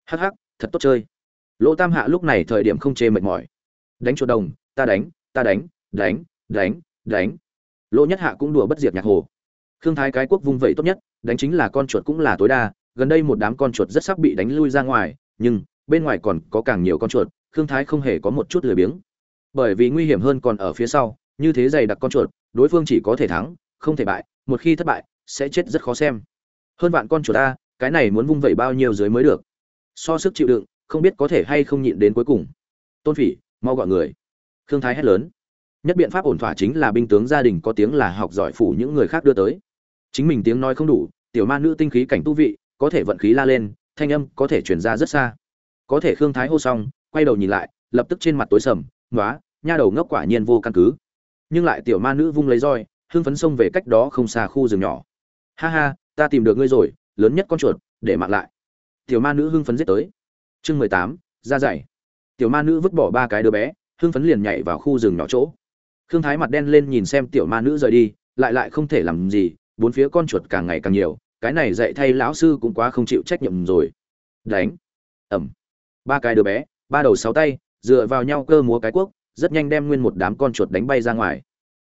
Hắc hắc, thật tốt chơi. Lỗ tam hạ lúc này thời điểm không chê mệt mỏi. Đánh chuột đồng, ta đánh ta đánh đánh đánh đánh. Lỗ nhất hạ cũng đùa bất diệt nhạc hồ. Khương thái cái quốc vung vẩy tốt nhất, đánh chính là con chuột cũng là tối đa. Gần đây một đám con chuột rất sắp bị đánh lui ra ngoài, nhưng bên ngoài còn có càng nhiều con chuột, khương thái không hề có một chút lười biếng. Bởi vì nguy hiểm hơn còn ở phía sau, như thế dày đặc con chuột, đối phương chỉ có thể thắng, không thể bại, một khi thất bại, sẽ chết rất khó xem. Hơn vạn con chuột ta cái này muốn vung vẩy bao nhiêu dưới mới được? So sức chịu đựng, không biết có thể hay không nhịn đến cuối cùng. Tôn phỉ, mau gọi người. Khương thái hét lớn. Nhất biện pháp ổn thỏa chính là binh tướng gia đình có tiếng là học giỏi phủ những người khác đưa tới. Chính mình tiếng nói không đủ, tiểu ma nữ tinh khí cảnh tu vị, có thể vận khí la lên, thanh âm có thể chuyển ra rất xa có thể khương thái hô xong, quay đầu nhìn lại, lập tức trên mặt tối sầm nói nha đầu ngốc quả nhiên vô căn cứ. Nhưng lại tiểu ma nữ vung lấy roi, hưng phấn xông về cách đó không xa khu rừng nhỏ. Ha ha, ta tìm được ngươi rồi, lớn nhất con chuột, để mặc lại. Tiểu ma nữ hưng phấn giết tới. Chương mười tám ra dày. Tiểu ma nữ vứt bỏ ba cái đứa bé, hưng phấn liền nhảy vào khu rừng nhỏ chỗ. Khương thái mặt đen lên nhìn xem tiểu ma nữ rời đi, lại lại không thể làm gì, bốn phía con chuột càng ngày càng nhiều, cái này dạy thay lão sư cũng quá không chịu trách nhiệm rồi. Đánh. Ẩm ba cái đứa bé, ba đầu sáu tay, dựa vào nhau cơ múa cái cuốc, rất nhanh đem nguyên một đám con chuột đánh bay ra ngoài.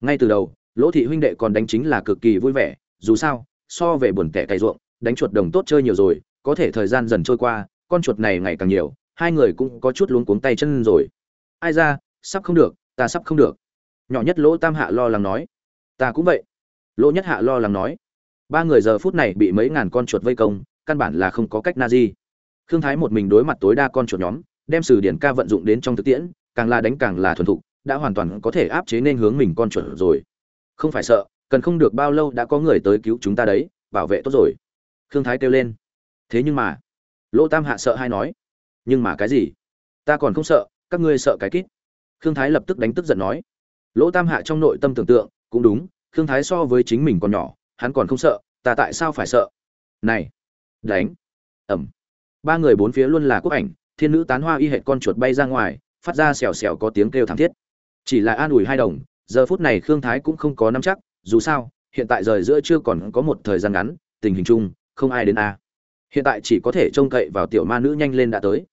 Ngay từ đầu, lỗ thị huynh đệ còn đánh chính là cực kỳ vui vẻ, dù sao, so về buồn tẻ cày ruộng, đánh chuột đồng tốt chơi nhiều rồi, có thể thời gian dần trôi qua, con chuột này ngày càng nhiều, hai người cũng có chút luống cuống tay chân rồi. Ai ra, sắp không được, ta sắp không được. Nhỏ nhất lỗ tam hạ lo lắng nói. Ta cũng vậy. Lỗ nhất hạ lo lắng nói. Ba người giờ phút này bị mấy ngàn con chuột vây công, căn bản là không có cách na di khương thái một mình đối mặt tối đa con chuột nhóm, đem sử điển ca vận dụng đến trong thực tiễn, càng là đánh càng là thuần thục, đã hoàn toàn có thể áp chế nên hướng mình con chuột rồi. Không phải sợ, cần không được bao lâu đã có người tới cứu chúng ta đấy, bảo vệ tốt rồi. Khương thái kêu lên. Thế nhưng mà, lỗ tam hạ sợ hay nói? Nhưng mà cái gì? Ta còn không sợ, các ngươi sợ cái kít. Khương thái lập tức đánh tức giận nói. Lỗ tam hạ trong nội tâm tưởng tượng, cũng đúng, khương thái so với chính mình còn nhỏ, hắn còn không sợ, ta tại sao phải sợ? Này, đánh, ầm ba người bốn phía luôn là quốc ảnh, thiên nữ tán hoa y hệt con chuột bay ra ngoài, phát ra xèo xèo có tiếng kêu thảm thiết. Chỉ là an ủi hai đồng, giờ phút này khương thái cũng không có nắm chắc, dù sao, hiện tại rời giữa chưa còn có một thời gian ngắn, tình hình chung, không ai đến a. Hiện tại chỉ có thể trông cậy vào tiểu ma nữ nhanh lên đã tới.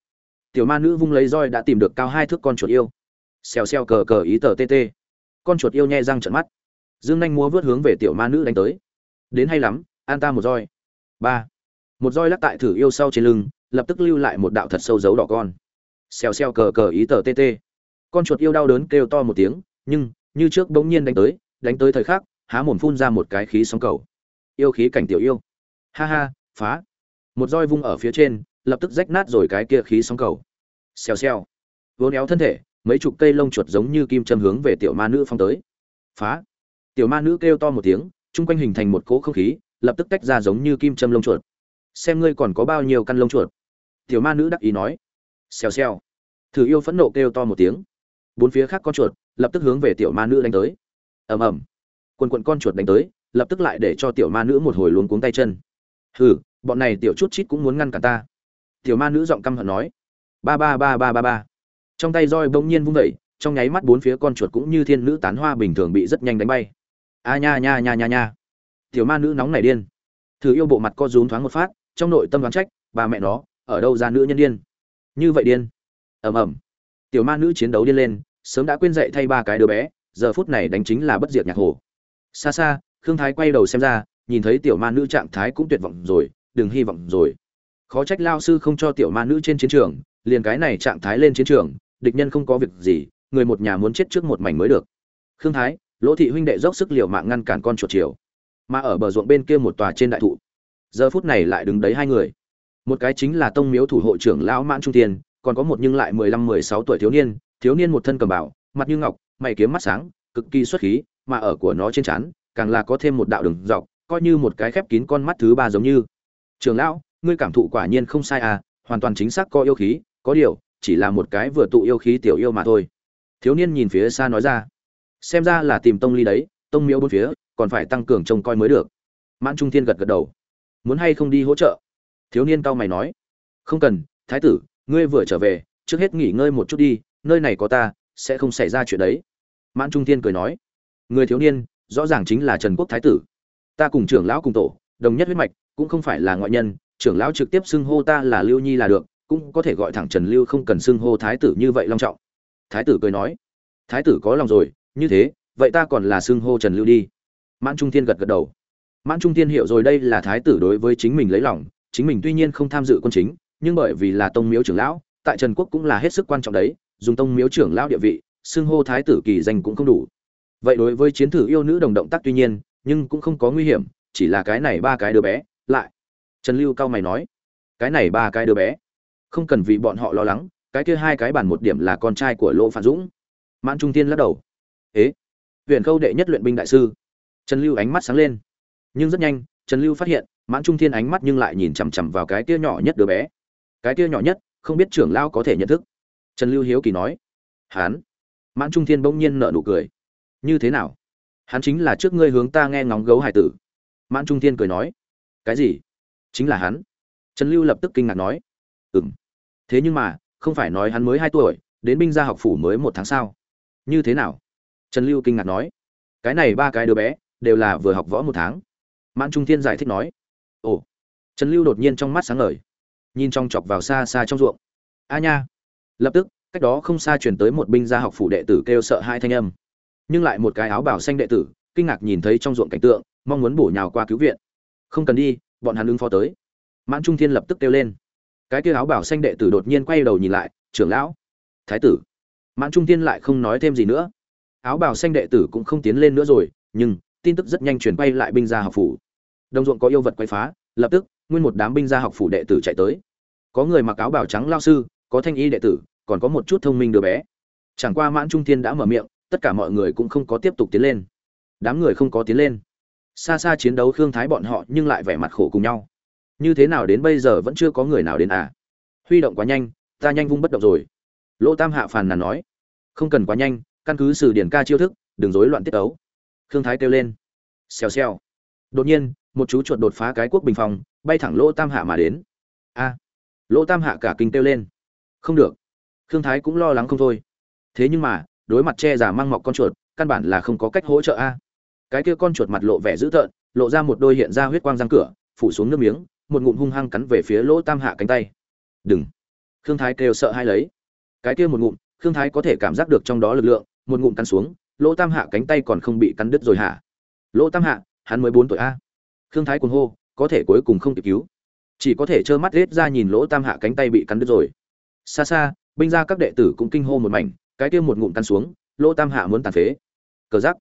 Tiểu ma nữ vung lấy roi đã tìm được cao hai thước con chuột yêu. Xèo xèo cờ cờ ý tờ tt con chuột yêu nhẹ răng trận mắt. Dương nhanh múa vớt hướng về tiểu ma nữ đánh tới. Đến hay lắm, an ta một roi. Ba. Một roi lắc tại thử yêu sau trên lưng lập tức lưu lại một đạo thật sâu dấu đỏ con. Xèo xèo cờ cờ ý tờ tt con chuột yêu đau đớn kêu to một tiếng, nhưng, như trước bỗng nhiên đánh tới đánh tới thời khắc, há mồm phun ra một cái khí sóng cầu. Yêu khí cảnh tiểu yêu. Ha ha, phá. Một roi vung ở phía trên, lập tức rách nát rồi cái kia khí sóng cầu. Xèo xèo. Vốn éo thân thể, mấy chục cây lông chuột giống như kim châm hướng về tiểu ma nữ phong tới. Phá. Tiểu ma nữ kêu to một tiếng, chung quanh hình thành một cỗ không khí, lập tức tách ra giống như kim châm lông chuột. Xem ngươi còn có bao nhiêu căn lông chuột tiểu ma nữ đắc ý nói. Xèo xèo. Thử yêu phẫn nộ kêu to một tiếng. Bốn phía khác con chuột lập tức hướng về tiểu ma nữ đánh tới. Ầm ầm. Quần quận con chuột đánh tới, lập tức lại để cho tiểu ma nữ một hồi luống cuống tay chân. Hừ, bọn này tiểu chút chít cũng muốn ngăn cả ta. Tiểu ma nữ giọng căm hận nói. Ba ba ba ba ba ba. Trong tay roi bỗng nhiên vung vẩy trong nháy mắt bốn phía con chuột cũng như thiên nữ tán hoa bình thường bị rất nhanh đánh bay. A nha nha nha nha nha. Tiểu ma nữ nóng nảy điên. Thử yêu bộ mặt co rúm thoáng một phát, trong nội tâm đoán trách bà mẹ nó ở đâu ra nữ nhân điên? Như vậy điên. Ầm ầm. Tiểu ma nữ chiến đấu điên lên, sớm đã quên dậy thay ba cái đứa bé, giờ phút này đánh chính là bất diệt nhạc hồ. Xa xa, khương thái quay đầu xem ra, nhìn thấy tiểu ma nữ trạng thái cũng tuyệt vọng rồi, đừng hy vọng rồi. Khó trách lao sư không cho tiểu ma nữ trên chiến trường, liền cái này trạng thái lên chiến trường, địch nhân không có việc gì, người một nhà muốn chết trước một mảnh mới được. Khương thái, lỗ thị huynh đệ dốc sức liều mạng ngăn cản con chuột chiều. Mà ở bờ ruộng bên kia một tòa trên đại thụ. Giờ phút này lại đứng đấy hai người một cái chính là tông miếu thủ hộ trưởng lão mãn trung tiền còn có một nhưng lại mười lăm, mười sáu tuổi thiếu niên thiếu niên một thân cầm bảo mặt như ngọc, mày kiếm mắt sáng, cực kỳ xuất khí, mà ở của nó trên trán, càng là có thêm một đạo đường dọc, coi như một cái khép kín con mắt thứ ba giống như. Trường lão, ngươi cảm thụ quả nhiên không sai à hoàn toàn chính xác có yêu khí, có điều, chỉ là một cái vừa tụ yêu khí tiểu yêu mà thôi. Thiếu niên nhìn phía xa nói ra. Xem ra là tìm tông ly đấy, tông miếu bốn phía, còn phải tăng cường trông coi mới được. Mãn trung thiên gật gật đầu. Muốn hay không đi hỗ trợ? Thiếu niên cao mày nói, không cần, thái tử, ngươi vừa trở về, trước hết nghỉ ngơi một chút đi, nơi này có ta, sẽ không xảy ra chuyện đấy. Mãn trung thiên cười nói, người thiếu niên, rõ ràng chính là trần quốc thái tử. Ta cùng trưởng lão cùng tổ, đồng nhất huyết mạch, cũng không phải là ngoại nhân, trưởng lão trực tiếp xưng hô ta là lưu nhi là được, cũng có thể gọi thẳng trần lưu không cần xưng hô thái tử như vậy long trọng. Thái tử cười nói, thái tử có lòng rồi, như thế, vậy ta còn là xưng hô trần lưu đi. Mãn trung thiên gật gật đầu. Mãn trung thiên hiểu rồi đây là thái tử đối với chính mình lấy lòng chính mình tuy nhiên không tham dự quân chính, nhưng bởi vì là tông miếu trưởng lão, tại trần quốc cũng là hết sức quan trọng đấy, dùng tông miếu trưởng lão địa vị, xưng hô thái tử kỳ danh cũng không đủ. Vậy đối với chiến thử yêu nữ đồng động tác tuy nhiên, nhưng cũng không có nguy hiểm, chỉ là cái này ba cái đứa bé, lại. Trần lưu cao mày nói, cái này ba cái đứa bé, không cần vì bọn họ lo lắng, cái kia hai cái bản một điểm là con trai của lỗ phản dũng. Mãn trung tiên lắc đầu, ế huyện khâu đệ nhất luyện binh đại sư. Trần lưu ánh mắt sáng lên, nhưng rất nhanh, trần lưu phát hiện mãn trung thiên ánh mắt nhưng lại nhìn chằm chằm vào cái kia nhỏ nhất đứa bé. Cái kia nhỏ nhất, không biết trưởng lao có thể nhận thức. Trần lưu hiếu kỳ nói hán mãn trung thiên bỗng nhiên nở nụ cười, như thế nào? Hắn chính là trước ngươi hướng ta nghe ngóng gấu hải tử. Mãn trung thiên cười nói, cái gì? Chính là hắn? Trần lưu lập tức kinh ngạc nói ừ m thế nhưng mà, không phải nói hắn mới hai tuổi, đến binh gia học phủ mới một tháng sau như thế nào? Trần lưu kinh ngạc nói, cái này ba cái đứa bé đều là vừa học võ một tháng. Mãn trung thiên giải thích nói ồ. Trần lưu đột nhiên trong mắt sáng ngời. Nhìn trong chọc vào xa xa trong ruộng. A nha. Lập tức, cách đó không xa chuyển tới một binh gia học phủ đệ tử kêu sợ hai thanh âm. Nhưng lại một cái áo bảo xanh đệ tử, kinh ngạc nhìn thấy trong ruộng cảnh tượng, mong muốn bổ nhào qua cứu viện. Không cần đi, bọn hắn ứng phó tới. Mãn trung thiên lập tức kêu lên. Cái kia áo bảo xanh đệ tử đột nhiên quay đầu nhìn lại, trưởng lão, thái tử. Mãn trung thiên lại không nói thêm gì nữa. Áo bảo xanh đệ tử cũng không tiến lên nữa rồi, nhưng tin tức rất nhanh chuyển quay lại binh gia học phủ đồng ruộng có yêu vật quay phá, lập tức, nguyên một đám binh gia học phủ đệ tử chạy tới. Có người mặc áo bào trắng lao sư, có thanh y đệ tử, còn có một chút thông minh đứa bé. Chẳng qua mãn trung thiên đã mở miệng, tất cả mọi người cũng không có tiếp tục tiến lên. Đám người không có tiến lên. Xa xa chiến đấu khương thái bọn họ nhưng lại vẻ mặt khổ cùng nhau. Như thế nào đến bây giờ vẫn chưa có người nào đến à? Huy động quá nhanh, ta nhanh vung bất động rồi. Lỗ tam hạ phàn nàn nói. Không cần quá nhanh, căn cứ sử điển ca chiêu thức, đừng rối loạn tiết ấu khương thái kêu lên. Xèo xèo. Đột nhiên một chú chuột đột phá cái quốc bình phòng bay thẳng lỗ tam hạ mà đến. A, lỗ tam hạ cả kinh kêu lên. Không được. Khương thái cũng lo lắng không thôi. Thế nhưng mà, đối mặt che giả mang mọc con chuột, căn bản là không có cách hỗ trợ a. Cái kia con chuột mặt lộ vẻ dữ tợn, lộ ra một đôi hiện ra huyết quang răng cửa, phủ xuống nước miếng, một ngụm hung hăng cắn về phía lỗ tam hạ cánh tay. Đừng. Khương thái kêu sợ hai lấy. Cái kia một ngụm, khương thái có thể cảm giác được trong đó lực lượng, một ngụm cắn xuống, lỗ tam hạ cánh tay còn không bị cắn đứt rồi hả? Lỗ tam hạ, hắn mới bốn tuổi a khương thái cuồng hô, có thể cuối cùng không kịp cứu. Chỉ có thể trơ mắt rết ra nhìn lỗ tam hạ cánh tay bị cắn đứt rồi. Xa xa, binh ra các đệ tử cũng kinh hô một mảnh, cái kia một ngụm cắn xuống, lỗ tam hạ muốn tàn phế. Cờ giắc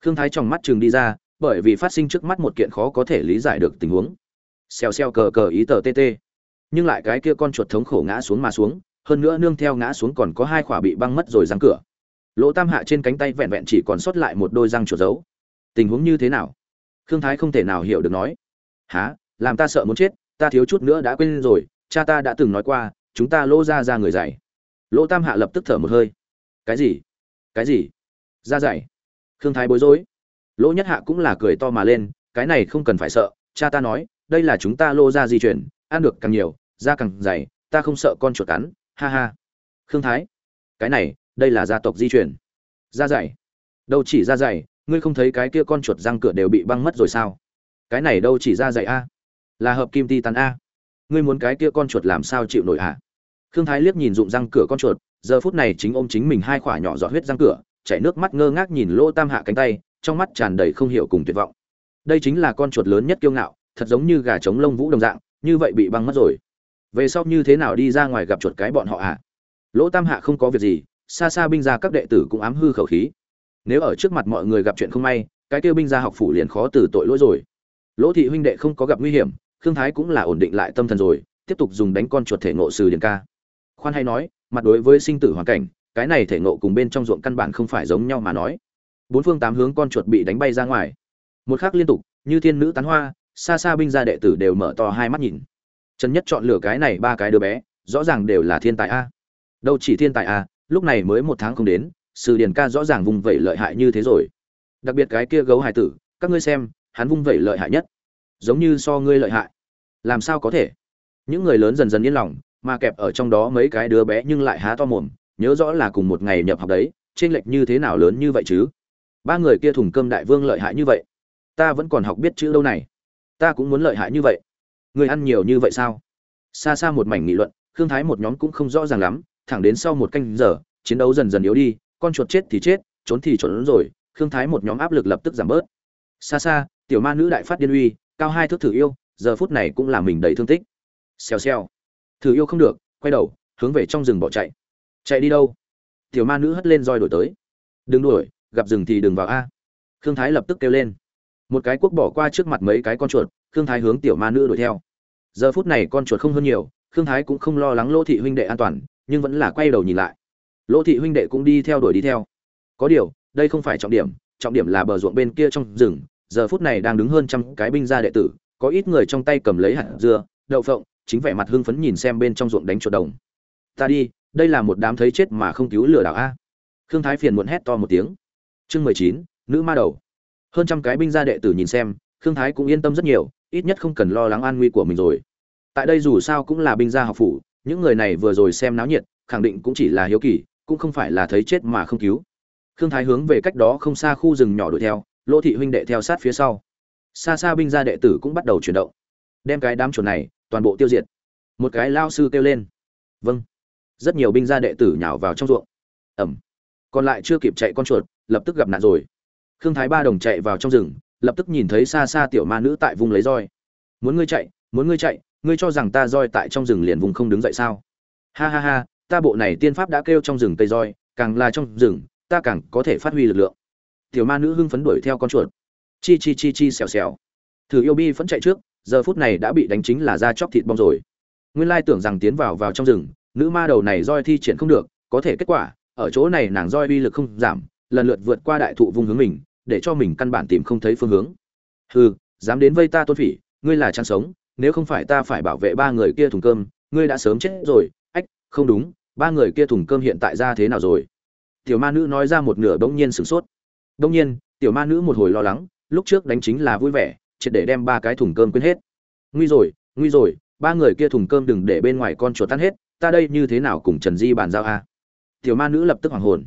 khương thái trong mắt trường đi ra, bởi vì phát sinh trước mắt một kiện khó có thể lý giải được tình huống. Xèo xèo cờ cờ ý tờ tt nhưng lại cái kia con chuột thống khổ ngã xuống mà xuống, hơn nữa nương theo ngã xuống còn có hai khỏa bị băng mất rồi răng cửa. Lỗ tam hạ trên cánh tay vẹn vẹn chỉ còn sót lại một đôi răng chuột giấu. Tình huống như thế nào? Khương thái không thể nào hiểu được nói há làm ta sợ muốn chết, ta thiếu chút nữa đã quên rồi, cha ta đã từng nói qua, chúng ta lỗ ra ra người dạy. Lỗ tam hạ lập tức thở một hơi. Cái gì? Cái gì? Ra dạy? Khương thái bối rối. Lỗ nhất hạ cũng là cười to mà lên, cái này không cần phải sợ, cha ta nói, đây là chúng ta lô ra di chuyển, ăn được càng nhiều, da càng dày, ta không sợ con chuột cắn, ha ha. Khương thái, cái này, đây là gia tộc di chuyển. Da dày đâu chỉ da dày ngươi không thấy cái kia con chuột răng cửa đều bị băng mất rồi sao? Cái này đâu chỉ ra dạy a? Là hợp kim ti tàn a. Ngươi muốn cái kia con chuột làm sao chịu nổi hả? Khương thái liếc nhìn dụng răng cửa con chuột, giờ phút này chính ôm chính mình hai khỏa nhỏ giọt huyết răng cửa, chảy nước mắt ngơ ngác nhìn lỗ tam hạ cánh tay, trong mắt tràn đầy không hiểu cùng tuyệt vọng. Đây chính là con chuột lớn nhất kiêu ngạo, thật giống như gà trống lông vũ đồng dạng, như vậy bị băng mất rồi. Về sau như thế nào đi ra ngoài gặp chuột cái bọn họ ạ lỗ tam hạ không có việc gì, xa xa binh gia các đệ tử cũng ám hư khẩu khí nếu ở trước mặt mọi người gặp chuyện không may, cái kêu binh gia học phủ liền khó từ tội lỗi rồi. Lỗ thị huynh đệ không có gặp nguy hiểm, khương thái cũng là ổn định lại tâm thần rồi, tiếp tục dùng đánh con chuột thể ngộ sử điền ca. Khoan hay nói, mặt đối với sinh tử hoàn cảnh, cái này thể ngộ cùng bên trong ruộng căn bản không phải giống nhau mà nói. Bốn phương tám hướng con chuột bị đánh bay ra ngoài. Một khắc liên tục, như thiên nữ tán hoa, xa xa binh gia đệ tử đều mở to hai mắt nhìn. Trần nhất chọn lựa cái này ba cái đứa bé, rõ ràng đều là thiên tài a. Đâu chỉ thiên tài a, lúc này mới một tháng không đến sử điền ca rõ ràng vung vẩy lợi hại như thế rồi. Đặc biệt cái kia gấu hải tử, các ngươi xem, hắn vung vẩy lợi hại nhất. Giống như so ngươi lợi hại. Làm sao có thể? Những người lớn dần dần yên lòng, mà kẹp ở trong đó mấy cái đứa bé nhưng lại há to mồm, nhớ rõ là cùng một ngày nhập học đấy trên lệch như thế nào lớn như vậy chứ? Ba người kia thùng cơm đại vương lợi hại như vậy. Ta vẫn còn học biết chữ đâu này? Ta cũng muốn lợi hại như vậy. Người ăn nhiều như vậy sao? Xa xa một mảnh nghị luận, khương thái một nhóm cũng không rõ ràng lắm, thẳng đến sau một canh giờ, chiến đấu dần dần yếu đi con chuột chết thì chết, trốn thì trốn rồi, khương thái một nhóm áp lực lập tức giảm bớt. Xa xa, tiểu ma nữ đại phát điên uy, cao hai thước thử yêu, giờ phút này cũng là mình đầy thương tích. Xèo xèo. Thử yêu không được, quay đầu, hướng về trong rừng bỏ chạy. Chạy đi đâu? Tiểu ma nữ hất lên roi đổi tới. Đừng đuổi, gặp rừng thì đừng vào a. Khương thái lập tức kêu lên. Một cái cuốc bỏ qua trước mặt mấy cái con chuột, khương thái hướng tiểu ma nữ đuổi theo. Giờ phút này con chuột không hơn nhiều, khương thái cũng không lo lắng lỗ thị huynh đệ an toàn, nhưng vẫn là quay đầu nhìn lại lỗ thị huynh đệ cũng đi theo đuổi đi theo. Có điều, đây không phải trọng điểm trọng điểm là bờ ruộng bên kia trong rừng. Giờ phút này đang đứng hơn trăm cái binh gia đệ tử, có ít người trong tay cầm lấy hạt dưa, đậu phộng, chính vẻ mặt hưng phấn nhìn xem bên trong ruộng đánh chuột đồng. Ta đi, đây là một đám thấy chết mà không cứu lừa đảo a. Khương thái phiền muộn hét to một tiếng. Chương mười chín, nữ ma đầu. Hơn trăm cái binh gia đệ tử nhìn xem, khương thái cũng yên tâm rất nhiều, ít nhất không cần lo lắng an nguy của mình rồi. Tại đây dù sao cũng là binh gia học phủ, những người này vừa rồi xem náo nhiệt, khẳng định cũng chỉ là hiếu kỳ cũng không phải là thấy chết mà không cứu. Khương thái hướng về cách đó không xa khu rừng nhỏ đuổi theo, lỗ thị huynh đệ theo sát phía sau. Xa xa binh gia đệ tử cũng bắt đầu chuyển động. Đem cái đám chuột này toàn bộ tiêu diệt. Một cái lao sư kêu lên. Vâng. Rất nhiều binh gia đệ tử nhào vào trong ruộng. Ẩm. Còn lại chưa kịp chạy con chuột, lập tức gặp nạn rồi. Khương thái ba đồng chạy vào trong rừng, lập tức nhìn thấy xa xa tiểu ma nữ tại vùng lấy roi. Muốn ngươi chạy, muốn ngươi chạy, ngươi cho rằng ta roi tại trong rừng liền vùng không đứng dậy sao? Ha ha ha ta bộ này tiên pháp đã kêu trong rừng tây roi, càng là trong rừng, ta càng có thể phát huy lực lượng. Tiểu ma nữ hưng phấn đuổi theo con chuột. Chi chi chi chi xèo xèo. Thử yêu bi vẫn chạy trước, giờ phút này đã bị đánh chính là da chóc thịt bong rồi. Nguyên lai tưởng rằng tiến vào vào trong rừng, nữ ma đầu này roi thi triển không được, có thể kết quả, ở chỗ này nàng roi uy lực không giảm, lần lượt vượt qua đại thụ vung hướng mình, để cho mình căn bản tìm không thấy phương hướng. Hừ, dám đến vây ta tôn phỉ, ngươi là chăn sống, nếu không phải ta phải bảo vệ ba người kia thùng cơm, ngươi đã sớm chết rồi. Ách, không đúng ba người kia thùng cơm hiện tại ra thế nào rồi? Tiểu ma nữ nói ra một nửa bỗng nhiên sửng sốt. Bỗng nhiên, tiểu ma nữ một hồi lo lắng, lúc trước đánh chính là vui vẻ, triệt để đem ba cái thùng cơm quên hết. Nguy rồi nguy rồi, ba người kia thùng cơm đừng để bên ngoài con chuột tan hết, ta đây như thế nào cùng trần di bàn giao a? Tiểu ma nữ lập tức hoảng hồn.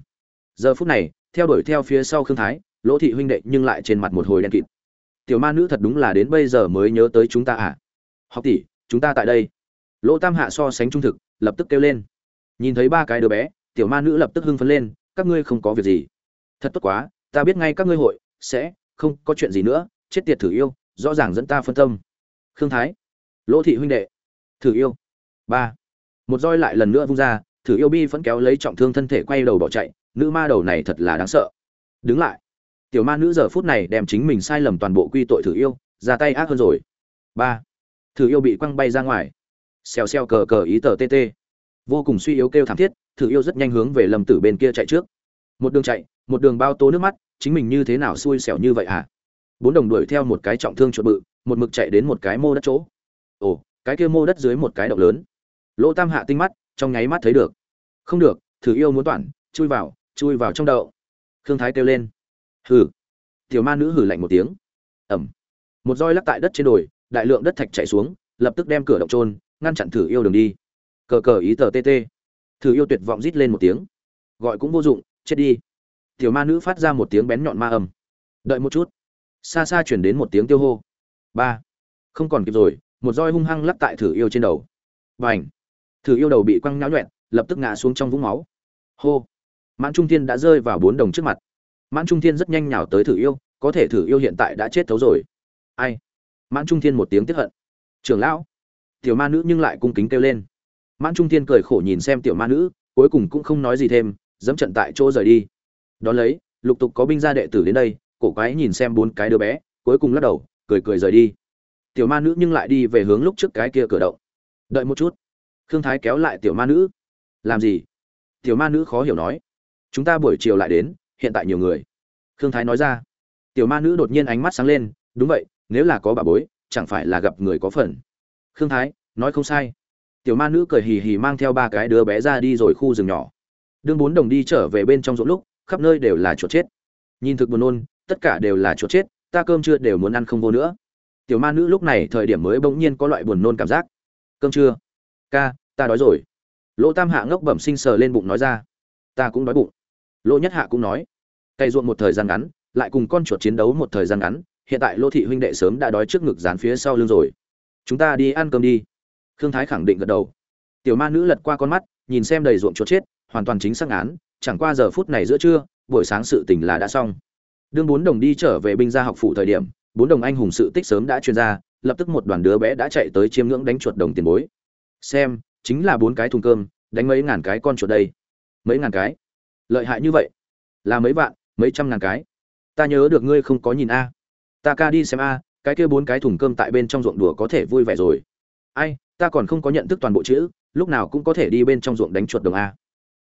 Giờ phút này, theo đuổi theo phía sau khương thái, lỗ thị huynh đệ nhưng lại trên mặt một hồi đen kịt. Tiểu ma nữ thật đúng là đến bây giờ mới nhớ tới chúng ta à? Học tỷ, chúng ta tại đây. Lỗ tam hạ so sánh trung thực, lập tức kêu lên nhìn thấy ba cái đứa bé, tiểu ma nữ lập tức hưng phấn lên, các ngươi không có việc gì. Thật tốt quá, ta biết ngay các ngươi hội, sẽ, không có chuyện gì nữa, chết tiệt thử yêu, rõ ràng dẫn ta phân tâm. Khương thái. Lỗ thị huynh đệ. Thử yêu. Ba. Một roi lại lần nữa vung ra, thử yêu bi vẫn kéo lấy trọng thương thân thể quay đầu bỏ chạy, nữ ma đầu này thật là đáng sợ. Đứng lại. Tiểu ma nữ giờ phút này đem chính mình sai lầm toàn bộ quy tội thử yêu, ra tay ác hơn rồi. Ba. Thử yêu bị quăng bay ra ngoài. Xèo xèo cờ cờ ý tờ tt vô cùng suy yếu kêu thảm thiết, thử yêu rất nhanh hướng về lâm tử bên kia chạy trước. Một đường chạy, một đường bao tố nước mắt, chính mình như thế nào xui xẻo như vậy hả? Bốn đồng đuổi theo một cái trọng thương chuột bự, một mực chạy đến một cái mô đất chỗ. Ồ, cái kia mô đất dưới một cái động lớn. Lỗ tam hạ tinh mắt, trong nháy mắt thấy được. Không được, thử yêu muốn toàn chui vào chui vào trong đậu. Khương thái kêu lên. Hừ. Tiểu ma nữ hử lạnh một tiếng. Ẩm. Một roi lắc tại đất trên đồi, đại lượng đất thạch chạy xuống, lập tức đem cửa động trôn ngăn chặn thử yêu đường đi cờ cờ ý tờ tt thử yêu tuyệt vọng rít lên một tiếng. Gọi cũng vô dụng, chết đi. Tiểu ma nữ phát ra một tiếng bén nhọn ma âm. Đợi một chút. Xa xa chuyển đến một tiếng tiêu hô. Ba. Không còn kịp rồi, một roi hung hăng lắp tại thử yêu trên đầu. B à n h thử yêu đầu bị quăng nháo nhuẹn, lập tức ngã xuống trong vũng máu. Hô. Mãn trung thiên đã rơi vào bốn đồng trước mặt. Mãn trung thiên rất nhanh nhào tới thử yêu, có thể thử yêu hiện tại đã chết thấu rồi. Ai? Mãn trung thiên một tiếng tiếp hận. Trưởng lão. Tiểu ma nữ nhưng lại cung kính kêu lên mãn trung thiên cười khổ nhìn xem tiểu ma nữ, cuối cùng cũng không nói gì thêm, dẫm trận tại chỗ rời đi. Đón lấy, lục tục có binh gia đệ tử đến đây, cổ quái nhìn xem bốn cái đứa bé, cuối cùng lắc đầu, cười cười rời đi. Tiểu ma nữ nhưng lại đi về hướng lúc trước cái kia cửa động. Đợi một chút. Khương thái kéo lại tiểu ma nữ. Làm gì? Tiểu ma nữ khó hiểu nói. Chúng ta buổi chiều lại đến, hiện tại nhiều người. Khương thái nói ra. Tiểu ma nữ đột nhiên ánh mắt sáng lên. Đúng vậy, nếu là có bà bối, chẳng phải là gặp người có phần. Khương thái, nói không sai tiểu ma nữ cười hì hì mang theo ba cái đứa bé ra đi rồi khu rừng nhỏ. Đương bốn đồng đi trở về bên trong ruộng lúc khắp nơi đều là chuột chết. Nhìn thực buồn nôn tất cả đều là chuột chết ta cơm trưa đều muốn ăn không vô nữa. Tiểu ma nữ lúc này thời điểm mới bỗng nhiên có loại buồn nôn cảm giác. Cơm trưa, ca ta đói rồi. Lỗ tam hạ ngốc bẩm sinh sờ lên bụng nói ra. Ta cũng đói bụng. Lỗ nhất hạ cũng nói. Cày ruộng một thời gian ngắn lại cùng con chuột chiến đấu một thời gian ngắn hiện tại lỗ thị huynh đệ sớm đã đói trước ngực dán phía sau lưng rồi. Chúng ta đi ăn cơm đi khương thái khẳng định gật đầu. Tiểu ma nữ lật qua con mắt, nhìn xem đầy ruộng chuột chết, hoàn toàn chính xác án, chẳng qua giờ phút này giữa trưa, buổi sáng sự tình là đã xong. Đương bốn đồng đi trở về binh gia học phủ thời điểm, bốn đồng anh hùng sự tích sớm đã chuyên ra, lập tức một đoàn đứa bé đã chạy tới chiêm ngưỡng đánh chuột đồng tiền bối. Xem, chính là bốn cái thùng cơm, đánh mấy ngàn cái con chuột đây. Mấy ngàn cái? Lợi hại như vậy? Là mấy vạn, mấy trăm ngàn cái? Ta nhớ được ngươi không có nhìn a. Ta ca đi xem a, cái kia bốn cái thùng cơm tại bên trong ruộng đùa có thể vui vẻ rồi. Ai ta còn không có nhận thức toàn bộ chữ, lúc nào cũng có thể đi bên trong ruộng đánh chuột đồng a.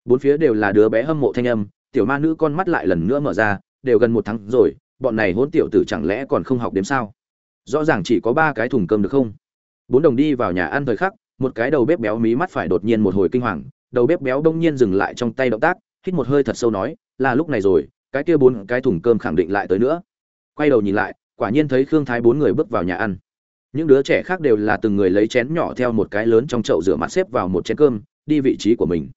Bốn phía đều là đứa bé hâm mộ thanh âm, tiểu ma nữ con mắt lại lần nữa mở ra, đều gần một tháng rồi, bọn này hôn tiểu tử chẳng lẽ còn không học đếm sao? Rõ ràng chỉ có ba cái thùng cơm được không? Bốn đồng đi vào nhà ăn thời khắc, một cái đầu bếp béo mí mắt phải đột nhiên một hồi kinh hoàng, đầu bếp béo đông nhiên dừng lại trong tay động tác, hít một hơi thật sâu nói, là lúc này rồi, cái kia bốn cái thùng cơm khẳng định lại tới nữa. Quay đầu nhìn lại, quả nhiên thấy khương thái bốn người bước vào nhà ăn những đứa trẻ khác đều là từng người lấy chén nhỏ theo một cái lớn trong chậu rửa mặt xếp vào một chén cơm, đi vị trí của mình.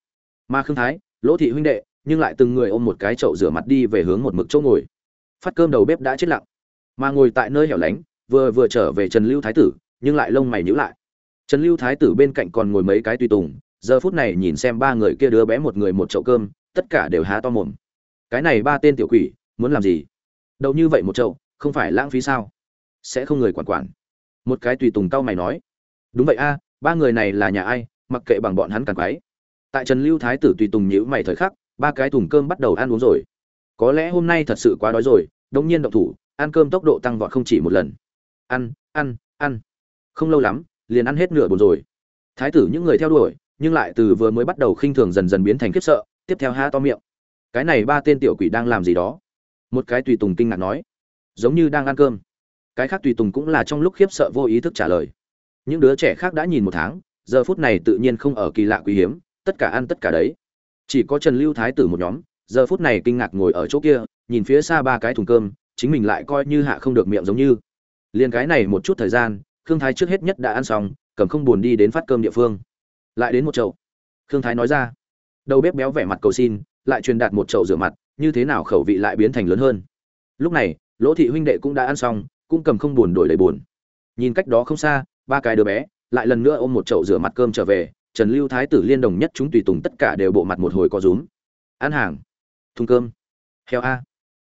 Mà khương thái, lỗ thị huynh đệ, nhưng lại từng người ôm một cái chậu rửa mặt đi về hướng một mực chỗ ngồi. Phát cơm đầu bếp đã chết lặng. Mà ngồi tại nơi hẻo lánh, vừa vừa trở về trần lưu thái tử, nhưng lại lông mày nhíu lại. Trần lưu thái tử bên cạnh còn ngồi mấy cái tùy tùng, giờ phút này nhìn xem ba người kia đứa bé một người một chậu cơm, tất cả đều há to mồm. Cái này ba tên tiểu quỷ, muốn làm gì? Đâu như vậy một chậu, không phải lãng phí sao? Sẽ không người quản quản một cái tùy tùng cao mày nói, đúng vậy a, ba người này là nhà ai, mặc kệ bằng bọn hắn càng quái. Tại trần lưu thái tử tùy tùng nhữ mày thời khắc, ba cái thùng cơm bắt đầu ăn uống rồi. Có lẽ hôm nay thật sự quá đói rồi, đông nhiên động thủ, ăn cơm tốc độ tăng vọt không chỉ một lần. Ăn ăn ăn. Không lâu lắm, liền ăn hết nửa bồn rồi. Thái tử những người theo đuổi, nhưng lại từ vừa mới bắt đầu khinh thường dần dần biến thành khiếp sợ, tiếp theo há to miệng. Cái này ba tên tiểu quỷ đang làm gì đó? Một cái tùy tùng kinh ngạc nói. Giống như đang ăn cơm cái khác tùy tùng cũng là trong lúc khiếp sợ vô ý thức trả lời. Những đứa trẻ khác đã nhìn một tháng, giờ phút này tự nhiên không ở kỳ lạ quý hiếm, tất cả ăn tất cả đấy. Chỉ có trần lưu thái tử một nhóm, giờ phút này kinh ngạc ngồi ở chỗ kia, nhìn phía xa ba cái thùng cơm, chính mình lại coi như hạ không được miệng giống như. Liền cái này một chút thời gian, khương thái trước hết nhất đã ăn xong, cầm không buồn đi đến phát cơm địa phương. Lại đến một chậu. Khương thái nói ra. Đầu bếp béo vẻ mặt cầu xin, lại truyền đạt một chậu rửa mặt, như thế nào khẩu vị lại biến thành lớn hơn. Lúc này, lỗ thị huynh đệ cũng đã ăn xong cũng cầm không buồn đổi đầy buồn. Nhìn cách đó không xa, ba cái đứa bé lại lần nữa ôm một chậu rửa mặt cơm trở về, trần lưu thái tử liên đồng nhất chúng tùy tùng tất cả đều bộ mặt một hồi có rúm. Ăn hàng, thùng cơm, heo a.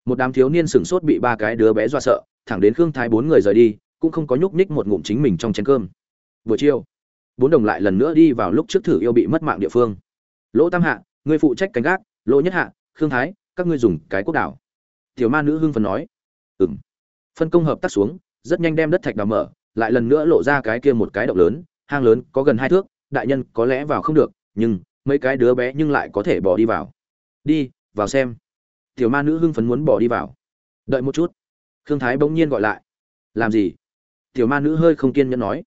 Một đám thiếu niên sửng sốt bị ba cái đứa bé dọa sợ, thẳng đến khương thái bốn người rời đi, cũng không có nhúc nhích một ngụm chính mình trong chén cơm. Buổi chiều, bốn đồng lại lần nữa đi vào lúc trước thử yêu bị mất mạng địa phương. Lỗ tam hạ người phụ trách canh gác, lỗ nhất hạ, khương thái, các ngươi dùng cái quốc đảo. Tiểu ma nữ hưng phấn nói, "Ừm." Phân công hợp tác xuống, rất nhanh đem đất thạch đào mở, lại lần nữa lộ ra cái kia một cái động lớn, hang lớn, có gần hai thước, đại nhân có lẽ vào không được, nhưng mấy cái đứa bé nhưng lại có thể bỏ đi vào. Đi, vào xem. Tiểu ma nữ hưng phấn muốn bỏ đi vào. Đợi một chút. Khương thái bỗng nhiên gọi lại. Làm gì? Tiểu ma nữ hơi không kiên nhẫn nói.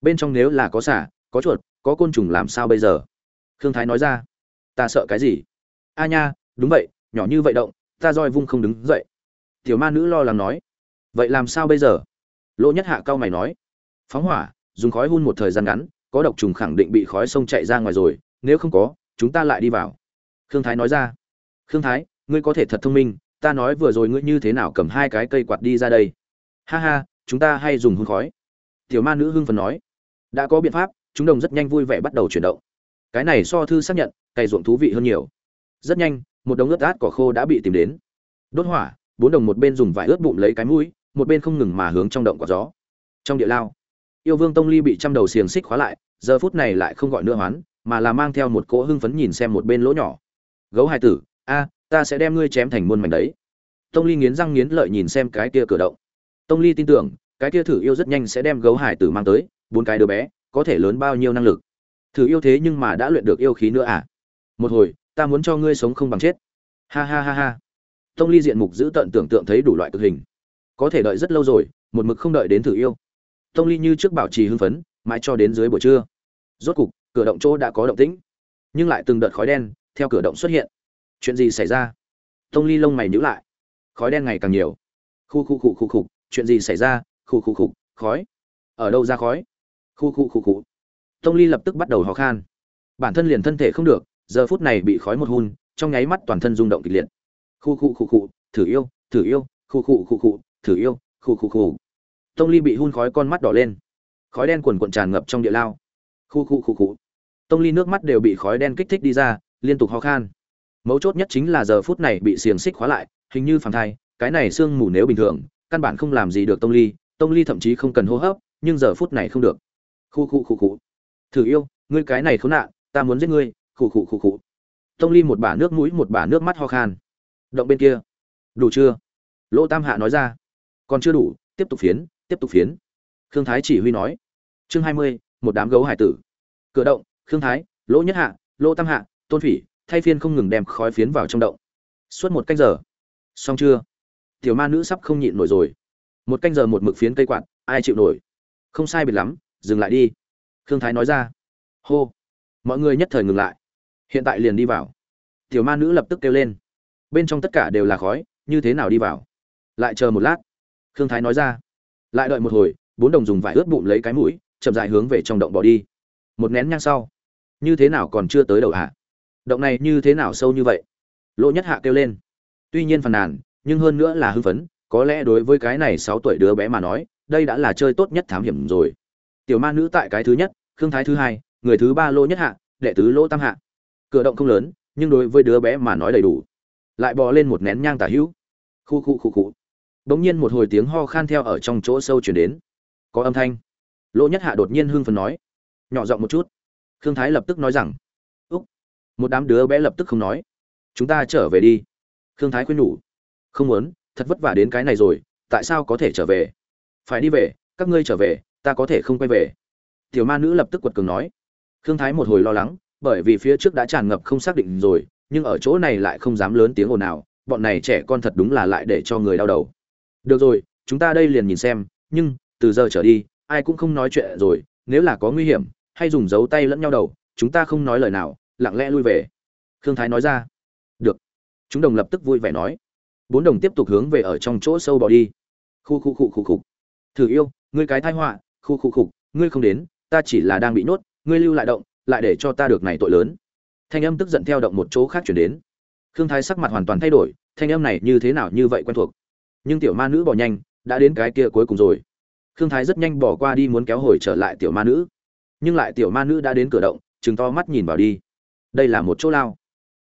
Bên trong nếu là có xả, có chuột, có côn trùng làm sao bây giờ? Khương thái nói ra. Ta sợ cái gì? A nha, đúng vậy, nhỏ như vậy động, ta roi vung không đứng dậy. Tiểu ma nữ lo lắng nói vậy làm sao bây giờ? Lỗ nhất hạ cao mày nói. Phóng hỏa, dùng khói hun một thời gian ngắn, có độc trùng khẳng định bị khói sông chạy ra ngoài rồi, nếu không có, chúng ta lại đi vào. Khương thái nói ra. Khương thái, ngươi có thể thật thông minh, ta nói vừa rồi ngươi như thế nào cầm hai cái cây quạt đi ra đây? Ha ha, chúng ta hay dùng hun khói. Tiểu ma nữ hưng phần nói. Đã có biện pháp, chúng đồng rất nhanh vui vẻ bắt đầu chuyển động. Cái này so thư xác nhận, cày ruộng thú vị hơn nhiều. Rất nhanh, một đống ướt át cỏ khô đã bị tìm đến. Đốt hỏa, bốn đồng một bên dùng vải ướt bụng lấy cái mũi một bên không ngừng mà hướng trong động quả gió. Trong địa lao, yêu vương tông ly bị trăm đầu xiềng xích khóa lại, giờ phút này lại không gọi nữa hoán, mà là mang theo một cỗ hưng phấn nhìn xem một bên lỗ nhỏ. Gấu hai tử, a, ta sẽ đem ngươi chém thành muôn mảnh đấy. Tông ly nghiến răng nghiến lợi nhìn xem cái kia cửa động. Tông ly tin tưởng, cái kia thử yêu rất nhanh sẽ đem gấu hải tử mang tới, bốn cái đứa bé, có thể lớn bao nhiêu năng lực. Thử yêu thế nhưng mà đã luyện được yêu khí nữa à? Một hồi, ta muốn cho ngươi sống không bằng chết. Ha ha ha ha. Tông ly diện mục giữ tận tưởng tượng thấy đủ loại cực hình có thể đợi rất lâu rồi, một mực không đợi đến thử yêu. Tông ly như trước bảo trì hưng phấn, mãi cho đến dưới buổi trưa. Rốt cục, cửa động chỗ đã có động tĩnh, nhưng lại từng đợt khói đen theo cửa động xuất hiện. Chuyện gì xảy ra? Tông ly lông mày nhíu lại. Khói đen ngày càng nhiều. Khu khu khu khu khu, chuyện gì xảy ra? Khu khu khu, khói. Ở đâu ra khói? Khu khu khu khu. Tông ly lập tức bắt đầu hò khan. Bản thân liền thân thể không được, giờ phút này bị khói một hun, trong nháy mắt toàn thân rung động kịch liệt. Khu khu khu khu, thử yêu thử yêu, khu khu khu khu thử yêu khu khu khu tông ly bị hun khói con mắt đỏ lên. Khói đen quần cuộn tràn ngập trong địa lao. Khu khu khu khu tông ly nước mắt đều bị khói đen kích thích đi ra, liên tục ho khan. Mấu chốt nhất chính là giờ phút này bị xiềng xích khóa lại, hình như phản thai, cái này sương mù nếu bình thường, căn bản không làm gì được tông ly tông ly thậm chí không cần hô hấp, nhưng giờ phút này không được. Khu khu khu khu thử yêu, ngươi cái này khốn nạn, ta muốn giết ngươi khu khu khu khu tông ly một bả nước mũi, một bả nước mắt ho khan. Động bên kia. Đủ chưa? Lỗ tam hạ nói ra còn chưa đủ, tiếp tục phiến, tiếp tục phiến. Khương thái chỉ huy nói. Chương hai mươi, một đám gấu hải tử. Cửa động, khương thái, lỗ nhất hạ, lỗ tam hạ, tôn phỉ, thay phiên không ngừng đem khói phiến vào trong động. Suốt một canh giờ. Xong chưa? Tiểu ma nữ sắp không nhịn nổi rồi. Một canh giờ một mực phiến cây quạt, ai chịu nổi? Không sai biệt lắm, dừng lại đi. Khương thái nói ra. Hô. Mọi người nhất thời ngừng lại. Hiện tại liền đi vào. Tiểu ma nữ lập tức kêu lên. Bên trong tất cả đều là khói, như thế nào đi vào? Lại chờ một lát khương thái nói ra. Lại đợi một hồi, bốn đồng dùng vải ướt bụng lấy cái mũi, chậm dại hướng về trong động bỏ đi. Một nén nhang sau. Như thế nào còn chưa tới đầu hạ động này như thế nào sâu như vậy? Lỗ nhất hạ kêu lên. Tuy nhiên phàn nàn, nhưng hơn nữa là hưng phấn, có lẽ đối với cái này sáu tuổi đứa bé mà nói, đây đã là chơi tốt nhất thám hiểm rồi. Tiểu ma nữ tại cái thứ nhất, khương thái thứ hai, người thứ ba lỗ nhất hạ, đệ tứ lỗ tam hạ. Cửa động không lớn, nhưng đối với đứa bé mà nói đầy đủ. Lại bò lên một nén nhang tả hữu. Khu khu khu khu bỗng nhiên một hồi tiếng ho khan theo ở trong chỗ sâu truyền đến. Có âm thanh. Lỗ nhất hạ đột nhiên hưng phấn nói. Nhỏ giọng một chút. Khương thái lập tức nói rằng. Úc. Một đám đứa bé lập tức không nói. Chúng ta trở về đi. Khương thái khuyên nhủ. Không muốn, thật vất vả đến cái này rồi, tại sao có thể trở về? Phải đi về, các ngươi trở về, ta có thể không quay về. Tiểu ma nữ lập tức quật cường nói. Khương thái một hồi lo lắng, bởi vì phía trước đã tràn ngập không xác định rồi, nhưng ở chỗ này lại không dám lớn tiếng ồn nào bọn này trẻ con thật đúng là lại để cho người đau đầu được rồi, chúng ta đây liền nhìn xem, nhưng, từ giờ trở đi, ai cũng không nói chuyện rồi, nếu là có nguy hiểm, hay dùng dấu tay lẫn nhau đầu, chúng ta không nói lời nào, lặng lẽ lui về. Khương thái nói ra. Được. Chúng đồng lập tức vui vẻ nói. Bốn đồng tiếp tục hướng về ở trong chỗ sâu bỏ đi. Khu khu khu khu khu. Thử yêu, ngươi cái thai họa, khu khu khu, ngươi không đến, ta chỉ là đang bị nhốt, ngươi lưu lại động, lại để cho ta được này tội lớn. Thanh âm tức giận theo động một chỗ khác chuyển đến. Khương thái sắc mặt hoàn toàn thay đổi, thanh âm này như thế nào như vậy quen thuộc? Nhưng tiểu ma nữ bỏ nhanh, đã đến cái kia cuối cùng rồi. Khương thái rất nhanh bỏ qua đi muốn kéo hồi trở lại tiểu ma nữ. Nhưng lại tiểu ma nữ đã đến cửa động chừng to mắt nhìn vào đi. Đây là một chỗ lao.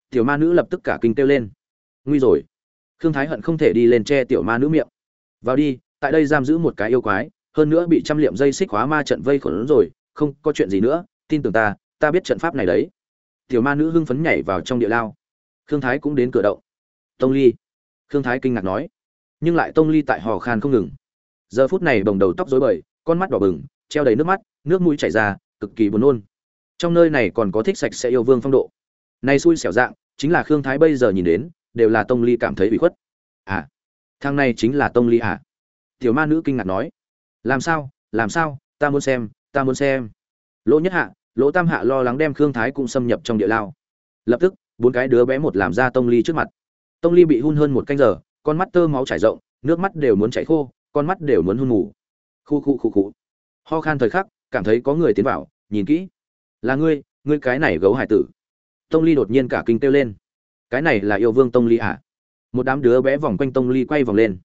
Tiểu ma nữ lập tức cả kinh kêu lên. Nguy rồi. Khương thái hận không thể đi lên che tiểu ma nữ miệng. Vào đi, tại đây giam giữ một cái yêu quái, hơn nữa bị trăm liệm dây xích hóa ma trận vây khổn rồi, không có chuyện gì nữa, tin tưởng ta ta biết trận pháp này đấy. Tiểu ma nữ hưng phấn nhảy vào trong địa lao. Khương thái cũng đến cửa động. Tông ly. Khương thái kinh ngạc nói nhưng lại tông ly tại hò khan không ngừng. Giờ phút này bồng đầu tóc rối bời, con mắt đỏ bừng, treo đầy nước mắt, nước mũi chảy ra, cực kỳ buồn nôn. Trong nơi này còn có thích sạch sẽ yêu vương phong độ. Này xui xẻo dạng, chính là khương thái bây giờ nhìn đến, đều là tông ly cảm thấy bị khuất. À thằng này chính là tông ly à? Tiểu ma nữ kinh ngạc nói. Làm sao làm sao, ta muốn xem, ta muốn xem. Lỗ nhất hạ, lỗ tam hạ lo lắng đem khương thái cũng xâm nhập trong địa lao. Lập tức, bốn cái đứa bé một làm ra tông ly trước mặt. Tông ly bị hun hơn một canh giờ con mắt tơ máu chảy rộng, nước mắt đều muốn chảy khô, con mắt đều muốn hôn ngủ khu khu khu khu. Ho khan thời khắc, cảm thấy có người tiến vào, nhìn kỹ. Là ngươi ngươi cái này gấu hải tử. Tông ly đột nhiên cả kinh kêu lên. Cái này là yêu vương tông ly à? Một đám đứa bé vòng quanh tông ly quay vòng lên.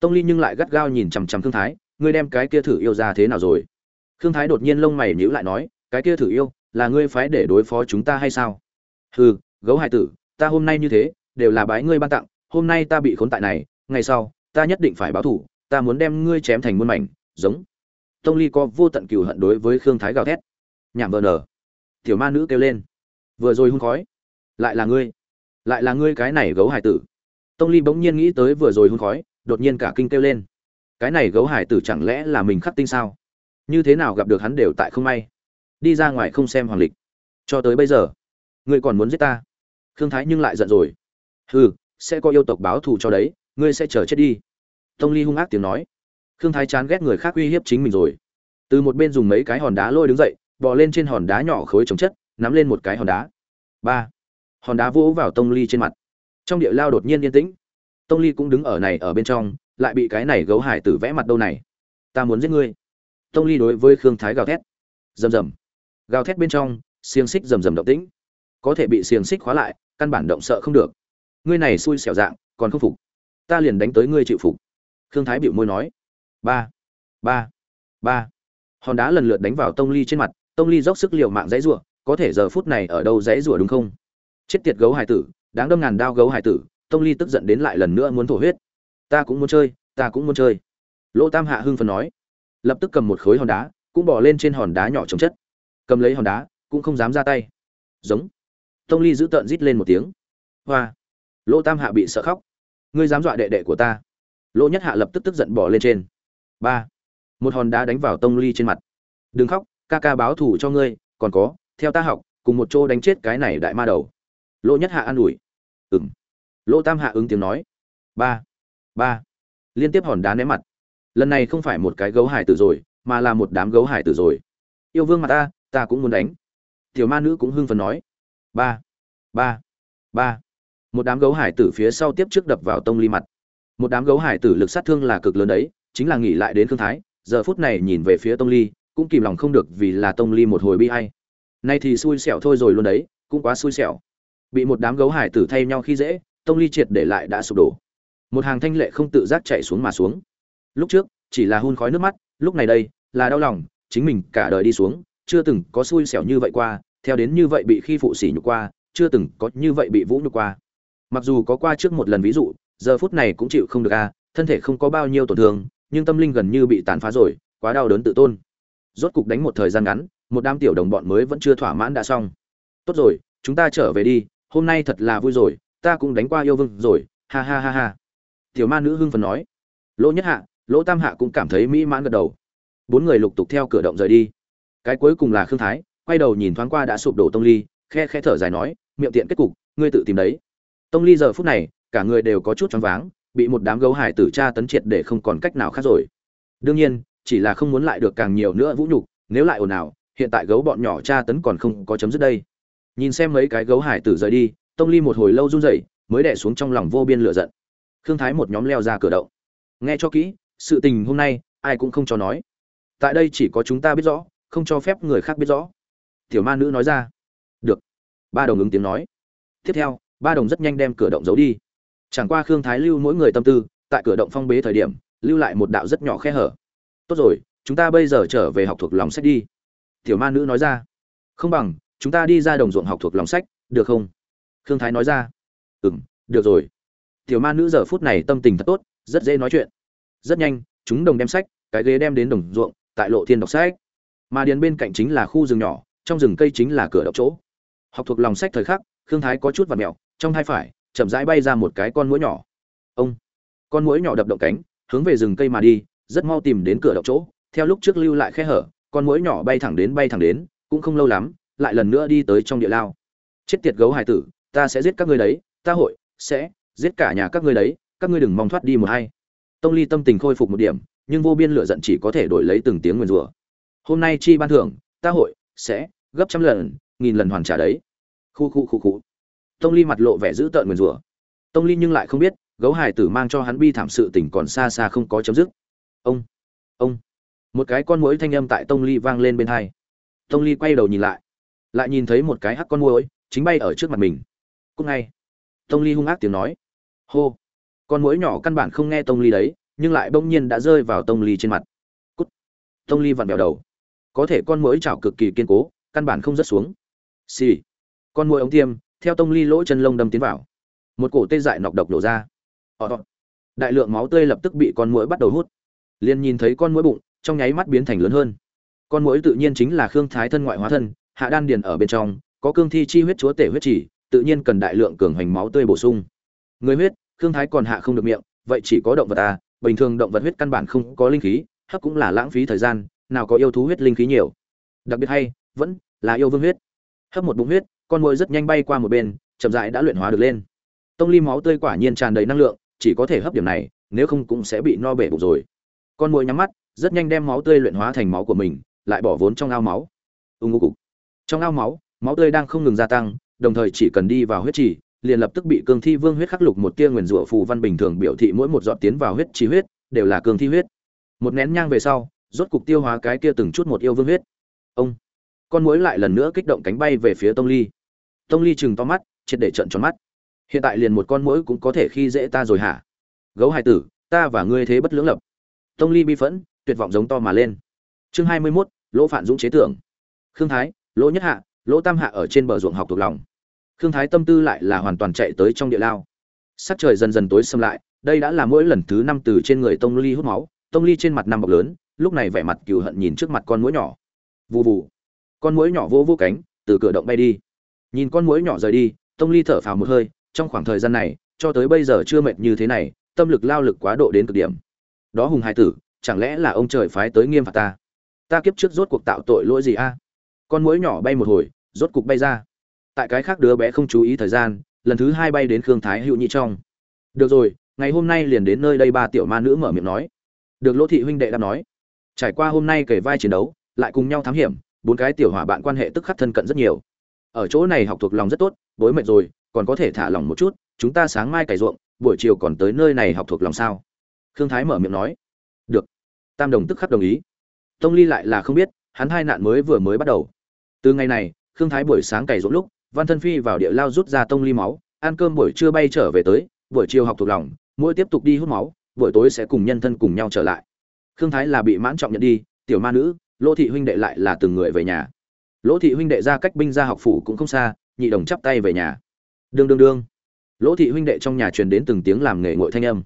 Tông ly nhưng lại gắt gao nhìn chằm chằm thương thái, ngươi đem cái kia thử yêu ra thế nào rồi? Thương thái đột nhiên lông mày nhíu lại nói, cái kia thử yêu, là ngươi phái để đối phó chúng ta hay sao? Hừ, gấu hải tử, ta hôm nay như thế, đều là bái ngươi ban tặng hôm nay ta bị khốn tại này, ngày sau, ta nhất định phải báo thủ, ta muốn đem ngươi chém thành muôn mảnh, giống. Tông ly có vô tận cừu hận đối với khương thái gào thét. Nhảm vờ nở tiểu ma nữ kêu lên. Vừa rồi hôn khói. Lại là ngươi. Lại là ngươi cái này gấu hải tử. Tông ly bỗng nhiên nghĩ tới vừa rồi hôn khói, đột nhiên cả kinh kêu lên. Cái này gấu hải tử chẳng lẽ là mình khắc tinh sao? Như thế nào gặp được hắn đều tại không may. Đi ra ngoài không xem hoàng lịch. Cho tới bây giờ, ngươi còn muốn giết ta. Khương thái nhưng lại giận rồi. Hừ sẽ có yêu tộc báo thù cho đấy, ngươi sẽ chờ chết đi. Tông ly hung ác tiếng nói. Khương thái chán ghét người khác uy hiếp chính mình rồi. Từ một bên dùng mấy cái hòn đá lôi đứng dậy, bò lên trên hòn đá nhỏ khối chống chất, nắm lên một cái hòn đá. Ba. Hòn đá vỗ vào tông ly trên mặt. Trong địa lao đột nhiên yên tĩnh. Tông ly cũng đứng ở này ở bên trong, lại bị cái này gấu hải tử vẽ mặt đâu này. Ta muốn giết ngươi. Tông ly đối với khương thái gào thét. Rầm rầm. Gào thét bên trong, xiềng xích rầm rầm động tĩnh. Có thể bị xiềng xích khóa lại, căn bản động sợ không được ngươi này xui xẻo dạng, còn không phục. Ta liền đánh tới ngươi chịu phục. Khương thái bịu môi nói. Ba ba ba. Hòn đá lần lượt đánh vào tông ly trên mặt, tông ly dốc sức liều mạng dãy rủa, có thể giờ phút này ở đâu dãy rủa đúng không? Chết tiệt gấu hải tử, đáng đâm ngàn đao gấu hải tử. Tông ly tức giận đến lại lần nữa muốn thổ huyết. Ta cũng muốn chơi, ta cũng muốn chơi. Lỗ tam hạ hưng phần nói. Lập tức cầm một khối hòn đá, cũng bỏ lên trên hòn đá nhỏ chống chất. Cầm lấy hòn đá, cũng không dám ra tay. Giống. Tông ly giữ tợn rít lên một tiếng. Hoa lỗ tam hạ bị sợ khóc. Ngươi dám dọa đệ đệ của ta. Lỗ nhất hạ lập tức tức giận bỏ lên trên. Ba. Một hòn đá đánh vào tông ly trên mặt. Đừng khóc, ca ca báo thù cho ngươi, còn có, theo ta học, cùng một chỗ đánh chết cái này đại ma đầu. Lỗ nhất hạ an ủi. Ừng lỗ tam hạ ứng tiếng nói. Ba. Ba. Liên tiếp hòn đá ném mặt. Lần này không phải một cái gấu hải tử rồi, mà là một đám gấu hải tử rồi. Yêu vương mặt ta ta cũng muốn đánh. Tiểu ma nữ cũng hưng phấn nói. Ba. Ba. Ba một đám gấu hải tử phía sau tiếp trước đập vào tông ly mặt. Một đám gấu hải tử lực sát thương là cực lớn đấy, chính là nghỉ lại đến thương thái, giờ phút này nhìn về phía tông ly, cũng kìm lòng không được vì là tông ly một hồi bi hay nay thì xui xẻo thôi rồi luôn đấy, cũng quá xui xẻo. Bị một đám gấu hải tử thay nhau khi dễ, tông ly triệt để lại đã sụp đổ. Một hàng thanh lệ không tự giác chạy xuống mà xuống. Lúc trước, chỉ là hun khói nước mắt, lúc này đây, là đau lòng, chính mình cả đời đi xuống, chưa từng có xui xẻo như vậy qua, theo đến như vậy bị khi phụ sỉ nhục qua, chưa từng có như vậy bị vũ nhục qua mặc dù có qua trước một lần ví dụ, giờ phút này cũng chịu không được a, thân thể không có bao nhiêu tổn thương, nhưng tâm linh gần như bị tàn phá rồi, quá đau đớn tự tôn. Rốt cục đánh một thời gian ngắn, một đám tiểu đồng bọn mới vẫn chưa thỏa mãn đã xong. Tốt rồi, chúng ta trở về đi, hôm nay thật là vui rồi, ta cũng đánh qua yêu vương rồi, ha ha ha ha. Tiểu ma nữ hưng phần nói. Lỗ nhất hạ, lỗ tam hạ cũng cảm thấy mỹ mãn gật đầu. Bốn người lục tục theo cửa động rời đi. Cái cuối cùng là khương thái, quay đầu nhìn thoáng qua đã sụp đổ tông ly, khe khe thở dài nói, miệng tiện kết cục, ngươi tự tìm đấy tông ly giờ phút này, cả người đều có chút choáng váng, bị một đám gấu hải tử tra tấn triệt để không còn cách nào khác rồi. Đương nhiên, chỉ là không muốn lại được càng nhiều nữa vũ nhục, nếu lại ồn ào, hiện tại gấu bọn nhỏ tra tấn còn không có chấm dứt đây. Nhìn xem mấy cái gấu hải tử rời đi, tông ly một hồi lâu run rẩy, mới đè xuống trong lòng vô biên lửa giận. Khương thái một nhóm leo ra cửa động. Nghe cho kỹ, sự tình hôm nay, ai cũng không cho nói. Tại đây chỉ có chúng ta biết rõ, không cho phép người khác biết rõ. Tiểu ma nữ nói ra. Được. Ba đồng ứng tiếng nói. Tiếp theo ba đồng rất nhanh đem cửa động giấu đi. Chẳng qua khương thái lưu mỗi người tâm tư, tại cửa động phong bế thời điểm, lưu lại một đạo rất nhỏ khe hở. Tốt rồi, chúng ta bây giờ trở về học thuộc lòng sách đi. Tiểu ma nữ nói ra. Không bằng, chúng ta đi ra đồng ruộng học thuộc lòng sách, được không? Khương thái nói ra. Ừ m được rồi. Tiểu ma nữ giờ phút này tâm tình thật tốt, rất dễ nói chuyện. Rất nhanh, chúng đồng đem sách, cái ghế đem đến đồng ruộng, tại lộ thiên đọc sách. Mà điền bên cạnh chính là khu rừng nhỏ, trong rừng cây chính là cửa đọc chỗ. Học thuộc lòng sách thời khắc, khương thái có chút và mẹo trong hai phải, chậm rãi bay ra một cái con mũi nhỏ. Ông, con mũi nhỏ đập động cánh, hướng về rừng cây mà đi, rất mau tìm đến cửa đậu chỗ, theo lúc trước lưu lại khe hở, con mũi nhỏ bay thẳng đến, bay thẳng đến, cũng không lâu lắm, lại lần nữa đi tới trong địa lao. Chết tiệt gấu hải tử, ta sẽ giết các ngươi đấy, ta hội sẽ giết cả nhà các ngươi đấy, các ngươi đừng mong thoát đi một hay tông ly tâm tình khôi phục một điểm, nhưng vô biên lửa giận chỉ có thể đổi lấy từng tiếng nguyền rủa. Hôm nay chi ban thưởng, ta hội sẽ gấp trăm lần, nghìn lần hoàn trả đấy. Khu khu khu khu tông ly mặt lộ vẻ dữ tợn nguyền rủa. Tông ly nhưng lại không biết, gấu hải tử mang cho hắn bi thảm sự tình còn xa xa không có chấm dứt. Ông ông. Một cái con muỗi thanh âm tại tông ly vang lên bên hai. Tông ly quay đầu nhìn lại. Lại nhìn thấy một cái hắc con muỗi, chính bay ở trước mặt mình. Cúc ngay. Tông ly hung ác tiếng nói. Hô. Con muỗi nhỏ căn bản không nghe tông ly đấy, nhưng lại bỗng nhiên đã rơi vào tông ly trên mặt. Cút. Tông ly vặn vẹo đầu. Có thể con muỗi chảo cực kỳ kiên cố, căn bản không rớt xuống. Xì、sì. con muỗi ống tiêm theo tông ly lỗ chân lông đâm tiến vào. Một cổ tê dại nọc độc đổ ra. Họ đại lượng máu tươi lập tức bị con mũi bắt đầu hút. Liền nhìn thấy con mũi bụng, trong nháy mắt biến thành lớn hơn. Con mũi tự nhiên chính là khương thái thân ngoại hóa thân, hạ đan điền ở bên trong, có cương thi chi huyết chúa tể huyết chỉ, tự nhiên cần đại lượng cường hành máu tươi bổ sung. Người huyết, khương thái còn hạ không được miệng, vậy chỉ có động vật à bình thường động vật huyết căn bản không có linh khí, hấp cũng là lãng phí thời gian, nào có yêu thú huyết linh khí nhiều. Đặc biệt hay, vẫn là yêu vương huyết. Hấp một bụng huyết con mồi rất nhanh bay qua một bên, chậm rãi đã luyện hóa được lên. Tông ly máu tươi quả nhiên tràn đầy năng lượng, chỉ có thể hấp điểm này, nếu không cũng sẽ bị no bể bụng rồi. Con mồi nhắm mắt, rất nhanh đem máu tươi luyện hóa thành máu của mình, lại bỏ vốn trong ao máu. Ung ngô cục. Trong ao máu máu tươi đang không ngừng gia tăng, đồng thời chỉ cần đi vào huyết trì, liền lập tức bị cương thi vương huyết khắc lục một tia nguyền rủa phù văn bình thường biểu thị mỗi một giọt tiến vào huyết trì huyết, đều là cương thi huyết. Một nén nhang về sau, rốt cục tiêu hóa cái kia từng chút một yêu vương huyết. Ông. Con muỗi lại lần nữa kích động cánh bay về phía tông ly tông ly chừng to mắt triệt để trận tròn mắt. Hiện tại liền một con muỗi cũng có thể khi dễ ta rồi hả? Gấu hai tử ta và ngươi thế bất lưỡng lập. Tông ly bi phẫn tuyệt vọng giống to mà lên. Chương hai mươi 21, lỗ phản dũng chế tưởng. Khương thái lỗ nhất hạ lỗ tam hạ ở trên bờ ruộng học thuộc lòng. Khương thái tâm tư lại là hoàn toàn chạy tới trong địa lao. Sắc trời dần dần tối xâm lại đây đã là mỗi lần thứ năm từ trên người tông ly hút máu. Tông ly trên mặt năm bọc lớn lúc này vẻ mặt cừu hận nhìn trước mặt con muỗi nhỏ. Vù vù. Con muỗi nhỏ vô vô cánh từ cửa động bay đi nhìn con muỗi nhỏ rời đi, tông ly thở phào một hơi, trong khoảng thời gian này, cho tới bây giờ chưa mệt như thế này, tâm lực lao lực quá độ đến cực điểm. Đó hùng hai tử, chẳng lẽ là ông trời phái tới nghiêm phạt ta? Ta kiếp trước rốt cuộc tạo tội lỗi gì a? Con muỗi nhỏ bay một hồi, rốt cục bay ra. Tại cái khác đứa bé không chú ý thời gian, lần thứ hai bay đến khương thái hữu nhị trong. Được rồi, ngày hôm nay liền đến nơi đây, ba tiểu ma nữ mở miệng nói. Được lỗ thị huynh đệ đã nói. Trải qua hôm nay kể vai chiến đấu, lại cùng nhau thám hiểm, bốn cái tiểu hỏa bạn quan hệ tức khắc thân cận rất nhiều ở chỗ này học thuộc lòng rất tốt, bối mệt rồi, còn có thể thả lòng một chút, chúng ta sáng mai cày ruộng, buổi chiều còn tới nơi này học thuộc lòng sao? Khương thái mở miệng nói. Được. Tam đồng tức khắc đồng ý. Tông ly lại là không biết, hắn hai nạn mới vừa mới bắt đầu. Từ ngày này, khương thái buổi sáng cày ruộng lúc, văn thân phi vào địa lao rút ra tông ly máu, ăn cơm buổi trưa bay trở về tới, buổi chiều học thuộc lòng, mỗi tiếp tục đi hút máu, buổi tối sẽ cùng nhân thân cùng nhau trở lại. Khương thái là bị mãn trọng nhận đi, tiểu ma nữ lỗ thị huynh đệ lại là từng người về nhà lỗ thị huynh đệ ra cách binh ra học phủ cũng không xa, nhị đồng chắp tay về nhà. Đương đương đương. Lỗ thị huynh đệ trong nhà truyền đến từng tiếng làm nghề ngội thanh âm.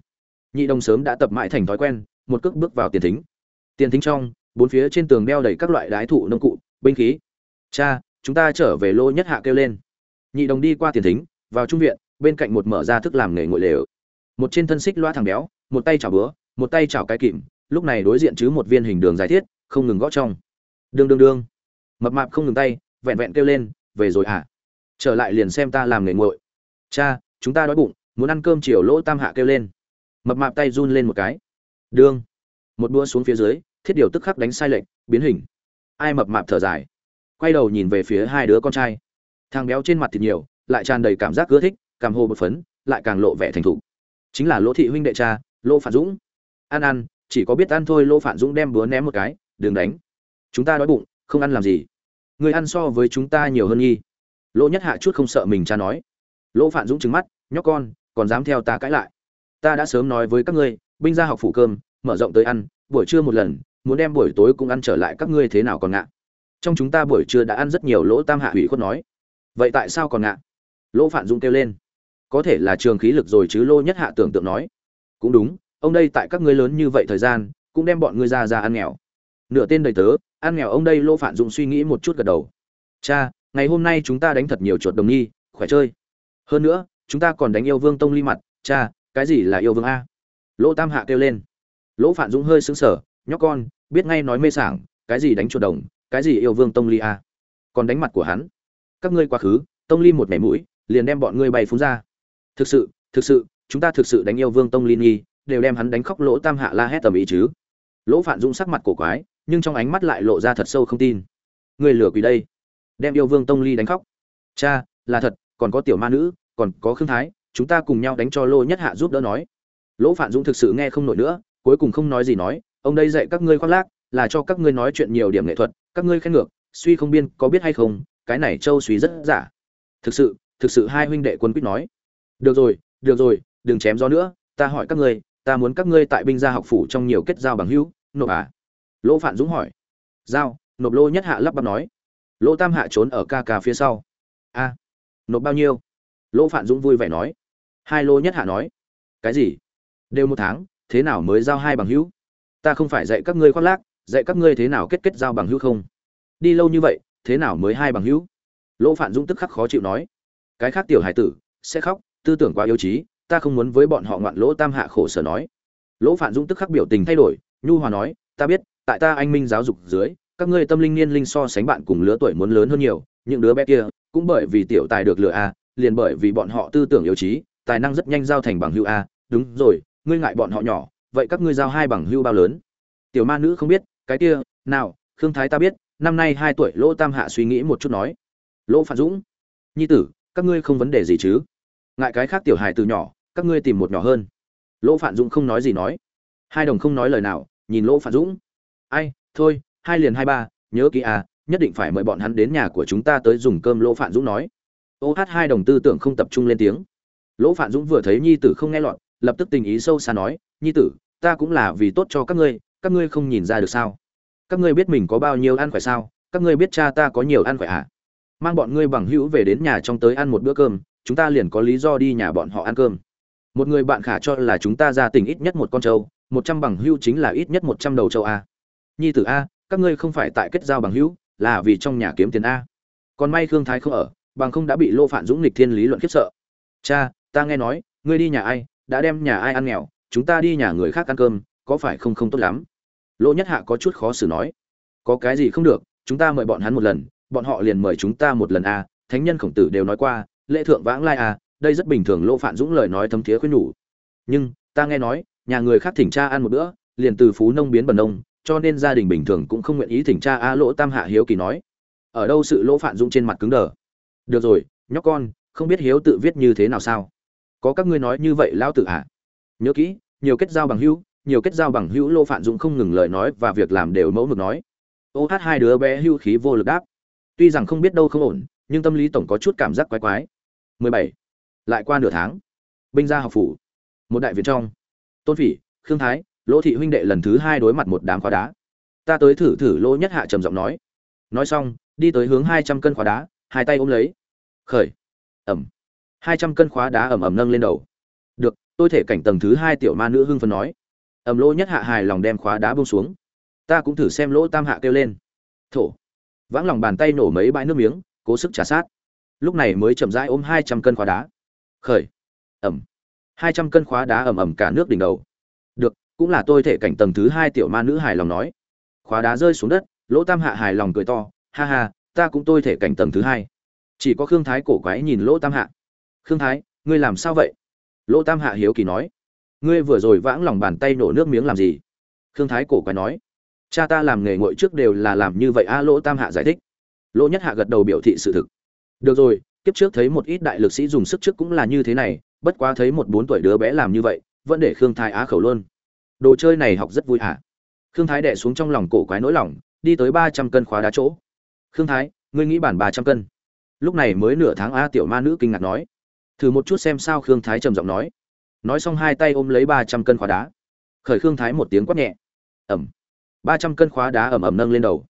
Nhị đồng sớm đã tập mãi thành thói quen, một cước bước vào tiền thính. Tiền thính trong, bốn phía trên tường đeo đầy các loại đái thụ nông cụ, binh khí. Cha, chúng ta trở về lô nhất hạ kêu lên. Nhị đồng đi qua tiền thính, vào trung viện, bên cạnh một mở ra thức làm nghề ngội lều. Một trên thân xích loa thằng béo, một tay chảo bữa một tay chảo cái kìm, lúc này đối diện chứ một viên hình đường dài thiết, không ngừng gõ trong. Đương đương đương mập mạp không ngừng tay vẹn vẹn kêu lên về rồi hả trở lại liền xem ta làm nghề nguội. Cha chúng ta đói bụng muốn ăn cơm chiều lỗ tam hạ kêu lên. Mập mạp tay run lên một cái. Đương. Một đua xuống phía dưới thiết điều tức khắc đánh sai lệch, biến hình. Ai mập mạp thở dài. Quay đầu nhìn về phía hai đứa con trai. Thằng béo trên mặt thì nhiều lại tràn đầy cảm giác ưa thích cảm hồ bột phấn lại càng lộ vẻ thành thục. Chính là lỗ thị huynh đệ cha lỗ phản dũng. Ăn ăn chỉ có biết ăn thôi. Lỗ phản dũng đem búa ném một cái đừng đánh. Chúng ta đói bụng không ăn làm gì người ăn so với chúng ta nhiều hơn nghi. Lỗ nhất hạ chút không sợ mình cha nói. Lỗ Phạn dũng trứng mắt, nhóc con, còn dám theo ta cãi lại? Ta đã sớm nói với các ngươi, binh ra học phủ cơm, mở rộng tới ăn, buổi trưa một lần, muốn đem buổi tối cũng ăn trở lại, các ngươi thế nào còn ngạ? Trong chúng ta buổi trưa đã ăn rất nhiều, lỗ tam hạ hủy khuất nói. Vậy tại sao còn ngạ? Lỗ Phạn dũng kêu lên. Có thể là trường khí lực rồi chứ lô nhất hạ tưởng tượng nói. Cũng đúng, ông đây tại các ngươi lớn như vậy thời gian, cũng đem bọn ngươi ra ra ăn nghèo nửa tên đầy tớ, ăn nghèo ông đây lô phản dũng suy nghĩ một chút gật đầu. Cha, ngày hôm nay chúng ta đánh thật nhiều chuột đồng nghi, khỏe chơi. Hơn nữa, chúng ta còn đánh yêu vương tông ly mặt. Cha, cái gì là yêu vương a? Lỗ tam hạ kêu lên. Lỗ phản dũng hơi sững sờ, nhóc con, biết ngay nói mê sảng, cái gì đánh chuột đồng, cái gì yêu vương tông ly a? Còn đánh mặt của hắn. Các ngươi quá khứ, tông ly một mẻ mũi, liền đem bọn ngươi bay phúng ra. Thực sự thực sự, chúng ta thực sự đánh yêu vương tông ly nghi, đều đem hắn đánh khóc lỗ tam hạ la hét tầm ý chứ. Lỗ phản dũng sắc mặt cổ quái nhưng trong ánh mắt lại lộ ra thật sâu không tin. Người lừa quỷ đây. Đem yêu vương tông ly đánh khóc. Cha, là thật, còn có tiểu ma nữ, còn có khương thái, chúng ta cùng nhau đánh cho lô nhất hạ giúp đỡ nói. Lỗ phạn dũng thực sự nghe không nổi nữa, cuối cùng không nói gì nói, ông đây dạy các ngươi khoác lác, là cho các ngươi nói chuyện nhiều điểm nghệ thuật, các ngươi khen ngược, suy không biên, có biết hay không, cái này châu suy rất giả. Thực sự thực sự hai huynh đệ quân quýt nói. Được rồi được rồi, đừng chém gió nữa, ta hỏi các ngươi, ta muốn các ngươi tại binh gia học phủ trong nhiều kết giao bằng hữu, nộp à? Lỗ phạn dũng hỏi. Giao, nộp lô nhất hạ lắp bắp nói. Lỗ tam hạ trốn ở ca ca phía sau. A, nộp bao nhiêu? Lỗ phạn dũng vui vẻ nói. Hai lô nhất hạ nói. Cái gì? Đều một tháng, thế nào mới giao hai bằng hữu? Ta không phải dạy các ngươi khoác lác, dạy các ngươi thế nào kết kết giao bằng hữu không? Đi lâu như vậy, thế nào mới hai bằng hữu? Lỗ phạn dũng tức khắc khó chịu nói. Cái khác tiểu hải tử, sẽ khóc, tư tưởng quá yếu trí, ta không muốn với bọn họ ngoạn lỗ tam hạ khổ sở nói. Lỗ phạn dũng tức khắc biểu tình thay đổi, nhu hòa nói, ta biết tại ta anh minh giáo dục dưới, các ngươi tâm linh niên linh so sánh bạn cùng lứa tuổi muốn lớn hơn nhiều, những đứa bé kia cũng bởi vì tiểu tài được lựa a, liền bởi vì bọn họ tư tưởng yếu trí, tài năng rất nhanh giao thành bằng hữu a. Đúng rồi, ngươi ngại bọn họ nhỏ, vậy các ngươi giao hai bằng hữu bao lớn? Tiểu ma nữ không biết, cái kia, nào, khương thái ta biết, năm nay hai tuổi, lỗ tam hạ suy nghĩ một chút nói. Lỗ Phản dũng, nhi tử, các ngươi không vấn đề gì chứ? Ngại cái khác tiểu hài từ nhỏ, các ngươi tìm một nhỏ hơn. Lỗ phạn dũng không nói gì nói. Hai đồng không nói lời nào, nhìn lỗ phạn dũng ai, thôi, hai liền hai ba, nhớ kỹ à nhất định phải mời bọn hắn đến nhà của chúng ta tới dùng cơm lỗ phạn dũng nói. Ô hát hai đồng tư tưởng không tập trung lên tiếng. Lỗ phạn dũng vừa thấy nhi tử không nghe lọt, lập tức tình ý sâu xa nói, nhi tử, ta cũng là vì tốt cho các ngươi các ngươi không nhìn ra được sao? Các ngươi biết mình có bao nhiêu ăn khỏe sao? Các ngươi biết cha ta có nhiều ăn khỏe à? Mang bọn ngươi bằng hữu về đến nhà trong tới ăn một bữa cơm, chúng ta liền có lý do đi nhà bọn họ ăn cơm. Một người bạn khả cho là chúng ta ra tỉnh ít nhất một con trâu, một trăm bằng hưu chính là ít nhất một trăm đầu trâu a nhi tử a, các ngươi không phải tại kết giao bằng hữu, là vì trong nhà kiếm tiền a. Còn may khương thái không ở, bằng không đã bị lô phản dũng lịch thiên lý luận khiếp sợ. Cha, ta nghe nói, ngươi đi nhà ai, đã đem nhà ai ăn nghèo, chúng ta đi nhà người khác ăn cơm, có phải không không tốt lắm? Lỗ nhất hạ có chút khó xử nói. Có cái gì không được, chúng ta mời bọn hắn một lần, bọn họ liền mời chúng ta một lần a, thánh nhân khổng tử đều nói qua, lễ thượng vãng lai a, đây rất bình thường lỗ phản dũng lời nói thấm thiế khuyên nhủ. Nhưng, ta nghe nói, nhà người khác thỉnh cha ăn một bữa, liền từ phú nông biến bần nông cho nên gia đình bình thường cũng không nguyện ý thỉnh cha a lỗ tam hạ hiếu kỳ nói. Ở đâu sự lỗ phạn dũng trên mặt cứng đờ? Được rồi, nhóc con, không biết hiếu tự viết như thế nào sao? Có các ngươi nói như vậy lão tự hạ nhớ kỹ, nhiều kết giao bằng hữu, nhiều kết giao bằng hữu lỗ phạn dũng không ngừng lời nói và việc làm đều mẫu mực nói. Ô hát hai đứa bé hữu khí vô lực đáp. Tuy rằng không biết đâu không ổn, nhưng tâm lý tổng có chút cảm giác quái quái. 17. lại qua nửa tháng. Binh gia học phủ. Một đại viện trong. Tôn phỉ, khương thái lỗ thị huynh đệ lần thứ hai đối mặt một đám khóa đá. Ta tới thử thử, lỗ nhất hạ trầm giọng nói. Nói xong, đi tới hướng hai trăm cân khóa đá, hai tay ôm lấy. Khởi. Ẩm. Hai trăm cân khóa đá ẩm ẩm nâng lên đầu. Được, tôi thể cảnh tầng thứ hai tiểu ma nữ hưng phấn nói. Ẩm, lỗ nhất hạ hài lòng đem khóa đá bông xuống. Ta cũng thử xem lỗ tam hạ kêu lên. Thổ. Vãng lòng bàn tay nổ mấy bãi nước miếng, cố sức trả sát. Lúc này mới chậm rãi ôm hai trăm cân khóa đá. Khởi. Ẩm. Hai trăm cân khóa đá ẩm ẩm cả nước đỉnh đầu cũng là tôi thể cảnh tầng thứ hai tiểu ma nữ hài lòng nói. Khóa đá rơi xuống đất, lỗ tam hạ hài lòng cười to, ha ha, ta cũng tôi thể cảnh tầng thứ hai. Chỉ có khương thái cổ quái nhìn lỗ tam hạ. Khương thái, ngươi làm sao vậy? Lỗ tam hạ hiếu kỳ nói. Ngươi vừa rồi vãng lòng bàn tay nổ nước miếng làm gì? Khương thái cổ quái nói. Cha ta làm nghề ngội trước đều là làm như vậy a, lỗ tam hạ giải thích. Lỗ nhất hạ gật đầu biểu thị sự thực. Được rồi, kiếp trước thấy một ít đại lực sĩ dùng sức trước cũng là như thế này, bất quá thấy một bốn tuổi đứa bé làm như vậy, vẫn để khương thái á khẩu luôn đồ chơi này học rất vui hả? Khương thái đẻ xuống trong lòng cổ quái nỗi lòng, đi tới ba trăm cân khóa đá chỗ. Khương thái, ngươi nghĩ bản ba trăm cân? Lúc này mới nửa tháng a tiểu ma nữ kinh ngạc nói. Thử một chút xem sao khương thái trầm giọng nói. Nói xong hai tay ôm lấy ba trăm cân khóa đá. Khởi khương thái một tiếng quát nhẹ. Ẩm. Ba trăm cân khóa đá ẩm ẩm nâng lên đầu.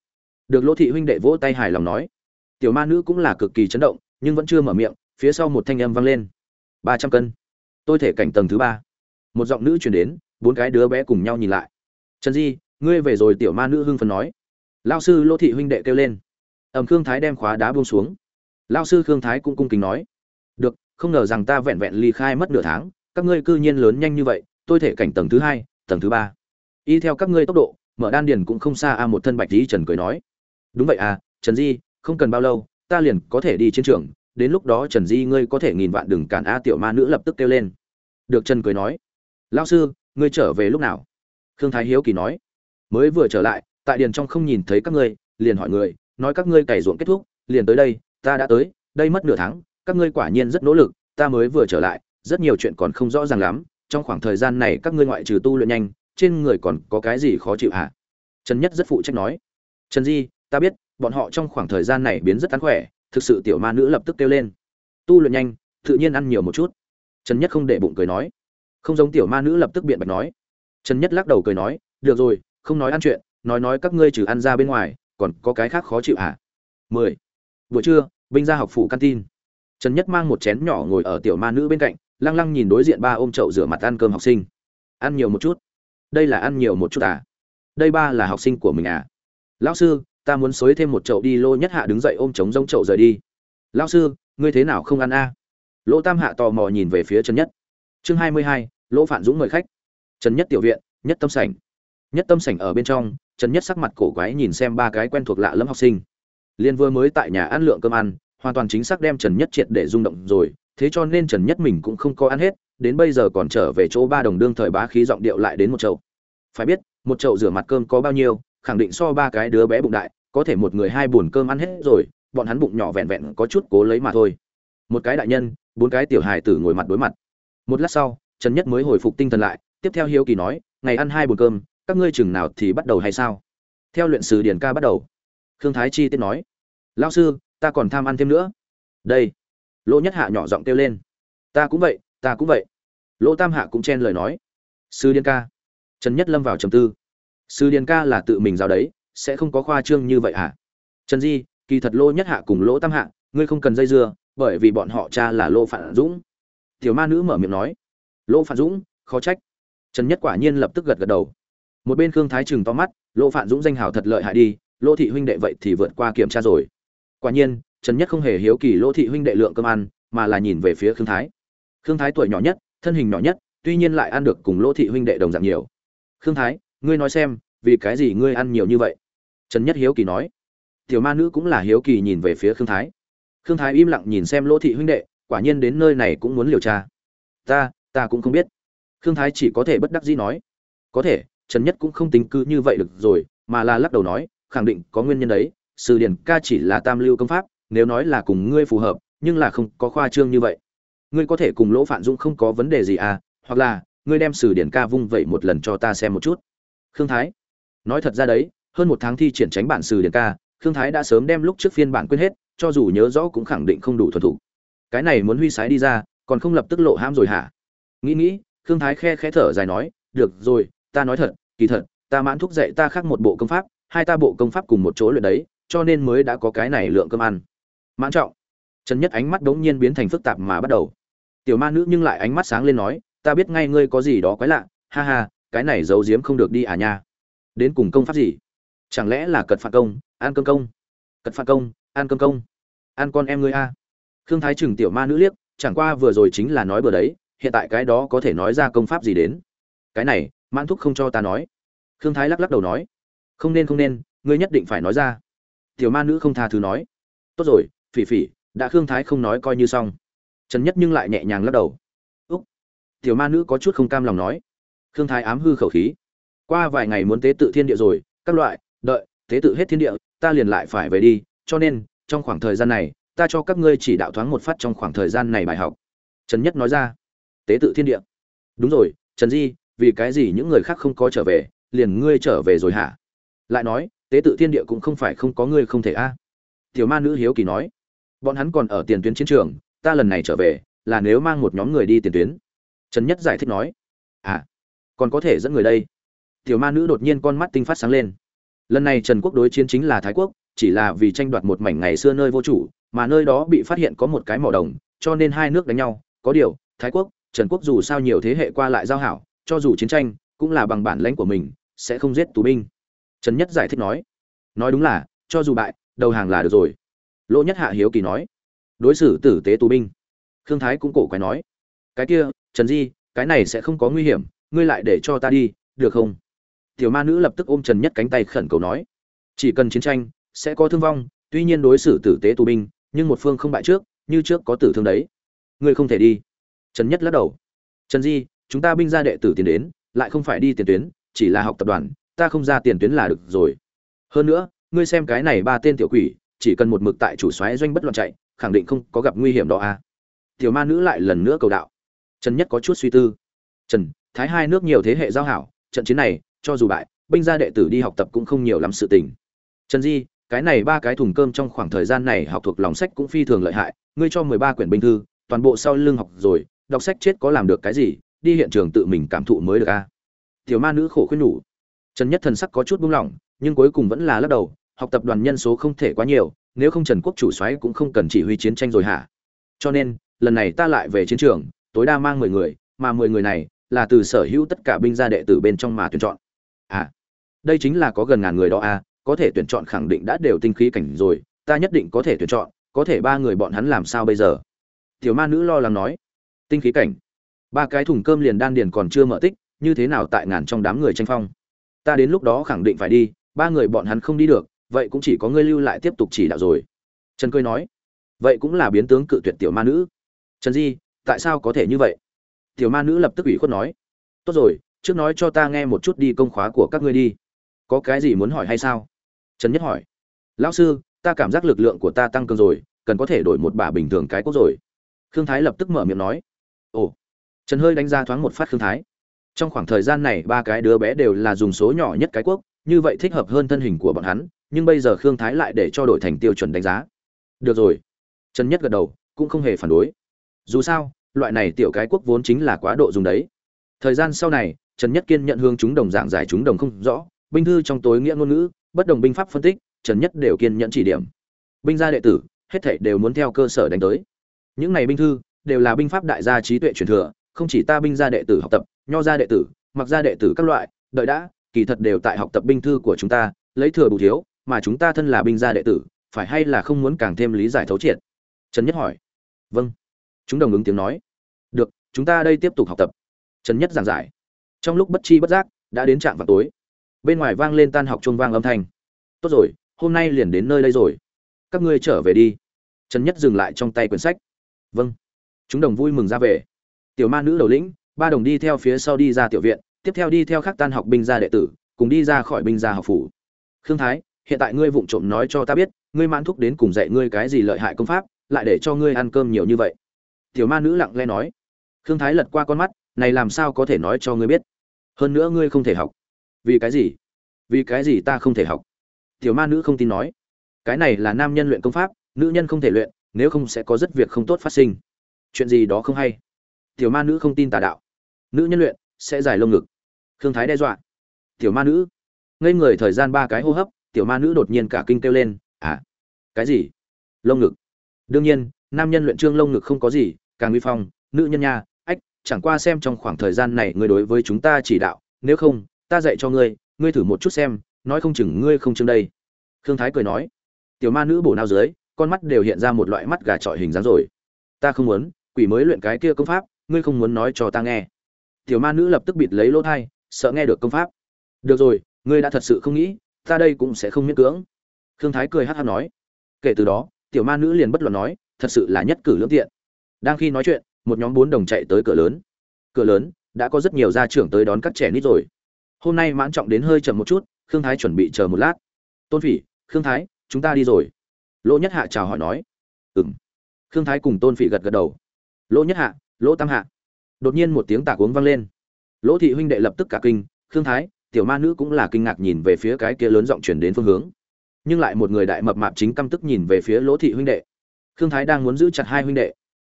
Được lỗ thị huynh đệ vỗ tay hài lòng nói. Tiểu ma nữ cũng là cực kỳ chấn động, nhưng vẫn chưa mở miệng, phía sau một thanh âm vang lên. Ba trăm cân. Tôi thể cảnh tầng thứ ba. Một giọng nữ chuyển đến bốn cái đứa bé cùng nhau nhìn lại. Trần di, ngươi về rồi? Tiểu ma nữ hưng phần nói. Lao sư Lô thị huynh đệ kêu lên. Ẩm khương thái đem khóa đá buông xuống. Lao sư khương thái cũng cung kính nói. Được, không ngờ rằng ta vẹn vẹn ly khai mất nửa tháng, các ngươi cư nhiên lớn nhanh như vậy, tôi thể cảnh tầng thứ hai, tầng thứ ba. Y theo các ngươi tốc độ, mở đan điền cũng không xa a. Một thân bạch lý trần cười nói. Đúng vậy à trần di, không cần bao lâu, ta liền có thể đi chiến trường, đến lúc đó trần di ngươi có thể nghìn vạn đừng cản a. Tiểu ma nữ lập tức kêu lên. Được, trần cười nói. Lao sư ngươi trở về lúc nào? Khương thái hiếu kỳ nói. Mới vừa trở lại, tại điền trong không nhìn thấy các ngươi, liền hỏi người, nói các ngươi cày ruộng kết thúc, liền tới đây, ta đã tới, đây mất nửa tháng, các ngươi quả nhiên rất nỗ lực, ta mới vừa trở lại, rất nhiều chuyện còn không rõ ràng lắm, trong khoảng thời gian này các ngươi ngoại trừ tu luyện nhanh, trên người còn có cái gì khó chịu hả? Trần nhất rất phụ trách nói. Trần di, ta biết, bọn họ trong khoảng thời gian này biến rất tán khỏe, thực sự tiểu ma nữ lập tức kêu lên. Tu luyện nhanh, tự nhiên ăn nhiều một chút. Trần nhất không để bụng cười nói không giống tiểu ma nữ lập tức biện bạch nói. Trần nhất lắc đầu cười nói, được rồi, không nói ăn chuyện, nói nói các ngươi trừ ăn ra bên ngoài, còn có cái khác khó chịu hả? Mười. Buổi trưa, binh ra học phủ căn tin. Trần nhất mang một chén nhỏ ngồi ở tiểu ma nữ bên cạnh, lăng lăng nhìn đối diện ba ôm chậu rửa mặt ăn cơm học sinh. Ăn nhiều một chút. Đây là ăn nhiều một chút à? Đây ba là học sinh của mình à? Lão sư, ta muốn xối thêm một chậu đi, lô nhất hạ đứng dậy ôm trống rông chậu rời đi. Lão sư, ngươi thế nào không ăn a lỗ tam hạ tò mò nhìn về phía trần nhất chương hai mươi hai, lỗ phản dũng mời khách. Trần nhất tiểu viện, nhất tâm sảnh. Nhất tâm sảnh ở bên trong, trần nhất sắc mặt cổ quái nhìn xem ba cái quen thuộc lạ lẫm học sinh. Liên vừa mới tại nhà ăn lượng cơm ăn, hoàn toàn chính xác đem trần nhất triệt để rung động rồi, thế cho nên trần nhất mình cũng không có ăn hết, đến bây giờ còn trở về chỗ ba đồng đương thời bá khí giọng điệu lại đến một chậu. Phải biết, một chậu rửa mặt cơm có bao nhiêu, khẳng định so ba cái đứa bé bụng đại, có thể một người hai buồn cơm ăn hết rồi, bọn hắn bụng nhỏ vẹn vẹn có chút cố lấy mà thôi. Một cái đại nhân, bốn cái tiểu hài tử ngồi mặt đối mặt một lát sau, trần nhất mới hồi phục tinh thần lại, tiếp theo hiếu kỳ nói, ngày ăn hai buồn cơm, các ngươi chừng nào thì bắt đầu hay sao? Theo luyện sử điển ca bắt đầu. Khương thái chi tiết nói lao sư, ta còn tham ăn thêm nữa. Đây. Lỗ nhất hạ nhỏ giọng kêu lên, ta cũng vậy, ta cũng vậy. Lỗ tam hạ cũng chen lời nói, sư điên ca. Trần nhất lâm vào trầm tư, sư điên ca là tự mình giao đấy, sẽ không có khoa trương như vậy hả? Trần di, kỳ thật lỗ nhất hạ cùng lỗ tam hạ, ngươi không cần dây dưa, bởi vì bọn họ cha là lỗ phản dũng tiểu ma nữ mở miệng nói. Lỗ phản dũng, khó trách. Trần nhất quả nhiên lập tức gật gật đầu. Một bên khương thái trừng to mắt, lỗ phản dũng danh hào thật lợi hại đi, lỗ thị huynh đệ vậy thì vượt qua kiểm tra rồi. Quả nhiên, trần nhất không hề hiếu kỳ lỗ thị huynh đệ lượng cơm ăn, mà là nhìn về phía khương thái. Khương thái tuổi nhỏ nhất, thân hình nhỏ nhất, tuy nhiên lại ăn được cùng lỗ thị huynh đệ đồng dạng nhiều. Khương thái, ngươi nói xem, vì cái gì ngươi ăn nhiều như vậy? Trần nhất hiếu kỳ nói. Tiểu ma nữ cũng là hiếu kỳ nhìn về phía khương thái. Khương thái im lặng nhìn xem lỗ thị huynh đệ quả nhiên đến nơi này cũng muốn liều tra. Ta ta cũng không biết. Khương thái chỉ có thể bất đắc dĩ nói. Có thể, trần nhất cũng không tính cứ như vậy được rồi, mà là lắc đầu nói, khẳng định có nguyên nhân đấy, sử điển ca chỉ là tam lưu công pháp, nếu nói là cùng ngươi phù hợp, nhưng là không có khoa trương như vậy. Ngươi có thể cùng lỗ Phản dũng không có vấn đề gì à hoặc là, ngươi đem sử điển ca vung vậy một lần cho ta xem một chút. Khương thái. Nói thật ra đấy, hơn một tháng thi triển tránh bản sử điển ca, khương thái đã sớm đem lúc trước phiên bản quên hết, cho dù nhớ rõ cũng khẳng định không đủ thuần thủ cái này muốn huy sái đi ra, còn không lập tức lộ ham rồi hả? Nghĩ nghĩ, khương thái khe khẽ thở dài nói, được rồi, ta nói thật, kỳ thật, ta mãn thúc dạy ta khác một bộ công pháp, hai ta bộ công pháp cùng một chỗ luyện đấy, cho nên mới đã có cái này lượng cơm ăn. Mãn trọng, trần nhất ánh mắt đống nhiên biến thành phức tạp mà bắt đầu. Tiểu ma nữ nhưng lại ánh mắt sáng lên nói, ta biết ngay ngươi có gì đó quái lạ, ha ha, cái này giấu giếm không được đi à nha. Đến cùng công pháp gì? Chẳng lẽ là cật phạt công an cơm công? Cật phạt công an cơm công. An con em ngươi a khương thái trừng tiểu ma nữ liếc, chẳng qua vừa rồi chính là nói bừa đấy, hiện tại cái đó có thể nói ra công pháp gì đến? Cái này, mãn thúc không cho ta nói. Khương thái lắc lắc đầu nói. Không nên không nên, ngươi nhất định phải nói ra. Tiểu ma nữ không tha thứ nói. Tốt rồi, phỉ phỉ, đã khương thái không nói coi như xong. Trần nhất nhưng lại nhẹ nhàng lắc đầu. Úc. Tiểu ma nữ có chút không cam lòng nói. Khương thái ám hư khẩu khí. Qua vài ngày muốn tế tự thiên địa rồi, các loại, đợi, tế tự hết thiên địa, ta liền lại phải về đi, cho nên, trong khoảng thời gian này ta cho các ngươi chỉ đạo thoáng một phát trong khoảng thời gian này bài học. Trần nhất nói ra. Tế tự thiên địa. Đúng rồi, trần di, vì cái gì những người khác không có trở về, liền ngươi trở về rồi hả? Lại nói, tế tự thiên địa cũng không phải không có ngươi không thể a. À. Tiểu ma nữ hiếu kỳ nói. Bọn hắn còn ở tiền tuyến chiến trường, ta lần này trở về, là nếu mang một nhóm người đi tiền tuyến. Trần nhất giải thích nói. À còn có thể dẫn người đây. Tiểu ma nữ đột nhiên con mắt tinh phát sáng lên. Lần này trần quốc đối chiến chính là thái quốc, chỉ là vì tranh đoạt một mảnh ngày xưa nơi vô chủ mà nơi đó bị phát hiện có một cái mỏ đồng, cho nên hai nước đánh nhau. Có điều, thái quốc, trần quốc dù sao nhiều thế hệ qua lại giao hảo, cho dù chiến tranh, cũng là bằng bản lãnh của mình, sẽ không giết tù binh. Trần nhất giải thích nói nói đúng là, cho dù bại, đầu hàng là được rồi. Lỗ nhất hạ hiếu kỳ nói, đối xử tử tế tù binh. Khương thái cũng cổ quái nói, cái kia, trần di, cái này sẽ không có nguy hiểm, ngươi lại để cho ta đi, được không? Tiểu ma nữ lập tức ôm trần nhất cánh tay khẩn cầu nói, chỉ cần chiến tranh, sẽ có thương vong, tuy nhiên đối xử tử tế tù binh nhưng một phương không bại trước, như trước có tử thương đấy. Ngươi không thể đi. Trần nhất lắc đầu. Trần di, chúng ta binh gia đệ tử tiến đến, lại không phải đi tiền tuyến, chỉ là học tập đoàn, ta không ra tiền tuyến là được rồi. Hơn nữa, ngươi xem cái này ba tên tiểu quỷ, chỉ cần một mực tại chủ xoáy doanh bất loạn chạy, khẳng định không có gặp nguy hiểm đó à. Tiểu ma nữ lại lần nữa cầu đạo. Trần nhất có chút suy tư. Trần, thái hai nước nhiều thế hệ giao hảo, trận chiến này, cho dù bại, binh gia đệ tử đi học tập cũng không nhiều lắm sự tình. Trần di cái này ba cái thùng cơm trong khoảng thời gian này học thuộc lòng sách cũng phi thường lợi hại. Ngươi cho mười ba quyển binh thư, toàn bộ sau lưng học rồi, đọc sách chết có làm được cái gì, đi hiện trường tự mình cảm thụ mới được a à? tiểu ma nữ khổ khuyên nhủ. Trần nhất thần sắc có chút buông lỏng, nhưng cuối cùng vẫn là lắc đầu, học tập đoàn nhân số không thể quá nhiều, nếu không trần quốc chủ soái cũng không cần chỉ huy chiến tranh rồi hả? Cho nên, lần này ta lại về chiến trường, tối đa mang mười người, mà mười người này là từ sở hữu tất cả binh gia đệ tử bên trong mà tuyển chọn. À đây chính là có gần ngàn người đó à có thể tuyển chọn khẳng định đã đều tinh khí cảnh rồi, ta nhất định có thể tuyển chọn, có thể ba người bọn hắn làm sao bây giờ? Tiểu ma nữ lo lắng nói. Tinh khí cảnh? Ba cái thùng cơm liền đan điền còn chưa mở tích, như thế nào tại ngàn trong đám người tranh phong? Ta đến lúc đó khẳng định phải đi, ba người bọn hắn không đi được, vậy cũng chỉ có ngươi lưu lại tiếp tục chỉ đạo rồi. Trần cười nói. Vậy cũng là biến tướng cự tuyệt tiểu ma nữ. Trần di, tại sao có thể như vậy? Tiểu ma nữ lập tức ủy khuất nói. Tốt rồi, trước nói cho ta nghe một chút đi công khóa của các ngươi đi. Có cái gì muốn hỏi hay sao? Trần nhất hỏi, lão sư, ta cảm giác lực lượng của ta tăng cường rồi, cần có thể đổi một bà bình thường cái cốt rồi. Khương thái lập tức mở miệng nói, ồ. Trần hơi đánh ra thoáng một phát khương thái, trong khoảng thời gian này, ba cái đứa bé đều là dùng số nhỏ nhất cái quốc, như vậy thích hợp hơn thân hình của bọn hắn, nhưng bây giờ khương thái lại để cho đổi thành tiêu chuẩn đánh giá. Được rồi. Trần nhất gật đầu, cũng không hề phản đối. Dù sao, loại này tiểu cái quốc vốn chính là quá độ dùng đấy. Thời gian sau này, trần nhất kiên nhận hướng chúng đồng dạng giải chúng đồng không rõ, binh thư trong tối nghĩa ngôn ngữ bất đồng binh pháp phân tích, trần nhất đều kiên nhẫn chỉ điểm. Binh gia đệ tử, hết thảy đều muốn theo cơ sở đánh tới. Những này binh thư, đều là binh pháp đại gia trí tuệ truyền thừa, không chỉ ta binh gia đệ tử học tập, nho gia đệ tử, mặc gia đệ tử các loại, đợi đã, kỳ thật đều tại học tập binh thư của chúng ta, lấy thừa bù thiếu, mà chúng ta thân là binh gia đệ tử, phải hay là không muốn càng thêm lý giải thấu triệt? Trần nhất hỏi. Vâng. Chúng đồng ứng tiếng nói. Được, chúng ta đây tiếp tục học tập. Trần nhất giảng giải. Trong lúc bất chi bất giác, đã đến trạm vào tối bên ngoài vang lên tan học chuông vang âm thanh. Tốt rồi, hôm nay liền đến nơi đây rồi. Các ngươi trở về đi. Trần nhất dừng lại trong tay quyển sách. Vâng. Chúng đồng vui mừng ra về. Tiểu ma nữ đầu lĩnh, ba đồng đi theo phía sau đi ra tiểu viện, tiếp theo đi theo khắc tan học binh gia đệ tử, cùng đi ra khỏi binh gia học phủ. Khương thái, hiện tại ngươi vụng trộm nói cho ta biết, ngươi mãn thúc đến cùng dạy ngươi cái gì lợi hại công pháp, lại để cho ngươi ăn cơm nhiều như vậy. Tiểu ma nữ lặng lẽ nói. Khương thái lật qua con mắt, này làm sao có thể nói cho ngươi biết? Hơn nữa ngươi không thể học vì cái gì? Vì cái gì ta không thể học? Tiểu ma nữ không tin nói. Cái này là nam nhân luyện công pháp, nữ nhân không thể luyện, nếu không sẽ có rất việc không tốt phát sinh. Chuyện gì đó không hay. Tiểu ma nữ không tin tà đạo. Nữ nhân luyện sẽ giải lông ngực. Khương thái đe dọa. Tiểu ma nữ. Ngây người thời gian ba cái hô hấp, tiểu ma nữ đột nhiên cả kinh kêu lên à cái gì? Lông ngực. Đương nhiên, nam nhân luyện trương lông ngực không có gì, càng uy phong, nữ nhân nha, ách, chẳng qua xem trong khoảng thời gian này người đối với chúng ta chỉ đạo, nếu không ta dạy cho ngươi ngươi thử một chút xem, nói không chừng ngươi không chừng đây. Khương thái cười nói, tiểu ma nữ bổ nao dưới, con mắt đều hiện ra một loại mắt gà trọi hình dáng rồi. Ta không muốn, quỷ mới luyện cái kia công pháp, ngươi không muốn nói cho ta nghe. Tiểu ma nữ lập tức bịt lấy lỗ thai sợ nghe được công pháp. Được rồi, ngươi đã thật sự không nghĩ, ta đây cũng sẽ không miễn cưỡng. Khương thái cười hát hát nói. Kể từ đó, tiểu ma nữ liền bất luận nói, thật sự là nhất cử lưỡng tiện. Đang khi nói chuyện, một nhóm bốn đồng chạy tới cửa lớn. Cửa lớn, đã có rất nhiều gia trưởng tới đón các trẻ nít rồi hôm nay mãn trọng đến hơi chậm một chút, khương thái chuẩn bị chờ một lát. Tôn phỉ, khương thái, chúng ta đi rồi. Lỗ nhất hạ chào hỏi nói. Ừng khương thái cùng tôn phỉ gật gật đầu. Lỗ nhất hạ, lỗ tam hạ. Đột nhiên một tiếng tạc uống vang lên. Lỗ thị huynh đệ lập tức cả kinh, khương thái, tiểu ma nữ cũng là kinh ngạc nhìn về phía cái kia lớn giọng chuyển đến phương hướng. Nhưng lại một người đại mập mạp chính căm tức nhìn về phía lỗ thị huynh đệ. Khương thái đang muốn giữ chặt hai huynh đệ.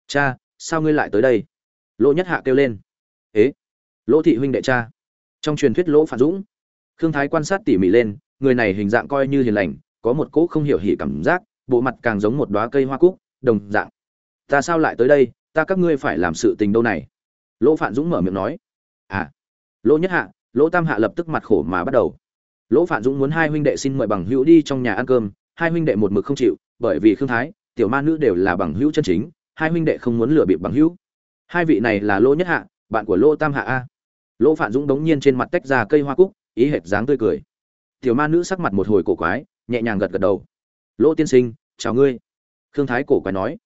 Cha, sao ngươi lại tới đây? Lỗ nhất hạ kêu lên. Ế? Lỗ thị huynh đệ cha trong truyền thuyết lỗ phản dũng. Khương thái quan sát tỉ mỉ lên, người này hình dạng coi như hiền lành, có một cỗ không hiểu hỉ cảm giác, bộ mặt càng giống một đoá cây hoa cúc, đồng dạng. Ta sao lại tới đây, ta các ngươi phải làm sự tình đâu này? Lỗ phản dũng mở miệng nói. À lỗ nhất hạ, lỗ tam hạ lập tức mặt khổ mà bắt đầu. Lỗ phản dũng muốn hai huynh đệ xin mời bằng hữu đi trong nhà ăn cơm, hai huynh đệ một mực không chịu, bởi vì khương thái, tiểu ma nữ đều là bằng hữu chân chính, hai huynh đệ không muốn lừa bịp bằng hữu. Hai vị này là lỗ nhất hạ, bạn của lỗ tam hạ a lỗ Phạn dũng đống nhiên trên mặt tách ra cây hoa cúc, ý hệt dáng tươi cười. Tiểu ma nữ sắc mặt một hồi cổ quái, nhẹ nhàng gật gật đầu. Lỗ tiên sinh, chào ngươi. Khương thái cổ quái nói.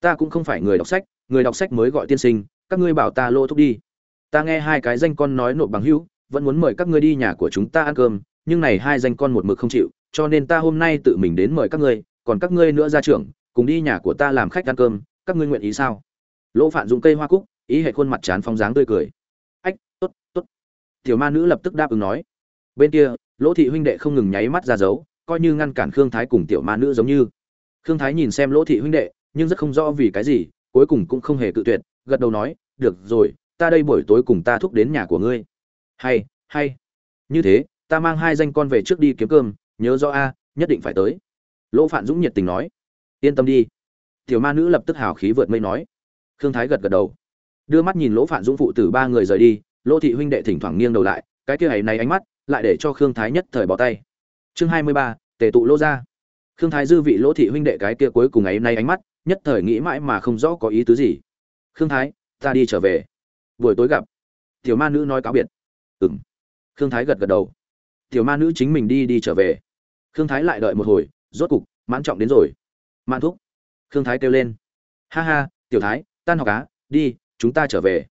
Ta cũng không phải người đọc sách, người đọc sách mới gọi tiên sinh, các ngươi bảo ta lỗ thúc đi. Ta nghe hai cái danh con nói nộp bằng hữu, vẫn muốn mời các ngươi đi nhà của chúng ta ăn cơm, nhưng này hai danh con một mực không chịu, cho nên ta hôm nay tự mình đến mời các ngươi, còn các ngươi nữa ra trưởng, cùng đi nhà của ta làm khách ăn cơm, các ngươi nguyện ý sao? Lỗ phạn dùng cây hoa cúc, ý hệ khuôn mặt chán phong dáng tươi cười. Ách, tốt tiểu ma nữ lập tức đáp ứng nói. Bên kia, lỗ thị huynh đệ không ngừng nháy mắt ra dấu, coi như ngăn cản khương thái cùng tiểu ma nữ giống như. Khương thái nhìn xem lỗ thị huynh đệ, nhưng rất không rõ vì cái gì, cuối cùng cũng không hề cự tuyệt, gật đầu nói, được rồi, ta đây buổi tối cùng ta thúc đến nhà của ngươi. Hay hay. Như thế, ta mang hai danh con về trước đi kiếm cơm, nhớ rõ a, nhất định phải tới. Lỗ phạn dũng nhiệt tình nói. Yên tâm đi. Tiểu ma nữ lập tức hào khí vượt mây nói. Khương thái gật gật đầu. Đưa mắt nhìn lỗ phạn dũng phụ tử ba người rời đi lỗ thị huynh đệ thỉnh thoảng nghiêng đầu lại, cái kia ấy này ánh mắt, lại để cho khương thái nhất thời bỏ tay. Chương hai mươi ba, tề tụ lỗ ra khương thái dư vị lỗ thị huynh đệ cái kia cuối cùng ấy nay ánh mắt, nhất thời nghĩ mãi mà không rõ có ý tứ gì. Khương thái, ta đi trở về. Buổi tối gặp. Tiểu ma nữ nói cáo biệt. Ừng khương thái gật gật đầu. Tiểu ma nữ chính mình đi đi trở về. Khương thái lại đợi một hồi, rốt cục, mãn trọng đến rồi. Mãn thúc. Khương thái kêu lên. Ha ha, tiểu thái, tan học cá đi, chúng ta trở về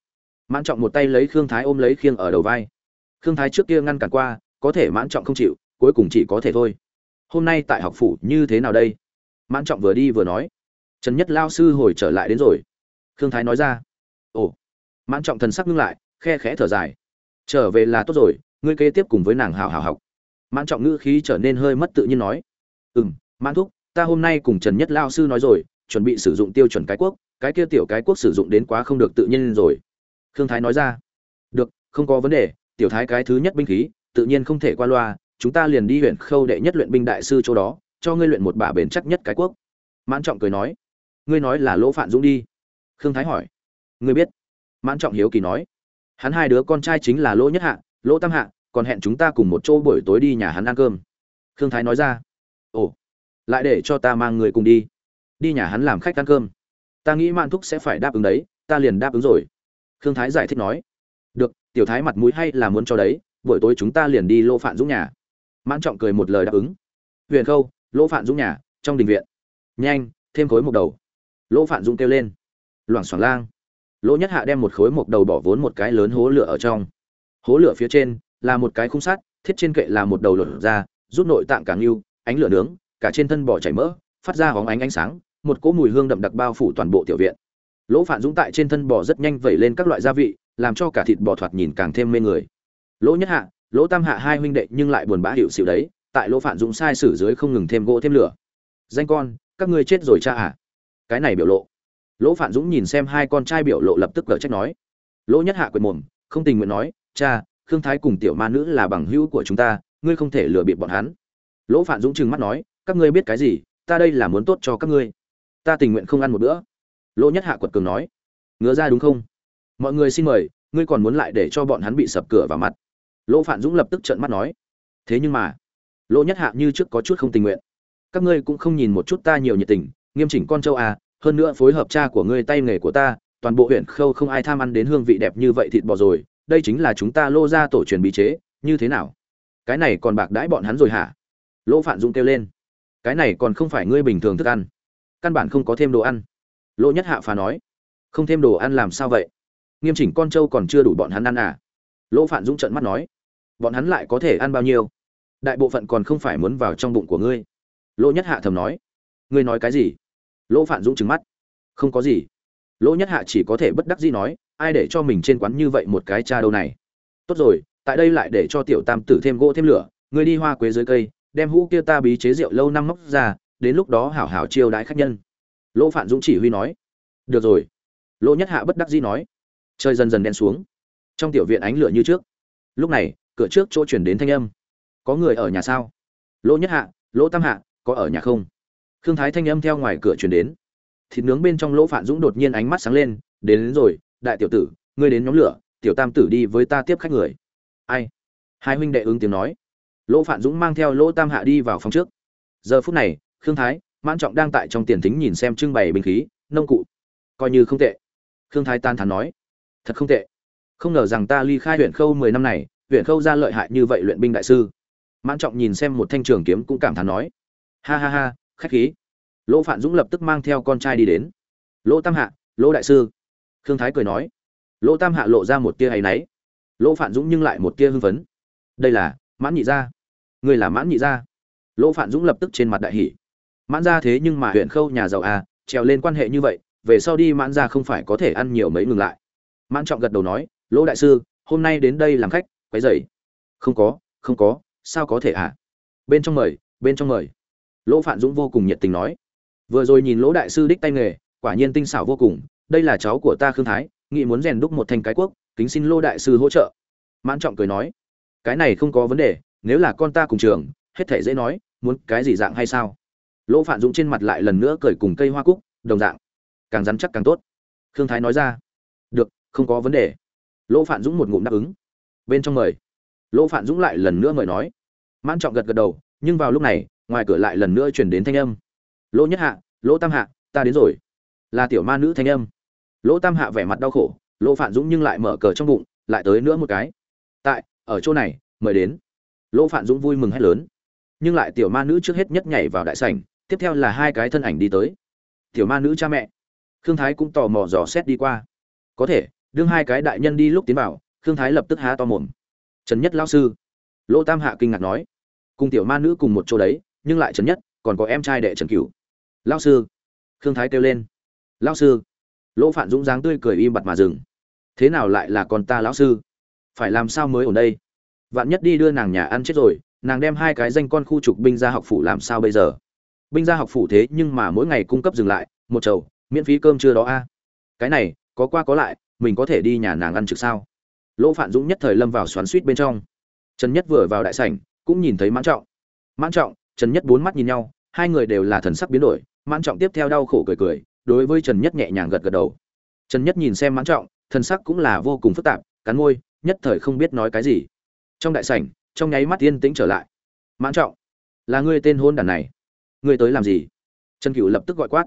mãn trọng một tay lấy khương thái ôm lấy khiêng ở đầu vai. Khương thái trước kia ngăn cản qua, có thể mãn trọng không chịu, cuối cùng chỉ có thể thôi. Hôm nay tại học phủ như thế nào đây? Mãn trọng vừa đi vừa nói. Trần nhất lao sư hồi trở lại đến rồi. Khương thái nói ra. Ồ. Mãn trọng thần sắc ngưng lại, khe khẽ thở dài. Trở về là tốt rồi, ngươi kế tiếp cùng với nàng hào hào học. Mãn trọng ngữ khí trở nên hơi mất tự nhiên nói. Ừ m mãn thúc, ta hôm nay cùng trần nhất lao sư nói rồi, chuẩn bị sử dụng tiêu chuẩn cái quốc, cái kia tiểu cái quốc sử dụng đến quá không được tự nhiên rồi khương thái nói ra. Được, không có vấn đề, tiểu thái cái thứ nhất binh khí, tự nhiên không thể qua loa, chúng ta liền đi huyện khâu đệ nhất luyện binh đại sư chỗ đó, cho ngươi luyện một bả bền chắc nhất cái quốc. Mãn trọng cười nói. Ngươi nói là lỗ phạn dũng đi. Khương thái hỏi. Ngươi biết. Mãn trọng hiếu kỳ nói. Hắn hai đứa con trai chính là lỗ nhất hạ, lỗ tam hạ, còn hẹn chúng ta cùng một chỗ buổi tối đi nhà hắn ăn cơm. Khương thái nói ra. Ồ, lại để cho ta mang người cùng đi. Đi nhà hắn làm khách ăn cơm. Ta nghĩ Mãn thúc sẽ phải đáp ứng đấy, ta liền đáp ứng rồi khương thái giải thích nói, được, tiểu thái mặt mũi hay là muốn cho đấy, buổi tối chúng ta liền đi lô phạn dũng nhà. Mãn trọng cười một lời đáp ứng. Huyền khâu lỗ phạn dũng nhà, trong đình viện. Nhanh, thêm khối một đầu. Lỗ phạn dũng kêu lên. Loảng xoảng lang. Lỗ nhất hạ đem một khối một đầu bỏ vốn một cái lớn hố lửa ở trong. Hố lửa phía trên là một cái khung sắt, thiết trên kệ là một đầu lột ra, rút nội tạng càng yêu ánh lửa nướng, cả trên thân bò chảy mỡ, phát ra hóng ánh ánh sáng, một cỗ mùi hương đậm đặc bao phủ toàn bộ tiểu viện lỗ phạn dũng tại trên thân bò rất nhanh vẩy lên các loại gia vị, làm cho cả thịt bò thoạt nhìn càng thêm mê người. Lỗ nhất hạ, lỗ tam hạ hai huynh đệ nhưng lại buồn bã hiệu xịu đấy, tại lỗ phạn dũng sai sử dưới không ngừng thêm gỗ thêm lửa. Danh con, các ngươi chết rồi cha à? Cái này biểu lộ. Lỗ phạn dũng nhìn xem hai con trai biểu lộ lập tức cờ trách nói. Lỗ nhất hạ quyền mồm, không tình nguyện nói, cha, khương thái cùng tiểu ma nữ là bằng hữu của chúng ta, ngươi không thể lừa bịp bọn hắn. Lỗ phạn dũng trừng mắt nói, các ngươi biết cái gì? Ta đây là muốn tốt cho các ngươi. Ta tình nguyện không ăn một bữa lỗ nhất hạ quật cường nói, ngứa ra đúng không? Mọi người xin mời, ngươi còn muốn lại để cho bọn hắn bị sập cửa vào mặt. Lỗ phạn dũng lập tức trợn mắt nói, thế nhưng mà, lỗ nhất hạ như trước có chút không tình nguyện. Các ngươi cũng không nhìn một chút ta nhiều nhiệt tình, nghiêm chỉnh con châu à hơn nữa phối hợp cha của ngươi tay nghề của ta, toàn bộ huyện khâu không ai tham ăn đến hương vị đẹp như vậy thịt bò rồi, đây chính là chúng ta lô ra tổ truyền bí chế, như thế nào? Cái này còn bạc đãi bọn hắn rồi hả? Lỗ phạn dũng kêu lên, cái này còn không phải ngươi bình thường thức ăn. Căn bản không có thêm đồ ăn lỗ nhất hạ phá nói, không thêm đồ ăn làm sao vậy? Nghiêm chỉnh con trâu còn chưa đủ bọn hắn ăn à? Lỗ Phản dũng trận mắt nói, bọn hắn lại có thể ăn bao nhiêu? Đại bộ phận còn không phải muốn vào trong bụng của ngươi. Lỗ nhất hạ thầm nói, ngươi nói cái gì? Lỗ Phản dũng trừng mắt, không có gì. Lỗ nhất hạ chỉ có thể bất đắc dĩ nói, ai để cho mình trên quán như vậy một cái cha đâu này? Tốt rồi, tại đây lại để cho tiểu tam tử thêm gỗ thêm lửa, ngươi đi hoa quế dưới cây, đem hũ kia ta bí chế rượu lâu năm móc ra, đến lúc đó hảo hảo chiêu đãi khách nhân lỗ phạn dũng chỉ huy nói. Được rồi. Lỗ nhất hạ bất đắc dĩ nói. Trời dần dần đen xuống. Trong tiểu viện ánh lửa như trước. Lúc này cửa trước chỗ chuyển đến thanh âm. Có người ở nhà sao? Lỗ nhất hạ lỗ tam hạ có ở nhà không? Khương thái thanh âm theo ngoài cửa chuyển đến. Thịt nướng bên trong lỗ phạn dũng đột nhiên ánh mắt sáng lên đến, đến rồi đại tiểu tử ngươi đến nhóm lửa tiểu tam tử đi với ta tiếp khách người. Ai? Hai huynh đệ ứng tiếng nói. Lỗ phạn dũng mang theo lỗ tam hạ đi vào phòng trước. Giờ phút này khương thái mãn trọng đang tại trong tiền thính nhìn xem trưng bày binh khí, nông cụ. Coi như không tệ. Khương thái tan thắn nói. Thật không tệ. Không ngờ rằng ta ly khai huyện khâu mười năm này, huyện khâu ra lợi hại như vậy luyện binh đại sư. Mãn trọng nhìn xem một thanh trường kiếm cũng cảm thán nói. Ha ha ha, khách khí. Lỗ phạn dũng lập tức mang theo con trai đi đến. Lỗ tam hạ, lỗ đại sư. Khương thái cười nói. Lỗ tam hạ lộ ra một tia hay náy. Lỗ phạn dũng nhưng lại một tia hưng phấn. Đây là mãn nhị gia. Người là mãn nhị gia. Lỗ phạn dũng lập tức trên mặt đại hỷ mãn ra thế nhưng mà huyện khâu nhà giàu à trèo lên quan hệ như vậy, về sau đi mãn ra không phải có thể ăn nhiều mấy ngừng lại. Mãn trọng gật đầu nói, lỗ đại sư, hôm nay đến đây làm khách, quấy dậy không có không có, sao có thể à? Bên trong mời, bên trong mời. Lỗ phạn dũng vô cùng nhiệt tình nói. Vừa rồi nhìn lỗ đại sư đích tay nghề, quả nhiên tinh xảo vô cùng, đây là cháu của ta khương thái, nghị muốn rèn đúc một thành cái quốc, kính xin lỗ đại sư hỗ trợ. Mãn trọng cười nói, cái này không có vấn đề, nếu là con ta cùng trường, hết thể dễ nói, muốn cái gì dạng hay sao? Lỗ phạn dũng trên mặt lại lần nữa cười cùng cây hoa cúc, đồng dạng. Càng rắn chắc càng tốt. Khương thái nói ra. Được, không có vấn đề. Lỗ phạn dũng một ngụm đáp ứng. Bên trong mời. Lỗ phạn dũng lại lần nữa mời nói. Mãn trọng gật gật đầu, nhưng vào lúc này, ngoài cửa lại lần nữa chuyển đến thanh âm. Lỗ nhất hạ, lỗ tam hạ, ta đến rồi. Là tiểu ma nữ thanh âm. Lỗ tam hạ vẻ mặt đau khổ, lỗ phạn dũng nhưng lại mở cờ trong bụng, lại tới nữa một cái. Tại, ở chỗ này, mời đến. Lỗ phạn dũng vui mừng hét lớn. Nhưng lại tiểu ma nữ trước hết nhất nhảy vào đại sảnh tiếp theo là hai cái thân ảnh đi tới. Tiểu ma nữ cha mẹ. Khương thái cũng tò mò dò xét đi qua. Có thể, đương hai cái đại nhân đi lúc tiến vào, khương thái lập tức há to mồm. Trần nhất lao sư. Lỗ tam hạ kinh ngạc nói. Cùng tiểu ma nữ cùng một chỗ đấy, nhưng lại trần nhất, còn có em trai đệ trần cửu. Lao sư. Khương thái kêu lên. Lao sư. Lỗ phạn dũng dáng tươi cười im bặt mà dừng. Thế nào lại là con ta lão sư? Phải làm sao mới ở đây? Vạn nhất đi đưa nàng nhà ăn chết rồi, nàng đem hai cái danh con khu trục binh ra học phủ làm sao bây giờ? Binh gia học phủ thế nhưng mà mỗi ngày cung cấp dừng lại, một chầu, miễn phí cơm chưa đó a. Cái này, có qua có lại, mình có thể đi nhà nàng ăn trực sao? Lỗ phạn dũng nhất thời lâm vào xoắn suýt bên trong. Trần nhất vừa vào đại sảnh, cũng nhìn thấy mãn trọng. Mãn trọng, trần nhất bốn mắt nhìn nhau, hai người đều là thần sắc biến đổi, mãn trọng tiếp theo đau khổ cười cười, đối với trần nhất nhẹ nhàng gật gật đầu. Trần nhất nhìn xem mãn trọng, thần sắc cũng là vô cùng phức tạp, cắn môi, nhất thời không biết nói cái gì. Trong đại sảnh, trong nháy mắt yên tĩnh trở lại. Mãn trọng, là ngươi tên hôn đàn này ngươi tới làm gì? Trần cửu lập tức gọi quát.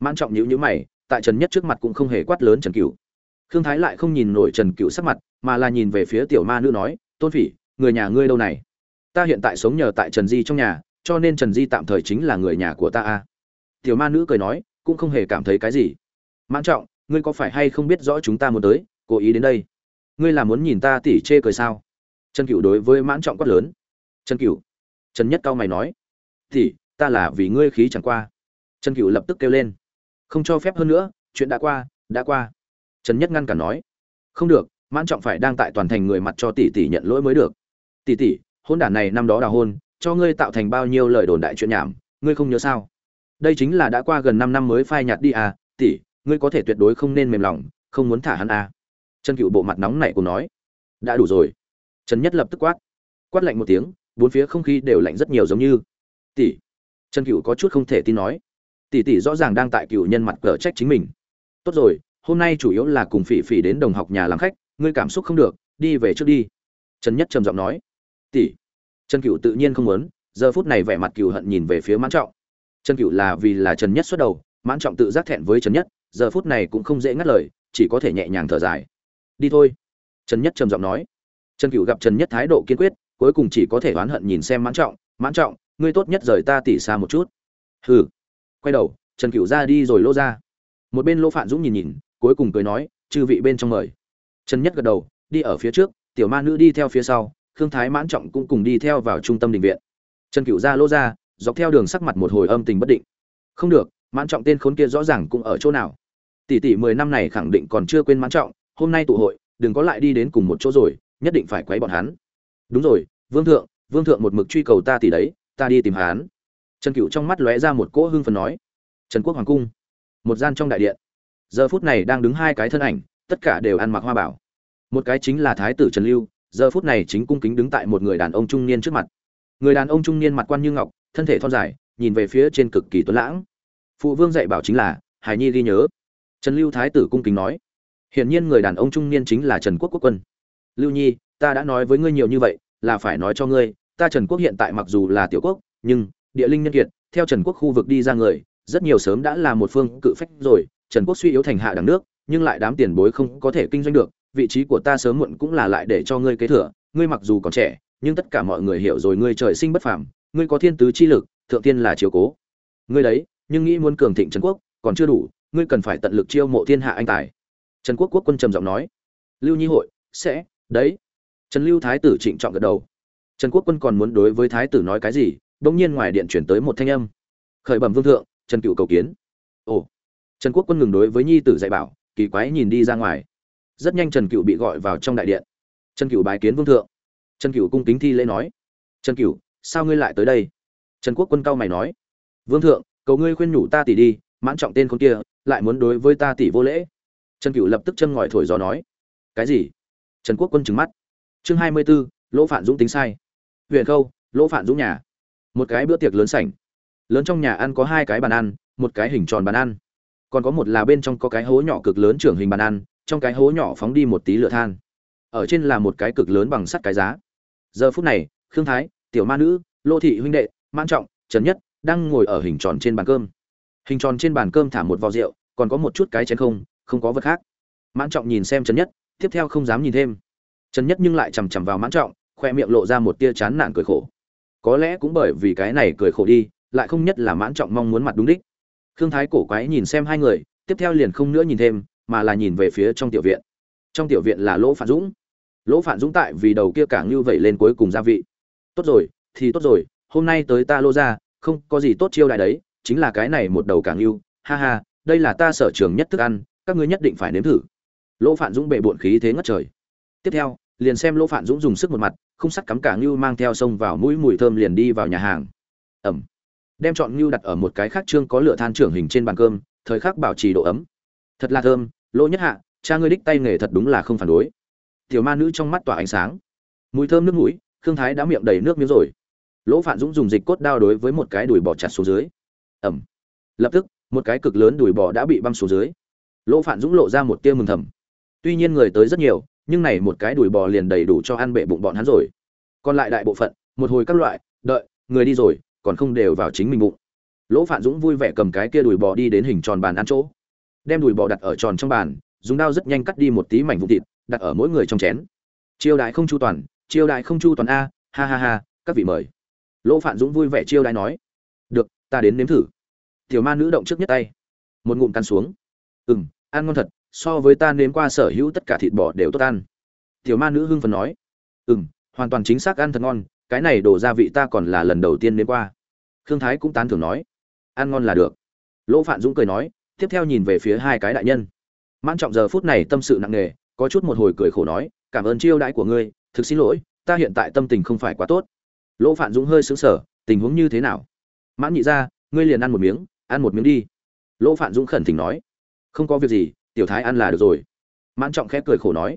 Mãn trọng nhíu nhíu mày, tại trần nhất trước mặt cũng không hề quát lớn trần cửu. Khương thái lại không nhìn nổi trần cửu sắc mặt, mà là nhìn về phía tiểu ma nữ nói, tôn phỉ, người nhà ngươi đâu này? Ta hiện tại sống nhờ tại trần di trong nhà, cho nên trần di tạm thời chính là người nhà của ta a. Tiểu ma nữ cười nói, cũng không hề cảm thấy cái gì. Mãn trọng, ngươi có phải hay không biết rõ chúng ta muốn tới, cố ý đến đây? Ngươi là muốn nhìn ta tỉ chê cười sao? Trần cửu đối với mãn trọng quát lớn. Trần cửu. Trần nhất cao mày nói. Tỉ ta là vì ngươi khí chẳng qua. Trần Cựu lập tức kêu lên. Không cho phép hơn nữa, chuyện đã qua đã qua. Trần nhất ngăn cản nói. Không được, mãn trọng phải đang tại toàn thành người mặt cho tỷ tỷ nhận lỗi mới được. Tỷ tỷ, hôn đản này năm đó đào hôn, cho ngươi tạo thành bao nhiêu lời đồn đại chuyện nhảm, ngươi không nhớ sao? Đây chính là đã qua gần năm năm mới phai nhạt đi à tỷ, ngươi có thể tuyệt đối không nên mềm lòng, không muốn thả hắn à. Trần cựu bộ mặt nóng nảy của nói. Đã đủ rồi. Trần nhất lập tức quát. Quát lạnh một tiếng, bốn phía không khí đều lạnh rất nhiều giống như. Tỷ trần cựu có chút không thể tin nói. Tỷ tỷ rõ ràng đang tại cựu nhân mặt cờ trách chính mình. Tốt rồi, hôm nay chủ yếu là cùng phỉ phỉ đến đồng học nhà làm khách, ngươi cảm xúc không được, đi về trước đi. Trần nhất trầm giọng nói. Tỷ. Trần cựu tự nhiên không muốn, giờ phút này vẻ mặt cựu hận nhìn về phía mãn trọng. Trần cựu là vì là trần nhất xuất đầu, mãn trọng tự giác thẹn với trần nhất, giờ phút này cũng không dễ ngắt lời, chỉ có thể nhẹ nhàng thở dài. Đi thôi. Trần nhất trầm giọng nói. Trần cựu gặp trần nhất thái độ kiên quyết, cuối cùng chỉ có thể oán hận nhìn xem mãn trọng. Mãn trọng ngươi tốt nhất rời ta tỉ xa một chút. Hừ. Quay đầu, trần cựu ra đi rồi lô ra. Một bên lô phạn dũng nhìn nhìn, cuối cùng cười nói, chư vị bên trong mời. Trần nhất gật đầu, đi ở phía trước, tiểu ma nữ đi theo phía sau, khương thái mãn trọng cũng cùng đi theo vào trung tâm đình viện. Trần cựu ra lô ra, dọc theo đường sắc mặt một hồi âm tình bất định. Không được, mãn trọng tên khốn kia rõ ràng cũng ở chỗ nào. Tỷ tỷ mười năm này khẳng định còn chưa quên mãn trọng, hôm nay tụ hội, đừng có lại đi đến cùng một chỗ rồi, nhất định phải quấy bọn hắn. Đúng rồi, vương thượng vương thượng một mực truy cầu ta tỷ đấy ta đi tìm hắn trần cựu trong mắt lóe ra một cỗ hưng phần nói, trần quốc hoàng cung, một gian trong đại điện. Giờ phút này đang đứng hai cái thân ảnh, tất cả đều ăn mặc hoa bảo. Một cái chính là thái tử trần lưu, giờ phút này chính cung kính đứng tại một người đàn ông trung niên trước mặt. Người đàn ông trung niên mặt quan như ngọc, thân thể thon dài, nhìn về phía trên cực kỳ tuấn lãng. Phụ vương dạy bảo chính là hải nhi ghi nhớ. Trần lưu thái tử cung kính nói, hiển nhiên người đàn ông trung niên chính là trần quốc quốc quân. Lưu nhi, ta đã nói với ngươi nhiều như vậy, là phải nói cho ngươi ta trần quốc hiện tại mặc dù là tiểu quốc, nhưng, địa linh nhân kiệt, theo trần quốc khu vực đi ra người, rất nhiều sớm đã là một phương cự phách rồi, trần quốc suy yếu thành hạ đẳng nước, nhưng lại đám tiền bối không có thể kinh doanh được, vị trí của ta sớm muộn cũng là lại để cho ngươi kế thừa, ngươi mặc dù còn trẻ, nhưng tất cả mọi người hiểu rồi ngươi trời sinh bất phàm, ngươi có thiên tứ chi lực, thượng tiên là chiếu cố. Ngươi đấy, nhưng nghĩ muốn cường thịnh trần quốc, còn chưa đủ, ngươi cần phải tận lực chiêu mộ thiên hạ anh tài. Trần quốc quốc quân trầm giọng nói. Lưu nhi hội, sẽ, đấy. Trần lưu thái tử trịnh trọng gật đầu trần quốc quân còn muốn đối với thái tử nói cái gì, bỗng nhiên ngoài điện chuyển tới một thanh âm. Khởi bẩm vương thượng, trần cựu cầu kiến. Ồ. Trần quốc quân ngừng đối với nhi tử dạy bảo, kỳ quái nhìn đi ra ngoài. Rất nhanh trần cựu bị gọi vào trong đại điện. Trần cựu bái kiến vương thượng. Trần cựu cung kính thi lễ nói. Trần cựu sao ngươi lại tới đây? Trần quốc quân cao mày nói. Vương thượng, cầu ngươi khuyên nhủ ta tỷ đi, mãn trọng tên con kia, lại muốn đối với ta tỷ vô lễ. Trần cựu lập tức châm ngòi thổi gió nói. Cái gì? Trần quốc quân trừng mắt. Chương hai mươi b ố lỗ phản dũng tính sai huyện khâu, lỗ phản dũng nhà. Một cái bữa tiệc lớn sảnh. Lớn trong nhà ăn có hai cái bàn ăn, một cái hình tròn bàn ăn. Còn có một là bên trong có cái hố nhỏ cực lớn trưởng hình bàn ăn, trong cái hố nhỏ phóng đi một tí lửa than. Ở trên là một cái cực lớn bằng sắt cái giá. Giờ phút này, khương thái, tiểu ma nữ, lô thị huynh đệ man trọng, trần nhất đang ngồi ở hình tròn trên bàn cơm. Hình tròn trên bàn cơm thả một vò rượu, còn có một chút cái chén không không có vật khác. Mãn trọng nhìn xem trần nhất, tiếp theo không dám nhìn thêm. Trần nhất nhưng lại chằm chằm vào mãn trọng khoe miệng lộ ra một tia chán nản cười khổ. Có lẽ cũng bởi vì cái này cười khổ đi, lại không nhất là mãn trọng mong muốn mặt đúng đích. Khương thái cổ quái nhìn xem hai người, tiếp theo liền không nữa nhìn thêm, mà là nhìn về phía trong tiểu viện. Trong tiểu viện là lỗ phản dũng. Lỗ phản dũng tại vì đầu kia càng như vậy lên cuối cùng gia vị. Tốt rồi, thì tốt rồi, hôm nay tới ta lô ra không có gì tốt chiêu đại đấy, chính là cái này một đầu càng ngưu, ha ha, đây là ta sở trường nhất thức ăn, các ngươi nhất định phải nếm thử. Lỗ phản dũng bệ bộn khí thế ngất trời. Tiếp theo, liền xem lỗ phản dũng dùng sức một mặt không sắt cắm cả ngưu mang theo sông vào mũi mùi thơm liền đi vào nhà hàng. Ẩm. Đem chọn ngưu đặt ở một cái khác trương có lửa than trưởng hình trên bàn cơm, thời khắc bảo trì độ ấm. Thật là thơm, lỗ nhất hạ, cha ngươi đích tay nghề thật đúng là không phản đối. Tiểu ma nữ trong mắt tỏa ánh sáng. Mùi thơm nước mũi, khương thái đã miệng đầy nước miếng rồi. Lỗ phản dũng dùng dịch cốt đao đối với một cái đùi bò chặt xuống dưới. Ẩm. Lập tức, một cái cực lớn đùi bò đã bị băm xuống dưới. Lỗ phản dũng lộ ra một tia mừng thầm. Tuy nhiên người tới rất nhiều nhưng này một cái đùi bò liền đầy đủ cho ăn bệ bụng bọn hắn rồi. Còn lại đại bộ phận, một hồi các loại, đợi, người đi rồi, còn không đều vào chính mình bụng. Lỗ phạn dũng vui vẻ cầm cái kia đùi bò đi đến hình tròn bàn ăn chỗ. Đem đùi bò đặt ở tròn trong bàn, dùng dao rất nhanh cắt đi một tí mảnh vụn thịt, đặt ở mỗi người trong chén. Chiêu đại không chu toàn, chiêu đại không chu toàn a, ha ha ha, các vị mời. Lỗ phạn dũng vui vẻ chiêu đại nói. Được, ta đến nếm thử. Tiểu ma nữ động trước nhất tay. Một ngụm cắn xuống. Ừ ăn ngon thật so với ta nếm qua sở hữu tất cả thịt bò đều tốt ăn. Tiểu ma nữ hưng phần nói. Ừ m hoàn toàn chính xác ăn thật ngon, cái này đổ gia vị ta còn là lần đầu tiên nếm qua. Khương thái cũng tán thưởng nói. Ăn ngon là được. Lỗ phạn dũng cười nói, tiếp theo nhìn về phía hai cái đại nhân. Mãn trọng giờ phút này tâm sự nặng nề, có chút một hồi cười khổ nói, cảm ơn chiêu đãi của ngươi, thực xin lỗi, ta hiện tại tâm tình không phải quá tốt. Lỗ phạn dũng hơi xứng sở tình huống như thế nào? Mãn nhị ra, ngươi liền ăn một miếng, ăn một miếng đi. Lỗ phạn dũng khẩn thỉnh nói, không có việc gì tiểu thái ăn là được rồi. Mãn trọng khẽ cười khổ nói,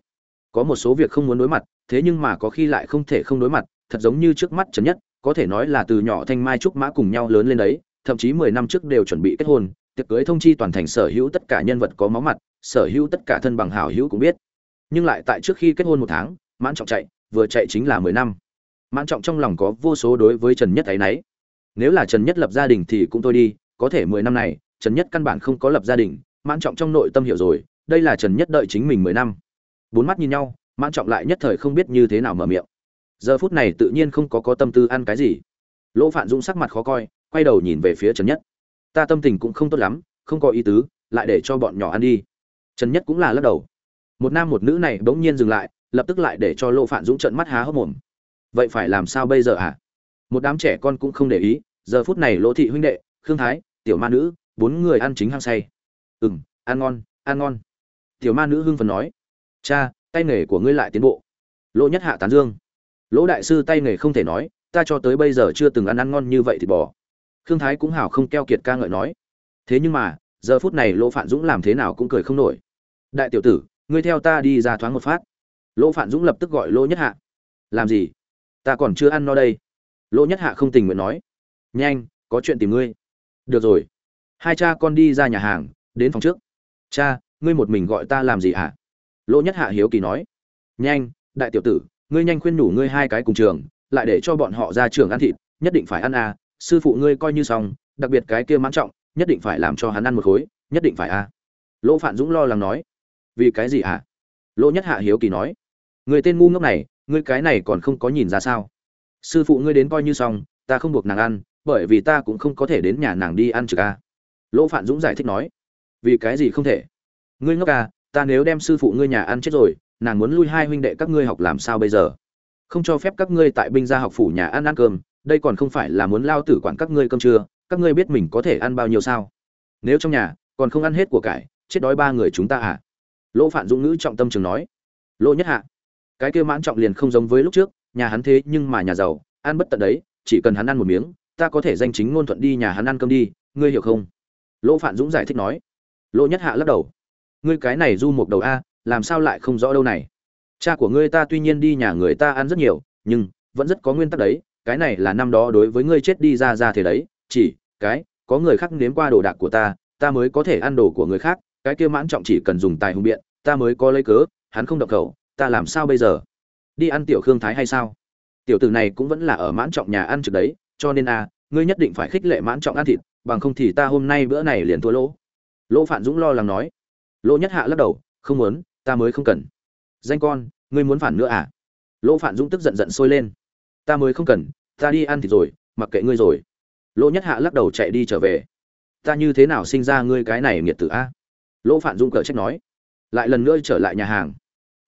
có một số việc không muốn đối mặt, thế nhưng mà có khi lại không thể không đối mặt, thật giống như trước mắt trần nhất, có thể nói là từ nhỏ thanh mai trúc mã cùng nhau lớn lên đấy, thậm chí mười năm trước đều chuẩn bị kết hôn, tiệc cưới thông chi toàn thành sở hữu tất cả nhân vật có máu mặt, sở hữu tất cả thân bằng hảo hữu cũng biết. Nhưng lại tại trước khi kết hôn một tháng, mãn trọng chạy, vừa chạy chính là mười năm. Mãn trọng trong lòng có vô số đối với trần nhất ấy nấy nếu là trần nhất lập gia đình thì cũng thôi đi, có thể mười năm này, trần nhất căn bản không có lập gia đình mãn trọng trong nội tâm hiểu rồi, đây là trần nhất đợi chính mình mười năm. Bốn mắt nhìn nhau, mãn trọng lại nhất thời không biết như thế nào mở miệng. Giờ phút này tự nhiên không có có tâm tư ăn cái gì. Lỗ phạn dũng sắc mặt khó coi, quay đầu nhìn về phía trần nhất. Ta tâm tình cũng không tốt lắm, không có ý tứ, lại để cho bọn nhỏ ăn đi. Trần nhất cũng là lắc đầu. Một nam một nữ này bỗng nhiên dừng lại, lập tức lại để cho lỗ phạn dũng trận mắt há hốc mồm. Vậy phải làm sao bây giờ à? một đám trẻ con cũng không để ý, giờ phút này lỗ thị huynh đệ, khương thái, tiểu ma nữ, bốn người ăn chính hăng say ừ m ăn ngon ăn ngon. Tiểu ma nữ hưng phần nói. Cha, tay nghề của ngươi lại tiến bộ. Lỗ nhất hạ tán dương. Lỗ đại sư tay nghề không thể nói, ta cho tới bây giờ chưa từng ăn ăn ngon như vậy thì bỏ. Khương thái cũng hảo không keo kiệt ca ngợi nói. Thế nhưng mà, giờ phút này lỗ phạn dũng làm thế nào cũng cười không nổi. Đại tiểu tử, ngươi theo ta đi ra thoáng một phát. Lỗ phạn dũng lập tức gọi lỗ nhất hạ. Làm gì? Ta còn chưa ăn no đây. Lỗ nhất hạ không tình nguyện nói. Nhanh, có chuyện tìm ngươi. Được rồi. Hai cha con đi ra nhà hàng đến phòng trước. Cha, ngươi một mình gọi ta làm gì hả? Lỗ nhất hạ hiếu kỳ nói. Nhanh, đại tiểu tử, ngươi nhanh khuyên nhủ ngươi hai cái cùng trường, lại để cho bọn họ ra trường ăn thịt, nhất định phải ăn à sư phụ ngươi coi như xong, đặc biệt cái kia mãn trọng, nhất định phải làm cho hắn ăn một khối, nhất định phải à. Lỗ phạn dũng lo lắng nói. Vì cái gì à lỗ nhất hạ hiếu kỳ nói. Người tên ngu ngốc này, ngươi cái này còn không có nhìn ra sao? Sư phụ ngươi đến coi như xong, ta không buộc nàng ăn, bởi vì ta cũng không có thể đến nhà nàng đi ăn trực a lỗ phạn dũng giải thích nói vì cái gì không thể? Ngươi ngốc à ta nếu đem sư phụ ngươi nhà ăn chết rồi, nàng muốn lui hai huynh đệ các ngươi học làm sao bây giờ? Không cho phép các ngươi tại binh gia học phủ nhà ăn ăn cơm, đây còn không phải là muốn lao tử quản các ngươi cơm trưa, các ngươi biết mình có thể ăn bao nhiêu sao? Nếu trong nhà còn không ăn hết của cải, chết đói ba người chúng ta à? Lỗ phạn dũng ngữ trọng tâm trường nói. Lỗ nhất hạ, cái kia mãn trọng liền không giống với lúc trước, nhà hắn thế nhưng mà nhà giàu, ăn bất tận đấy, chỉ cần hắn ăn một miếng, ta có thể danh chính ngôn thuận đi nhà hắn ăn cơm đi, ngươi hiểu không? Lỗ phạn dũng giải thích nói lỗ nhất hạ lắc đầu. Ngươi cái này du một đầu a, làm sao lại không rõ đâu này? Cha của ngươi ta tuy nhiên đi nhà người ta ăn rất nhiều, nhưng vẫn rất có nguyên tắc đấy. Cái này là năm đó đối với ngươi chết đi ra ra thế đấy. Chỉ, cái, có người khác nếm qua đồ đạc của ta ta mới có thể ăn đồ của người khác. Cái kia mãn trọng chỉ cần dùng tài hùng biện, ta mới có lấy cớ, hắn không độc khẩu, ta làm sao bây giờ? Đi ăn tiểu khương thái hay sao? Tiểu tử này cũng vẫn là ở mãn trọng nhà ăn trực đấy, cho nên a, ngươi nhất định phải khích lệ mãn trọng ăn thịt, bằng không thì ta hôm nay bữa này liền thua lỗ lỗ phạn dũng lo lắng nói. Lỗ nhất hạ lắc đầu, không muốn, ta mới không cần. Danh con, ngươi muốn phản nữa à? Lỗ phạn dũng tức giận giận sôi lên. Ta mới không cần, ta đi ăn thịt rồi, mặc kệ ngươi rồi. Lỗ nhất hạ lắc đầu chạy đi trở về. Ta như thế nào sinh ra ngươi cái này nghiệt tử a? Lỗ phạn dũng cở trách nói. Lại lần nữa trở lại nhà hàng.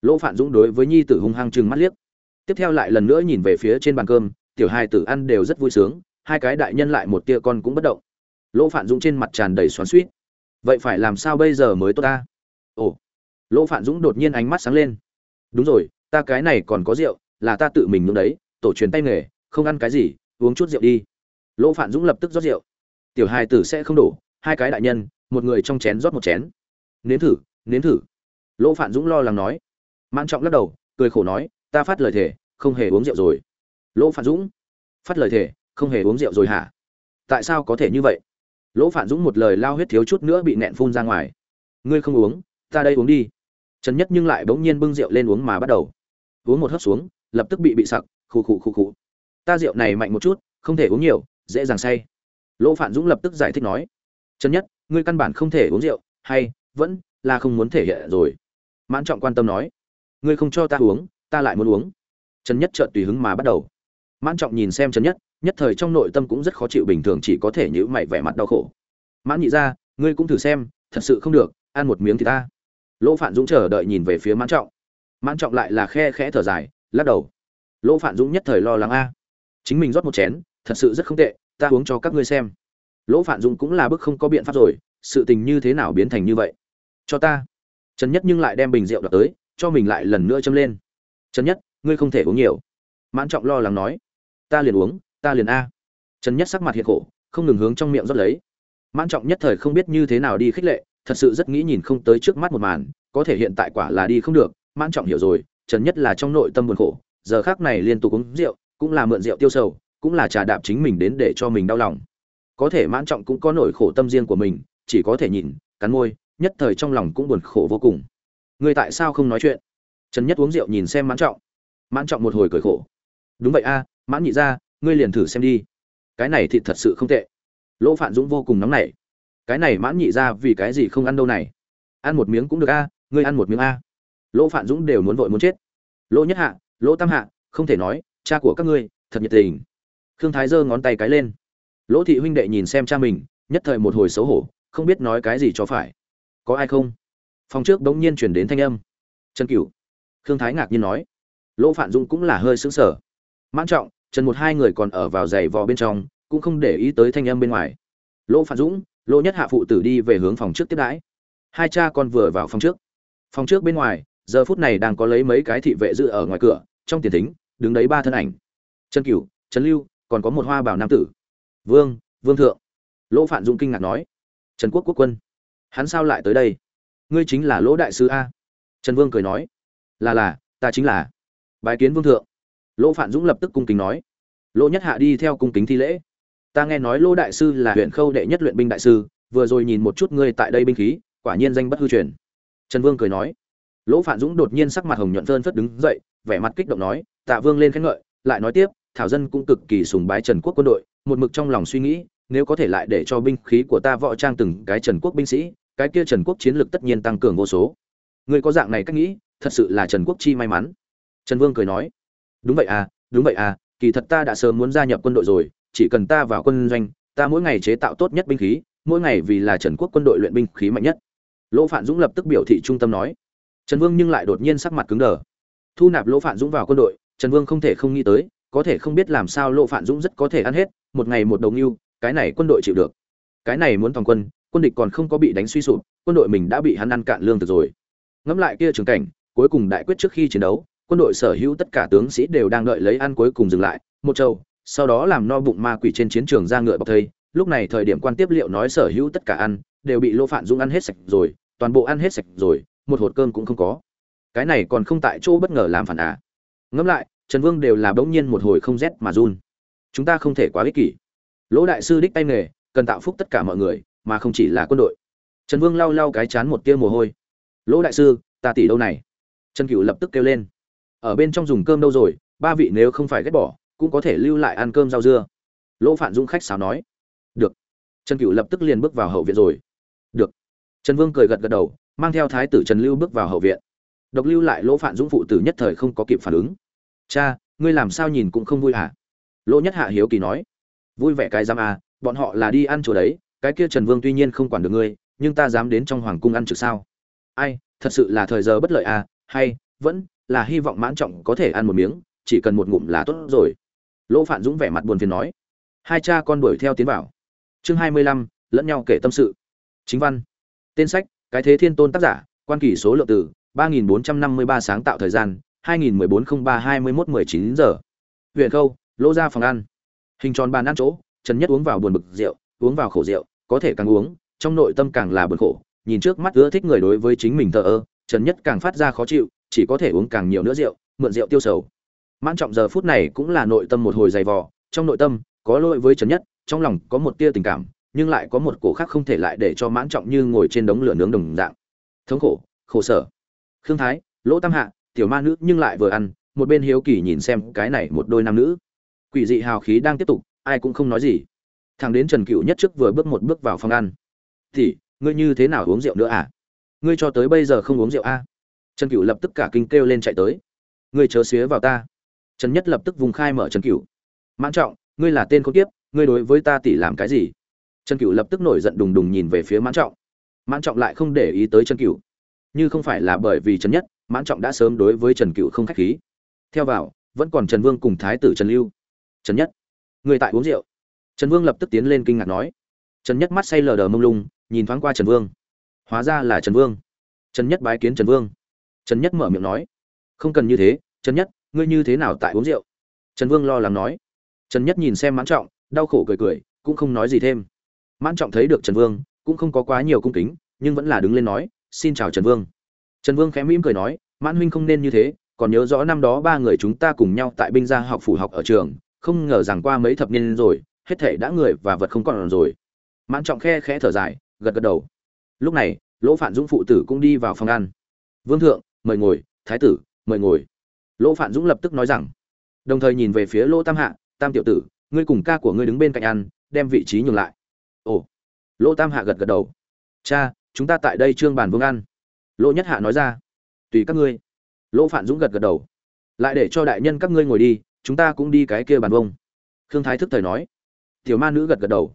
Lỗ phạn dũng đối với nhi tử hung hăng chừng mắt liếc. Tiếp theo lại lần nữa nhìn về phía trên bàn cơm, tiểu hai tử ăn đều rất vui sướng, hai cái đại nhân lại một tia con cũng bất động. Lỗ phạn dũng trên mặt tràn đầy xoắn suýt vậy phải làm sao bây giờ mới tốt ta? Ồ, lỗ phạn dũng đột nhiên ánh mắt sáng lên. Đúng rồi, ta cái này còn có rượu, là ta tự mình nướng đấy, tổ truyền tay nghề, không ăn cái gì, uống chút rượu đi. Lỗ phạn dũng lập tức rót rượu. Tiểu hai tử sẽ không đổ, hai cái đại nhân, một người trong chén rót một chén. Nếm thử nếm thử. Lỗ phạn dũng lo lắng nói. Mãn trọng lắc đầu, cười khổ nói, ta phát lời thề, không hề uống rượu rồi. Lỗ phạn dũng, phát lời thề, không hề uống rượu rồi hả? Tại sao có thể như vậy? Lỗ Phản dũng một lời lao huyết thiếu chút nữa bị nẹn phun ra ngoài. Ngươi không uống, ta đây uống đi. Trần nhất nhưng lại bỗng nhiên bưng rượu lên uống mà bắt đầu. Uống một hớp xuống, lập tức bị bị sặc, khụ khụ khụ khụ. Ta rượu này mạnh một chút, không thể uống nhiều, dễ dàng say. Lỗ Phản dũng lập tức giải thích nói. Trần nhất, ngươi căn bản không thể uống rượu, hay, vẫn là không muốn thể hiện rồi. Mãn trọng quan tâm nói. Ngươi không cho ta uống, ta lại muốn uống. Trần nhất chợt tùy hứng mà bắt đầu. Mãn trọng nhìn xem trần nhất nhất thời trong nội tâm cũng rất khó chịu bình thường chỉ có thể nhữ mày vẻ mặt đau khổ. Mãn nhị ra, ngươi cũng thử xem, thật sự không được, ăn một miếng thì ta. Lỗ phạn dũng chờ đợi nhìn về phía mãn trọng. Mãn trọng lại là khe khẽ thở dài, lắc đầu. Lỗ phạn dũng nhất thời lo lắng a. Chính mình rót một chén, thật sự rất không tệ, ta uống cho các ngươi xem. Lỗ phạn dũng cũng là bức không có biện pháp rồi, sự tình như thế nào biến thành như vậy? Cho ta. Trần nhất nhưng lại đem bình rượu đập tới, cho mình lại lần nữa châm lên. Trần nhất, ngươi không thể uống nhiều. Mãn trọng lo lắng nói. Ta liền uống ta liền a. Trần nhất sắc mặt hiện khổ, không ngừng hướng trong miệng rót lấy. Mãn trọng nhất thời không biết như thế nào đi khích lệ, thật sự rất nghĩ nhìn không tới trước mắt một màn, có thể hiện tại quả là đi không được. Mãn trọng hiểu rồi, trần nhất là trong nội tâm buồn khổ, giờ khác này liên tục uống rượu, cũng là mượn rượu tiêu sầu, cũng là trà đạp chính mình đến để cho mình đau lòng. Có thể mãn trọng cũng có nỗi khổ tâm riêng của mình, chỉ có thể nhìn, cắn môi, nhất thời trong lòng cũng buồn khổ vô cùng. Người tại sao không nói chuyện? Trần nhất uống rượu nhìn xem mãn trọng. Mãn trọng một hồi cười khổ. Đúng vậy a, mãn nhị ra ngươi liền thử xem đi. Cái này thì thật sự không tệ. Lỗ phạn dũng vô cùng nóng nảy. Cái này mãn nhị ra vì cái gì không ăn đâu này? Ăn một miếng cũng được a, ngươi ăn một miếng a. Lỗ phạn dũng đều muốn vội muốn chết. Lỗ nhất hạ, lỗ tam hạ, không thể nói, cha của các ngươi, thật nhiệt tình. Khương thái giơ ngón tay cái lên. Lỗ thị huynh đệ nhìn xem cha mình, nhất thời một hồi xấu hổ, không biết nói cái gì cho phải. Có ai không? Phòng trước bỗng nhiên chuyển đến thanh âm. Trần cửu. Khương thái ngạc nhiên nói. Lỗ phạn dũng cũng là hơi sững sờ. mãn trọng trần một hai người còn ở vào giày vò bên trong, cũng không để ý tới thanh âm bên ngoài. Lỗ Phản dũng, lỗ nhất hạ phụ tử đi về hướng phòng trước tiếp đãi. Hai cha con vừa vào phòng trước. Phòng trước bên ngoài, giờ phút này đang có lấy mấy cái thị vệ dự ở ngoài cửa, trong tiền thính, đứng đấy ba thân ảnh. Trần cửu, trần lưu, còn có một hoa bảo nam tử. Vương vương thượng. Lỗ Phản dũng kinh ngạc nói. Trần quốc quốc quân. Hắn sao lại tới đây? Ngươi chính là lỗ đại sứ a. Trần vương cười nói. Là là, ta chính là. Bài kiến vương thượng lỗ phạn dũng lập tức cung kính nói, lỗ nhất hạ đi theo cung kính thi lễ. Ta nghe nói lỗ đại sư là huyện khâu đệ nhất luyện binh đại sư, vừa rồi nhìn một chút ngươi tại đây binh khí, quả nhiên danh bất hư truyền. Trần vương cười nói. Lỗ phạn dũng đột nhiên sắc mặt hồng nhuận phơn phất đứng dậy, vẻ mặt kích động nói, tạ vương lên khen ngợi. Lại nói tiếp, thảo dân cũng cực kỳ sùng bái trần quốc quân đội, một mực trong lòng suy nghĩ, nếu có thể lại để cho binh khí của ta võ trang từng cái trần quốc binh sĩ, cái kia trần quốc chiến lược tất nhiên tăng cường vô số. Ngươi có dạng này cách nghĩ, thật sự là trần quốc chi may mắn. Trần vương cười nói đúng vậy à đúng vậy à kỳ thật ta đã sớm muốn gia nhập quân đội rồi, chỉ cần ta vào quân doanh, ta mỗi ngày chế tạo tốt nhất binh khí, mỗi ngày vì là trần quốc quân đội luyện binh khí mạnh nhất. Lỗ phạn dũng lập tức biểu thị trung tâm nói. Trần vương nhưng lại đột nhiên sắc mặt cứng đờ. Thu nạp lỗ phạn dũng vào quân đội, trần vương không thể không nghĩ tới, có thể không biết làm sao lỗ phạn dũng rất có thể ăn hết, một ngày một đồng yêu cái này quân đội chịu được. Cái này muốn toàn quân quân địch còn không có bị đánh suy sụp, quân đội mình đã bị hắn ăn cạn lương thực rồi. Ngẫm lại kia trường cảnh, cuối cùng đại quyết trước khi chiến đấu quân đội sở hữu tất cả tướng sĩ đều đang đợi lấy ăn cuối cùng dừng lại, một châu sau đó làm no bụng ma quỷ trên chiến trường ra ngựa bọc thây. Lúc này thời điểm quan tiếp liệu nói sở hữu tất cả ăn, đều bị lỗ phạn dung ăn hết sạch rồi, toàn bộ ăn hết sạch rồi, một hột cơm cũng không có. Cái này còn không tại chỗ bất ngờ làm phản à. Ngẫm lại, trần vương đều là bỗng nhiên một hồi không rét mà run. Chúng ta không thể quá ích kỷ. Lỗ đại sư đích tay nghề, cần tạo phúc tất cả mọi người, mà không chỉ là quân đội. Trần vương lau lau cái chán một tia mồ hôi. Lỗ đại sư, ta tỷ đâu này? Trần cựu lập tức kêu lên ở bên trong dùng cơm đâu rồi, ba vị nếu không phải ghét bỏ, cũng có thể lưu lại ăn cơm rau dưa. Lỗ phạn dũng khách sáo nói. Được. Trần cựu lập tức liền bước vào hậu viện rồi. Được. Trần vương cười gật gật đầu, mang theo thái tử trần lưu bước vào hậu viện. Độc lưu lại lỗ phạn dũng phụ tử nhất thời không có kịp phản ứng. Cha, ngươi làm sao nhìn cũng không vui hả? Lỗ nhất hạ hiếu kỳ nói. Vui vẻ cái giam à bọn họ là đi ăn chỗ đấy, cái kia trần vương tuy nhiên không quản được ngươi, nhưng ta dám đến trong hoàng cung ăn trực sao? Ai, thật sự là thời giờ bất lợi à hay, vẫn là hy vọng mãn trọng có thể ăn một miếng, chỉ cần một ngụm là tốt rồi. Lỗ phạn dũng vẻ mặt buồn phiền nói. Hai cha con đuổi theo tiến vào. Chương hai mươi lăm, lẫn nhau kể tâm sự. Chính văn. Tên sách, cái thế thiên tôn tác giả, quan kỳ số lượng từ ba nghìn bốn trăm năm mươi ba sáng tạo thời gian, hai nghìn mười bốn không ba hai mươi mốt mười chín giờ. Huyện khâu, lỗ ra phòng ăn. Hình tròn bàn ăn chỗ, trần nhất uống vào buồn bực rượu, uống vào khổ rượu, có thể càng uống, trong nội tâm càng là buồn khổ, nhìn trước mắt ưa thích người đối với chính mình thờ ơ, trần nhất càng phát ra khó chịu chỉ có thể uống càng nhiều nữa rượu, mượn rượu tiêu sầu. Mãn trọng giờ phút này cũng là nội tâm một hồi dày vò, trong nội tâm có lỗi với trần nhất, trong lòng có một tia tình cảm, nhưng lại có một cổ khác không thể lại để cho mãn trọng như ngồi trên đống lửa nướng đồng dạng. Thống khổ khổ sở. Khương thái, lỗ tam hạ, tiểu ma nữ nhưng lại vừa ăn, một bên hiếu kỳ nhìn xem cái này một đôi nam nữ. Quỷ dị hào khí đang tiếp tục, ai cũng không nói gì. Thằng đến trần cựu nhất trước vừa bước một bước vào phòng ăn. Thì ngươi như thế nào uống rượu nữa à? Ngươi cho tới bây giờ không uống rượu à? Trần Cửu lập tức cả kinh kêu lên chạy tới. Ngươi chớ xía vào ta. Trần nhất lập tức vùng khai mở trần Cửu. mãn trọng ngươi là tên khốn tiếp, ngươi đối với ta tỷ làm cái gì? Trần Cửu lập tức nổi giận đùng đùng nhìn về phía mãn trọng. Mãn trọng lại không để ý tới trần Cửu. như không phải là bởi vì trần nhất mãn trọng đã sớm đối với trần Cửu không khách khí. Theo vào vẫn còn trần vương cùng thái tử trần lưu. Trần nhất người tại uống rượu. Trần vương lập tức tiến lên kinh ngạc nói. Trần nhất mắt say lờ đờ mông lung nhìn thoáng qua trần vương. Hóa ra là trần vương. Trần nhất bái kiến trần vương trần nhất mở miệng nói. Không cần như thế, trần nhất, ngươi như thế nào tại uống rượu? Trần vương lo lắng nói. Trần nhất nhìn xem mãn trọng, đau khổ cười cười, cũng không nói gì thêm. Mãn trọng thấy được trần vương, cũng không có quá nhiều cung kính, nhưng vẫn là đứng lên nói, xin chào trần vương. Trần vương khẽ mỉm cười nói, mãn huynh không nên như thế, còn nhớ rõ năm đó ba người chúng ta cùng nhau tại binh gia học phủ học ở trường, không ngờ rằng qua mấy thập niên rồi, hết thể đã người và vật không còn rồi. Mãn trọng khe khẽ thở dài, gật gật đầu. Lúc này, lỗ phạn dũng phụ tử cũng đi vào phòng ăn. Vương thượng mời ngồi, thái tử, mời ngồi. Lỗ phạn dũng lập tức nói rằng, đồng thời nhìn về phía lỗ tam hạ, tam tiểu tử, ngươi cùng ca của ngươi đứng bên cạnh ăn, đem vị trí nhường lại. Ồ. Lỗ tam hạ gật gật đầu. Cha, chúng ta tại đây trương bàn vương ăn. Lỗ nhất hạ nói ra, tùy các ngươi. Lỗ phạn dũng gật gật đầu. Lại để cho đại nhân các ngươi ngồi đi, chúng ta cũng đi cái kia bàn vông khương thái thức thời nói. Tiểu ma nữ gật gật đầu.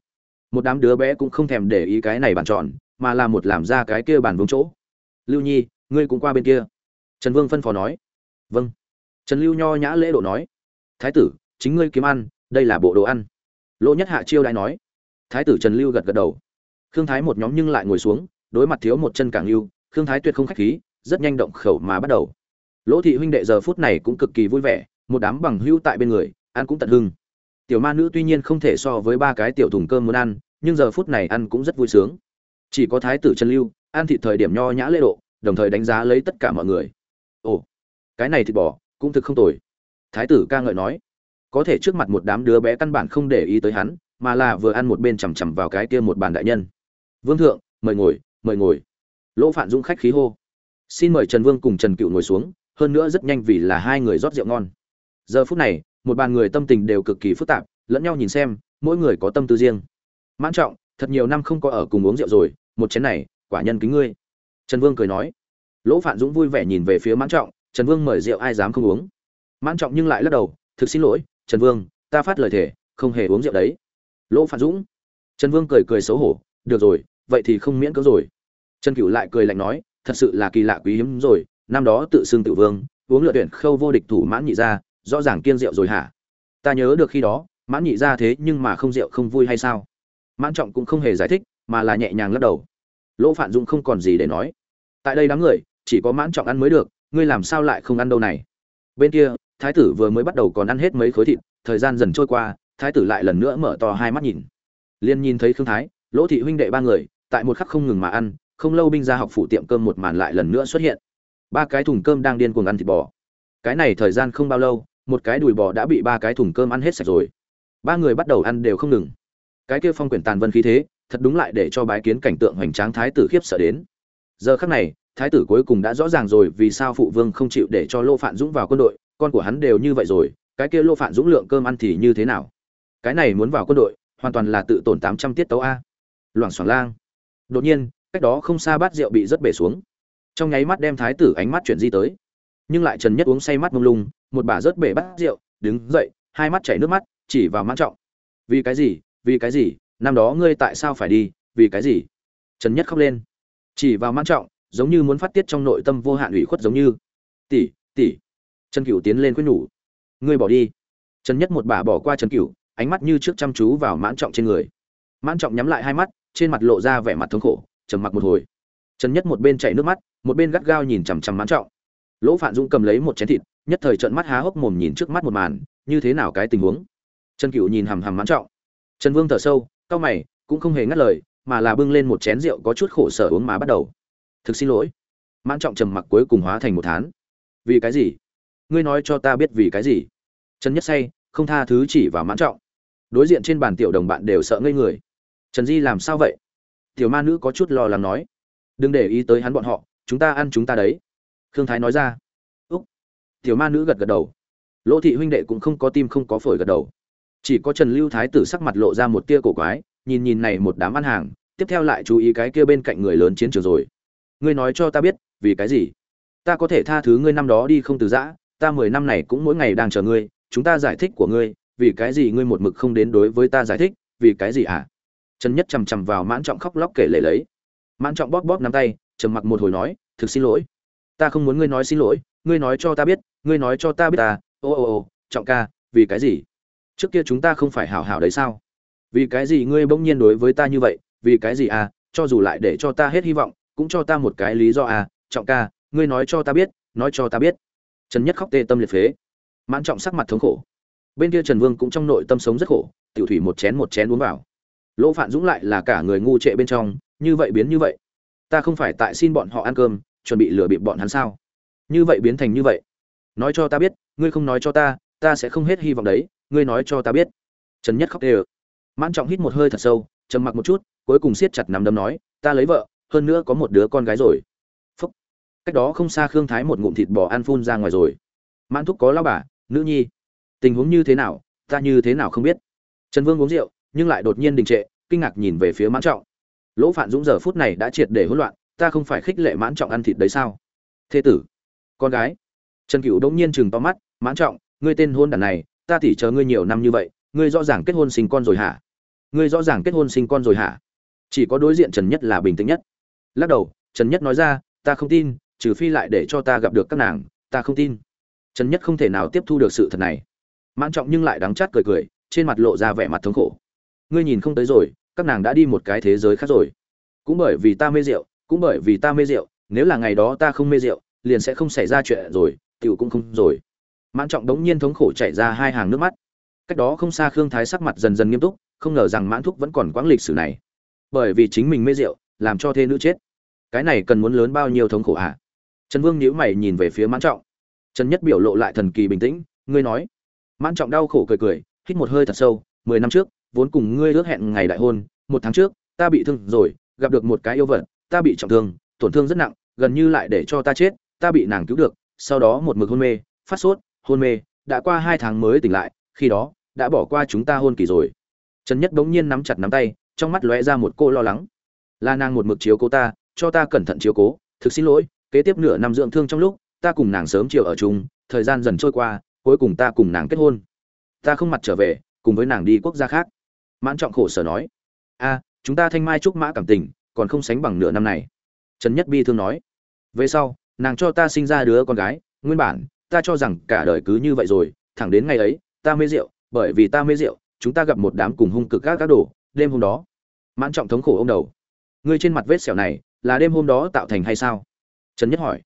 Một đám đứa bé cũng không thèm để ý cái này bàn tròn, mà là một làm ra cái kia bàn vương chỗ. Lưu nhi, ngươi cũng qua bên kia trần vương phân phó nói. Vâng. Trần lưu nho nhã lễ độ nói. Thái tử, chính ngươi kiếm ăn, đây là bộ đồ ăn. Lỗ nhất hạ chiêu đãi nói. Thái tử trần lưu gật gật đầu. Khương thái một nhóm nhưng lại ngồi xuống, đối mặt thiếu một chân càng lưu khương thái tuyệt không khách khí, rất nhanh động khẩu mà bắt đầu. Lỗ thị huynh đệ giờ phút này cũng cực kỳ vui vẻ, một đám bằng hữu tại bên người, ăn cũng tận hưng. Tiểu ma nữ tuy nhiên không thể so với ba cái tiểu thùng cơm muốn ăn, nhưng giờ phút này ăn cũng rất vui sướng. Chỉ có thái tử trần lưu, ăn thịt thời điểm nho nhã lễ độ, đồng thời đánh giá lấy tất cả mọi người cái này thịt bò cũng thực không tồi. Thái tử ca ngợi nói, có thể trước mặt một đám đứa bé căn bản không để ý tới hắn, mà là vừa ăn một bên chằm chằm vào cái kia một bàn đại nhân. Vương thượng, mời ngồi mời ngồi. Lỗ phạn dũng khách khí hô. Xin mời trần vương cùng trần cựu ngồi xuống, hơn nữa rất nhanh vì là hai người rót rượu ngon. Giờ phút này, một bàn người tâm tình đều cực kỳ phức tạp, lẫn nhau nhìn xem, mỗi người có tâm tư riêng. Mãn trọng, thật nhiều năm không có ở cùng uống rượu rồi, một chén này, quả nhân kính ngươi. Trần vương cười nói. Lỗ phạn dũng vui vẻ nhìn về phía mãn trọng trần vương mời rượu ai dám không uống. Mãn trọng nhưng lại lắc đầu, thực xin lỗi, trần vương, ta phát lời thề, không hề uống rượu đấy. Lỗ Phản dũng. Trần vương cười cười xấu hổ, được rồi, vậy thì không miễn cưỡng rồi. Trần cửu lại cười lạnh nói, thật sự là kỳ lạ quý hiếm rồi, năm đó tự xưng tự vương, uống lựa tuyển khâu vô địch thủ mãn nhị ra rõ ràng kiên rượu rồi hả? Ta nhớ được khi đó, mãn nhị ra thế nhưng mà không rượu không vui hay sao? Mãn trọng cũng không hề giải thích, mà là nhẹ nhàng lắc đầu. Lỗ Phản dũng không còn gì để nói. Tại đây đám người, chỉ có mãn trọng ăn mới được ngươi làm sao lại không ăn đâu này? Bên kia, thái tử vừa mới bắt đầu còn ăn hết mấy khối thịt, thời gian dần trôi qua, thái tử lại lần nữa mở to hai mắt nhìn. Liên nhìn thấy khương thái, lỗ thị huynh đệ ba người, tại một khắc không ngừng mà ăn, không lâu binh ra học phụ tiệm cơm một màn lại lần nữa xuất hiện. Ba cái thùng cơm đang điên cuồng ăn thịt bò. Cái này thời gian không bao lâu, một cái đùi bò đã bị ba cái thùng cơm ăn hết sạch rồi. Ba người bắt đầu ăn đều không ngừng. Cái kia phong quyển tàn vân khí thế, thật đúng lại để cho bái kiến cảnh tượng hoành tráng thái tử khiếp sợ đến. Giờ khắc này thái tử cuối cùng đã rõ ràng rồi vì sao phụ vương không chịu để cho lô phạn dũng vào quân đội, con của hắn đều như vậy rồi, cái kia lô phạn dũng lượng cơm ăn thì như thế nào? Cái này muốn vào quân đội, hoàn toàn là tự tổn tám trăm tiết tấu a. Loảng xoảng lang. Đột nhiên, cách đó không xa bát rượu bị rất bể xuống. Trong nháy mắt đem thái tử ánh mắt chuyển di tới. Nhưng lại trần nhất uống say mắt mông lung, một bà rớt bể bát rượu, đứng dậy, hai mắt chảy nước mắt, chỉ vào mãn trọng. Vì cái gì, vì cái gì, năm đó ngươi tại sao phải đi, vì cái gì? Trần nhất khóc lên. Chỉ vào mãn trọng giống như muốn phát tiết trong nội tâm vô hạn ủy khuất giống như. Tỷ tỷ. Trần cửu tiến lên khuyên nhủ. Ngươi bỏ đi. Trần nhất một bà bỏ qua trần cửu, ánh mắt như trước chăm chú vào mãn trọng trên người. Mãn trọng nhắm lại hai mắt, trên mặt lộ ra vẻ mặt thống khổ, trầm mặc một hồi. Trần nhất một bên chảy nước mắt, một bên gắt gao nhìn chằm chằm mãn trọng. Lỗ phạn dũng cầm lấy một chén thịt, nhất thời trợn mắt há hốc mồm nhìn trước mắt một màn, như thế nào cái tình huống? Trần cửu nhìn hằm hằm mãn trọng. Trần vương thở sâu, cau mày, cũng không hề ngắt lời, mà là bưng lên một chén rượu có chút khổ sở uống mà bắt đầu thực xin lỗi. Mãn trọng trầm mặc cuối cùng hóa thành một thán. Vì cái gì? Ngươi nói cho ta biết vì cái gì? Trần nhất say, không tha thứ chỉ vào mãn trọng. Đối diện trên bàn tiểu đồng bạn đều sợ ngây người. Trần di làm sao vậy? Tiểu ma nữ có chút lo lắng nói. Đừng để ý tới hắn bọn họ, chúng ta ăn chúng ta đấy. Khương thái nói ra. Úc. Tiểu ma nữ gật gật đầu. Lỗ thị huynh đệ cũng không có tim không có phổi gật đầu. Chỉ có trần lưu thái tử sắc mặt lộ ra một tia cổ quái, nhìn nhìn này một đám ăn hàng, tiếp theo lại chú ý cái kia bên cạnh người lớn chiến trường rồi ngươi nói cho ta biết, vì cái gì? Ta có thể tha thứ ngươi năm đó đi không từ giã, ta mười năm này cũng mỗi ngày đang chờ ngươi, chúng ta giải thích của ngươi, vì cái gì ngươi một mực không đến đối với ta giải thích, vì cái gì à? trần nhất chằm chằm vào mãn trọng khóc lóc kể lể lấy. Mãn trọng bóp bóp nắm tay, trầm mặc một hồi nói, thực xin lỗi. Ta không muốn ngươi nói xin lỗi, ngươi nói cho ta biết, ngươi nói cho ta biết ta, ô ô ô, trọng ca, vì cái gì? Trước kia chúng ta không phải hảo hảo đấy sao? Vì cái gì ngươi bỗng nhiên đối với ta như vậy, vì cái gì à? Cho dù lại để cho ta hết hy vọng cũng cho ta một cái lý do à trọng ca, ngươi nói cho ta biết, nói cho ta biết. Trần nhất khóc tê tâm liệt phế. Mãn trọng sắc mặt thống khổ. Bên kia trần vương cũng trong nội tâm sống rất khổ, tiểu thủy một chén một chén uống vào. Lỗ phạn dũng lại là cả người ngu trệ bên trong, như vậy biến như vậy. Ta không phải tại xin bọn họ ăn cơm, chuẩn bị lừa bịp bọn hắn sao? Như vậy biến thành như vậy. Nói cho ta biết, ngươi không nói cho ta ta sẽ không hết hy vọng đấy, ngươi nói cho ta biết. Trần nhất khóc tê mãn trọng hít một hơi thật sâu, trầm mặc một chút, cuối cùng siết chặt nắm đấm nói, ta lấy vợ hơn nữa có một đứa con gái rồi. Phúc. Cách đó không xa khương thái một ngụm thịt bò ăn phun ra ngoài rồi. Mãn thúc có lao bà, nữ nhi. Tình huống như thế nào, ta như thế nào không biết. Trần vương uống rượu, nhưng lại đột nhiên đình trệ, kinh ngạc nhìn về phía mãn trọng. Lỗ phạn dũng giờ phút này đã triệt để hỗn loạn, ta không phải khích lệ mãn trọng ăn thịt đấy sao? Thế tử. Con gái. Trần cựu đống nhiên chừng to mắt, mãn trọng, ngươi tên hôn đàn này, ta tỉ chờ ngươi nhiều năm như vậy, ngươi rõ ràng kết hôn sinh con rồi hả? Ngươi rõ ràng kết hôn sinh con rồi hả? Chỉ có đối diện trần nhất là bình tĩnh nhất lắc đầu, trần nhất nói ra, ta không tin, trừ phi lại để cho ta gặp được các nàng, ta không tin. Trần nhất không thể nào tiếp thu được sự thật này. Mãn trọng nhưng lại đắng chát cười cười, trên mặt lộ ra vẻ mặt thống khổ. Ngươi nhìn không tới rồi, các nàng đã đi một cái thế giới khác rồi. Cũng bởi vì ta mê rượu, cũng bởi vì ta mê rượu, nếu là ngày đó ta không mê rượu, liền sẽ không xảy ra chuyện rồi, tiểu cũng không rồi. Mãn trọng đống nhiên thống khổ chảy ra hai hàng nước mắt. Cách đó không xa khương thái sắc mặt dần dần nghiêm túc, không ngờ rằng mãn thúc vẫn còn quãng lịch sử này. Bởi vì chính mình mê rượu, làm cho thê nữ chết cái này cần muốn lớn bao nhiêu thống khổ hả? Trần vương nhíu mày nhìn về phía mãn trọng. Trần nhất biểu lộ lại thần kỳ bình tĩnh, ngươi nói. Mãn trọng đau khổ cười cười, hít một hơi thật sâu, mười năm trước, vốn cùng ngươi ước hẹn ngày đại hôn, một tháng trước, ta bị thương rồi, gặp được một cái yêu vật, ta bị trọng thương, tổn thương rất nặng, gần như lại để cho ta chết, ta bị nàng cứu được, sau đó một mực hôn mê, phát sốt, hôn mê, đã qua hai tháng mới tỉnh lại, khi đó, đã bỏ qua chúng ta hôn kỳ rồi. Trần nhất bỗng nhiên nắm chặt nắm tay, trong mắt lóe ra một cô lo lắng. La nàng một mực chiếu cô ta cho ta cẩn thận chiếu cố, thực xin lỗi, kế tiếp nửa năm dưỡng thương trong lúc, ta cùng nàng sớm chiều ở chung, thời gian dần trôi qua, cuối cùng ta cùng nàng kết hôn. Ta không mặt trở về, cùng với nàng đi quốc gia khác. Mãn trọng khổ sở nói. A, chúng ta thanh mai trúc mã cảm tình, còn không sánh bằng nửa năm này. Trần nhất bi thương nói. Về sau, nàng cho ta sinh ra đứa con gái, nguyên bản, ta cho rằng cả đời cứ như vậy rồi, thẳng đến ngày ấy, ta mê rượu, bởi vì ta mê rượu, chúng ta gặp một đám cùng hung cực các các đồ, đêm hôm đó. Mãn trọng thống khổ ôm đầu. Ngươi trên mặt vết sẹo này là đêm hôm đó tạo thành hay sao? Trần nhất hỏi.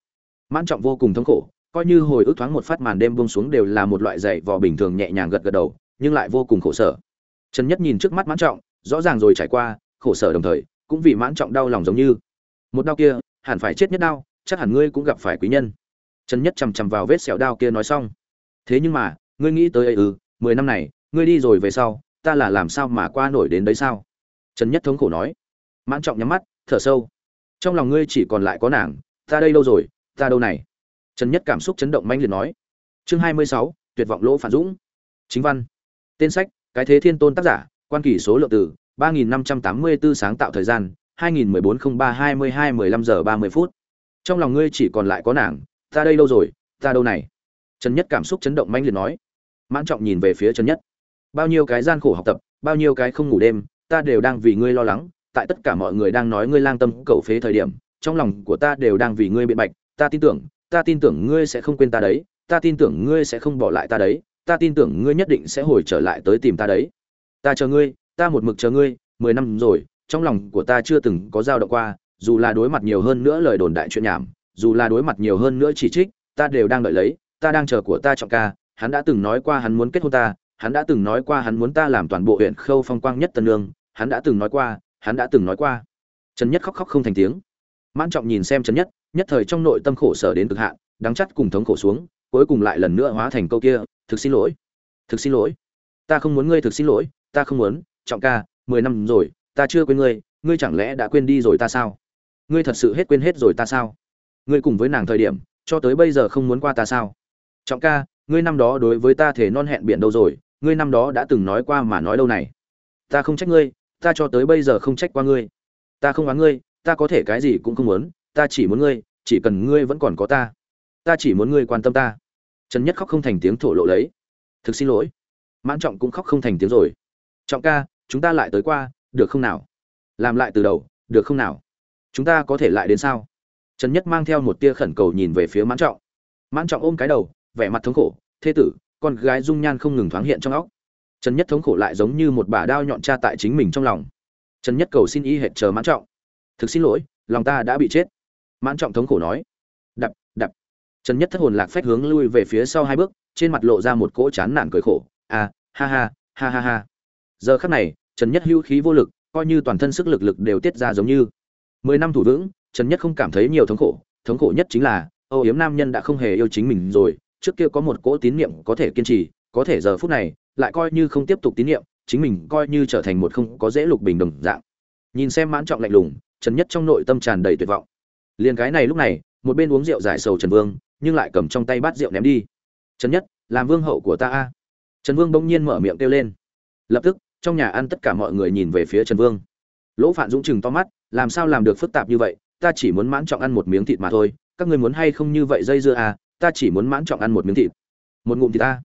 Mãn trọng vô cùng thống khổ, coi như hồi ức thoáng một phát màn đêm buông xuống đều là một loại dày vò bình thường nhẹ nhàng gật gật đầu, nhưng lại vô cùng khổ sở. Trần nhất nhìn trước mắt mãn trọng, rõ ràng rồi trải qua, khổ sở đồng thời, cũng vì mãn trọng đau lòng giống như. Một đau kia, hẳn phải chết nhất đau, chắc hẳn ngươi cũng gặp phải quý nhân. Trần nhất chằm chằm vào vết sẹo đau kia nói xong. Thế nhưng mà, ngươi nghĩ tới ấy ư, mười năm này, ngươi đi rồi về sau, ta là làm sao mà qua nổi đến đấy sao? Trần nhất thống khổ nói. Mãn trọng nhắm mắt, thở sâu trong lòng ngươi chỉ còn lại có nàng, ta đây đâu rồi, ta đâu này? Trần nhất cảm xúc chấn động manh liệt nói. Chương hai mươi sáu, tuyệt vọng lỗ phản dũng. Chính văn. Tên sách, cái thế thiên tôn tác giả, quan kỷ số lượng từ ba nghìn năm trăm tám mươi 3584 sáng tạo thời gian, hai nghìn mười bốn không ba hai mươi hai mười lăm giờ ba mươi phút. Trong lòng ngươi chỉ còn lại có nàng, ta đây đâu rồi, ta đâu này? Trần nhất cảm xúc chấn động manh liệt nói. Mãn trọng nhìn về phía trần nhất. Bao nhiêu cái gian khổ học tập, bao nhiêu cái không ngủ đêm, ta đều đang vì ngươi lo lắng tại tất cả mọi người đang nói ngươi lang tâm cầu phế thời điểm, trong lòng của ta đều đang vì ngươi biện bạch, ta tin tưởng, ta tin tưởng ngươi sẽ không quên ta đấy, ta tin tưởng ngươi sẽ không bỏ lại ta đấy, ta tin tưởng ngươi nhất định sẽ hồi trở lại tới tìm ta đấy. Ta chờ ngươi, ta một mực chờ ngươi, mười năm rồi, trong lòng của ta chưa từng có dao động qua, dù là đối mặt nhiều hơn nữa lời đồn đại chuyện nhảm, dù là đối mặt nhiều hơn nữa chỉ trích, ta đều đang đợi lấy, ta đang chờ của ta trọng ca, hắn đã từng nói qua hắn muốn kết hôn ta, hắn đã từng nói qua hắn muốn ta làm toàn bộ huyện khâu phong quang nhất tân lương, hắn đã từng nói qua hắn đã từng nói qua. Trần nhất khóc khóc không thành tiếng. Mãn trọng nhìn xem trần nhất nhất thời trong nội tâm khổ sở đến cực hạn, đắng chắt cùng thống khổ xuống, cuối cùng lại lần nữa hóa thành câu kia, thực xin lỗi, thực xin lỗi. Ta không muốn ngươi thực xin lỗi, ta không muốn, trọng ca, mười năm rồi, ta chưa quên ngươi ngươi chẳng lẽ đã quên đi rồi ta sao? Ngươi thật sự hết quên hết rồi ta sao? Ngươi cùng với nàng thời điểm, cho tới bây giờ không muốn qua ta sao? Trọng ca, ngươi năm đó đối với ta thể non hẹn biển đâu rồi, ngươi năm đó đã từng nói qua mà nói đâu này? Ta không trách ngươi ta cho tới bây giờ không trách qua ngươi. Ta không oán ngươi, ta có thể cái gì cũng không muốn, ta chỉ muốn ngươi, chỉ cần ngươi vẫn còn có ta. Ta chỉ muốn ngươi quan tâm ta. Trần nhất khóc không thành tiếng thổ lộ lấy. Thực xin lỗi. Mãn trọng cũng khóc không thành tiếng rồi. Trọng ca, chúng ta lại tới qua, được không nào? Làm lại từ đầu, được không nào? Chúng ta có thể lại đến sao? Trần nhất mang theo một tia khẩn cầu nhìn về phía mãn trọng. Mãn trọng ôm cái đầu, vẻ mặt thống khổ. Thê tử, con gái dung nhan không ngừng thoáng hiện trong óc trần nhất thống khổ lại giống như một bả đao nhọn tra tại chính mình trong lòng. Trần nhất cầu xin y hệt chờ mãn trọng. Thực xin lỗi, lòng ta đã bị chết. Mãn trọng thống khổ nói. Đập đập. Trần nhất thất hồn lạc phách hướng lui về phía sau hai bước, trên mặt lộ ra một cỗ chán nản cười khổ. À ha ha ha ha ha. Giờ khắc này, trần nhất hưu khí vô lực, coi như toàn thân sức lực lực đều tiết ra giống như. Mười năm thủ vững, trần nhất không cảm thấy nhiều thống khổ. Thống khổ nhất chính là, âu yếm nam nhân đã không hề yêu chính mình rồi, trước kia có một cỗ tín niệm có thể kiên trì, có thể giờ phút này lại coi như không tiếp tục tín nhiệm, chính mình coi như trở thành một không có dễ lục bình đồng dạng. Nhìn xem mãn trọng lạnh lùng, trần nhất trong nội tâm tràn đầy tuyệt vọng. Liền cái này lúc này, một bên uống rượu giải sầu trần vương, nhưng lại cầm trong tay bát rượu ném đi. Trần nhất, làm vương hậu của ta a. Trần vương bỗng nhiên mở miệng kêu lên. Lập tức, trong nhà ăn tất cả mọi người nhìn về phía trần vương. Lỗ phạn dũng chừng to mắt, làm sao làm được phức tạp như vậy? Ta chỉ muốn mãn trọng ăn một miếng thịt mà thôi. Các người muốn hay không như vậy dây dưa à? Ta chỉ muốn mãn trọng ăn một miếng thịt. Một ngụm thịt ta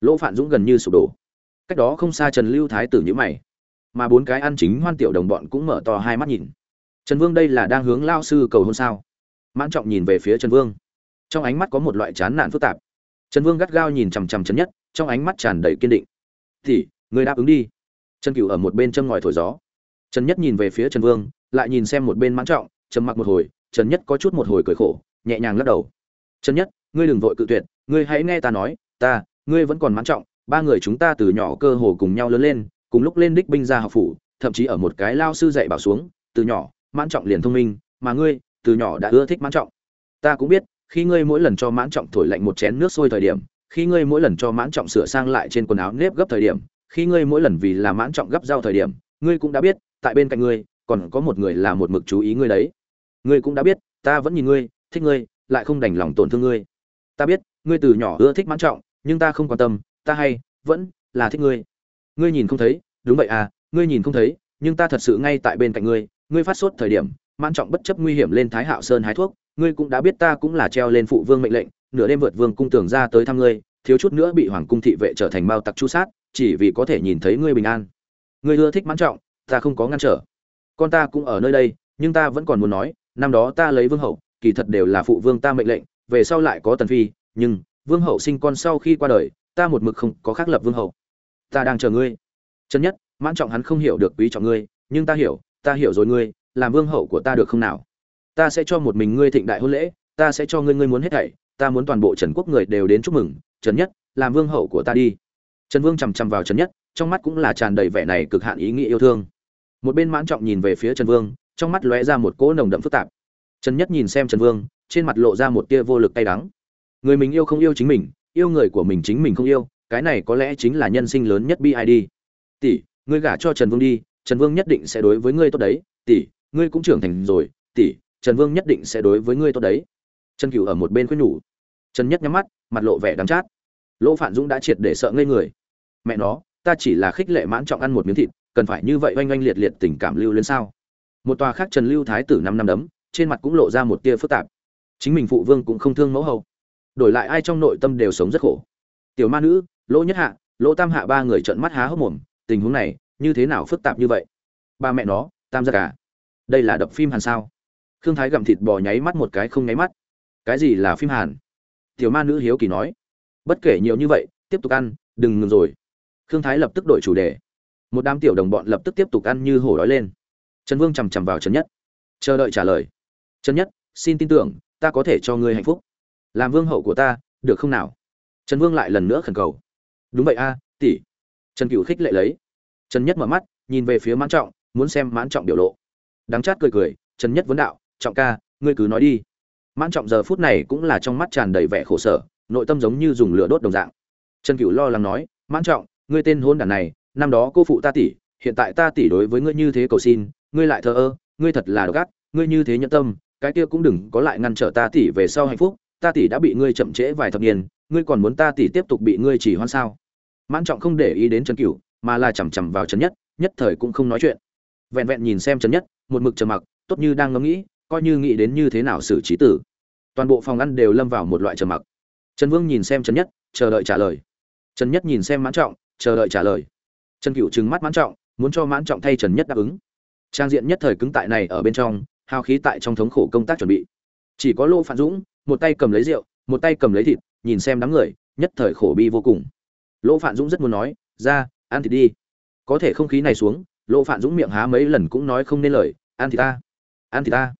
lỗ phạn dũng gần như sụp đổ. Cách đó không xa trần lưu thái tử nhữ mày. Mà bốn cái ăn chính hoan tiểu đồng bọn cũng mở to hai mắt nhìn. Trần vương đây là đang hướng lao sư cầu hôn sao? Mãn trọng nhìn về phía trần vương. Trong ánh mắt có một loại chán nản phức tạp. Trần vương gắt gao nhìn chằm chằm trần nhất, trong ánh mắt tràn đầy kiên định. Thì người đáp ứng đi. Trần cửu ở một bên châm ngòi thổi gió. Trần nhất nhìn về phía trần vương, lại nhìn xem một bên mãn trọng, trầm mặc một hồi, trần nhất có chút một hồi cười khổ, nhẹ nhàng lắc đầu. Trần nhất, ngươi đừng vội cự tuyệt, ngươi hãy nghe ta nói, ta ngươi vẫn còn mãn trọng, ba người chúng ta từ nhỏ cơ hồ cùng nhau lớn lên, cùng lúc lên đích binh ra học phủ, thậm chí ở một cái lao sư dạy bảo xuống, từ nhỏ, mãn trọng liền thông minh, mà ngươi, từ nhỏ đã ưa thích mãn trọng. Ta cũng biết, khi ngươi mỗi lần cho mãn trọng thổi lạnh một chén nước sôi thời điểm, khi ngươi mỗi lần cho mãn trọng sửa sang lại trên quần áo nếp gấp thời điểm, khi ngươi mỗi lần vì là mãn trọng gấp rau thời điểm, ngươi cũng đã biết, tại bên cạnh ngươi, còn có một người là một mực chú ý ngươi đấy. Ngươi cũng đã biết, ta vẫn nhìn ngươi, thích ngươi, lại không đành lòng tổn thương ngươi. Ta biết, ngươi từ nhỏ ưa thích mãn trọng nhưng ta không quan tâm, ta hay, vẫn là thích ngươi. Ngươi nhìn không thấy, đúng vậy à ngươi nhìn không thấy, nhưng ta thật sự ngay tại bên cạnh ngươi ngươi phát sốt thời điểm, mãn trọng bất chấp nguy hiểm lên thái hạo sơn hái thuốc, ngươi cũng đã biết ta cũng là treo lên phụ vương mệnh lệnh, nửa đêm vượt vương cung tưởng ra tới thăm ngươi, thiếu chút nữa bị hoàng cung thị vệ trở thành mao tặc chu sát, chỉ vì có thể nhìn thấy ngươi bình an. Ngươi ưa thích mãn trọng, ta không có ngăn trở. Con ta cũng ở nơi đây, nhưng ta vẫn còn muốn nói, năm đó ta lấy vương hậu, kỳ thật đều là phụ vương ta mệnh lệnh, về sau lại có tần phi, nhưng vương hậu sinh con sau khi qua đời, ta một mực không có khác lập vương hậu. Ta đang chờ ngươi. Chân nhất, mãn trọng hắn không hiểu được quý trọng ngươi, nhưng ta hiểu ta hiểu rồi ngươi, làm vương hậu của ta được không nào? Ta sẽ cho một mình ngươi thịnh đại hôn lễ, ta sẽ cho ngươi ngươi muốn hết thảy, ta muốn toàn bộ trần quốc người đều đến chúc mừng, trần nhất, làm vương hậu của ta đi. Trần vương chằm chằm vào trần nhất, trong mắt cũng là tràn đầy vẻ này cực hạn ý nghĩa yêu thương. Một bên mãn trọng nhìn về phía trần vương, trong mắt lóe ra một cỗ nồng đậm phức tạp. Trần nhất nhìn xem trần vương, trên mặt lộ ra một tia vô lực cay đắng người mình yêu không yêu chính mình, yêu người của mình chính mình không yêu, cái này có lẽ chính là nhân sinh lớn nhất bid tỷ, ngươi gả cho trần vương đi, trần vương nhất định sẽ đối với ngươi tốt đấy. Tỷ, ngươi cũng trưởng thành rồi. Tỷ, trần vương nhất định sẽ đối với ngươi tốt đấy. Trần cửu ở một bên khuyên nhủ. Trần nhất nhắm mắt, mặt lộ vẻ đắm chát. Lỗ phản dũng đã triệt để sợ ngây người. Mẹ nó, ta chỉ là khích lệ mãn trọng ăn một miếng thịt, cần phải như vậy oanh oanh liệt liệt tình cảm lưu lên sao? Một tòa khác trần lưu thái tử năm năm đấm, trên mặt cũng lộ ra một tia phức tạp. Chính mình phụ vương cũng không thương mẫu hậu đổi lại ai trong nội tâm đều sống rất khổ. Tiểu ma nữ, lỗ nhất hạ, lỗ tam hạ ba người trợn mắt há hốc mồm, tình huống này, như thế nào phức tạp như vậy? Ba mẹ nó, tam gia cả, đây là đập phim hàn sao? Khương thái gặm thịt bò nháy mắt một cái không nháy mắt. Cái gì là phim hàn? Tiểu ma nữ hiếu kỳ nói. Bất kể nhiều như vậy, tiếp tục ăn, đừng ngừng rồi. Khương thái lập tức đổi chủ đề. Một đám tiểu đồng bọn lập tức tiếp tục ăn như hổ đói lên. Trần vương chằm chằm vào trần nhất. Chờ đợi trả lời. Trần nhất, xin tin tưởng, ta có thể cho ngươi hạnh phúc làm vương hậu của ta, được không nào? Trần vương lại lần nữa khẩn cầu. Đúng vậy a, tỷ. Trần cựu khích lệ lấy. Trần nhất mở mắt, nhìn về phía mãn trọng, muốn xem mãn trọng biểu lộ. Đắng chát cười cười, trần nhất vấn đạo, trọng ca, ngươi cứ nói đi. Mãn trọng giờ phút này cũng là trong mắt tràn đầy vẻ khổ sở, nội tâm giống như dùng lửa đốt đồng dạng. Trần cựu lo lắng nói, mãn trọng, ngươi tên hôn đản này, năm đó cô phụ ta tỷ, hiện tại ta tỷ đối với ngươi như thế cầu xin, ngươi lại thờ ơ, ngươi thật là độc ác, ngươi như thế nhẫn tâm, cái kia cũng đừng có lại ngăn trở ta tỷ về sau hạnh phúc ta tỷ đã bị ngươi chậm trễ vài thập niên, ngươi còn muốn ta tỷ tiếp tục bị ngươi chỉ hoan sao? Mãn trọng không để ý đến trần cửu, mà là chằm chằm vào trần nhất nhất thời cũng không nói chuyện. Vẹn vẹn nhìn xem trần nhất, một mực trầm mặc, tốt như đang ngẫm nghĩ, coi như nghĩ đến như thế nào xử trí tử. Toàn bộ phòng ăn đều lâm vào một loại trầm mặc. Trần vương nhìn xem trần nhất, chờ đợi trả lời. Trần nhất nhìn xem mãn trọng, chờ đợi trả lời. Trần cựu trừng mắt mãn trọng, muốn cho mãn trọng thay trần nhất đáp ứng. Trang diện nhất thời cứng tại này ở bên trong, hao khí tại trong thống khổ công tác chuẩn bị. Chỉ có lô phản dũng một tay cầm lấy rượu, một tay cầm lấy thịt, nhìn xem đám người, nhất thời khổ bi vô cùng. Lỗ Phạn dũng rất muốn nói, ra, ăn thịt đi. Có thể không khí này xuống, lỗ Phạn dũng miệng há mấy lần cũng nói không nên lời, ăn thịt ta, ăn thịt ta.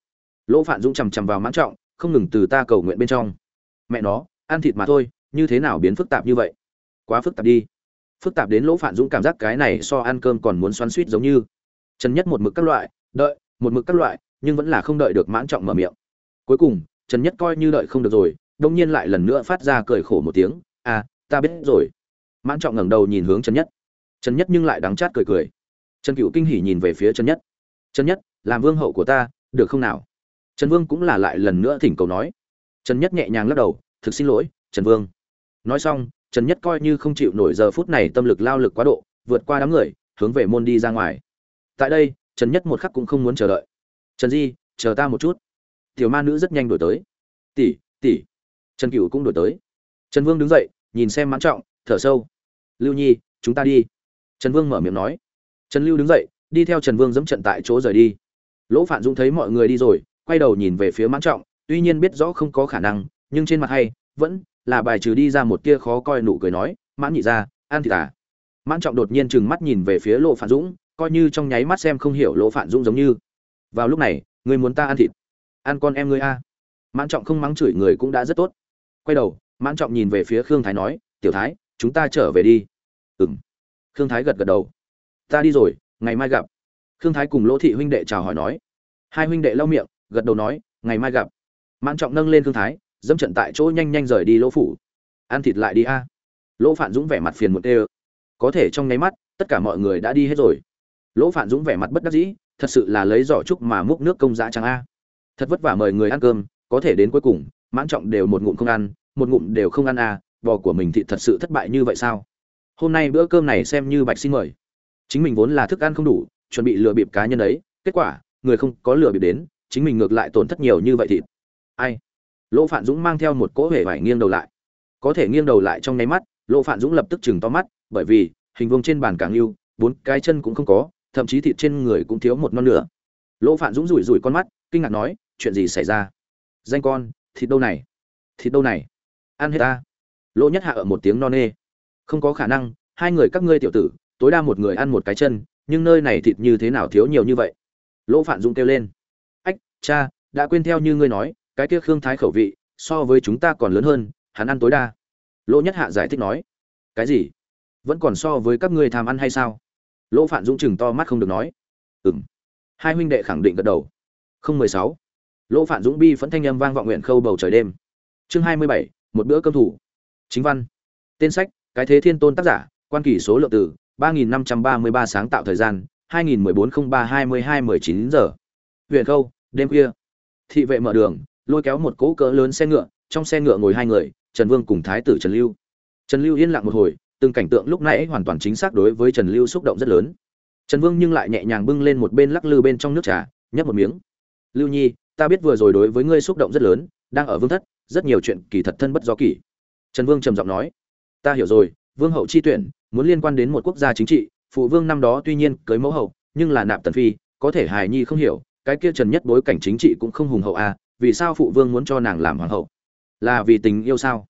Lỗ Phạn dũng chằm chằm vào mãn trọng, không ngừng từ ta cầu nguyện bên trong. Mẹ nó, ăn thịt mà thôi, như thế nào biến phức tạp như vậy? Quá phức tạp đi. Phức tạp đến lỗ Phạn dũng cảm giác cái này so ăn cơm còn muốn xoắn suýt giống như. Trần nhất một mực các loại, đợi, một mực các loại, nhưng vẫn là không đợi được mãn trọng mở miệng. Cuối cùng trần nhất coi như đợi không được rồi đông nhiên lại lần nữa phát ra cười khổ một tiếng à ta biết rồi. Mãn trọng ngẩng đầu nhìn hướng trần nhất. Trần nhất nhưng lại đắng chát cười cười. Trần cựu kinh hỉ nhìn về phía trần nhất. Trần nhất, làm vương hậu của ta, được không nào? Trần vương cũng là lại lần nữa thỉnh cầu nói. Trần nhất nhẹ nhàng lắc đầu, thực xin lỗi, trần vương. Nói xong, trần nhất coi như không chịu nổi giờ phút này tâm lực lao lực quá độ, vượt qua đám người, hướng về môn đi ra ngoài. Tại đây, trần nhất một khắc cũng không muốn chờ đợi. Trần di, chờ ta một chút tiểu ma nữ rất nhanh đổi tới. Tỷ tỷ. Trần cửu cũng đổi tới. Trần vương đứng dậy, nhìn xem mãn trọng, thở sâu. Lưu nhi, chúng ta đi. Trần vương mở miệng nói. Trần lưu đứng dậy, đi theo trần vương dẫm trận tại chỗ rời đi. Lỗ phạn dũng thấy mọi người đi rồi, quay đầu nhìn về phía mãn trọng, tuy nhiên biết rõ không có khả năng, nhưng trên mặt hay, vẫn là bài trừ đi ra một tia khó coi nụ cười nói, mãn nhị ra ăn thịt à? Mãn trọng đột nhiên trừng mắt nhìn về phía lỗ phạn dũng, coi như trong nháy mắt xem không hiểu lỗ phạn dũng giống như. Vào lúc này, người muốn ta ăn thịt ăn con em ngươi a. Mãn trọng không mắng chửi người cũng đã rất tốt. Quay đầu, mãn trọng nhìn về phía khương thái nói, tiểu thái, chúng ta trở về đi. Ừng khương thái gật gật đầu. Ta đi rồi, ngày mai gặp. Khương thái cùng lỗ thị huynh đệ chào hỏi nói. Hai huynh đệ lau miệng, gật đầu nói, ngày mai gặp. Mãn trọng nâng lên khương thái, dẫm trận tại chỗ nhanh nhanh rời đi lỗ phủ. Ăn thịt lại đi a. Lỗ phạn dũng vẻ mặt phiền một tê có thể trong nháy mắt, tất cả mọi người đã đi hết rồi. Lỗ phạn dũng vẻ mặt bất đắc dĩ, thật sự là lấy giỏ trúc mà múc nước công giá trắng a thật vất vả mời người ăn cơm, có thể đến cuối cùng, mãn trọng đều một ngụm không ăn, một ngụm đều không ăn à bò của mình thì thật sự thất bại như vậy sao? Hôm nay bữa cơm này xem như bạch xin mời. Chính mình vốn là thức ăn không đủ, chuẩn bị lừa bịp cá nhân ấy, kết quả, người không có lừa bịp đến, chính mình ngược lại tổn thất nhiều như vậy thịt. Ai? Lỗ phạn dũng mang theo một cỗ hể vải nghiêng đầu lại. Có thể nghiêng đầu lại trong nháy mắt, lỗ phạn dũng lập tức chừng to mắt, bởi vì, hình vuông trên bàn càng yêu bốn cái chân cũng không có, thậm chí thịt trên người cũng thiếu một non nửa. Lỗ phạn dũng rủi rủi con mắt, kinh ngạc nói chuyện gì xảy ra? Danh con, thịt đâu này? Thịt đâu này? Ăn hết ta. Lỗ nhất hạ ở một tiếng no nê. Không có khả năng, hai người các ngươi tiểu tử, tối đa một người ăn một cái chân, nhưng nơi này thịt như thế nào thiếu nhiều như vậy? Lỗ phản dung kêu lên. Ách, cha, đã quên theo như ngươi nói, cái kia khương thái khẩu vị, so với chúng ta còn lớn hơn, hắn ăn tối đa. Lỗ nhất hạ giải thích nói. Cái gì? Vẫn còn so với các ngươi tham ăn hay sao? Lỗ phản dũng chừng to mắt không được nói. Ừ m hai huynh đệ khẳng định gật đầu. Không mười sáu lỗ phản dũng bi phẫn thanh âm vang vọng nguyện khâu bầu trời đêm. Chương hai mươi bảy, một bữa cơm thủ. Chính văn. Tên sách, cái thế thiên tôn tác giả, quan kỷ số lượng từ ba nghìn năm trăm ba mươi ba sáng tạo thời gian, hai nghìn mười bốn không ba hai mươi hai mười chín giờ. Huyện khâu, đêm khuya. Thị vệ mở đường, lôi kéo một cỗ cỡ lớn xe ngựa, trong xe ngựa ngồi hai người, trần vương cùng thái tử trần lưu. Trần lưu yên lặng một hồi, từng cảnh tượng lúc nãy hoàn toàn chính xác đối với trần lưu xúc động rất lớn. Trần vương nhưng lại nhẹ nhàng bưng lên một bên lắc lư bên trong nước trà, nhấp một miếng. Lưu nhi ta biết vừa rồi đối với ngươi xúc động rất lớn, đang ở vương thất, rất nhiều chuyện kỳ thật thân bất do kỳ trần vương trầm giọng nói, ta hiểu rồi, vương hậu chi tuyển, muốn liên quan đến một quốc gia chính trị, phụ vương năm đó tuy nhiên cưới mẫu hậu, nhưng là nạp tần phi, có thể hài nhi không hiểu, cái kia trần nhất bối cảnh chính trị cũng không hùng hậu à vì sao phụ vương muốn cho nàng làm hoàng hậu? Là vì tình yêu sao?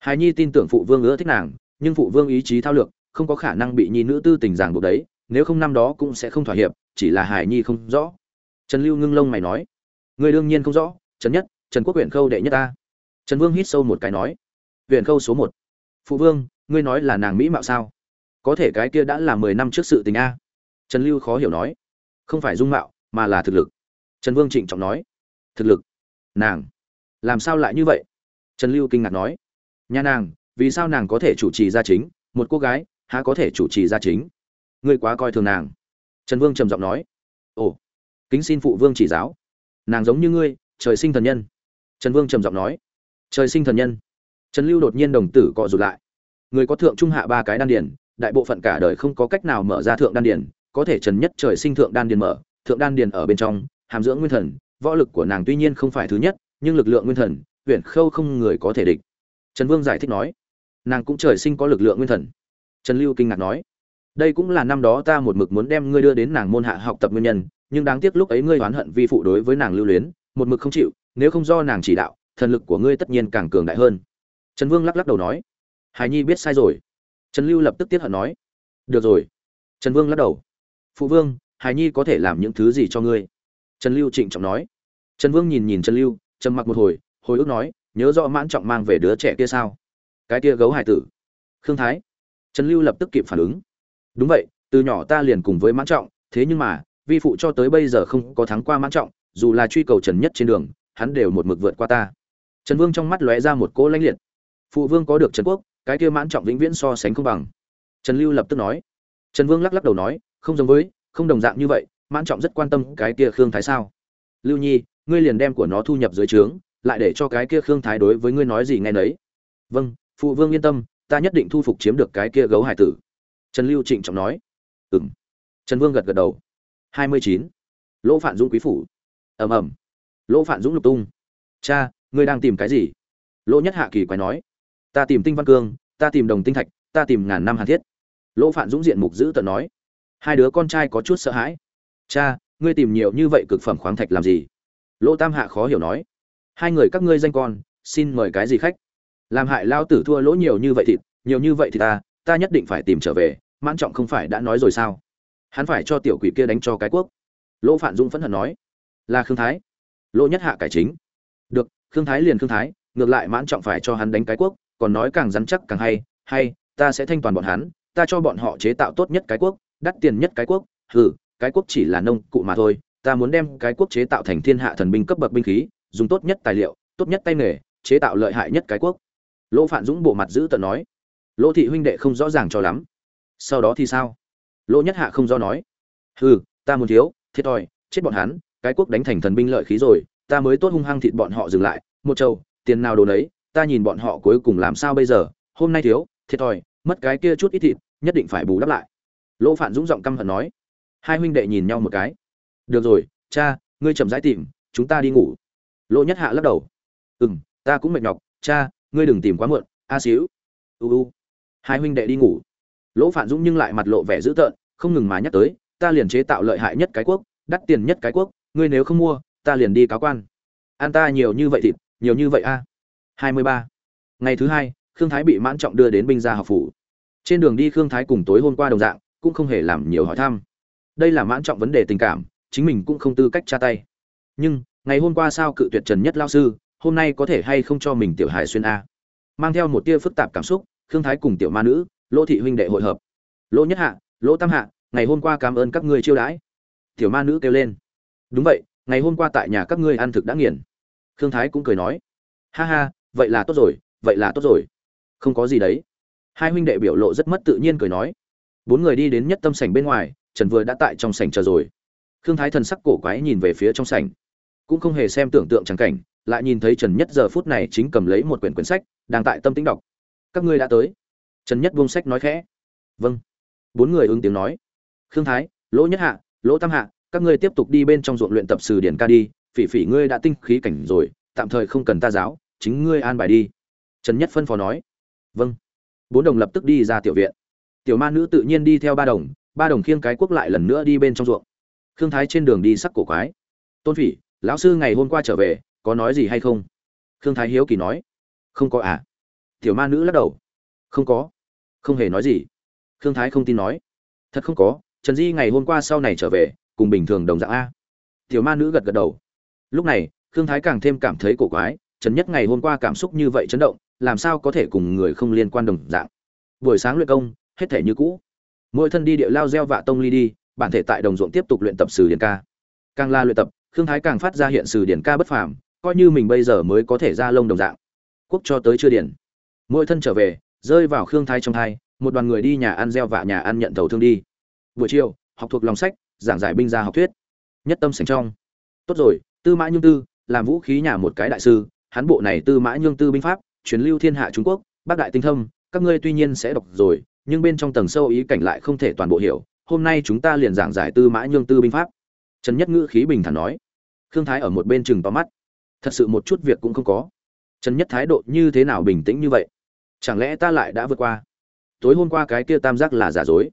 Hài nhi tin tưởng phụ vương ưa thích nàng, nhưng phụ vương ý chí thao lược, không có khả năng bị nhi nữ tư tình giảng buộc đấy, nếu không năm đó cũng sẽ không thỏa hiệp, chỉ là hài nhi không rõ. Trần lưu ngưng lông mày nói người đương nhiên không rõ, trần nhất, trần quốc huyện khâu đệ nhất ta. Trần vương hít sâu một cái nói, huyện khâu số một. Phụ vương, ngươi nói là nàng mỹ mạo sao? Có thể cái kia đã là mười năm trước sự tình a. Trần lưu khó hiểu nói, không phải dung mạo, mà là thực lực. Trần vương trịnh trọng nói, thực lực, nàng, làm sao lại như vậy? Trần lưu kinh ngạc nói, nhà nàng, vì sao nàng có thể chủ trì gia chính? Một cô gái, há có thể chủ trì gia chính? Ngươi quá coi thường nàng. Trần vương trầm giọng nói, ồ, kính xin phụ vương chỉ giáo nàng giống như ngươi trời sinh thần nhân. Trần vương trầm giọng nói. Trời sinh thần nhân. Trần lưu đột nhiên đồng tử cọ rụt lại. Người có thượng trung hạ ba cái đan điền, đại bộ phận cả đời không có cách nào mở ra thượng đan điền, có thể trần nhất trời sinh thượng đan điền mở thượng đan điền ở bên trong hàm dưỡng nguyên thần võ lực của nàng tuy nhiên không phải thứ nhất nhưng lực lượng nguyên thần huyện khâu không người có thể địch. Trần vương giải thích nói. Nàng cũng trời sinh có lực lượng nguyên thần. Trần lưu kinh ngạc nói. Đây cũng là năm đó ta một mực muốn đem ngươi đưa đến nàng môn hạ học tập nguyên nhân nhưng đáng tiếc lúc ấy ngươi oán hận vi phụ đối với nàng lưu luyến, một mực không chịu, nếu không do nàng chỉ đạo, thần lực của ngươi tất nhiên càng cường đại hơn. Trần vương lắc lắc đầu nói. Hải nhi biết sai rồi. Trần lưu lập tức tiết hận nói. Được rồi. Trần vương lắc đầu. Phụ vương, hải nhi có thể làm những thứ gì cho ngươi? Trần lưu trịnh trọng nói. Trần vương nhìn nhìn trần lưu, trầm mặc một hồi hồi ức nói, nhớ rõ mãn trọng mang về đứa trẻ kia sao? Cái kia gấu hải tử. Khương thái. Trần lưu lập tức kịp phản ứng. Đúng vậy, từ nhỏ ta liền cùng với mãn trọng, thế nhưng mà vi phụ cho tới bây giờ không có thắng qua mãn trọng, dù là truy cầu trần nhất trên đường, hắn đều một mực vượt qua ta. Trần vương trong mắt lóe ra một cỗ lãnh liệt. Phụ vương có được trần quốc, cái kia mãn trọng vĩnh viễn so sánh không bằng. Trần lưu lập tức nói. Trần vương lắc lắc đầu nói, không giống với, không đồng dạng như vậy, mãn trọng rất quan tâm cái kia khương thái sao? Lưu nhi, ngươi liền đem của nó thu nhập dưới trướng, lại để cho cái kia khương thái đối với ngươi nói gì nghe nấy. Vâng phụ vương yên tâm, ta nhất định thu phục chiếm được cái kia gấu hải tử. Trần lưu trịnh trọng nói. Ừng trần vương gật gật đầu hai mươi chín. Lỗ phản dũng quý phủ. Ầm ầm. Lỗ phản dũng lục tung. Cha, ngươi đang tìm cái gì? Lỗ nhất hạ kỳ quái nói. Ta tìm tinh văn cương, ta tìm đồng tinh thạch, ta tìm ngàn năm hàn thiết. Lỗ phản dũng diện mục giữ tận nói. Hai đứa con trai có chút sợ hãi. Cha, ngươi tìm nhiều như vậy cực phẩm khoáng thạch làm gì? Lỗ tam hạ khó hiểu nói. Hai người các ngươi danh con, xin mời cái gì khách? Làm hại lao tử thua lỗ nhiều như vậy thịt, nhiều như vậy thì ta ta nhất định phải tìm trở về, mãn trọng không phải đã nói rồi sao? Hắn phải cho tiểu quỷ kia đánh cho cái quốc. Lỗ phản dũng phẫn hận nói, là khương thái. Lỗ nhất hạ cải chính, được, khương thái liền khương thái, ngược lại mãn trọng phải cho hắn đánh cái quốc, còn nói càng rắn chắc càng hay hay, ta sẽ thanh toàn bọn hắn, ta cho bọn họ chế tạo tốt nhất cái quốc, đắt tiền nhất cái quốc, hừ, cái quốc chỉ là nông cụ mà thôi, ta muốn đem cái quốc chế tạo thành thiên hạ thần binh cấp bậc binh khí, dùng tốt nhất tài liệu, tốt nhất tay nghề, chế tạo lợi hại nhất cái quốc. Lỗ phản dũng bộ mặt giữ tận nói, lỗ thị huynh đệ không rõ ràng cho lắm. Sau đó thì sao? Lỗ nhất hạ không do nói. Hừ, ta muốn thiếu, thiệt thòi, chết bọn hắn, cái quốc đánh thành thần binh lợi khí rồi, ta mới tốt hung hăng thịt bọn họ dừng lại. Một châu tiền nào đồ đấy ta nhìn bọn họ cuối cùng làm sao bây giờ? Hôm nay thiếu, thiệt thòi, mất cái kia chút ít thịt, nhất định phải bù đắp lại. Lỗ phản dũng giọng căm hận nói. Hai huynh đệ nhìn nhau một cái. Được rồi, cha, ngươi chậm rãi tìm, chúng ta đi ngủ. Lỗ nhất hạ lắc đầu. Ừ m ta cũng mệt nhọc, cha, ngươi đừng tìm quá muộn, a xíu. U u. Hai huynh đệ đi ngủ. Lỗ phản dũng nhưng lại mặt lộ vẻ dữ tợn không ngừng mà nhắc tới, ta liền chế tạo lợi hại nhất cái quốc, đắt tiền nhất cái quốc, ngươi nếu không mua, ta liền đi cáo quan. An ta nhiều như vậy thịt, nhiều như vậy a. Hai mươi ba. Ngày thứ hai, khương thái bị mãn trọng đưa đến binh gia học phủ. Trên đường đi khương thái cùng tối hôm qua đồng dạng, cũng không hề làm nhiều hỏi thăm. Đây là mãn trọng vấn đề tình cảm, chính mình cũng không tư cách tra tay. Nhưng, ngày hôm qua sao cự tuyệt trần nhất lao sư, hôm nay có thể hay không cho mình tiểu hài xuyên a? Mang theo một tia phức tạp cảm xúc, khương thái cùng tiểu ma nữ, lỗ thị huynh đệ hội hợp. Lỗ nhất hạ, lỗ tam hạ ngày hôm qua cảm ơn các ngươi chiêu đãi. Tiểu ma nữ kêu lên. Đúng vậy, ngày hôm qua tại nhà các ngươi ăn thực đã nghiền. Khương thái cũng cười nói. Ha ha, vậy là tốt rồi, vậy là tốt rồi. Không có gì đấy. Hai huynh đệ biểu lộ rất mất tự nhiên cười nói. Bốn người đi đến nhất tâm sảnh bên ngoài, trần vừa đã tại trong sảnh chờ rồi. Khương thái thần sắc cổ quái nhìn về phía trong sảnh. Cũng không hề xem tưởng tượng trắng cảnh, lại nhìn thấy trần nhất giờ phút này chính cầm lấy một quyển quyển sách, đang tại tâm tính đọc. Các ngươi đã tới. Trần nhất buông sách nói khẽ. Vâng. Bốn người ứng tiếng nói khương thái, lỗ nhất hạ, lỗ tam hạ, các ngươi tiếp tục đi bên trong ruộng luyện tập sử điển ca đi, phỉ phỉ ngươi đã tinh khí cảnh rồi, tạm thời không cần ta giáo, chính ngươi an bài đi. Trần nhất phân phó nói. Vâng. Bốn đồng lập tức đi ra tiểu viện. Tiểu ma nữ tự nhiên đi theo ba đồng ba đồng khiêng cái quốc lại lần nữa đi bên trong ruộng. Khương thái trên đường đi sắc cổ quái. Tôn phỉ, lão sư ngày hôm qua trở về, có nói gì hay không? Khương thái hiếu kỳ nói. Không có à? Tiểu ma nữ lắc đầu. Không có. Không hề nói gì. Khương thái không tin nói. Thật không có trần di ngày hôm qua sau này trở về, cùng bình thường đồng dạng a. Tiểu ma nữ gật gật đầu. Lúc này, khương thái càng thêm cảm thấy cổ quái, trần nhất ngày hôm qua cảm xúc như vậy chấn động, làm sao có thể cùng người không liên quan đồng dạng? Buổi sáng luyện công, hết thể như cũ. Mỗi thân đi địa lao gieo vạ tông ly đi, bản thể tại đồng ruộng tiếp tục luyện tập sử điển ca. Càng la luyện tập, khương thái càng phát ra hiện sử điển ca bất phàm, coi như mình bây giờ mới có thể ra lông đồng dạng. Quốc cho tới chưa điển. Mỗi thân trở về, rơi vào khương thái trong thai, một đoàn người đi nhà ăn gieo vạ nhà ăn nhận thầu thương đi buổi chiều, học thuộc lòng sách, giảng giải binh gia học thuyết. Nhất tâm sành trong. Tốt rồi, tư mã nhung tư, làm vũ khí nhà một cái đại sư, hắn bộ này tư mã nhung tư binh pháp, truyền lưu thiên hạ trung quốc, bác đại tinh thâm, các ngươi tuy nhiên sẽ đọc rồi, nhưng bên trong tầng sâu ý cảnh lại không thể toàn bộ hiểu. Hôm nay chúng ta liền giảng giải tư mã nhung tư binh pháp. Trần nhất ngữ khí bình thản nói. Khương thái ở một bên chừng to mắt. Thật sự một chút việc cũng không có. Trần nhất thái độ như thế nào bình tĩnh như vậy? Chẳng lẽ ta lại đã vượt qua? Tối hôm qua cái kia tam giác là giả dối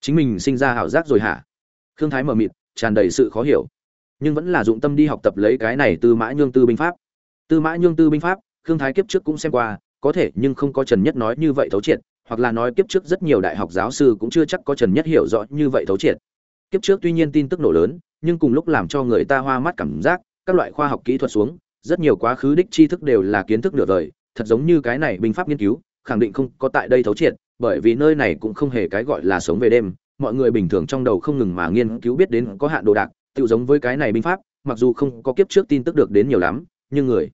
chính mình sinh ra ảo giác rồi hả? Khương thái mờ mịt, tràn đầy sự khó hiểu. Nhưng vẫn là dụng tâm đi học tập lấy cái này tư mã nhương tư binh pháp. Tư mã nhương tư binh pháp, khương thái kiếp trước cũng xem qua, có thể nhưng không có trần nhất nói như vậy thấu triệt, hoặc là nói kiếp trước rất nhiều đại học giáo sư cũng chưa chắc có trần nhất hiểu rõ như vậy thấu triệt. Kiếp trước tuy nhiên tin tức nổ lớn, nhưng cùng lúc làm cho người ta hoa mắt cảm giác, các loại khoa học kỹ thuật xuống, rất nhiều quá khứ đích tri thức đều là kiến thức nửa đời, thật giống như cái này binh pháp nghiên cứu, khẳng định không có tại đây thấu triệt bởi vì nơi này cũng không hề cái gọi là sống về đêm, mọi người bình thường trong đầu không ngừng mà nghiên cứu biết đến có hạn đồ đạc tự giống với cái này binh pháp, mặc dù không có kiếp trước tin tức được đến nhiều lắm, nhưng người,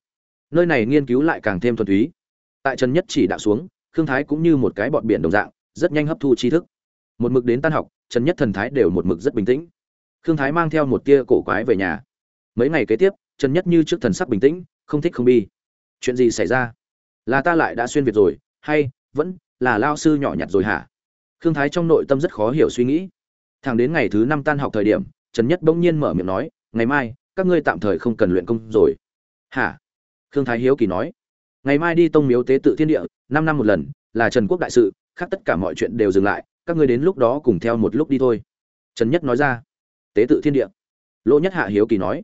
nơi này nghiên cứu lại càng thêm thuần túy. Tại trần nhất chỉ đạo xuống, khương thái cũng như một cái bọn biển đồng dạng, rất nhanh hấp thu tri thức. Một mực đến tan học, trần nhất thần thái đều một mực rất bình tĩnh. Khương thái mang theo một tia cổ quái về nhà. Mấy ngày kế tiếp, trần nhất như trước thần sắc bình tĩnh, không thích không bi. Chuyện gì xảy ra? Là ta lại đã xuyên việt rồi, hay vẫn là lao sư nhỏ nhặt rồi hả? Khương thái trong nội tâm rất khó hiểu suy nghĩ. Thẳng đến ngày thứ năm tan học thời điểm, trần nhất bỗng nhiên mở miệng nói, ngày mai, các ngươi tạm thời không cần luyện công rồi. Hả? Khương thái hiếu kỳ nói. Ngày mai đi tông miếu tế tự thiên địa, năm năm một lần, là trần quốc đại sự, khác tất cả mọi chuyện đều dừng lại, các ngươi đến lúc đó cùng theo một lúc đi thôi. Trần nhất nói ra. Tế tự thiên địa. Lỗ nhất hạ hiếu kỳ nói.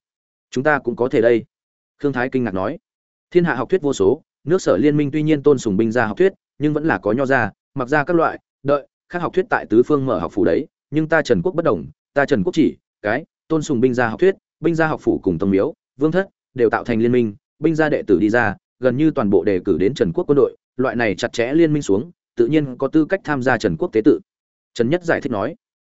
Chúng ta cũng có thể đây. Khương thái kinh ngạc nói. Thiên hạ học thuyết vô số, nước sở liên minh tuy nhiên tôn sùng binh ra học thuyết nhưng vẫn là có nho ra, mặc ra các loại, đợi, khác học thuyết tại tứ phương mở học phủ đấy, nhưng ta trần quốc bất đồng, ta trần quốc chỉ, cái, tôn sùng binh gia học thuyết, binh gia học phủ cùng tông miếu, vương thất, đều tạo thành liên minh, binh gia đệ tử đi ra, gần như toàn bộ đề cử đến trần quốc quân đội, loại này chặt chẽ liên minh xuống, tự nhiên có tư cách tham gia trần quốc tế tự. Trần nhất giải thích nói,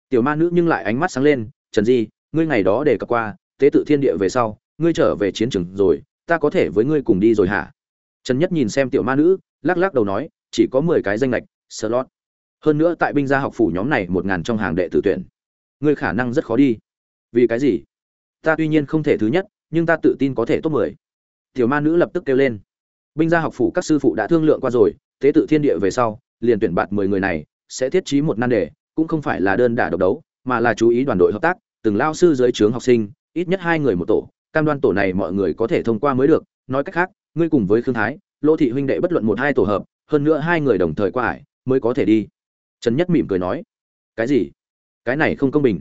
tiểu ma nữ nhưng lại ánh mắt sáng lên, trần di, ngươi ngày đó đề cập qua, tế tự thiên địa về sau, ngươi trở về chiến trường rồi, ta có thể với ngươi cùng đi rồi hả? Trần nhất nhìn xem tiểu ma nữ, lắc lắc đầu nói chỉ có mười cái danh lệch, slot. Hơn nữa tại binh gia học phủ nhóm này một ngàn trong hàng đệ tử tuyển. Ngươi khả năng rất khó đi. Vì cái gì? Ta tuy nhiên không thể thứ nhất, nhưng ta tự tin có thể top mười. Tiểu ma nữ lập tức kêu lên. Binh gia học phủ các sư phụ đã thương lượng qua rồi, tế tự thiên địa về sau, liền tuyển bạt mười người này, sẽ thiết trí một nan đề, cũng không phải là đơn đả độc đấu, mà là chú ý đoàn đội hợp tác, từng lao sư dưới trướng học sinh, ít nhất hai người một tổ, cam đoan tổ này mọi người có thể thông qua mới được. Nói cách khác, ngươi cùng với khương thái lỗ thị huynh đệ bất luận một hai tổ hợp hơn nữa hai người đồng thời qua ải, mới có thể đi. Trần nhất mỉm cười nói, cái gì? Cái này không công bình.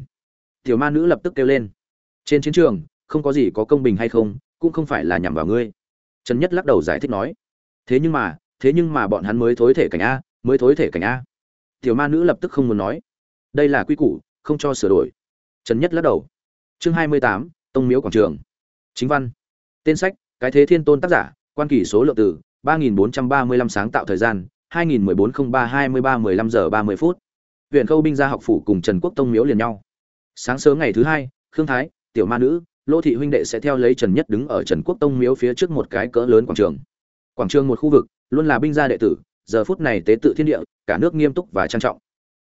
Tiểu ma nữ lập tức kêu lên, trên chiến trường, không có gì có công bình hay không, cũng không phải là nhằm vào ngươi. Trần nhất lắc đầu giải thích nói, thế nhưng mà, thế nhưng mà bọn hắn mới thối thể cảnh a, mới thối thể cảnh a. Tiểu ma nữ lập tức không muốn nói, đây là quy củ, không cho sửa đổi. Trần nhất lắc đầu, chương hai mươi tám, tông miếu quảng trường. Chính văn, tên sách, cái thế thiên tôn tác giả, quan kỷ số lượng từ ba nghìn bốn trăm ba mươi lăm sáng tạo thời gian, hai nghìn mười bốn không ba hai mươi ba mười lăm giờ ba mươi phút. Huyện khâu binh gia học phủ cùng trần quốc tông miếu liền nhau. Sáng sớm ngày thứ hai, khương thái, tiểu ma nữ Lô thị huynh đệ sẽ theo lấy trần nhất đứng ở trần quốc tông miếu phía trước một cái cỡ lớn quảng trường. Quảng trường một khu vực, luôn là binh gia đệ tử, giờ phút này tế tự thiên địa, cả nước nghiêm túc và trang trọng.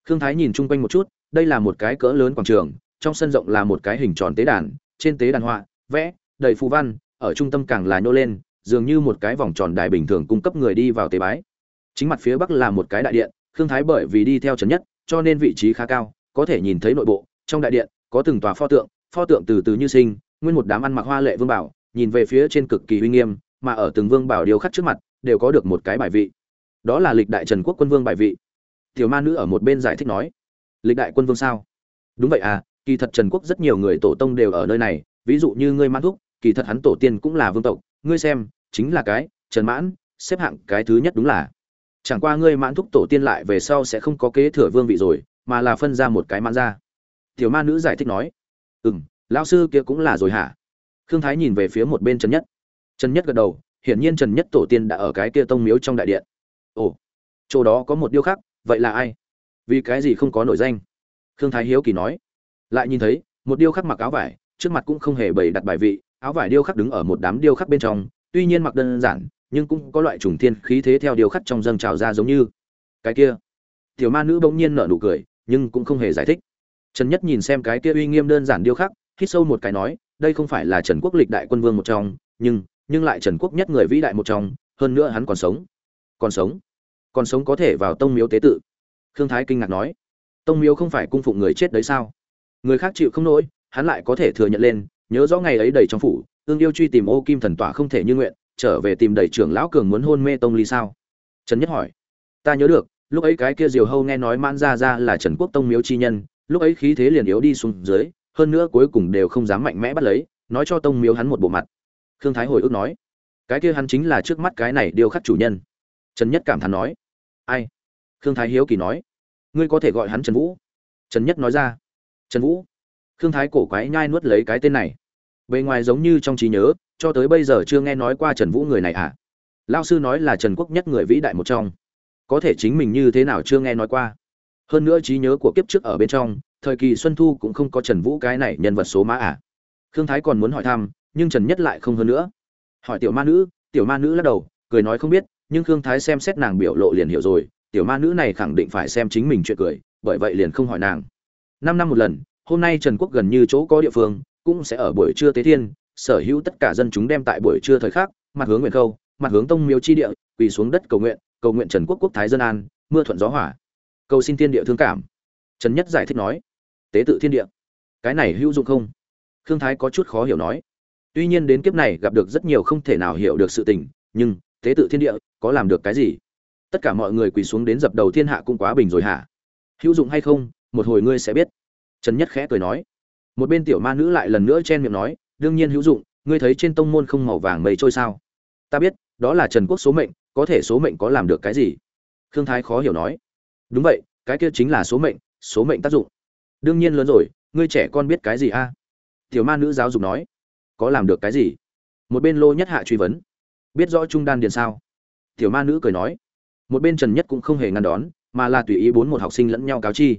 Khương thái nhìn chung quanh một chút, đây là một cái cỡ lớn quảng trường, trong sân rộng là một cái hình tròn tế đàn, trên tế đàn họa, vẽ, đầy phù văn, ở trung tâm càng là nô lên dường như một cái vòng tròn đài bình thường cung cấp người đi vào tế bái. Chính mặt phía bắc là một cái đại điện, khương thái bởi vì đi theo trần nhất, cho nên vị trí khá cao, có thể nhìn thấy nội bộ, trong đại điện, có từng tòa pho tượng pho tượng từ từ như sinh, nguyên một đám ăn mặc hoa lệ vương bảo, nhìn về phía trên cực kỳ uy nghiêm, mà ở từng vương bảo điêu khắc trước mặt, đều có được một cái bài vị. Đó là lịch đại trần quốc quân vương bài vị. Tiểu ma nữ ở một bên giải thích nói, lịch đại quân vương sao? Đúng vậy à kỳ thật trần quốc rất nhiều người tổ tông đều ở nơi này, ví dụ như ngươi man thúc, kỳ thật hắn tổ tiên cũng là vương tộc ngươi xem, chính là cái, trần mãn, xếp hạng cái thứ nhất đúng là. Chẳng qua ngươi mãn thúc tổ tiên lại về sau sẽ không có kế thừa vương vị rồi, mà là phân ra một cái mãn ra. Tiểu ma nữ giải thích nói. Ừ m lão sư kia cũng là rồi hả? Khương thái nhìn về phía một bên trần nhất. Trần nhất gật đầu, hiển nhiên trần nhất tổ tiên đã ở cái kia tông miếu trong đại điện. Ồ, chỗ đó có một điêu khắc, vậy là ai? Vì cái gì không có nội danh? Khương thái hiếu kỳ nói. Lại nhìn thấy, một điêu khắc mặc áo vải, trước mặt cũng không hề bày đặt bài vị áo vải điêu khắc đứng ở một đám điêu khắc bên trong, tuy nhiên mặc đơn giản, nhưng cũng có loại trùng thiên khí thế theo điêu khắc trong dâng trào ra giống như. Cái kia, tiểu ma nữ bỗng nhiên nở nụ cười, nhưng cũng không hề giải thích. Trần nhất nhìn xem cái kia uy nghiêm đơn giản điêu khắc, hít sâu một cái nói, đây không phải là trần quốc lịch đại quân vương một trong, nhưng nhưng lại trần quốc nhất người vĩ đại một trong, hơn nữa hắn còn sống. Còn sống? Còn sống có thể vào tông miếu tế tự. Khương thái kinh ngạc nói, tông miếu không phải cung phụng người chết đấy sao? Người khác chịu không nổi, hắn lại có thể thừa nhận lên nhớ rõ ngày ấy đầy trong phủ, ương yêu truy tìm ô kim thần tỏa không thể như nguyện, trở về tìm đầy trưởng lão cường muốn hôn mê tông ly sao? Trần nhất hỏi. Ta nhớ được, lúc ấy cái kia diều hâu nghe nói mãn ra ra là trần quốc tông miếu chi nhân, lúc ấy khí thế liền yếu đi xuống dưới, hơn nữa cuối cùng đều không dám mạnh mẽ bắt lấy, nói cho tông miếu hắn một bộ mặt. Khương thái hồi ức nói. Cái kia hắn chính là trước mắt cái này điều khắc chủ nhân. Trần nhất cảm thán nói. Ai? Khương thái hiếu kỳ nói. Ngươi có thể gọi hắn trần vũ. Trần nhất nói ra. Trần vũ khương thái cổ quái nhai nuốt lấy cái tên này. Bề ngoài giống như trong trí nhớ, cho tới bây giờ chưa nghe nói qua trần vũ người này à? Lao sư nói là trần quốc nhất người vĩ đại một trong. Có thể chính mình như thế nào chưa nghe nói qua. Hơn nữa trí nhớ của kiếp trước ở bên trong, thời kỳ xuân thu cũng không có trần vũ cái này nhân vật số mã à? Khương thái còn muốn hỏi thăm, nhưng trần nhất lại không hơn nữa. Hỏi tiểu ma nữ, tiểu ma nữ lắc đầu, cười nói không biết, nhưng khương thái xem xét nàng biểu lộ liền hiểu rồi, tiểu ma nữ này khẳng định phải xem chính mình chuyện cười, bởi vậy liền không hỏi nàng. Năm năm một lần hôm nay trần quốc gần như chỗ có địa phương, cũng sẽ ở buổi trưa tế thiên, sở hữu tất cả dân chúng đem tại buổi trưa thời khắc, mặt hướng nguyện khâu, mặt hướng tông miếu chi địa, quỳ xuống đất cầu nguyện cầu nguyện trần quốc quốc thái dân an, mưa thuận gió hỏa cầu xin thiên địa thương cảm. Trần nhất giải thích nói, tế tự thiên địa, cái này hữu dụng không? Khương thái có chút khó hiểu nói, tuy nhiên đến kiếp này gặp được rất nhiều không thể nào hiểu được sự tình, nhưng tế tự thiên địa có làm được cái gì? Tất cả mọi người quỳ xuống đến dập đầu thiên hạ cũng quá bình rồi hả? Hữu dụng hay không, một hồi ngươi sẽ biết trần nhất khẽ cười nói. Một bên tiểu ma nữ lại lần nữa chen miệng nói, đương nhiên hữu dụng, ngươi thấy trên tông môn không màu vàng mây trôi sao? Ta biết, đó là trần quốc số mệnh, có thể số mệnh có làm được cái gì? Khương thái khó hiểu nói. Đúng vậy, cái kia chính là số mệnh số mệnh tác dụng. Đương nhiên lớn rồi, ngươi trẻ con biết cái gì a? Tiểu ma nữ giáo dục nói. Có làm được cái gì? Một bên lô nhất hạ truy vấn. Biết rõ trung đan điền sao? Tiểu ma nữ cười nói. Một bên trần nhất cũng không hề ngăn đón, mà là tùy ý bốn một học sinh lẫn nhau cáo chi.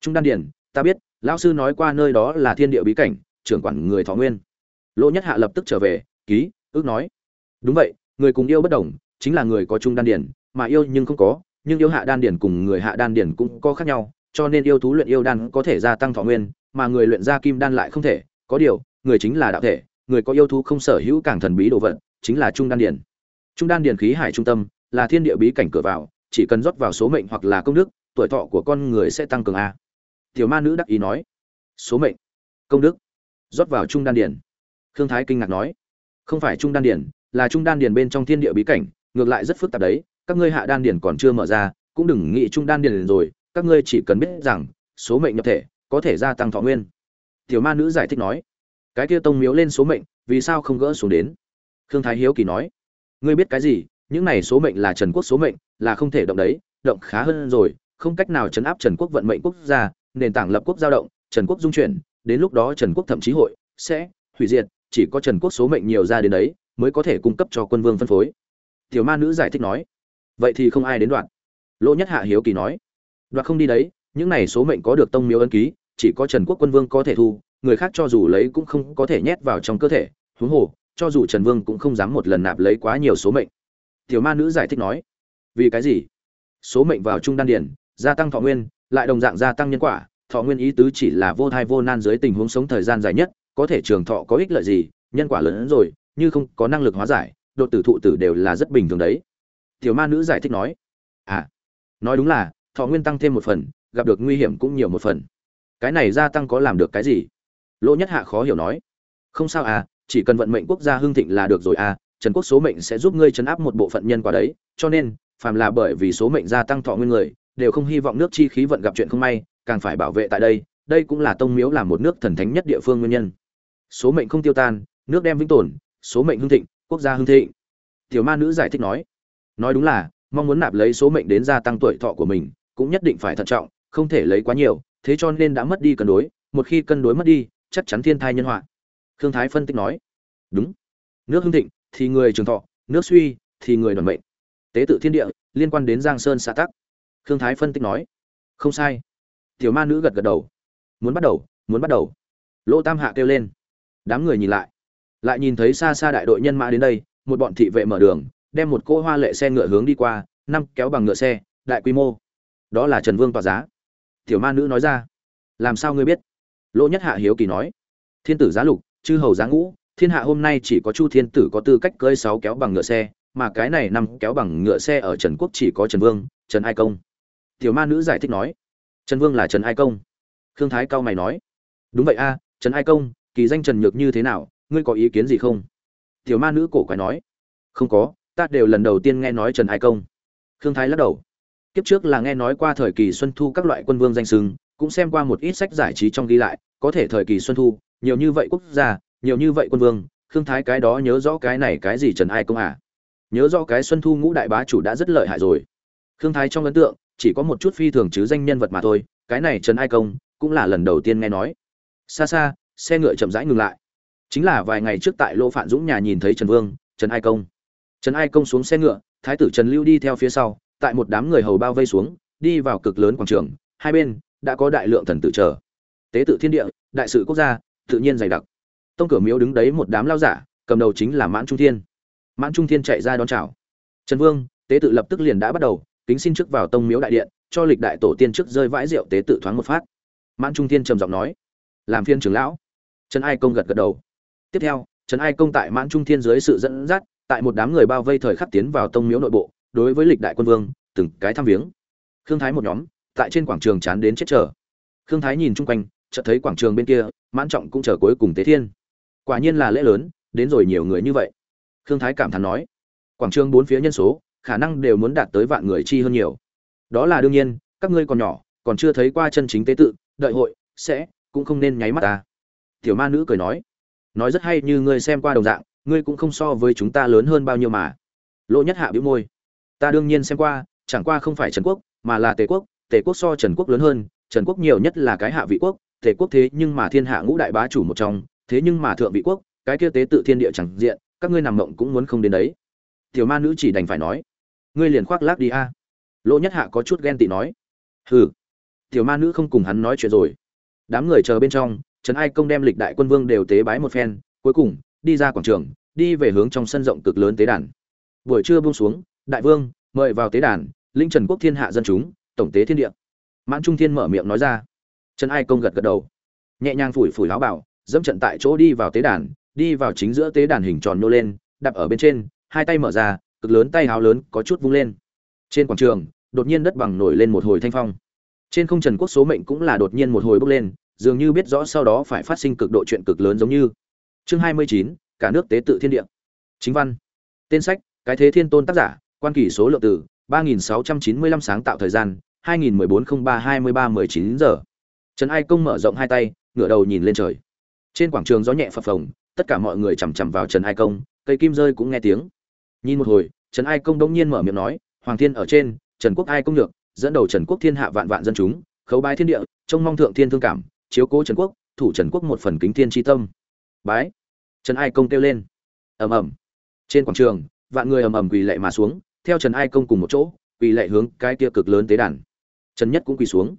Trung đan điền, ta biết lão sư nói qua nơi đó là thiên địa bí cảnh trưởng quản người thọ nguyên. Lỗ nhất hạ lập tức trở về ký ước nói. Đúng vậy người cùng yêu bất đồng chính là người có trung đan điển, mà yêu nhưng không có nhưng yêu hạ đan điển cùng người hạ đan điển cũng có khác nhau cho nên yêu thú luyện yêu đan có thể gia tăng thọ nguyên mà người luyện ra kim đan lại không thể. Có điều người chính là đạo thể người có yêu thú không sở hữu càng thần bí đồ vật chính là trung đan điển. trung đan điển khí hải trung tâm là thiên địa bí cảnh cửa vào chỉ cần rót vào số mệnh hoặc là công đức tuổi thọ của con người sẽ tăng cường a tiểu ma nữ đắc ý nói. Số mệnh. Công đức. Rót vào trung đan điền. Khương thái kinh ngạc nói. Không phải trung đan điền, là trung đan điền bên trong thiên địa bí cảnh, ngược lại rất phức tạp đấy, các ngươi hạ đan điền còn chưa mở ra, cũng đừng nghĩ trung đan điền rồi, các ngươi chỉ cần biết rằng, số mệnh nhập thể, có thể gia tăng thọ nguyên. Tiểu ma nữ giải thích nói. Cái kia tông miếu lên số mệnh, vì sao không gỡ xuống đến? Khương thái hiếu kỳ nói. Ngươi biết cái gì, những này số mệnh là trần quốc số mệnh, là không thể động đấy, động khá hơn rồi, không cách nào chấn áp trần quốc vận mệnh quốc gia nền tảng lập quốc giao động, trần quốc dung chuyển, đến lúc đó trần quốc thậm chí hội sẽ hủy diệt, chỉ có trần quốc số mệnh nhiều ra đến đấy mới có thể cung cấp cho quân vương phân phối. Tiểu ma nữ giải thích nói, vậy thì không ai đến đoạn. Lỗ nhất hạ hiếu kỳ nói, đoạn không đi đấy, những này số mệnh có được tông miếu ân ký, chỉ có trần quốc quân vương có thể thu, người khác cho dù lấy cũng không có thể nhét vào trong cơ thể, huống hồ, cho dù trần vương cũng không dám một lần nạp lấy quá nhiều số mệnh. Tiểu ma nữ giải thích nói, vì cái gì? Số mệnh vào trung đan điển gia tăng thọ nguyên lại đồng dạng gia tăng nhân quả, thọ nguyên ý tứ chỉ là vô thai vô nan dưới tình huống sống thời gian dài nhất, có thể trường thọ có ích lợi gì, nhân quả lớn hơn rồi, như không có năng lực hóa giải độ tử thụ tử đều là rất bình thường đấy. Tiểu ma nữ giải thích nói à nói đúng là, thọ nguyên tăng thêm một phần, gặp được nguy hiểm cũng nhiều một phần. Cái này gia tăng có làm được cái gì? Lỗ nhất hạ khó hiểu nói, không sao à chỉ cần vận mệnh quốc gia hưng thịnh là được rồi à trần quốc số mệnh sẽ giúp ngươi chấn áp một bộ phận nhân quả đấy, cho nên, phàm là bởi vì số mệnh gia tăng thọ nguyên người đều không hy vọng nước chi khí vận gặp chuyện không may, càng phải bảo vệ tại đây đây cũng là tông miếu là một nước thần thánh nhất địa phương nguyên nhân. Số mệnh không tiêu tan, nước đem vĩnh tồn, số mệnh hưng thịnh, quốc gia hưng thịnh. Tiểu ma nữ giải thích nói nói đúng là, mong muốn nạp lấy số mệnh đến gia tăng tuổi thọ của mình, cũng nhất định phải thận trọng, không thể lấy quá nhiều, thế cho nên đã mất đi cân đối, một khi cân đối mất đi, chắc chắn thiên tai nhân họa. Khương thái phân tích nói, đúng, nước hưng thịnh thì người trường thọ, nước suy thì người đoàn mệnh. Tế tự thiên địa liên quan đến giang sơn xã tắc khương thái phân tích nói. Không sai. Tiểu ma nữ gật gật đầu. Muốn bắt đầu, muốn bắt đầu. Lỗ tam hạ kêu lên. Đám người nhìn lại. Lại nhìn thấy xa xa đại đội nhân mã đến đây, một bọn thị vệ mở đường, đem một cô hoa lệ xe ngựa hướng đi qua, năm kéo bằng ngựa xe, đại quy mô. Đó là trần vương tỏa giá. Tiểu ma nữ nói ra. Làm sao ngươi biết? Lỗ nhất hạ hiếu kỳ nói. Thiên tử giá lục, chư hầu giá ngũ, thiên hạ hôm nay chỉ có chu thiên tử có tư cách cơi sáu kéo bằng ngựa xe, mà cái này năm kéo bằng ngựa xe ở trần quốc chỉ có trần vương, trần ai công tiểu ma nữ giải thích nói, trần vương là trần ai công. Khương thái cao mày nói, đúng vậy a, trần ai công, kỳ danh trần nhược như thế nào, ngươi có ý kiến gì không? Tiểu ma nữ cổ quái nói, không có, ta đều lần đầu tiên nghe nói trần ai công. Khương thái lắc đầu, kiếp trước là nghe nói qua thời kỳ xuân thu các loại quân vương danh sừng cũng xem qua một ít sách giải trí trong ghi lại, có thể thời kỳ xuân thu, nhiều như vậy quốc gia, nhiều như vậy quân vương, khương thái cái đó nhớ rõ cái này cái gì trần ai công à? Nhớ rõ cái xuân thu ngũ đại bá chủ đã rất lợi hại rồi. Khương thái trong ấn tượng chỉ có một chút phi thường chứ danh nhân vật mà thôi, cái này trần ai công cũng là lần đầu tiên nghe nói. Xa xa, xe ngựa chậm rãi ngừng lại. Chính là vài ngày trước tại lỗ phạn dũng nhà nhìn thấy trần vương, trần ai công. Trần ai công xuống xe ngựa, thái tử trần lưu đi theo phía sau, tại một đám người hầu bao vây xuống, đi vào cực lớn quảng trường, hai bên đã có đại lượng thần tử chờ. Tế tự thiên địa, đại sự quốc gia, tự nhiên dày đặc. Tông cửa miếu đứng đấy một đám lao giả, cầm đầu chính là mãn trung thiên. Mãn trung thiên chạy ra đón chào. Trần vương, tế tự lập tức liền đã bắt đầu kính xin trước vào tông miếu đại điện, cho lịch đại tổ tiên trước rơi vãi rượu tế tự thoáng một phát. Mãn trung thiên trầm giọng nói, làm phiên trưởng lão. Trần ai công gật gật đầu. Tiếp theo, trần ai công tại mãn trung thiên dưới sự dẫn dắt, tại một đám người bao vây thời khắc tiến vào tông miếu nội bộ, đối với lịch đại quân vương, từng cái thăm viếng. Khương thái một nhóm, tại trên quảng trường chán đến chết chờ. Khương thái nhìn chung quanh, chợt thấy quảng trường bên kia, mãn trọng cũng chờ cuối cùng tế thiên. Quả nhiên là lễ lớn, đến rồi nhiều người như vậy. Khương thái cảm thán nói, quảng trường bốn phía nhân số khả năng đều muốn đạt tới vạn người chi hơn nhiều. Đó là đương nhiên, các ngươi còn nhỏ, còn chưa thấy qua chân chính tế tự, đợi hội, sẽ, cũng không nên nháy mắt ta. Tiểu ma nữ cười nói nói rất hay như ngươi xem qua đồng dạng, ngươi cũng không so với chúng ta lớn hơn bao nhiêu mà. Lỗ nhất hạ bĩu môi, ta đương nhiên xem qua, chẳng qua không phải trần quốc, mà là tề quốc tề quốc so trần quốc lớn hơn, trần quốc nhiều nhất là cái hạ vị quốc, tề quốc thế nhưng mà thiên hạ ngũ đại bá chủ một trong, thế nhưng mà thượng vị quốc, cái kia tế tự thiên địa chẳng diện, các ngươi nằm mộng cũng muốn không đến đấy. Tiểu ma nữ chỉ đành phải nói ngươi liền khoác lác đi a. Lỗ nhất hạ có chút ghen tị nói. Hừ, tiểu ma nữ không cùng hắn nói chuyện rồi. Đám người chờ bên trong, trần ai công đem lịch đại quân vương đều tế bái một phen, cuối cùng, đi ra quảng trường, đi về hướng trong sân rộng cực lớn tế đàn. Buổi trưa buông xuống, đại vương, mời vào tế đàn, linh trần quốc thiên hạ dân chúng, tổng tế thiên địa. Mãn trung thiên mở miệng nói ra. Trần ai công gật gật đầu. Nhẹ nhàng phủi phủi áo bảo, dẫm trận tại chỗ đi vào tế đàn, đi vào chính giữa tế đàn hình tròn nô lên đập ở bên trên, hai tay mở ra cực lớn tay háo lớn có chút vung lên. Trên quảng trường, đột nhiên đất bằng nổi lên một hồi thanh phong. Trên không trần quốc số mệnh cũng là đột nhiên một hồi bốc lên, dường như biết rõ sau đó phải phát sinh cực độ chuyện cực lớn giống như. Chương hai mươi chín, cả nước tế tự thiên địa. Chính văn. Tên sách, cái thế thiên tôn tác giả, quan kỳ số lượng từ ba nghìn sáu trăm chín mươi lăm sáng tạo thời gian, hai nghìn mười bốn không ba hai mươi ba mười chín giờ. Trần ai công mở rộng hai tay, ngửa đầu nhìn lên trời. Trên quảng trường gió nhẹ phập phồng, tất cả mọi người chằm chằm vào trần ai công, cây kim rơi cũng nghe tiếng nhìn một hồi, trần ai công đông nhiên mở miệng nói, hoàng thiên ở trên, trần quốc ai công được, dẫn đầu trần quốc thiên hạ vạn vạn dân chúng, khấu bái thiên địa, trông mong thượng thiên thương cảm, chiếu cố trần quốc, thủ trần quốc một phần kính thiên tri tâm. Bái. Trần ai công kêu lên. Ầm ầm. Trên quảng trường, vạn người ầm ầm quỳ lệ mà xuống, theo trần ai công cùng một chỗ, quỳ lệ hướng cái kia cực lớn tế đàn. Trần nhất cũng quỳ xuống.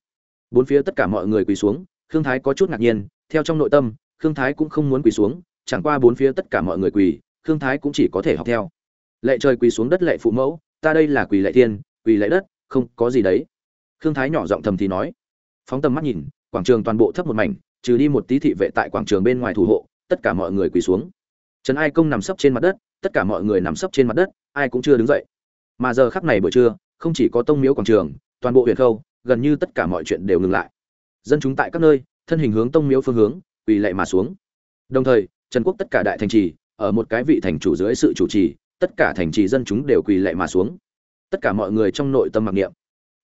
Bốn phía tất cả mọi người quỳ xuống, khương thái có chút ngạc nhiên, theo trong nội tâm, khương thái cũng không muốn quỳ xuống, chẳng qua bốn phía tất cả mọi người quỳ, khương thái cũng chỉ có thể học theo lệ trời quỳ xuống đất lệ phụ mẫu, ta đây là quỳ lệ thiên, quỳ lệ đất, không có gì đấy. Khương thái nhỏ giọng thầm thì nói. Phóng tầm mắt nhìn, quảng trường toàn bộ thấp một mảnh, trừ đi một tí thị vệ tại quảng trường bên ngoài thủ hộ, tất cả mọi người quỳ xuống. Trần ai công nằm sấp trên mặt đất, tất cả mọi người nằm sấp trên mặt đất, ai cũng chưa đứng dậy. Mà giờ khắc này buổi trưa, không chỉ có tông miếu quảng trường, toàn bộ huyện khâu, gần như tất cả mọi chuyện đều ngừng lại. Dân chúng tại các nơi, thân hình hướng tông miếu phương hướng, quỳ lệ mà xuống. Đồng thời, trần quốc tất cả đại thành trì, ở một cái vị thành chủ dưới sự chủ trì tất cả thành trì dân chúng đều quỳ lạy mà xuống. Tất cả mọi người trong nội tâm mặc niệm.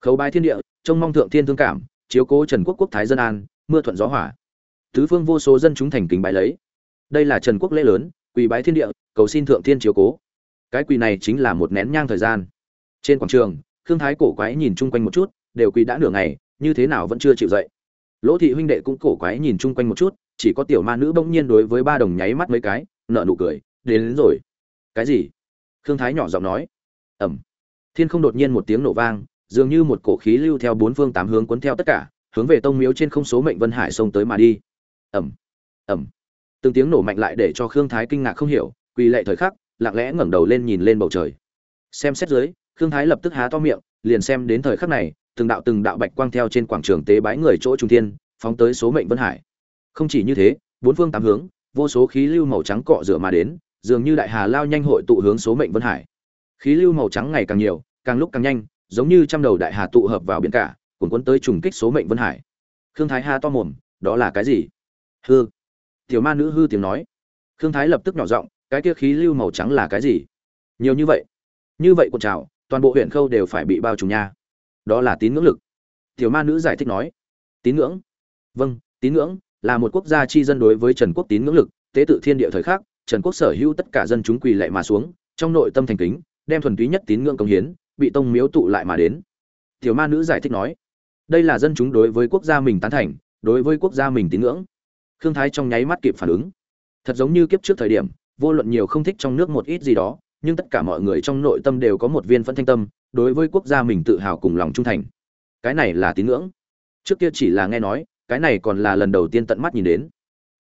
Khấu bái thiên địa trông mong thượng thiên thương cảm chiếu cố trần quốc quốc thái dân an mưa thuận gió hỏa tứ phương vô số dân chúng thành kính bái lấy. Đây là trần quốc lễ lớn quỳ bái thiên địa cầu xin thượng thiên chiếu cố. Cái quỳ này chính là một nén nhang thời gian. Trên quảng trường khương thái cổ quái nhìn chung quanh một chút đều quỳ đã nửa ngày như thế nào vẫn chưa chịu dậy. Lỗ thị huynh đệ cũng cổ quái nhìn chung quanh một chút chỉ có tiểu ma nữ bỗng nhiên đối với ba đồng nháy mắt mấy cái nợ nụ cười đến, đến rồi. Cái gì? Khương thái nhỏ giọng nói. Ẩm thiên không đột nhiên một tiếng nổ vang, dường như một cổ khí lưu theo bốn phương tám hướng cuốn theo tất cả, hướng về tông miếu trên không số mệnh vân hải xông tới mà đi. Ẩm ẩm từng tiếng nổ mạnh lại để cho khương thái kinh ngạc không hiểu, quỳ lệ thời khắc, lặng lẽ ngẩng đầu lên nhìn lên bầu trời. Xem xét dưới, khương thái lập tức há to miệng, liền xem đến thời khắc này, từng đạo từng đạo bạch quang theo trên quảng trường tế bái người chỗ trung thiên, phóng tới số mệnh vân hải. Không chỉ như thế, bốn phương tám hướng, vô số khí lưu màu trắng cọ rửa mà đến dường như đại hà lao nhanh hội tụ hướng số mệnh vân hải. Khí lưu màu trắng ngày càng nhiều, càng lúc càng nhanh, giống như trăm đầu đại hà tụ hợp vào biển cả cuốn cuốn tới trùng kích số mệnh vân hải. Khương thái ha to mồm, đó là cái gì? Hư. Tiểu ma nữ hư tiếng nói. Khương thái lập tức nhỏ giọng, cái kia khí lưu màu trắng là cái gì? Nhiều như vậy. Như vậy cuộn trào, toàn bộ huyện khâu đều phải bị bao trùm nha. Đó là tín ngưỡng lực. Tiểu ma nữ giải thích nói. Tín ngưỡng? Vâng tín ngưỡng là một quốc gia chi dân đối với trần quốc tín ngưỡng lực, tế tự thiên địa thời khắc trần quốc sở hữu tất cả dân chúng quỳ lệ mà xuống, trong nội tâm thành kính, đem thuần túy nhất tín ngưỡng công hiến, bị tông miếu tụ lại mà đến. Tiểu ma nữ giải thích nói, đây là dân chúng đối với quốc gia mình tán thành, đối với quốc gia mình tín ngưỡng. Khương thái trong nháy mắt kịp phản ứng. Thật giống như kiếp trước thời điểm, vô luận nhiều không thích trong nước một ít gì đó, nhưng tất cả mọi người trong nội tâm đều có một viên phẫn thanh tâm, đối với quốc gia mình tự hào cùng lòng trung thành. Cái này là tín ngưỡng. Trước kia chỉ là nghe nói, cái này còn là lần đầu tiên tận mắt nhìn đến.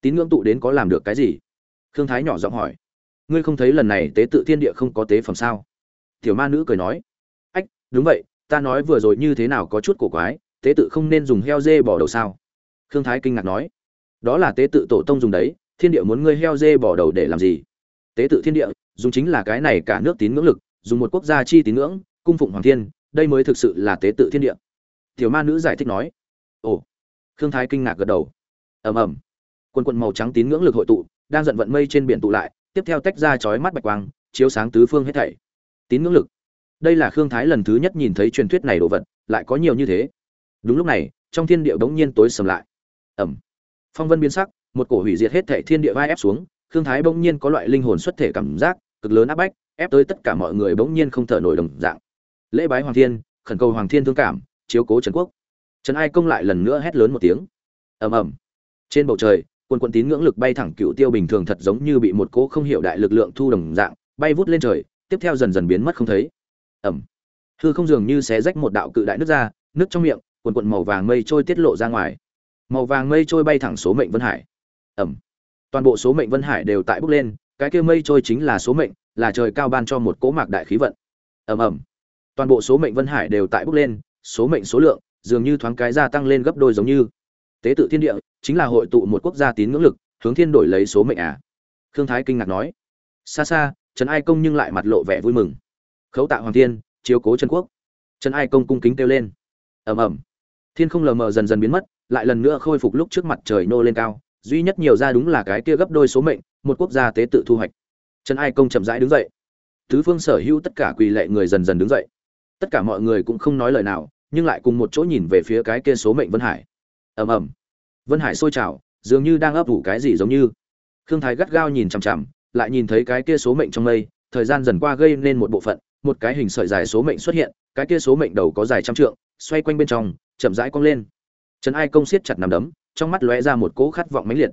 Tín ngưỡng tụ đến có làm được cái gì? Khương thái nhỏ giọng hỏi. Ngươi không thấy lần này tế tự thiên địa không có tế phẩm sao? Tiểu ma nữ cười nói. Ách, đúng vậy, ta nói vừa rồi như thế nào có chút cổ quái, tế tự không nên dùng heo dê bỏ đầu sao? Khương thái kinh ngạc nói. Đó là tế tự tổ tông dùng đấy, thiên địa muốn ngươi heo dê bỏ đầu để làm gì? Tế tự thiên địa, dùng chính là cái này cả nước tín ngưỡng lực, dùng một quốc gia chi tín ngưỡng, cung phụng hoàng thiên, đây mới thực sự là tế tự thiên địa. Tiểu ma nữ giải thích nói. Ồ. Khương thái kinh ngạc gật đầu. Ầm ầm. Quần quần màu trắng tín ngưỡng lực hội tụ đang giận vận mây trên biển tụ lại, tiếp theo tách ra chói mắt bạch quang, chiếu sáng tứ phương hết thảy. Tín ngưỡng lực. Đây là khương thái lần thứ nhất nhìn thấy truyền thuyết này đồ vật, lại có nhiều như thế. Đúng lúc này, trong thiên địa bỗng nhiên tối sầm lại. Ẩm. Phong vân biến sắc, một cổ hủy diệt hết thảy thiên địa vai ép xuống, khương thái bỗng nhiên có loại linh hồn xuất thể cảm giác, cực lớn áp bách, ép tới tất cả mọi người bỗng nhiên không thở nổi đồng dạng. Lễ bái hoàng thiên, khẩn cầu hoàng thiên thương cảm, chiếu cố trần quốc. Trần ai công lại lần nữa hét lớn một tiếng. Ầm ầm. Trên bầu trời quân quần tín ngưỡng lực bay thẳng cựu tiêu bình thường thật giống như bị một cỗ không hiểu đại lực lượng thu đồng dạng bay vút lên trời tiếp theo dần dần biến mất không thấy. Ẩm, hư không dường như xé rách một đạo cự đại nước ra nước trong miệng quần quần màu vàng mây trôi tiết lộ ra ngoài. Màu vàng mây trôi bay thẳng số mệnh vân hải. Ẩm, toàn bộ số mệnh vân hải đều tại bốc lên cái kia mây trôi chính là số mệnh là trời cao ban cho một cỗ mạc đại khí vận. Ẩm ẩm, toàn bộ số mệnh vân hải đều tại bốc lên số mệnh số lượng dường như thoáng cái gia tăng lên gấp đôi giống như. Tế tự thiên địa chính là hội tụ một quốc gia tín ngưỡng lực, hướng thiên đổi lấy số mệnh à? Khương thái kinh ngạc nói. Xa xa, trần ai công nhưng lại mặt lộ vẻ vui mừng. Khấu tạ hoàng thiên, chiếu cố trần quốc. Trần ai công cung kính kêu lên. Ầm ầm. Thiên không lờ mờ dần dần biến mất, lại lần nữa khôi phục lúc trước mặt trời nô lên cao, duy nhất nhiều ra đúng là cái kia gấp đôi số mệnh, một quốc gia tế tự thu hoạch. Trần ai công chậm rãi đứng dậy. Tứ phương sở hữu tất cả quỳ lệ người dần dần đứng dậy. Tất cả mọi người cũng không nói lời nào, nhưng lại cùng một chỗ nhìn về phía cái kia số mệnh vân hải. Ầm ầm vân hải sôi trào, dường như đang ấp ủ cái gì giống như. Khương thái gắt gao nhìn chằm chằm, lại nhìn thấy cái kia số mệnh trong mây, thời gian dần qua gây nên một bộ phận, một cái hình sợi dài số mệnh xuất hiện, cái kia số mệnh đầu có dài trăm trượng, xoay quanh bên trong, chậm rãi cong lên. Trần ai công siết chặt nằm đấm, trong mắt lóe ra một cỗ khát vọng mãnh liệt.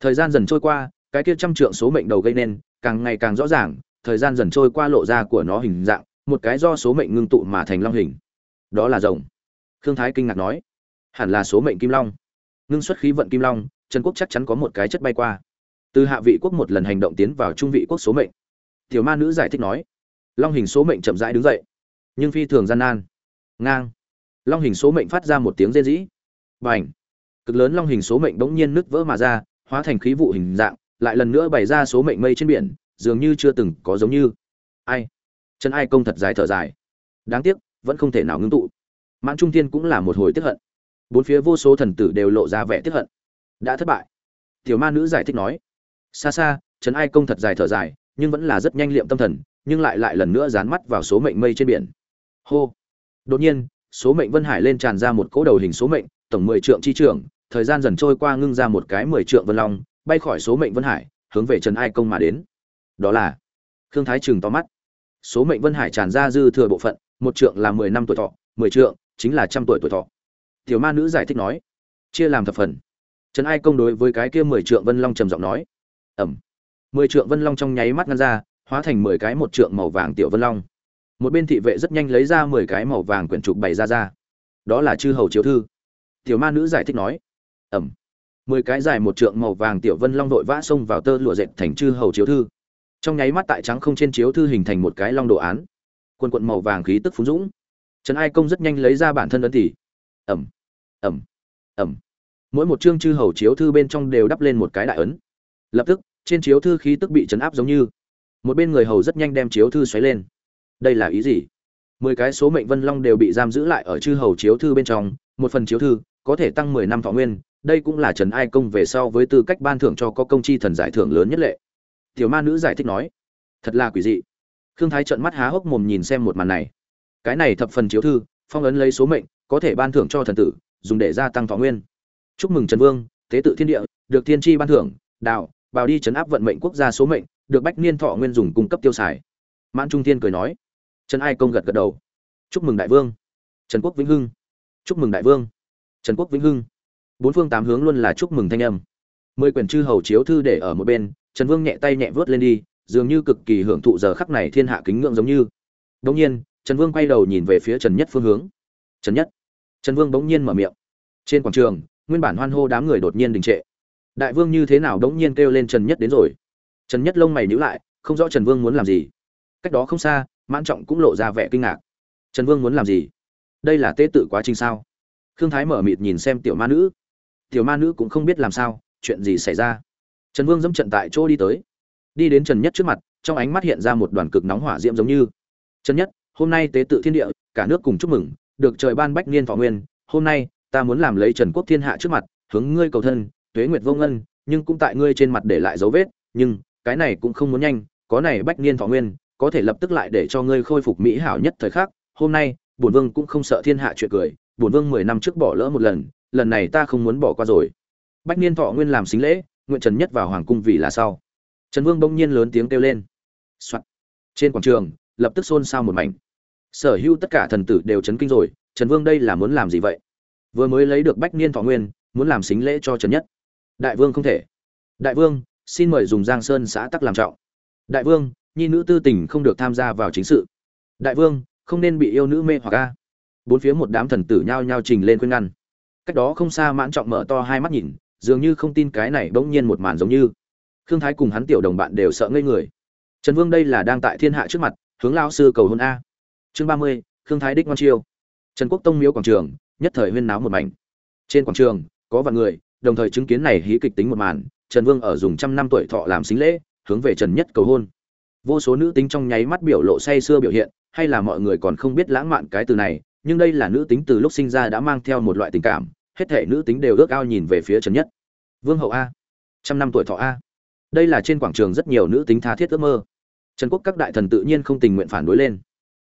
Thời gian dần trôi qua, cái kia trăm trượng số mệnh đầu gây nên, càng ngày càng rõ ràng, thời gian dần trôi qua lộ ra của nó hình dạng, một cái do số mệnh ngưng tụ mà thành long hình. Đó là rồng. Khương thái kinh ngạc nói. Hẳn là số mệnh kim long ngưng xuất khí vận kim long, trần quốc chắc chắn có một cái chất bay qua. Từ hạ vị quốc một lần hành động tiến vào trung vị quốc số mệnh. Tiểu ma nữ giải thích nói, long hình số mệnh chậm rãi đứng dậy, nhưng phi thường gian nan. Ngang. Long hình số mệnh phát ra một tiếng rên rỉ. B à n h cực lớn long hình số mệnh bỗng nhiên nứt vỡ mà ra, hóa thành khí vụ hình dạng, lại lần nữa bày ra số mệnh mây trên biển, dường như chưa từng có giống như. Ai? Chân ai công thật dài thở dài. Đáng tiếc, vẫn không thể nào ngưng tụ. Mãn trung tiên cũng là một hồi tiếp hận bốn phía vô số thần tử đều lộ ra vẻ tiếp hận. Đã thất bại. Tiểu ma nữ giải thích nói, xa xa, trấn ai công thật dài thở dài, nhưng vẫn là rất nhanh liệm tâm thần, nhưng lại lại lần nữa dán mắt vào số mệnh mây trên biển. Hô. Đột nhiên, số mệnh vân hải lên tràn ra một cỗ đầu hình số mệnh, tổng mười trượng chi trưởng, thời gian dần trôi qua ngưng ra một cái mười trượng vân long, bay khỏi số mệnh vân hải, hướng về trần ai công mà đến. Đó là khương thái trừng to mắt. Số mệnh vân hải tràn ra dư thừa bộ phận, một trượng là mười năm tuổi thọ, mười trượng chính là trăm tuổi tuổi thọ tiểu ma nữ giải thích nói, chia làm thập phần. Trần ai công đối với cái kia mười trượng vân long trầm giọng nói, ẩm. Mười trượng vân long trong nháy mắt ngăn ra, hóa thành mười cái một trượng màu vàng tiểu vân long. Một bên thị vệ rất nhanh lấy ra mười cái màu vàng quyển trục bày ra ra. Đó là chư hầu chiếu thư. Tiểu ma nữ giải thích nói, ẩm. Mười cái dài một trượng màu vàng tiểu vân long đội vã xông vào tơ lụa dệt thành chư hầu chiếu thư. Trong nháy mắt tại trắng không trên chiếu thư hình thành một cái long đồ án. Quân quận màu vàng khí tức phú dũng. Trần ai công rất nhanh lấy ra bản thân ấn tỷ. Ẩm ẩm ẩm. Mỗi một chương chư hầu chiếu thư bên trong đều đắp lên một cái đại ấn. Lập tức, trên chiếu thư khí tức bị chấn áp giống như. Một bên người hầu rất nhanh đem chiếu thư xoáy lên. Đây là ý gì? Mười cái số mệnh vân long đều bị giam giữ lại ở chư hầu chiếu thư bên trong, một phần chiếu thư, có thể tăng mười năm thọ nguyên, đây cũng là trần ai công về sau với tư cách ban thưởng cho có công chi thần giải thưởng lớn nhất lệ. Tiểu ma nữ giải thích nói, thật là quỷ dị. Khương thái trợn mắt há hốc mồm nhìn xem một màn này. Cái này thập phần chiếu thư, phong ấn lấy số mệnh, có thể ban thưởng cho thần tử dùng để gia tăng thọ nguyên. Chúc mừng trần vương tế tự thiên địa, được thiên tri ban thưởng, đạo, bào đi chấn áp vận mệnh quốc gia số mệnh, được bách niên thọ nguyên dùng cung cấp tiêu xài. Mãn trung thiên cười nói. Trần ai công gật gật đầu. Chúc mừng đại vương. Trần quốc vĩnh hưng. Chúc mừng đại vương. Trần quốc vĩnh hưng. Bốn phương tám hướng luôn là chúc mừng thanh âm. Mười quyển chư hầu chiếu thư để ở một bên, trần vương nhẹ tay nhẹ vớt lên đi, dường như cực kỳ hưởng thụ giờ khắc này thiên hạ kính ngưỡng giống như. Đống nhiên, trần vương quay đầu nhìn về phía trần nhất phương hướng. Trần nhất trần vương bỗng nhiên mở miệng. Trên quảng trường, nguyên bản hoan hô đám người đột nhiên đình trệ. Đại vương như thế nào đống nhiên kêu lên trần nhất đến rồi? Trần nhất lông mày nhíu lại, không rõ trần vương muốn làm gì. Cách đó không xa, mãn trọng cũng lộ ra vẻ kinh ngạc. Trần vương muốn làm gì? Đây là tế tự quá trình sao? Khương thái mở mịt nhìn xem tiểu ma nữ. Tiểu ma nữ cũng không biết làm sao, chuyện gì xảy ra? Trần vương dẫm trận tại chỗ đi tới. Đi đến trần nhất trước mặt, trong ánh mắt hiện ra một đoàn cực nóng hỏa diễm giống như. Trần nhất, hôm nay tế tự thiên địa, cả nước cùng chúc mừng được trời ban bách niên thọ nguyên, hôm nay, ta muốn làm lấy trần quốc thiên hạ trước mặt, hướng ngươi cầu thân, tuế nguyệt vô ngân, nhưng cũng tại ngươi trên mặt để lại dấu vết, nhưng, cái này cũng không muốn nhanh, có này bách niên thọ nguyên, có thể lập tức lại để cho ngươi khôi phục mỹ hảo nhất thời khắc. Hôm nay, bổn vương cũng không sợ thiên hạ chuyện cười, bổn vương mười năm trước bỏ lỡ một lần lần này ta không muốn bỏ qua rồi. Bách niên thọ nguyên làm xính lễ, nguyện trần nhất vào hoàng cung vì là sau. Trần vương bỗng nhiên lớn tiếng kêu lên、Soạn. trên quảng trường, lập tức xôn xao một mảnh sở hữu tất cả thần tử đều chấn kinh rồi, trần vương đây là muốn làm gì vậy? Vừa mới lấy được bách niên thọ nguyên, muốn làm xính lễ cho trần nhất. Đại vương không thể. Đại vương, xin mời dùng giang sơn xã tắc làm trọng. Đại vương, nhi nữ tư tình không được tham gia vào chính sự. Đại vương, không nên bị yêu nữ mê hoặc a. Bốn phía một đám thần tử nhao nhao trình lên khuyên ngăn. Cách đó không xa mãn trọng mở to hai mắt nhìn, dường như không tin cái này bỗng nhiên một màn giống như. Khương thái cùng hắn tiểu đồng bạn đều sợ ngây người. Trần vương đây là đang tại thiên hạ trước mặt, hướng lao sư cầu hôn a chương ba mươi, khương thái đích ngoan chiêu. Trần quốc tông miếu quảng trường, nhất thời huyên náo một mảnh. Trên quảng trường, có vạn người, đồng thời chứng kiến này hí kịch tính một màn, trần vương ở dùng trăm năm tuổi thọ làm xính lễ, hướng về trần nhất cầu hôn. Vô số nữ tính trong nháy mắt biểu lộ say sưa biểu hiện, hay là mọi người còn không biết lãng mạn cái từ này, nhưng đây là nữ tính từ lúc sinh ra đã mang theo một loại tình cảm, hết thể nữ tính đều ước ao nhìn về phía trần nhất. Vương hậu a. Trăm năm tuổi thọ a. Đây là trên quảng trường rất nhiều nữ tính tha thiết ước mơ. Trần quốc các đại thần tự nhiên không tình nguyện phản đối lên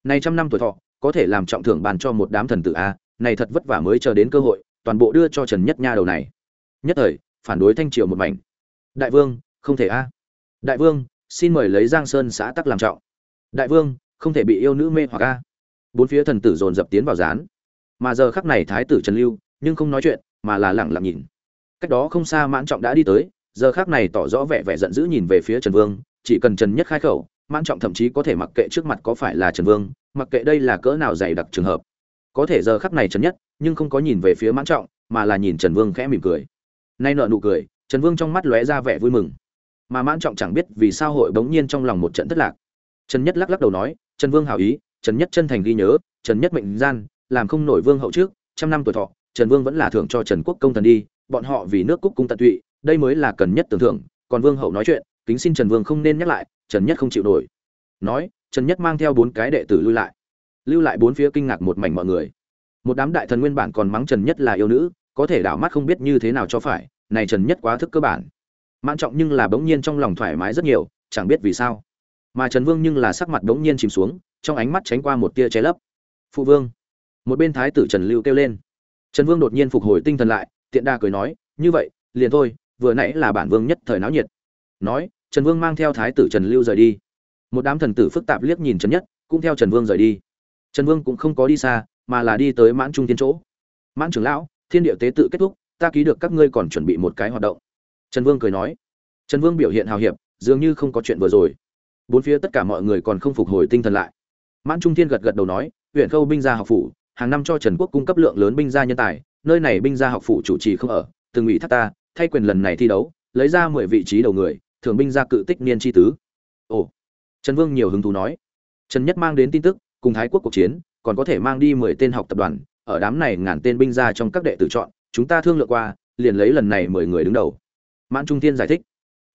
này trăm năm tuổi thọ, có thể làm trọng thưởng bàn cho một đám thần tử a, này thật vất vả mới chờ đến cơ hội, toàn bộ đưa cho trần nhất nha đầu này. Nhất thời, phản đối thanh triều một mảnh. Đại vương, không thể a. Đại vương, xin mời lấy giang sơn xã tắc làm trọng. Đại vương, không thể bị yêu nữ mê hoặc a. Bốn phía thần tử dồn dập tiến vào dán mà giờ khắc này thái tử trần lưu, nhưng không nói chuyện, mà là lặng lặng nhìn. Cách đó không xa mãn trọng đã đi tới, giờ khắc này tỏ rõ vẻ vẻ giận dữ nhìn về phía trần vương, chỉ cần trần nhất khai khẩu mãn trọng thậm chí có thể mặc kệ trước mặt có phải là trần vương, mặc kệ đây là cỡ nào dày đặc trường hợp. Có thể giờ khắc này trần nhất, nhưng không có nhìn về phía mãn trọng, mà là nhìn trần vương khẽ mỉm cười. Nay nợ nụ cười, trần vương trong mắt lóe ra vẻ vui mừng. Mà mãn trọng chẳng biết vì sao hội bỗng nhiên trong lòng một trận thất lạc. Trần nhất lắc lắc đầu nói, trần vương hảo ý, trần nhất chân thành ghi nhớ, trần nhất mệnh gian, làm không nổi vương hậu trước, trăm năm tuổi thọ, trần vương vẫn là thưởng cho trần quốc công thần đi, bọn họ vì nước cúc cung tận tụy, đây mới là cần nhất tưởng thưởng, còn vương hậu nói chuyện kính xin trần vương không nên nhắc lại, trần nhất không chịu nổi. Nói, trần nhất mang theo bốn cái đệ tử lưu lại. Lưu lại bốn phía kinh ngạc một mảnh mọi người. Một đám đại thần nguyên bản còn mắng trần nhất là yêu nữ, có thể đảo mắt không biết như thế nào cho phải, này trần nhất quá thức cơ bản. Mãn trọng nhưng là bỗng nhiên trong lòng thoải mái rất nhiều, chẳng biết vì sao. Mà trần vương nhưng là sắc mặt bỗng nhiên chìm xuống, trong ánh mắt tránh qua một tia che lấp. Phụ vương. Một bên thái tử trần lưu kêu lên. Trần vương đột nhiên phục hồi tinh thần lại, tiện đa cười nói, như vậy, liền thôi, vừa nãy là bản vương nhất thời náo nhiệt. Nói trần vương mang theo thái tử trần lưu rời đi. Một đám thần tử phức tạp liếc nhìn trần nhất, cũng theo trần vương rời đi. Trần vương cũng không có đi xa, mà là đi tới mãn trung thiên chỗ. Mãn trưởng lão, thiên địa tế tự kết thúc, ta ký được các ngươi còn chuẩn bị một cái hoạt động. Trần vương cười nói. Trần vương biểu hiện hào hiệp, dường như không có chuyện vừa rồi. Bốn phía tất cả mọi người còn không phục hồi tinh thần lại. Mãn trung thiên gật gật đầu nói, huyện khâu binh gia học phủ, hàng năm cho trần quốc cung cấp lượng lớn binh gia nhân tài, nơi này binh gia học phủ chủ trì không ở, từng ủy thác ta, thay quyền lần này thi đấu, lấy ra mười vị trí đầu người thường binh gia cự tích niên chi tứ. Ồ, trần vương nhiều hứng thú nói. Trần nhất mang đến tin tức, cùng thái quốc cuộc chiến, còn có thể mang đi mười tên học tập đoàn, ở đám này ngàn tên binh gia trong các đệ tử chọn, chúng ta thương lượng qua, liền lấy lần này mười người đứng đầu. Mãn trung tiên giải thích.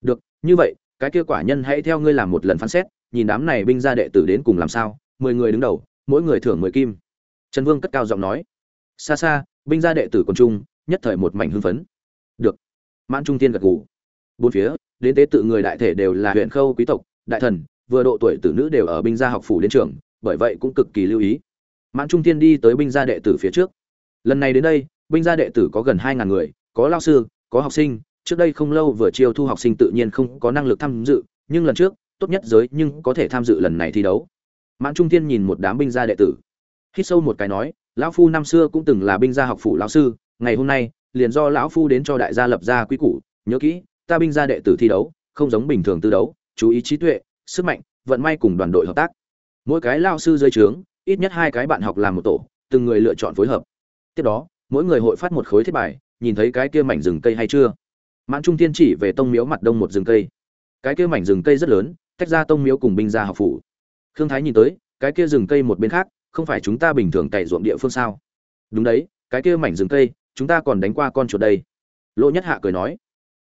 Được, như vậy, cái kia quả nhân hãy theo ngươi làm một lần phán xét, nhìn đám này binh gia đệ tử đến cùng làm sao, mười người đứng đầu, mỗi người thưởng mười kim. Trần vương cất cao giọng nói. Xa xa, binh gia đệ tử còn trung nhất thời một mảnh hưng phấn. Được. Mãn trung tiên gật gù. Bốn phía đến tế tự người đại thể đều là huyện khâu quý tộc, đại thần, vừa độ tuổi tử nữ đều ở binh gia học phủ đến trường, bởi vậy cũng cực kỳ lưu ý. Mãn trung tiên đi tới binh gia đệ tử phía trước. Lần này đến đây, binh gia đệ tử có gần hai ngàn người, có lao sư, có học sinh, trước đây không lâu vừa chiêu thu học sinh tự nhiên không có năng lực tham dự, nhưng lần trước, tốt nhất giới nhưng có thể tham dự lần này thi đấu. Mãn trung tiên nhìn một đám binh gia đệ tử. Hít sâu một cái nói, lão phu năm xưa cũng từng là binh gia học phủ lão sư, ngày hôm nay, liền do lão phu đến cho đại gia lập ra quy củ, nhớ kỹ ta binh gia đệ tử thi đấu, không giống bình thường tư đấu, chú ý trí tuệ, sức mạnh, vận may cùng đoàn đội hợp tác. Mỗi cái lao sư dưới trướng, ít nhất hai cái bạn học làm một tổ, từng người lựa chọn phối hợp. Tiếp đó, mỗi người hội phát một khối thiết bài, nhìn thấy cái kia mảnh rừng cây hay chưa. Mãn trung tiên chỉ về tông miếu mặt đông một rừng cây. Cái kia mảnh rừng cây rất lớn, tách ra tông miếu cùng binh gia học phủ. Khương thái nhìn tới, cái kia rừng cây một bên khác, không phải chúng ta bình thường cày ruộng địa phương sao? Đúng đấy, cái kia mảnh rừng cây, chúng ta còn đánh qua con chuột đây. Lỗ nhất hạ cười nói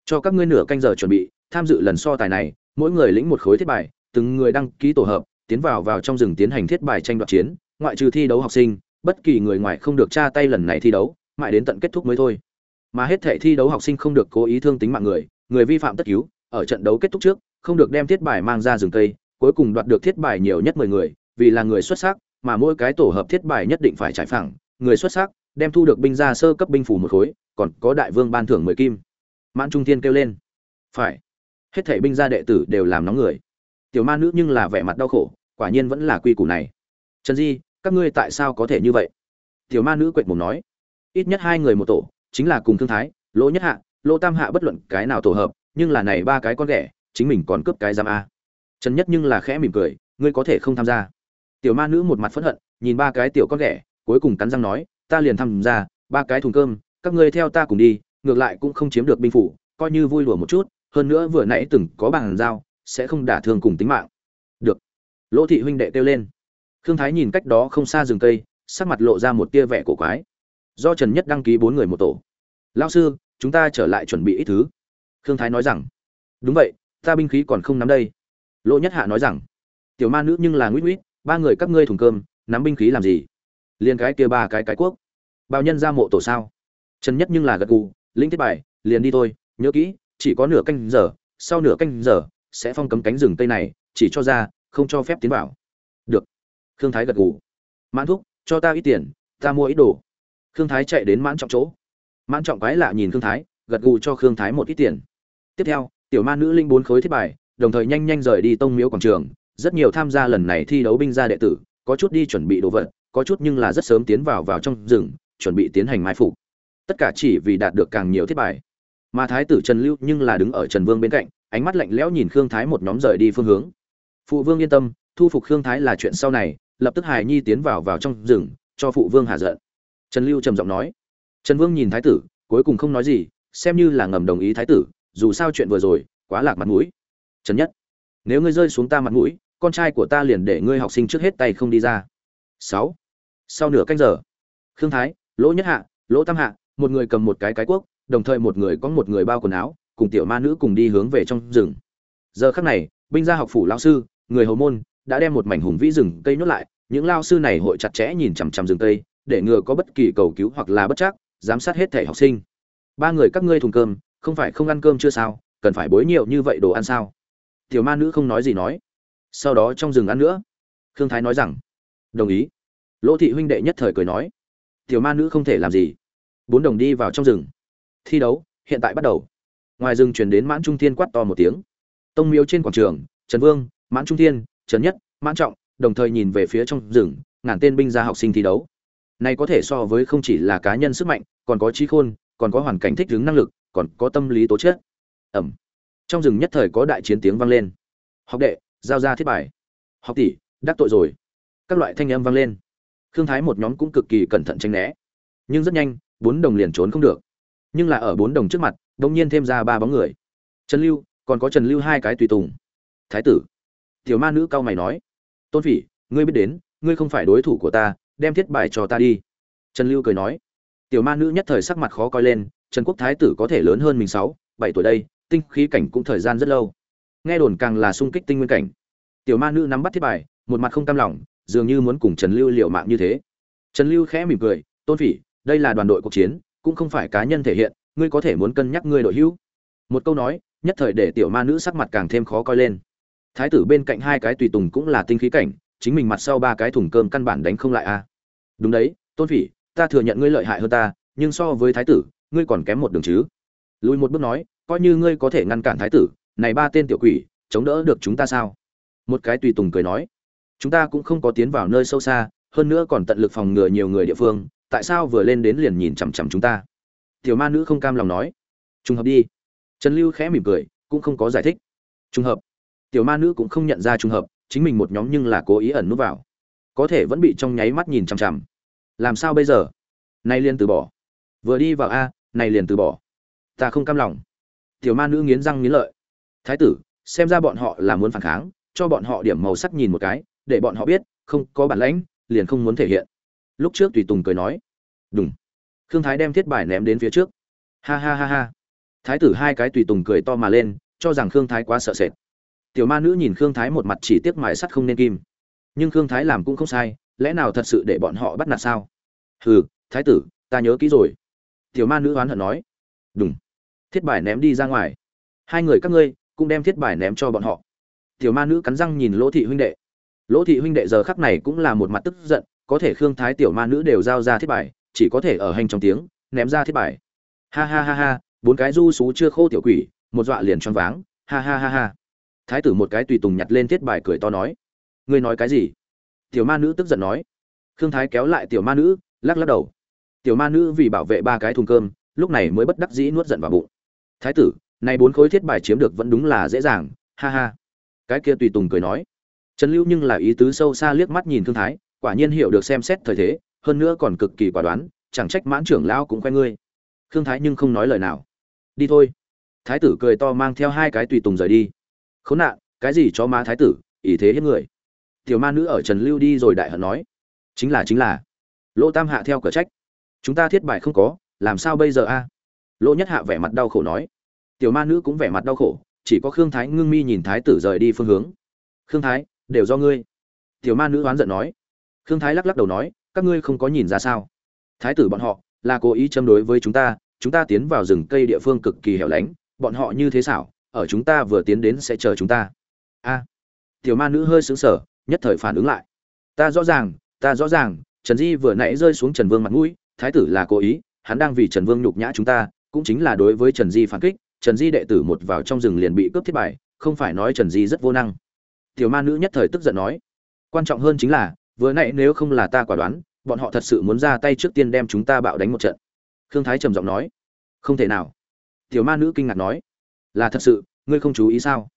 cho các ngươi nửa canh giờ chuẩn bị, tham dự lần so tài này, mỗi người lĩnh một khối thiết bài, từng người đăng ký tổ hợp, tiến vào vào trong rừng tiến hành thiết bài tranh đoạt chiến, ngoại trừ thi đấu học sinh, bất kỳ người ngoài không được tra tay lần này thi đấu, mãi đến tận kết thúc mới thôi. Mà hết thể thi đấu học sinh không được cố ý thương tính mạng người người vi phạm tất cứu ở trận đấu kết thúc trước, không được đem thiết bài mang ra rừng cây, cuối cùng đoạt được thiết bài nhiều nhất mười người, vì là người xuất sắc, mà mỗi cái tổ hợp thiết bài nhất định phải trải phẳng, người xuất sắc, đem thu được binh ra sơ cấp binh phủ một khối, còn có đại vương ban thưởng mười kim mãn trung thiên kêu lên. Phải. Hết thảy binh gia đệ tử đều làm nóng người. Tiểu ma nữ nhưng là vẻ mặt đau khổ, quả nhiên vẫn là quy củ này. Trần di, các ngươi tại sao có thể như vậy? Tiểu ma nữ quệt mồm nói. Ít nhất hai người một tổ, chính là cùng thương thái, lỗ nhất hạ, lỗ tam hạ bất luận cái nào tổ hợp, nhưng là này ba cái con ghẻ, chính mình còn cướp cái giam a. Trần nhất nhưng là khẽ mỉm cười, ngươi có thể không tham gia. Tiểu ma nữ một mặt phẫn hận, nhìn ba cái tiểu con ghẻ, cuối cùng cắn răng nói, ta liền tham gia, ba cái thùng cơm, các ngươi theo ta cùng đi ngược lại cũng không chiếm được binh phủ, coi như vui lùa một chút, hơn nữa vừa nãy từng có bàn giao, sẽ không đả thương cùng tính mạng. Được. Lỗ thị huynh đệ kêu lên. Khương thái nhìn cách đó không xa rừng cây, sắc mặt lộ ra một tia vẻ cổ quái. Do trần nhất đăng ký bốn người một tổ. Lao sư, chúng ta trở lại chuẩn bị ít thứ. Khương thái nói rằng. Đúng vậy, ta binh khí còn không nắm đây. Lỗ nhất hạ nói rằng. Tiểu ma nữ nhưng là nguyễn nguyễn ba người các ngươi thùng cơm, nắm binh khí làm gì? Liền cái kia ba cái cái quốc. Bao nhân ra mộ tổ sao? Trần nhất nhưng là gật gù linh thiết bài, liền đi thôi, nhớ kỹ, chỉ có nửa canh giờ, sau nửa canh giờ, sẽ phong cấm cánh rừng tây này, chỉ cho ra, không cho phép tiến vào. Được. Khương thái gật gù. Mãn thúc, cho ta ít tiền, ta mua ít đồ. Khương thái chạy đến mãn trọng chỗ. Mãn trọng quái lạ nhìn khương thái, gật gù cho khương thái một ít tiền. Tiếp theo, tiểu ma nữ linh bốn khối thiết bài, đồng thời nhanh nhanh rời đi tông miếu quảng trường. Rất nhiều tham gia lần này thi đấu binh gia đệ tử, có chút đi chuẩn bị đồ vật, có chút nhưng là rất sớm tiến vào vào trong rừng, chuẩn bị tiến hành mai phục tất cả chỉ vì đạt được càng nhiều thiết bài. Mà thái tử trần lưu nhưng là đứng ở trần vương bên cạnh, ánh mắt lạnh lẽo nhìn khương thái một nhóm rời đi phương hướng. Phụ vương yên tâm, thu phục khương thái là chuyện sau này, lập tức hài nhi tiến vào vào trong rừng, cho phụ vương hạ giận. Trần lưu trầm giọng nói. Trần vương nhìn thái tử, cuối cùng không nói gì, xem như là ngầm đồng ý thái tử, dù sao chuyện vừa rồi, quá lạc mặt mũi. Trần nhất, nếu ngươi rơi xuống ta mặt mũi, con trai của ta liền để ngươi học sinh trước hết tay không đi ra. Sáu, sau nửa canh giờ, khương thái, lỗ nhất hạ, lỗ tam hạ một người cầm một cái cái cuốc, đồng thời một người có một người bao quần áo, cùng tiểu ma nữ cùng đi hướng về trong rừng. Giờ khắc này, binh gia học phủ lao sư, người hầu môn, đã đem một mảnh hùng vĩ rừng cây nhốt lại, những lao sư này hội chặt chẽ nhìn chằm chằm rừng cây, để ngừa có bất kỳ cầu cứu hoặc là bất chắc giám sát hết thể học sinh. Ba người các ngươi thùng cơm, không phải không ăn cơm chưa sao, cần phải bối nhiều như vậy đồ ăn sao? Tiểu ma nữ không nói gì nói. Sau đó trong rừng ăn nữa. Khương thái nói rằng, đồng ý. Lỗ thị huynh đệ nhất thời cười nói. Tiểu ma nữ không thể làm gì bốn đồng đi vào trong rừng. Thi đấu, hiện tại bắt đầu. Ngoài rừng chuyển đến mãn trung thiên quát to một tiếng. Tông miếu trên quảng trường, trần vương, mãn trung thiên, trần nhất, mãn trọng, đồng thời nhìn về phía trong rừng, ngàn tên binh gia học sinh thi đấu. Này có thể so với không chỉ là cá nhân sức mạnh, còn có trí khôn, còn có hoàn cảnh thích ứng năng lực, còn có tâm lý tố chất. Ẩm. Trong rừng nhất thời có đại chiến tiếng vang lên. Học đệ, giao ra thiết bài. Học tỷ, đắc tội rồi. Các loại thanh âm vang lên. Khương thái một nhóm cũng cực kỳ cẩn thận tranh né. Nhưng rất nhanh bốn đồng liền trốn không được. Nhưng là ở bốn đồng trước mặt, đột nhiên thêm ra ba bóng người. Trần lưu, còn có trần lưu hai cái tùy tùng. Thái tử. Tiểu ma nữ cao mày nói. Tôn phỉ, ngươi biết đến, ngươi không phải đối thủ của ta, đem thiết bài cho ta đi. Trần lưu cười nói. Tiểu ma nữ nhất thời sắc mặt khó coi lên, trần quốc thái tử có thể lớn hơn mình sáu, bảy tuổi đây, tinh khí cảnh cũng thời gian rất lâu. Nghe đồn càng là sung kích tinh nguyên cảnh. Tiểu ma nữ nắm bắt thiết bài, một mặt không cam lòng, dường như muốn cùng trần lưu liệu mạng như thế. Trần lưu khẽ mỉm cười, tôn phỉ đây là đoàn đội cuộc chiến, cũng không phải cá nhân thể hiện, ngươi có thể muốn cân nhắc ngươi đội hữu. Một câu nói, nhất thời để tiểu ma nữ sắc mặt càng thêm khó coi lên. Thái tử bên cạnh hai cái tùy tùng cũng là tinh khí cảnh, chính mình mặt sau ba cái thùng cơm căn bản đánh không lại a. À. đúng đấy, tôn phỉ, ta thừa nhận ngươi lợi hại hơn ta, nhưng so với thái tử, ngươi còn kém một đường chứ. Lùi một bước nói, coi như ngươi có thể ngăn cản thái tử, này ba tên tiểu quỷ, chống đỡ được chúng ta sao? Một cái tùy tùng cười nói, chúng ta cũng không có tiến vào nơi sâu xa, hơn nữa còn tận lực phòng ngừa nhiều người địa phương tại sao vừa lên đến liền nhìn chằm chằm chúng ta? Tiểu ma nữ không cam lòng nói. Trùng hợp đi. Trần lưu khẽ mỉm cười, cũng không có giải thích. Trùng hợp. Tiểu ma nữ cũng không nhận ra trùng hợp, chính mình một nhóm nhưng là cố ý ẩn nút vào. Có thể vẫn bị trong nháy mắt nhìn chằm chằm. Làm sao bây giờ? Nay liền từ bỏ. Vừa đi vào a này liền từ bỏ. Ta không cam lòng. Tiểu ma nữ nghiến răng nghiến lợi. Thái tử, xem ra bọn họ là muốn phản kháng, cho bọn họ điểm màu sắc nhìn một cái, để bọn họ biết, không có bản lãnh, liền không muốn thể hiện lúc trước tùy tùng cười nói đúng khương thái đem thiết bài ném đến phía trước. Ha ha ha ha. Thái tử hai cái tùy tùng cười to mà lên, cho rằng khương thái quá sợ sệt. Tiểu ma nữ nhìn khương thái một mặt chỉ tiếc mài sắt không nên kim. Nhưng khương thái làm cũng không sai, lẽ nào thật sự để bọn họ bắt nạt sao? Hừ, thái tử, ta nhớ kỹ rồi. Tiểu ma nữ oán hận nói đúng thiết bài ném đi ra ngoài. Hai người các ngươi cũng đem thiết bài ném cho bọn họ. Tiểu ma nữ cắn răng nhìn lỗ thị huynh đệ. Lỗ thị huynh đệ giờ khắc này cũng là một mặt tức giận có thể khương thái tiểu ma nữ đều giao ra thiết bài, chỉ có thể ở hành trong tiếng, ném ra thiết bài. Ha ha ha ha, bốn cái du xú chưa khô tiểu quỷ, một dọa liền choáng váng, ha ha ha ha. Thái tử một cái tùy tùng nhặt lên thiết bài cười to nói. Ngươi nói cái gì? Tiểu ma nữ tức giận nói. Khương thái kéo lại tiểu ma nữ, lắc lắc đầu. Tiểu ma nữ vì bảo vệ ba cái thùng cơm, lúc này mới bất đắc dĩ nuốt giận vào bụng. Thái tử nay bốn khối thiết bài chiếm được vẫn đúng là dễ dàng, ha ha. Cái kia tùy tùng cười nói. Trần lưu nhưng là ý tứ sâu xa liếc mắt nhìn thương thái quả nhiên hiểu được xem xét thời thế, hơn nữa còn cực kỳ quả đoán, chẳng trách mãn trưởng lão cũng khoe ngươi. Khương thái nhưng không nói lời nào. Đi thôi. Thái tử cười to mang theo hai cái tùy tùng rời đi. Khốn nạn, cái gì cho ma thái tử ý thế hết người. Tiểu ma nữ ở trần lưu đi rồi đại hận nói. Chính là chính là. Lỗ tam hạ theo cửa trách. Chúng ta thiết bài không có, làm sao bây giờ a? Lỗ nhất hạ vẻ mặt đau khổ nói. Tiểu ma nữ cũng vẻ mặt đau khổ, chỉ có khương thái ngưng mi nhìn thái tử rời đi phương hướng. Khương thái, đều do ngươi. Tiểu ma nữ oán giận nói khương thái lắc lắc đầu nói, các ngươi không có nhìn ra sao? Thái tử bọn họ là cố ý châm đối với chúng ta chúng ta tiến vào rừng cây địa phương cực kỳ hẻo lánh, bọn họ như thế xảo, ở chúng ta vừa tiến đến sẽ chờ chúng ta. A, tiểu ma nữ hơi sững sờ, nhất thời phản ứng lại. Ta rõ ràng, ta rõ ràng, trần di vừa nãy rơi xuống trần vương mặt mũi, thái tử là cố ý, hắn đang vì trần vương nhục nhã chúng ta, cũng chính là đối với trần di phản kích, trần di đệ tử một vào trong rừng liền bị cướp thiết bài, không phải nói trần di rất vô năng. Tiểu ma nữ nhất thời tức giận nói, quan trọng hơn chính là vừa nãy nếu không là ta quả đoán, bọn họ thật sự muốn ra tay trước tiên đem chúng ta bạo đánh một trận. Khương thái trầm giọng nói. Không thể nào. Tiểu ma nữ kinh ngạc nói. Là thật sự, ngươi không chú ý sao?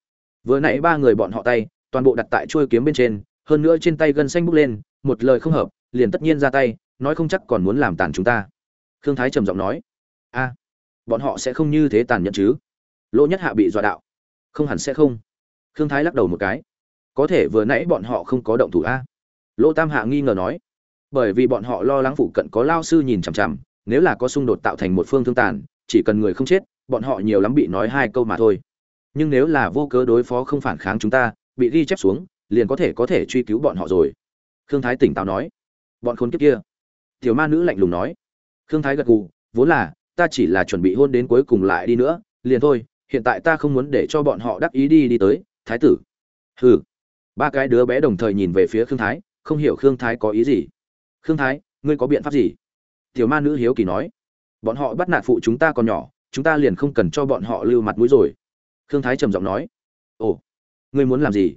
Vừa nãy ba người bọn họ tay, toàn bộ đặt tại chuôi kiếm bên trên, hơn nữa trên tay gân xanh bốc lên, một lời không hợp, liền tất nhiên ra tay, nói không chắc còn muốn làm tàn chúng ta. Khương thái trầm giọng nói. A, bọn họ sẽ không như thế tàn nhẫn chứ? Lỗ nhất hạ bị dọa đạo. Không hẳn sẽ không. Khương thái lắc đầu một cái. Có thể vừa nãy bọn họ không có động thủ a lỗ tam hạ nghi ngờ nói, bởi vì bọn họ lo lắng phụ cận có lao sư nhìn chằm chằm, nếu là có xung đột tạo thành một phương thương tàn, chỉ cần người không chết, bọn họ nhiều lắm bị nói hai câu mà thôi. Nhưng nếu là vô cớ đối phó không phản kháng chúng ta, bị ghi chép xuống, liền có thể có thể truy cứu bọn họ rồi. Khương thái tỉnh táo nói, bọn khốn kiếp kia. Tiểu ma nữ lạnh lùng nói, khương thái gật gù, vốn là, ta chỉ là chuẩn bị hôn đến cuối cùng lại đi nữa, liền thôi, hiện tại ta không muốn để cho bọn họ đắc ý đi đi tới, thái tử. Hừ. Ba cái đứa bé đồng thời nhìn về phía khương thái không hiểu khương thái có ý gì. Khương thái, ngươi có biện pháp gì? Tiểu ma nữ hiếu kỳ nói. Bọn họ bắt nạt phụ chúng ta còn nhỏ, chúng ta liền không cần cho bọn họ lưu mặt mũi rồi. Khương thái trầm giọng nói. Ồ, ngươi muốn làm gì?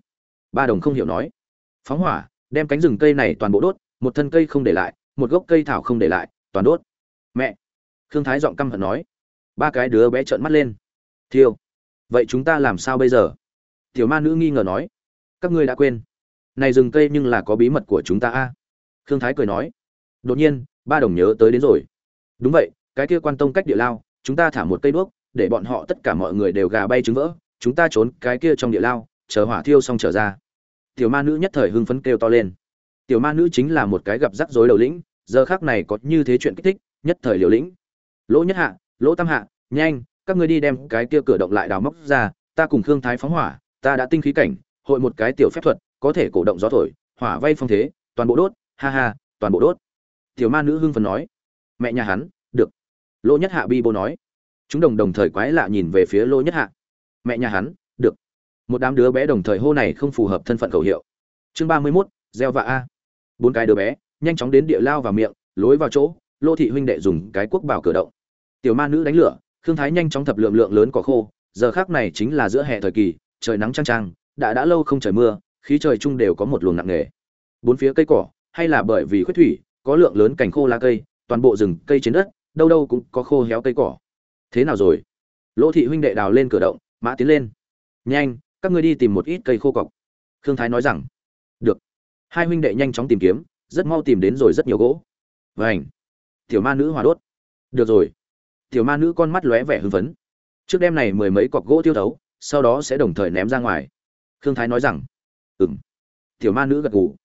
Ba đồng không hiểu nói. Phóng hỏa, đem cánh rừng cây này toàn bộ đốt, một thân cây không để lại, một gốc cây thảo không để lại, toàn đốt. Mẹ! Khương thái giọng căm hận nói. Ba cái đứa bé trợn mắt lên. Thiêu! Vậy chúng ta làm sao bây giờ? Tiểu ma nữ nghi ngờ nói. Các ngươi đã quên này rừng cây nhưng là có bí mật của chúng ta a. Khương thái cười nói. Đột nhiên, ba đồng nhớ tới đến rồi. Đúng vậy, cái kia quan tông cách địa lao, chúng ta thả một cây đuốc, để bọn họ tất cả mọi người đều gà bay trứng vỡ, chúng ta trốn cái kia trong địa lao, chờ hỏa thiêu xong trở ra. Tiểu ma nữ nhất thời hưng phấn kêu to lên. Tiểu ma nữ chính là một cái gặp rắc rối đầu lĩnh, giờ khác này có như thế chuyện kích thích, nhất thời liều lĩnh. Lỗ nhất hạ, lỗ tam hạ, nhanh, các ngươi đi đem cái kia cửa động lại đào móc ra, ta cùng khương thái phóng hỏa, ta đã tinh khí cảnh, hội một cái tiểu phép thuật có thể cổ động gió thổi, hỏa vay phong thế, toàn bộ đốt, ha ha, toàn bộ đốt. Tiểu ma nữ hưng phấn nói. Mẹ nhà hắn, được. Lỗ nhất hạ bi bô nói. Chúng đồng đồng thời quái lạ nhìn về phía lỗ nhất hạ. Mẹ nhà hắn, được. Một đám đứa bé đồng thời hô này không phù hợp thân phận khẩu hiệu. Chương ba mươi mốt, gieo vạ a. Bốn cái đứa bé, nhanh chóng đến địa lao vào miệng, lối vào chỗ lô thị huynh đệ dùng cái quốc bảo cửa động. Tiểu ma nữ đánh lửa, khương thái nhanh chóng thập lượng lượng lớn cỏ khô, giờ khác này chính là giữa hè thời kỳ, trời nắng trang trang đã đã lâu không trời mưa khí trời chung đều có một luồng nặng nề. Bốn phía cây cỏ, hay là bởi vì khuyết thủy, có lượng lớn cành khô lá cây, toàn bộ rừng, cây trên đất, đâu đâu cũng có khô héo cây cỏ. Thế nào rồi? Lỗ thị huynh đệ đào lên cửa động, mã tiến lên. Nhanh, các ngươi đi tìm một ít cây khô cọc. Khương thái nói rằng. Được. Hai huynh đệ nhanh chóng tìm kiếm, rất mau tìm đến rồi rất nhiều gỗ. Vảnh tiểu ma nữ hòa đốt. Được rồi. Tiểu ma nữ con mắt lóe vẻ hưng phấn. Trước đêm này mười mấy cọc gỗ tiêu thấu, sau đó sẽ đồng thời ném ra ngoài. Khương thái nói rằng. Ừm, tiểu ma nữ gật gù.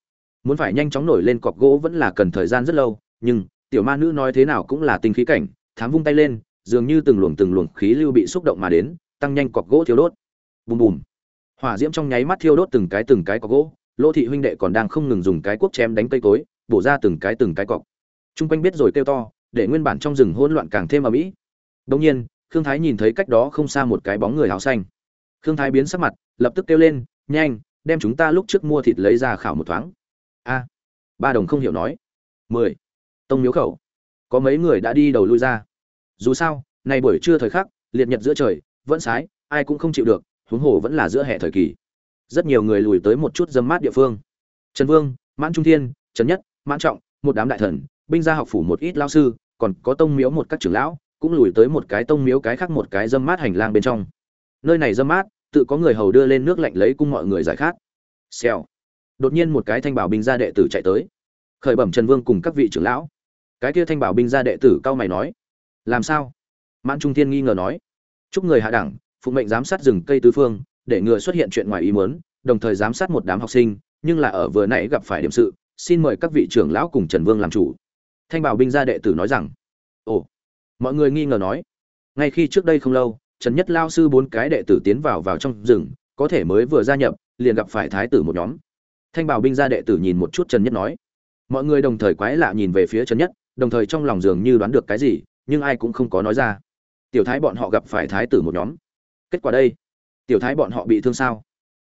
Muốn phải nhanh chóng nổi lên cọc gỗ vẫn là cần thời gian rất lâu nhưng tiểu ma nữ nói thế nào cũng là tinh khí cảnh thám vung tay lên dường như từng luồng từng luồng khí lưu bị xúc động mà đến tăng nhanh cọc gỗ thiêu đốt. Bùm bùm. Hỏa diễm trong nháy mắt thiêu đốt từng cái từng cái cọc gỗ lỗ thị huynh đệ còn đang không ngừng dùng cái cuốc chém đánh cây cối bổ ra từng cái từng cái cọc. T r u n g quanh biết rồi kêu to để nguyên bản trong rừng hỗn loạn càng thêm ầm ĩ. Đông nhiên khương thái nhìn thấy cách đó không xa một cái bóng người áo xanh. Khương thái biến sắc mặt lập tức kêu lên nhanh đem chúng ta lúc trước mua thịt lấy ra khảo một thoáng. A, ba đồng không hiểu nói. Mười. Tông miếu khẩu. Có mấy người đã đi đầu lui ra. Dù sao, này buổi trưa thời khắc, liệt nhật giữa trời, vẫn sái, ai cũng không chịu được, huống hồ vẫn là giữa hè thời kỳ. Rất nhiều người lùi tới một chút dâm mát địa phương. Trần vương, mãn trung thiên, trần nhất, mãn trọng, một đám đại thần, binh gia học phủ một ít lao sư, còn có tông miếu một các trưởng lão, cũng lùi tới một cái tông miếu cái khác một cái dâm mát hành lang bên trong. Nơi này dâm mát tự có người hầu đưa lên nước lạnh lấy cung mọi người giải khát. Xèo. Đột nhiên một cái thanh bảo binh gia đệ tử chạy tới. Khởi bẩm trần vương cùng các vị trưởng lão. Cái kia thanh bảo binh gia đệ tử cao mày nói. Làm sao? Mãn trung thiên nghi ngờ nói. Chúc người hạ đẳng, phụ mệnh giám sát rừng cây tứ phương, để ngừa xuất hiện chuyện ngoài ý muốn, đồng thời giám sát một đám học sinh, nhưng là ở vừa nãy gặp phải điểm sự, xin mời các vị trưởng lão cùng trần vương làm chủ. Thanh bảo binh gia đệ tử nói rằng. Ồ. Mọi người nghi ngờ nói. Ngay khi trước đây không lâu trần nhất lao sư bốn cái đệ tử tiến vào vào trong rừng, có thể mới vừa gia nhập, liền gặp phải thái tử một nhóm. Thanh bảo binh gia đệ tử nhìn một chút trần nhất nói, mọi người đồng thời quái lạ nhìn về phía trần nhất, đồng thời trong lòng dường như đoán được cái gì, nhưng ai cũng không có nói ra. Tiểu thái bọn họ gặp phải thái tử một nhóm. Kết quả đây? Tiểu thái bọn họ bị thương sao?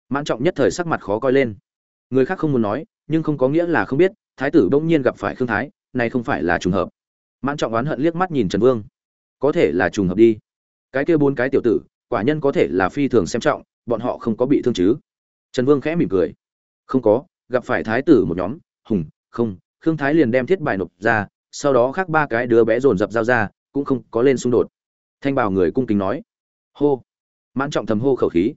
Mãn trọng nhất thời sắc mặt khó coi lên. Người khác không muốn nói, nhưng không có nghĩa là không biết, thái tử bỗng nhiên gặp phải khương thái, này không phải là trùng hợp. Mãn trọng oán hận liếc mắt nhìn trần vương. Có thể là trùng hợp đi cái kia bốn cái tiểu tử, quả nhân có thể là phi thường xem trọng, bọn họ không có bị thương chứ? Trần vương khẽ mỉm cười. Không có, gặp phải thái tử một nhóm, hùng, không, khương thái liền đem thiết bài nộp ra, sau đó khác ba cái đứa bé dồn dập dao ra, cũng không có lên xung đột. Thanh bảo người cung kính nói. Hô. Mãn trọng thầm hô khẩu khí.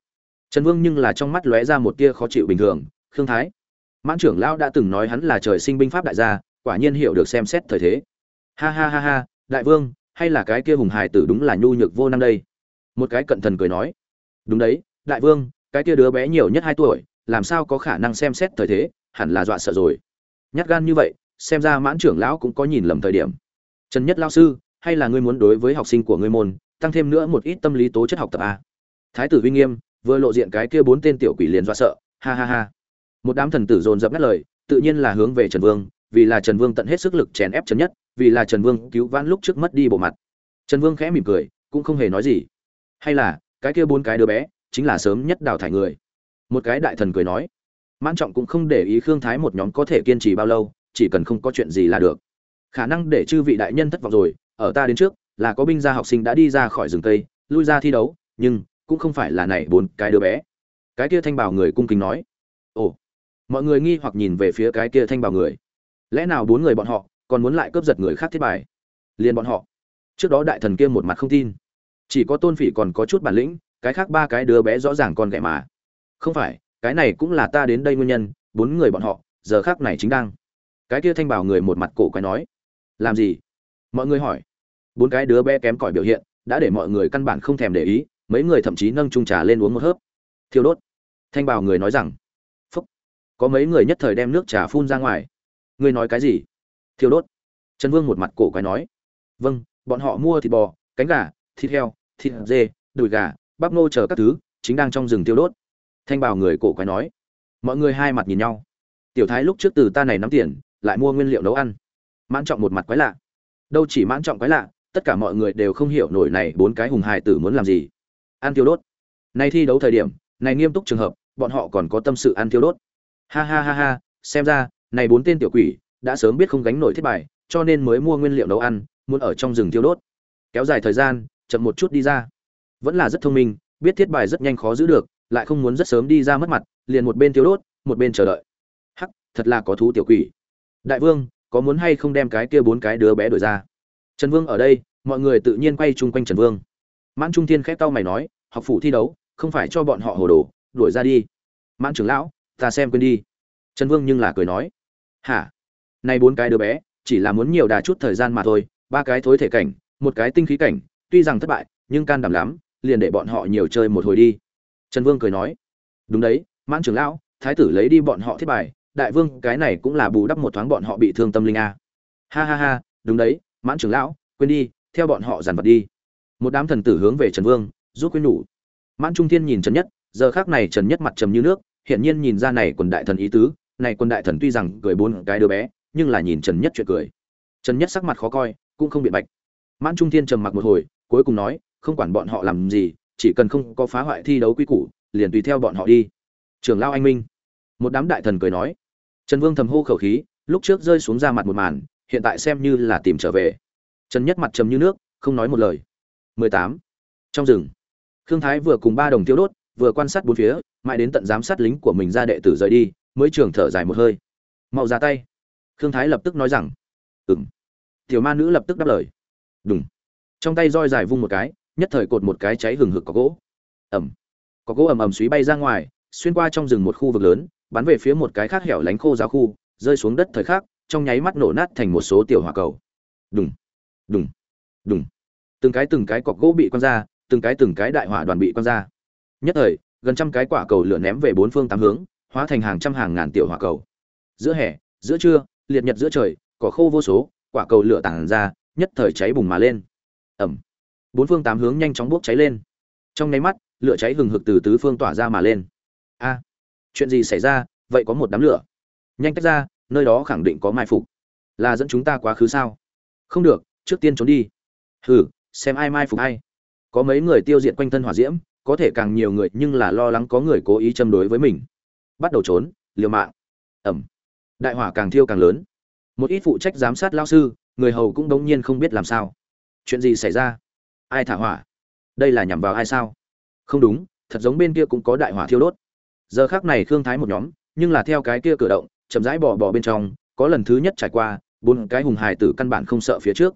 Trần vương nhưng là trong mắt lóe ra một tia khó chịu bình thường, khương thái. Mãn trưởng lão đã từng nói hắn là trời sinh binh pháp đại gia, quả nhiên hiểu được xem xét thời thế. Ha ha ha ha, đại vương hay là cái kia hùng hài tử đúng là nhu nhược vô năng đây? Một cái cận thần cười nói. Đúng đấy, đại vương, cái kia đứa bé nhiều nhất hai tuổi, làm sao có khả năng xem xét thời thế, hẳn là dọa sợ rồi. Nhát gan như vậy, xem ra mãn trưởng lão cũng có nhìn lầm thời điểm. Trần nhất lao sư, hay là ngươi muốn đối với học sinh của ngươi môn, tăng thêm nữa một ít tâm lý tố chất học tập a thái tử uy nghiêm, vừa lộ diện cái kia bốn tên tiểu quỷ liền dọa sợ, ha ha ha. Một đám thần tử dồn dập ngắt lời, tự nhiên là hướng về trần vương, vì là trần vương tận hết sức lực chèn ép trần nhất vì là trần vương cứu vãn lúc trước mất đi bộ mặt. Trần vương khẽ mỉm cười, cũng không hề nói gì. Hay là, cái kia bốn cái đứa bé, chính là sớm nhất đào thải người. Một cái đại thần cười nói, mãn trọng cũng không để ý khương thái một nhóm có thể kiên trì bao lâu, chỉ cần không có chuyện gì là được. Khả năng để chư vị đại nhân thất vọng rồi, ở ta đến trước, là có binh gia học sinh đã đi ra khỏi rừng tây, lui ra thi đấu, nhưng, cũng không phải là này bốn cái đứa bé. Cái kia thanh bảo người cung kính nói, ồ, mọi người nghi hoặc nhìn về phía cái kia thanh bảo người. Lẽ nào bốn người bọn họ còn muốn lại cướp giật người khác thiết bài. Liền bọn họ. Trước đó đại thần kia một mặt không tin. Chỉ có tôn phỉ còn có chút bản lĩnh, cái khác ba cái đứa bé rõ ràng còn ghẻ mà. Không phải, cái này cũng là ta đến đây nguyên nhân, bốn người bọn họ, giờ khác này chính đang. Cái kia thanh bảo người một mặt cổ quái nói. Làm gì? Mọi người hỏi. Bốn cái đứa bé kém cỏi biểu hiện, đã để mọi người căn bản không thèm để ý, mấy người thậm chí nâng chung trà lên uống một hớp. Thiêu đốt. Thanh bảo người nói rằng. Phúc. Có mấy người nhất thời đem nước trà phun ra ngoài. Ngươi nói cái gì? Thiêu đốt. Trần vương một mặt cổ quái nói vâng bọn họ mua thịt bò, cánh gà, thịt heo, thịt dê, đùi gà, bắp nô chờ các thứ, chính đang trong rừng tiêu đốt. Thanh bảo người cổ quái nói, mọi người hai mặt nhìn nhau. Tiểu thái lúc trước từ ta này nắm tiền, lại mua nguyên liệu nấu ăn. Mãn trọng một mặt quái lạ. Đâu chỉ mãn trọng quái lạ, tất cả mọi người đều không hiểu nổi này bốn cái hùng hài tử muốn làm gì. Ăn tiêu đốt. Nay thi đấu thời điểm, này nghiêm túc trường hợp, bọn họ còn có tâm sự ăn tiêu đốt. Ha ha ha ha, xem ra, này bốn tên tiểu quỷ đã sớm biết không gánh nổi thiết bài, cho nên mới mua nguyên liệu nấu ăn, muốn ở trong rừng tiêu đốt. Kéo dài thời gian, chậm một chút đi ra. Vẫn là rất thông minh, biết thiết bài rất nhanh khó giữ được, lại không muốn rất sớm đi ra mất mặt, liền một bên tiêu đốt, một bên chờ đợi. Hắc, thật là có thú tiểu quỷ. Đại vương, có muốn hay không đem cái kia bốn cái đứa bé đuổi ra? Trần vương ở đây, mọi người tự nhiên quay chung quanh trần vương. Mãn trung thiên khép tao mày nói, học phủ thi đấu, không phải cho bọn họ hồ đồ, đuổi ra đi. Mãn trưởng lão, ta xem quên đi. Trần vương nhưng là cười nói, hả? Nay bốn cái đứa bé, chỉ là muốn nhiều đà chút thời gian mà thôi, ba cái thối thể cảnh, một cái tinh khí cảnh, tuy rằng thất bại, nhưng can đảm lắm, liền để bọn họ nhiều chơi một hồi đi. Trần vương cười nói. Đúng đấy, mãn trưởng lão, thái tử lấy đi bọn họ thiết bài, đại vương, cái này cũng là bù đắp một thoáng bọn họ bị thương tâm linh a. Ha ha ha, đúng đấy, mãn trưởng lão, quên đi, theo bọn họ dàn vật đi. Một đám thần tử hướng về trần vương, giúp quên nhủ. Mãn trung thiên nhìn trần nhất, giờ khác này trần nhất mặt trầm như nước hiện nhiên nhìn ra này quần đại thần ý tứ, này quần đại thần tuy rằng cười bốn cái đứa bé nhưng là nhìn trần nhất chuyện cười. Trần nhất sắc mặt khó coi, cũng không biện bạch. Mãn trung thiên trầm mặc một hồi, cuối cùng nói, không quản bọn họ làm gì, chỉ cần không có phá hoại thi đấu quy củ, liền tùy theo bọn họ đi. Trưởng lao anh minh. Một đám đại thần cười nói. Trần vương thầm hô khẩu khí, lúc trước rơi xuống ra mặt một màn, hiện tại xem như là tìm trở về. Trần nhất mặt trầm như nước, không nói một lời. 18. trong rừng. Khương thái vừa cùng ba đồng tiêu đốt, vừa quan sát bốn phía, mãi đến tận giám sát lính của mình ra đệ tử rời đi, mới trường thở dài một hơi. Mau ra tay khương thái lập tức nói rằng ừng tiểu ma nữ lập tức đáp lời đúng trong tay roi dài vung một cái, nhất thời cột một cái cháy hừng hực có gỗ. Ẩm có gỗ ầm ầm xúy bay ra ngoài, xuyên qua trong rừng một khu vực lớn, bắn về phía một cái khác hẻo lánh khô giáo khu, rơi xuống đất thời khắc, trong nháy mắt nổ nát thành một số tiểu hỏa cầu. Đùng. Đùng. Đùng. Từng cái từng cái cọc gỗ bị quăng ra, từng cái từng cái đại hỏa đoàn bị quăng ra. Nhất thời, gần trăm cái quả cầu lửa ném về bốn phương tám hướng, hóa thành hàng trăm hàng ngàn tiểu hỏa cầu. Giữa hè, giữa trưa liệt nhật giữa trời, cỏ khô vô số, quả cầu lửa tản ra, nhất thời cháy bùng mà lên. Ẩm. Bốn phương tám hướng nhanh chóng bốc cháy lên. Trong nháy mắt, lửa cháy hừng hực từ tứ phương tỏa ra mà lên. A! Chuyện gì xảy ra? Vậy có một đám lửa. Nhanh tách ra, nơi đó khẳng định có mai phục. Là dẫn chúng ta quá khứ sao? Không được, trước tiên trốn đi. Hừ, xem ai mai phục ai. Có mấy người tiêu diệt quanh thân hỏa diễm, có thể càng nhiều người, nhưng là lo lắng có người cố ý châm đối với mình. Bắt đầu trốn, liều mạng. Ẩm đại hỏa càng thiêu càng lớn. Một ít phụ trách giám sát lao sư, người hầu cũng đống nhiên không biết làm sao. Chuyện gì xảy ra? Ai thả hỏa? Đây là nhằm vào ai sao? Không đúng, thật giống bên kia cũng có đại hỏa thiêu đốt. Giờ khác này khương thái một nhóm, nhưng là theo cái kia cử động, chậm rãi bỏ bỏ bên trong, có lần thứ nhất trải qua, bốn cái hùng hài tử căn bản không sợ phía trước.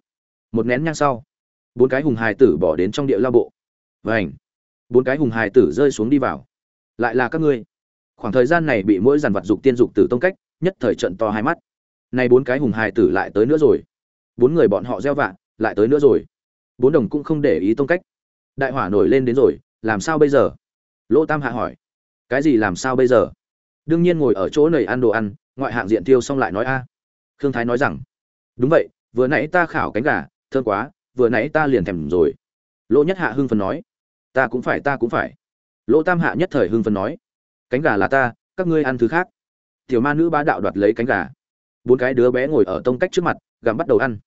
Một nén nhang sau, bốn cái hùng hài tử bỏ đến trong địa lao bộ. Vảnh bốn cái hùng hài tử rơi xuống đi vào. Lại là các ngươi. Khoảng thời gian này bị mỗi dàn vật dục tiên dục tử tông cách nhất thời trận to hai mắt. Nay bốn cái hùng hài tử lại tới nữa rồi. Bốn người bọn họ gieo vạ, lại tới nữa rồi. Bốn đồng cũng không để ý tông cách. Đại hỏa nổi lên đến rồi, làm sao bây giờ? Lỗ tam hạ hỏi. Cái gì làm sao bây giờ? Đương nhiên ngồi ở chỗ này ăn đồ ăn, ngoại hạng diện tiêu xong lại nói a. Khương thái nói rằng. Đúng vậy, vừa nãy ta khảo cánh gà, thơm quá, vừa nãy ta liền thèm rồi. Lỗ nhất hạ hưng phấn nói. Ta cũng phải, ta cũng phải. Lỗ tam hạ nhất thời hưng phấn nói. Cánh gà là ta, các ngươi ăn thứ khác tiểu ma nữ bá đạo đoạt lấy cánh gà. Bốn cái đứa bé ngồi ở tông cách trước mặt, gặm bắt đầu ăn.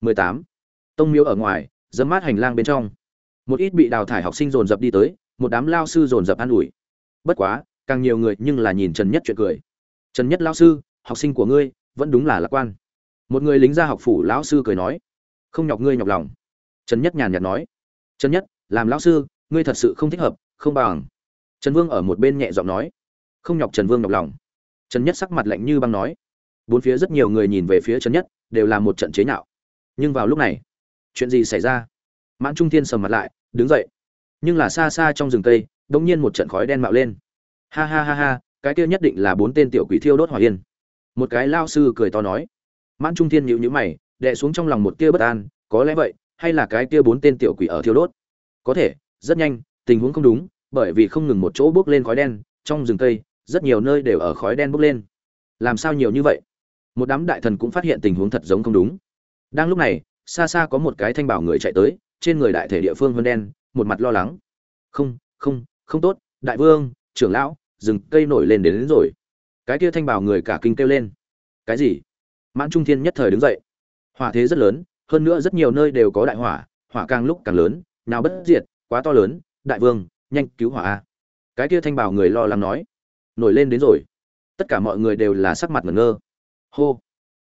18. tông miếu ở ngoài dấm mát hành lang bên trong. Một ít bị đào thải học sinh dồn dập đi tới, một đám lao sư dồn dập an ủi. Bất quá, càng nhiều người nhưng là nhìn trần nhất chuyện cười. Trần nhất lao sư, học sinh của ngươi, vẫn đúng là lạc quan. Một người lính gia học phủ lão sư cười nói. Không nhọc ngươi nhọc lòng. Trần nhất nhàn nhạt nói. Trần nhất, làm lão sư, ngươi thật sự không thích hợp, không bằng. Trần vương ở một bên nhẹ giọng nói. Không nhọc trần vương nhọc lòng trần nhất sắc mặt lạnh như băng nói. Bốn phía rất nhiều người nhìn về phía trần nhất, đều là một trận chế nhạo. Nhưng vào lúc này, chuyện gì xảy ra? Mãn trung thiên sầm mặt lại, đứng dậy. Nhưng là xa xa trong rừng cây đ ỗ n g nhiên một trận khói đen mạo lên. Ha ha ha ha, cái kia nhất định là bốn tên tiểu quỷ thiêu đốt hỏa yên. Một cái lao sư cười to nói. Mãn trung thiên nhịu nhữ mày đệ xuống trong lòng một tia bất an, có lẽ vậy, hay là cái kia bốn tên tiểu quỷ ở thiêu đốt? Có thể, rất nhanh, tình huống không đúng, bởi vì không ngừng một chỗ bước lên khói đen, trong rừng cây rất nhiều nơi đều ở khói đen bốc lên. Làm sao nhiều như vậy? Một đám đại thần cũng phát hiện tình huống thật giống không đúng. Đang lúc này xa xa có một cái thanh bảo người chạy tới trên người đại thể địa phương hơn đen một mặt lo lắng. Không không không tốt đại vương trưởng lão rừng cây nổi lên đến, đến rồi. Cái kia thanh bảo người cả kinh kêu lên. Cái gì? Mãn trung thiên nhất thời đứng dậy. Hỏa thế rất lớn hơn nữa rất nhiều nơi đều có đại hỏa hỏa càng lúc càng lớn nào bất diệt quá to lớn đại vương nhanh cứu hỏa a. Cái kia thanh bảo người lo lắng nói nổi lên đến rồi. Tất cả mọi người đều là sắc mặt ngẩn ngơ. Hô.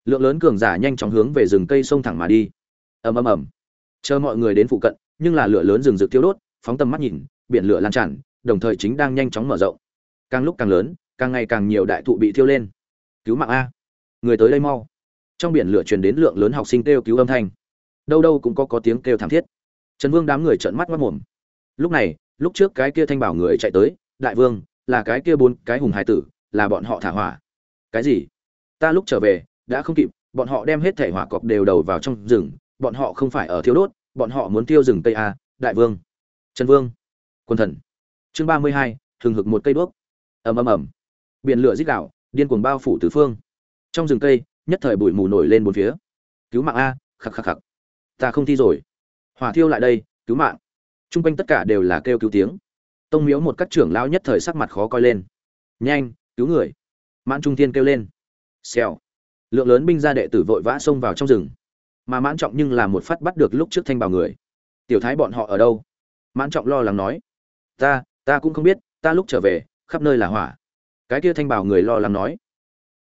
Lượng lớn cường giả nhanh chóng hướng về rừng cây sông thẳng mà đi. Ầm ầm ầm. Chờ mọi người đến phụ cận, nhưng là lửa lớn rừng rực tiêu đốt, phóng tầm mắt nhìn, biển lửa lan tràn, đồng thời chính đang nhanh chóng mở rộng. Càng lúc càng lớn, càng ngày càng nhiều đại thụ bị thiêu lên. Cứu mạng a. Người tới đây mau. Trong biển lửa truyền đến lượng lớn học sinh kêu cứu âm thanh. Đâu đâu cũng có có tiếng kêu thảm thiết. Trần vương đám người trợn mắt mắt mồm. Lúc này, lúc trước cái kia thanh bảo người chạy tới, đại vương là cái kia bốn cái hùng hải tử, là bọn họ thả hỏa. Cái gì? Ta lúc trở về, đã không kịp, bọn họ đem hết thể hỏa cọc đều đầu vào trong rừng, bọn họ không phải ở thiếu đốt, bọn họ muốn tiêu rừng tây a, đại vương. Trần vương. Quân thần. Chương ba mươi hai thường hực một cây đuốc. Ầm ầm ầm. Biển lửa dích đạo điên cuồng bao phủ tứ phương. Trong rừng cây, nhất thời bụi mù nổi lên bốn phía. Cứu mạng a, khắc khắc khắc. Ta không thi rồi. Hỏa thiêu lại đây, cứu mạng. T r u n g quanh tất cả đều là kêu cứu tiếng tông miếu một các trưởng lao nhất thời sắc mặt khó coi lên. Nhanh, cứu người! Mãn trung tiên kêu lên. Xèo. Lượng lớn binh gia đệ tử vội vã xông vào trong rừng. Mà mãn trọng nhưng là một phát bắt được lúc trước thanh bào người. Tiểu thái bọn họ ở đâu? Mãn trọng lo lắng nói. Ta ta cũng không biết, ta lúc trở về, khắp nơi là hỏa. Cái kia thanh bào người lo lắng nói.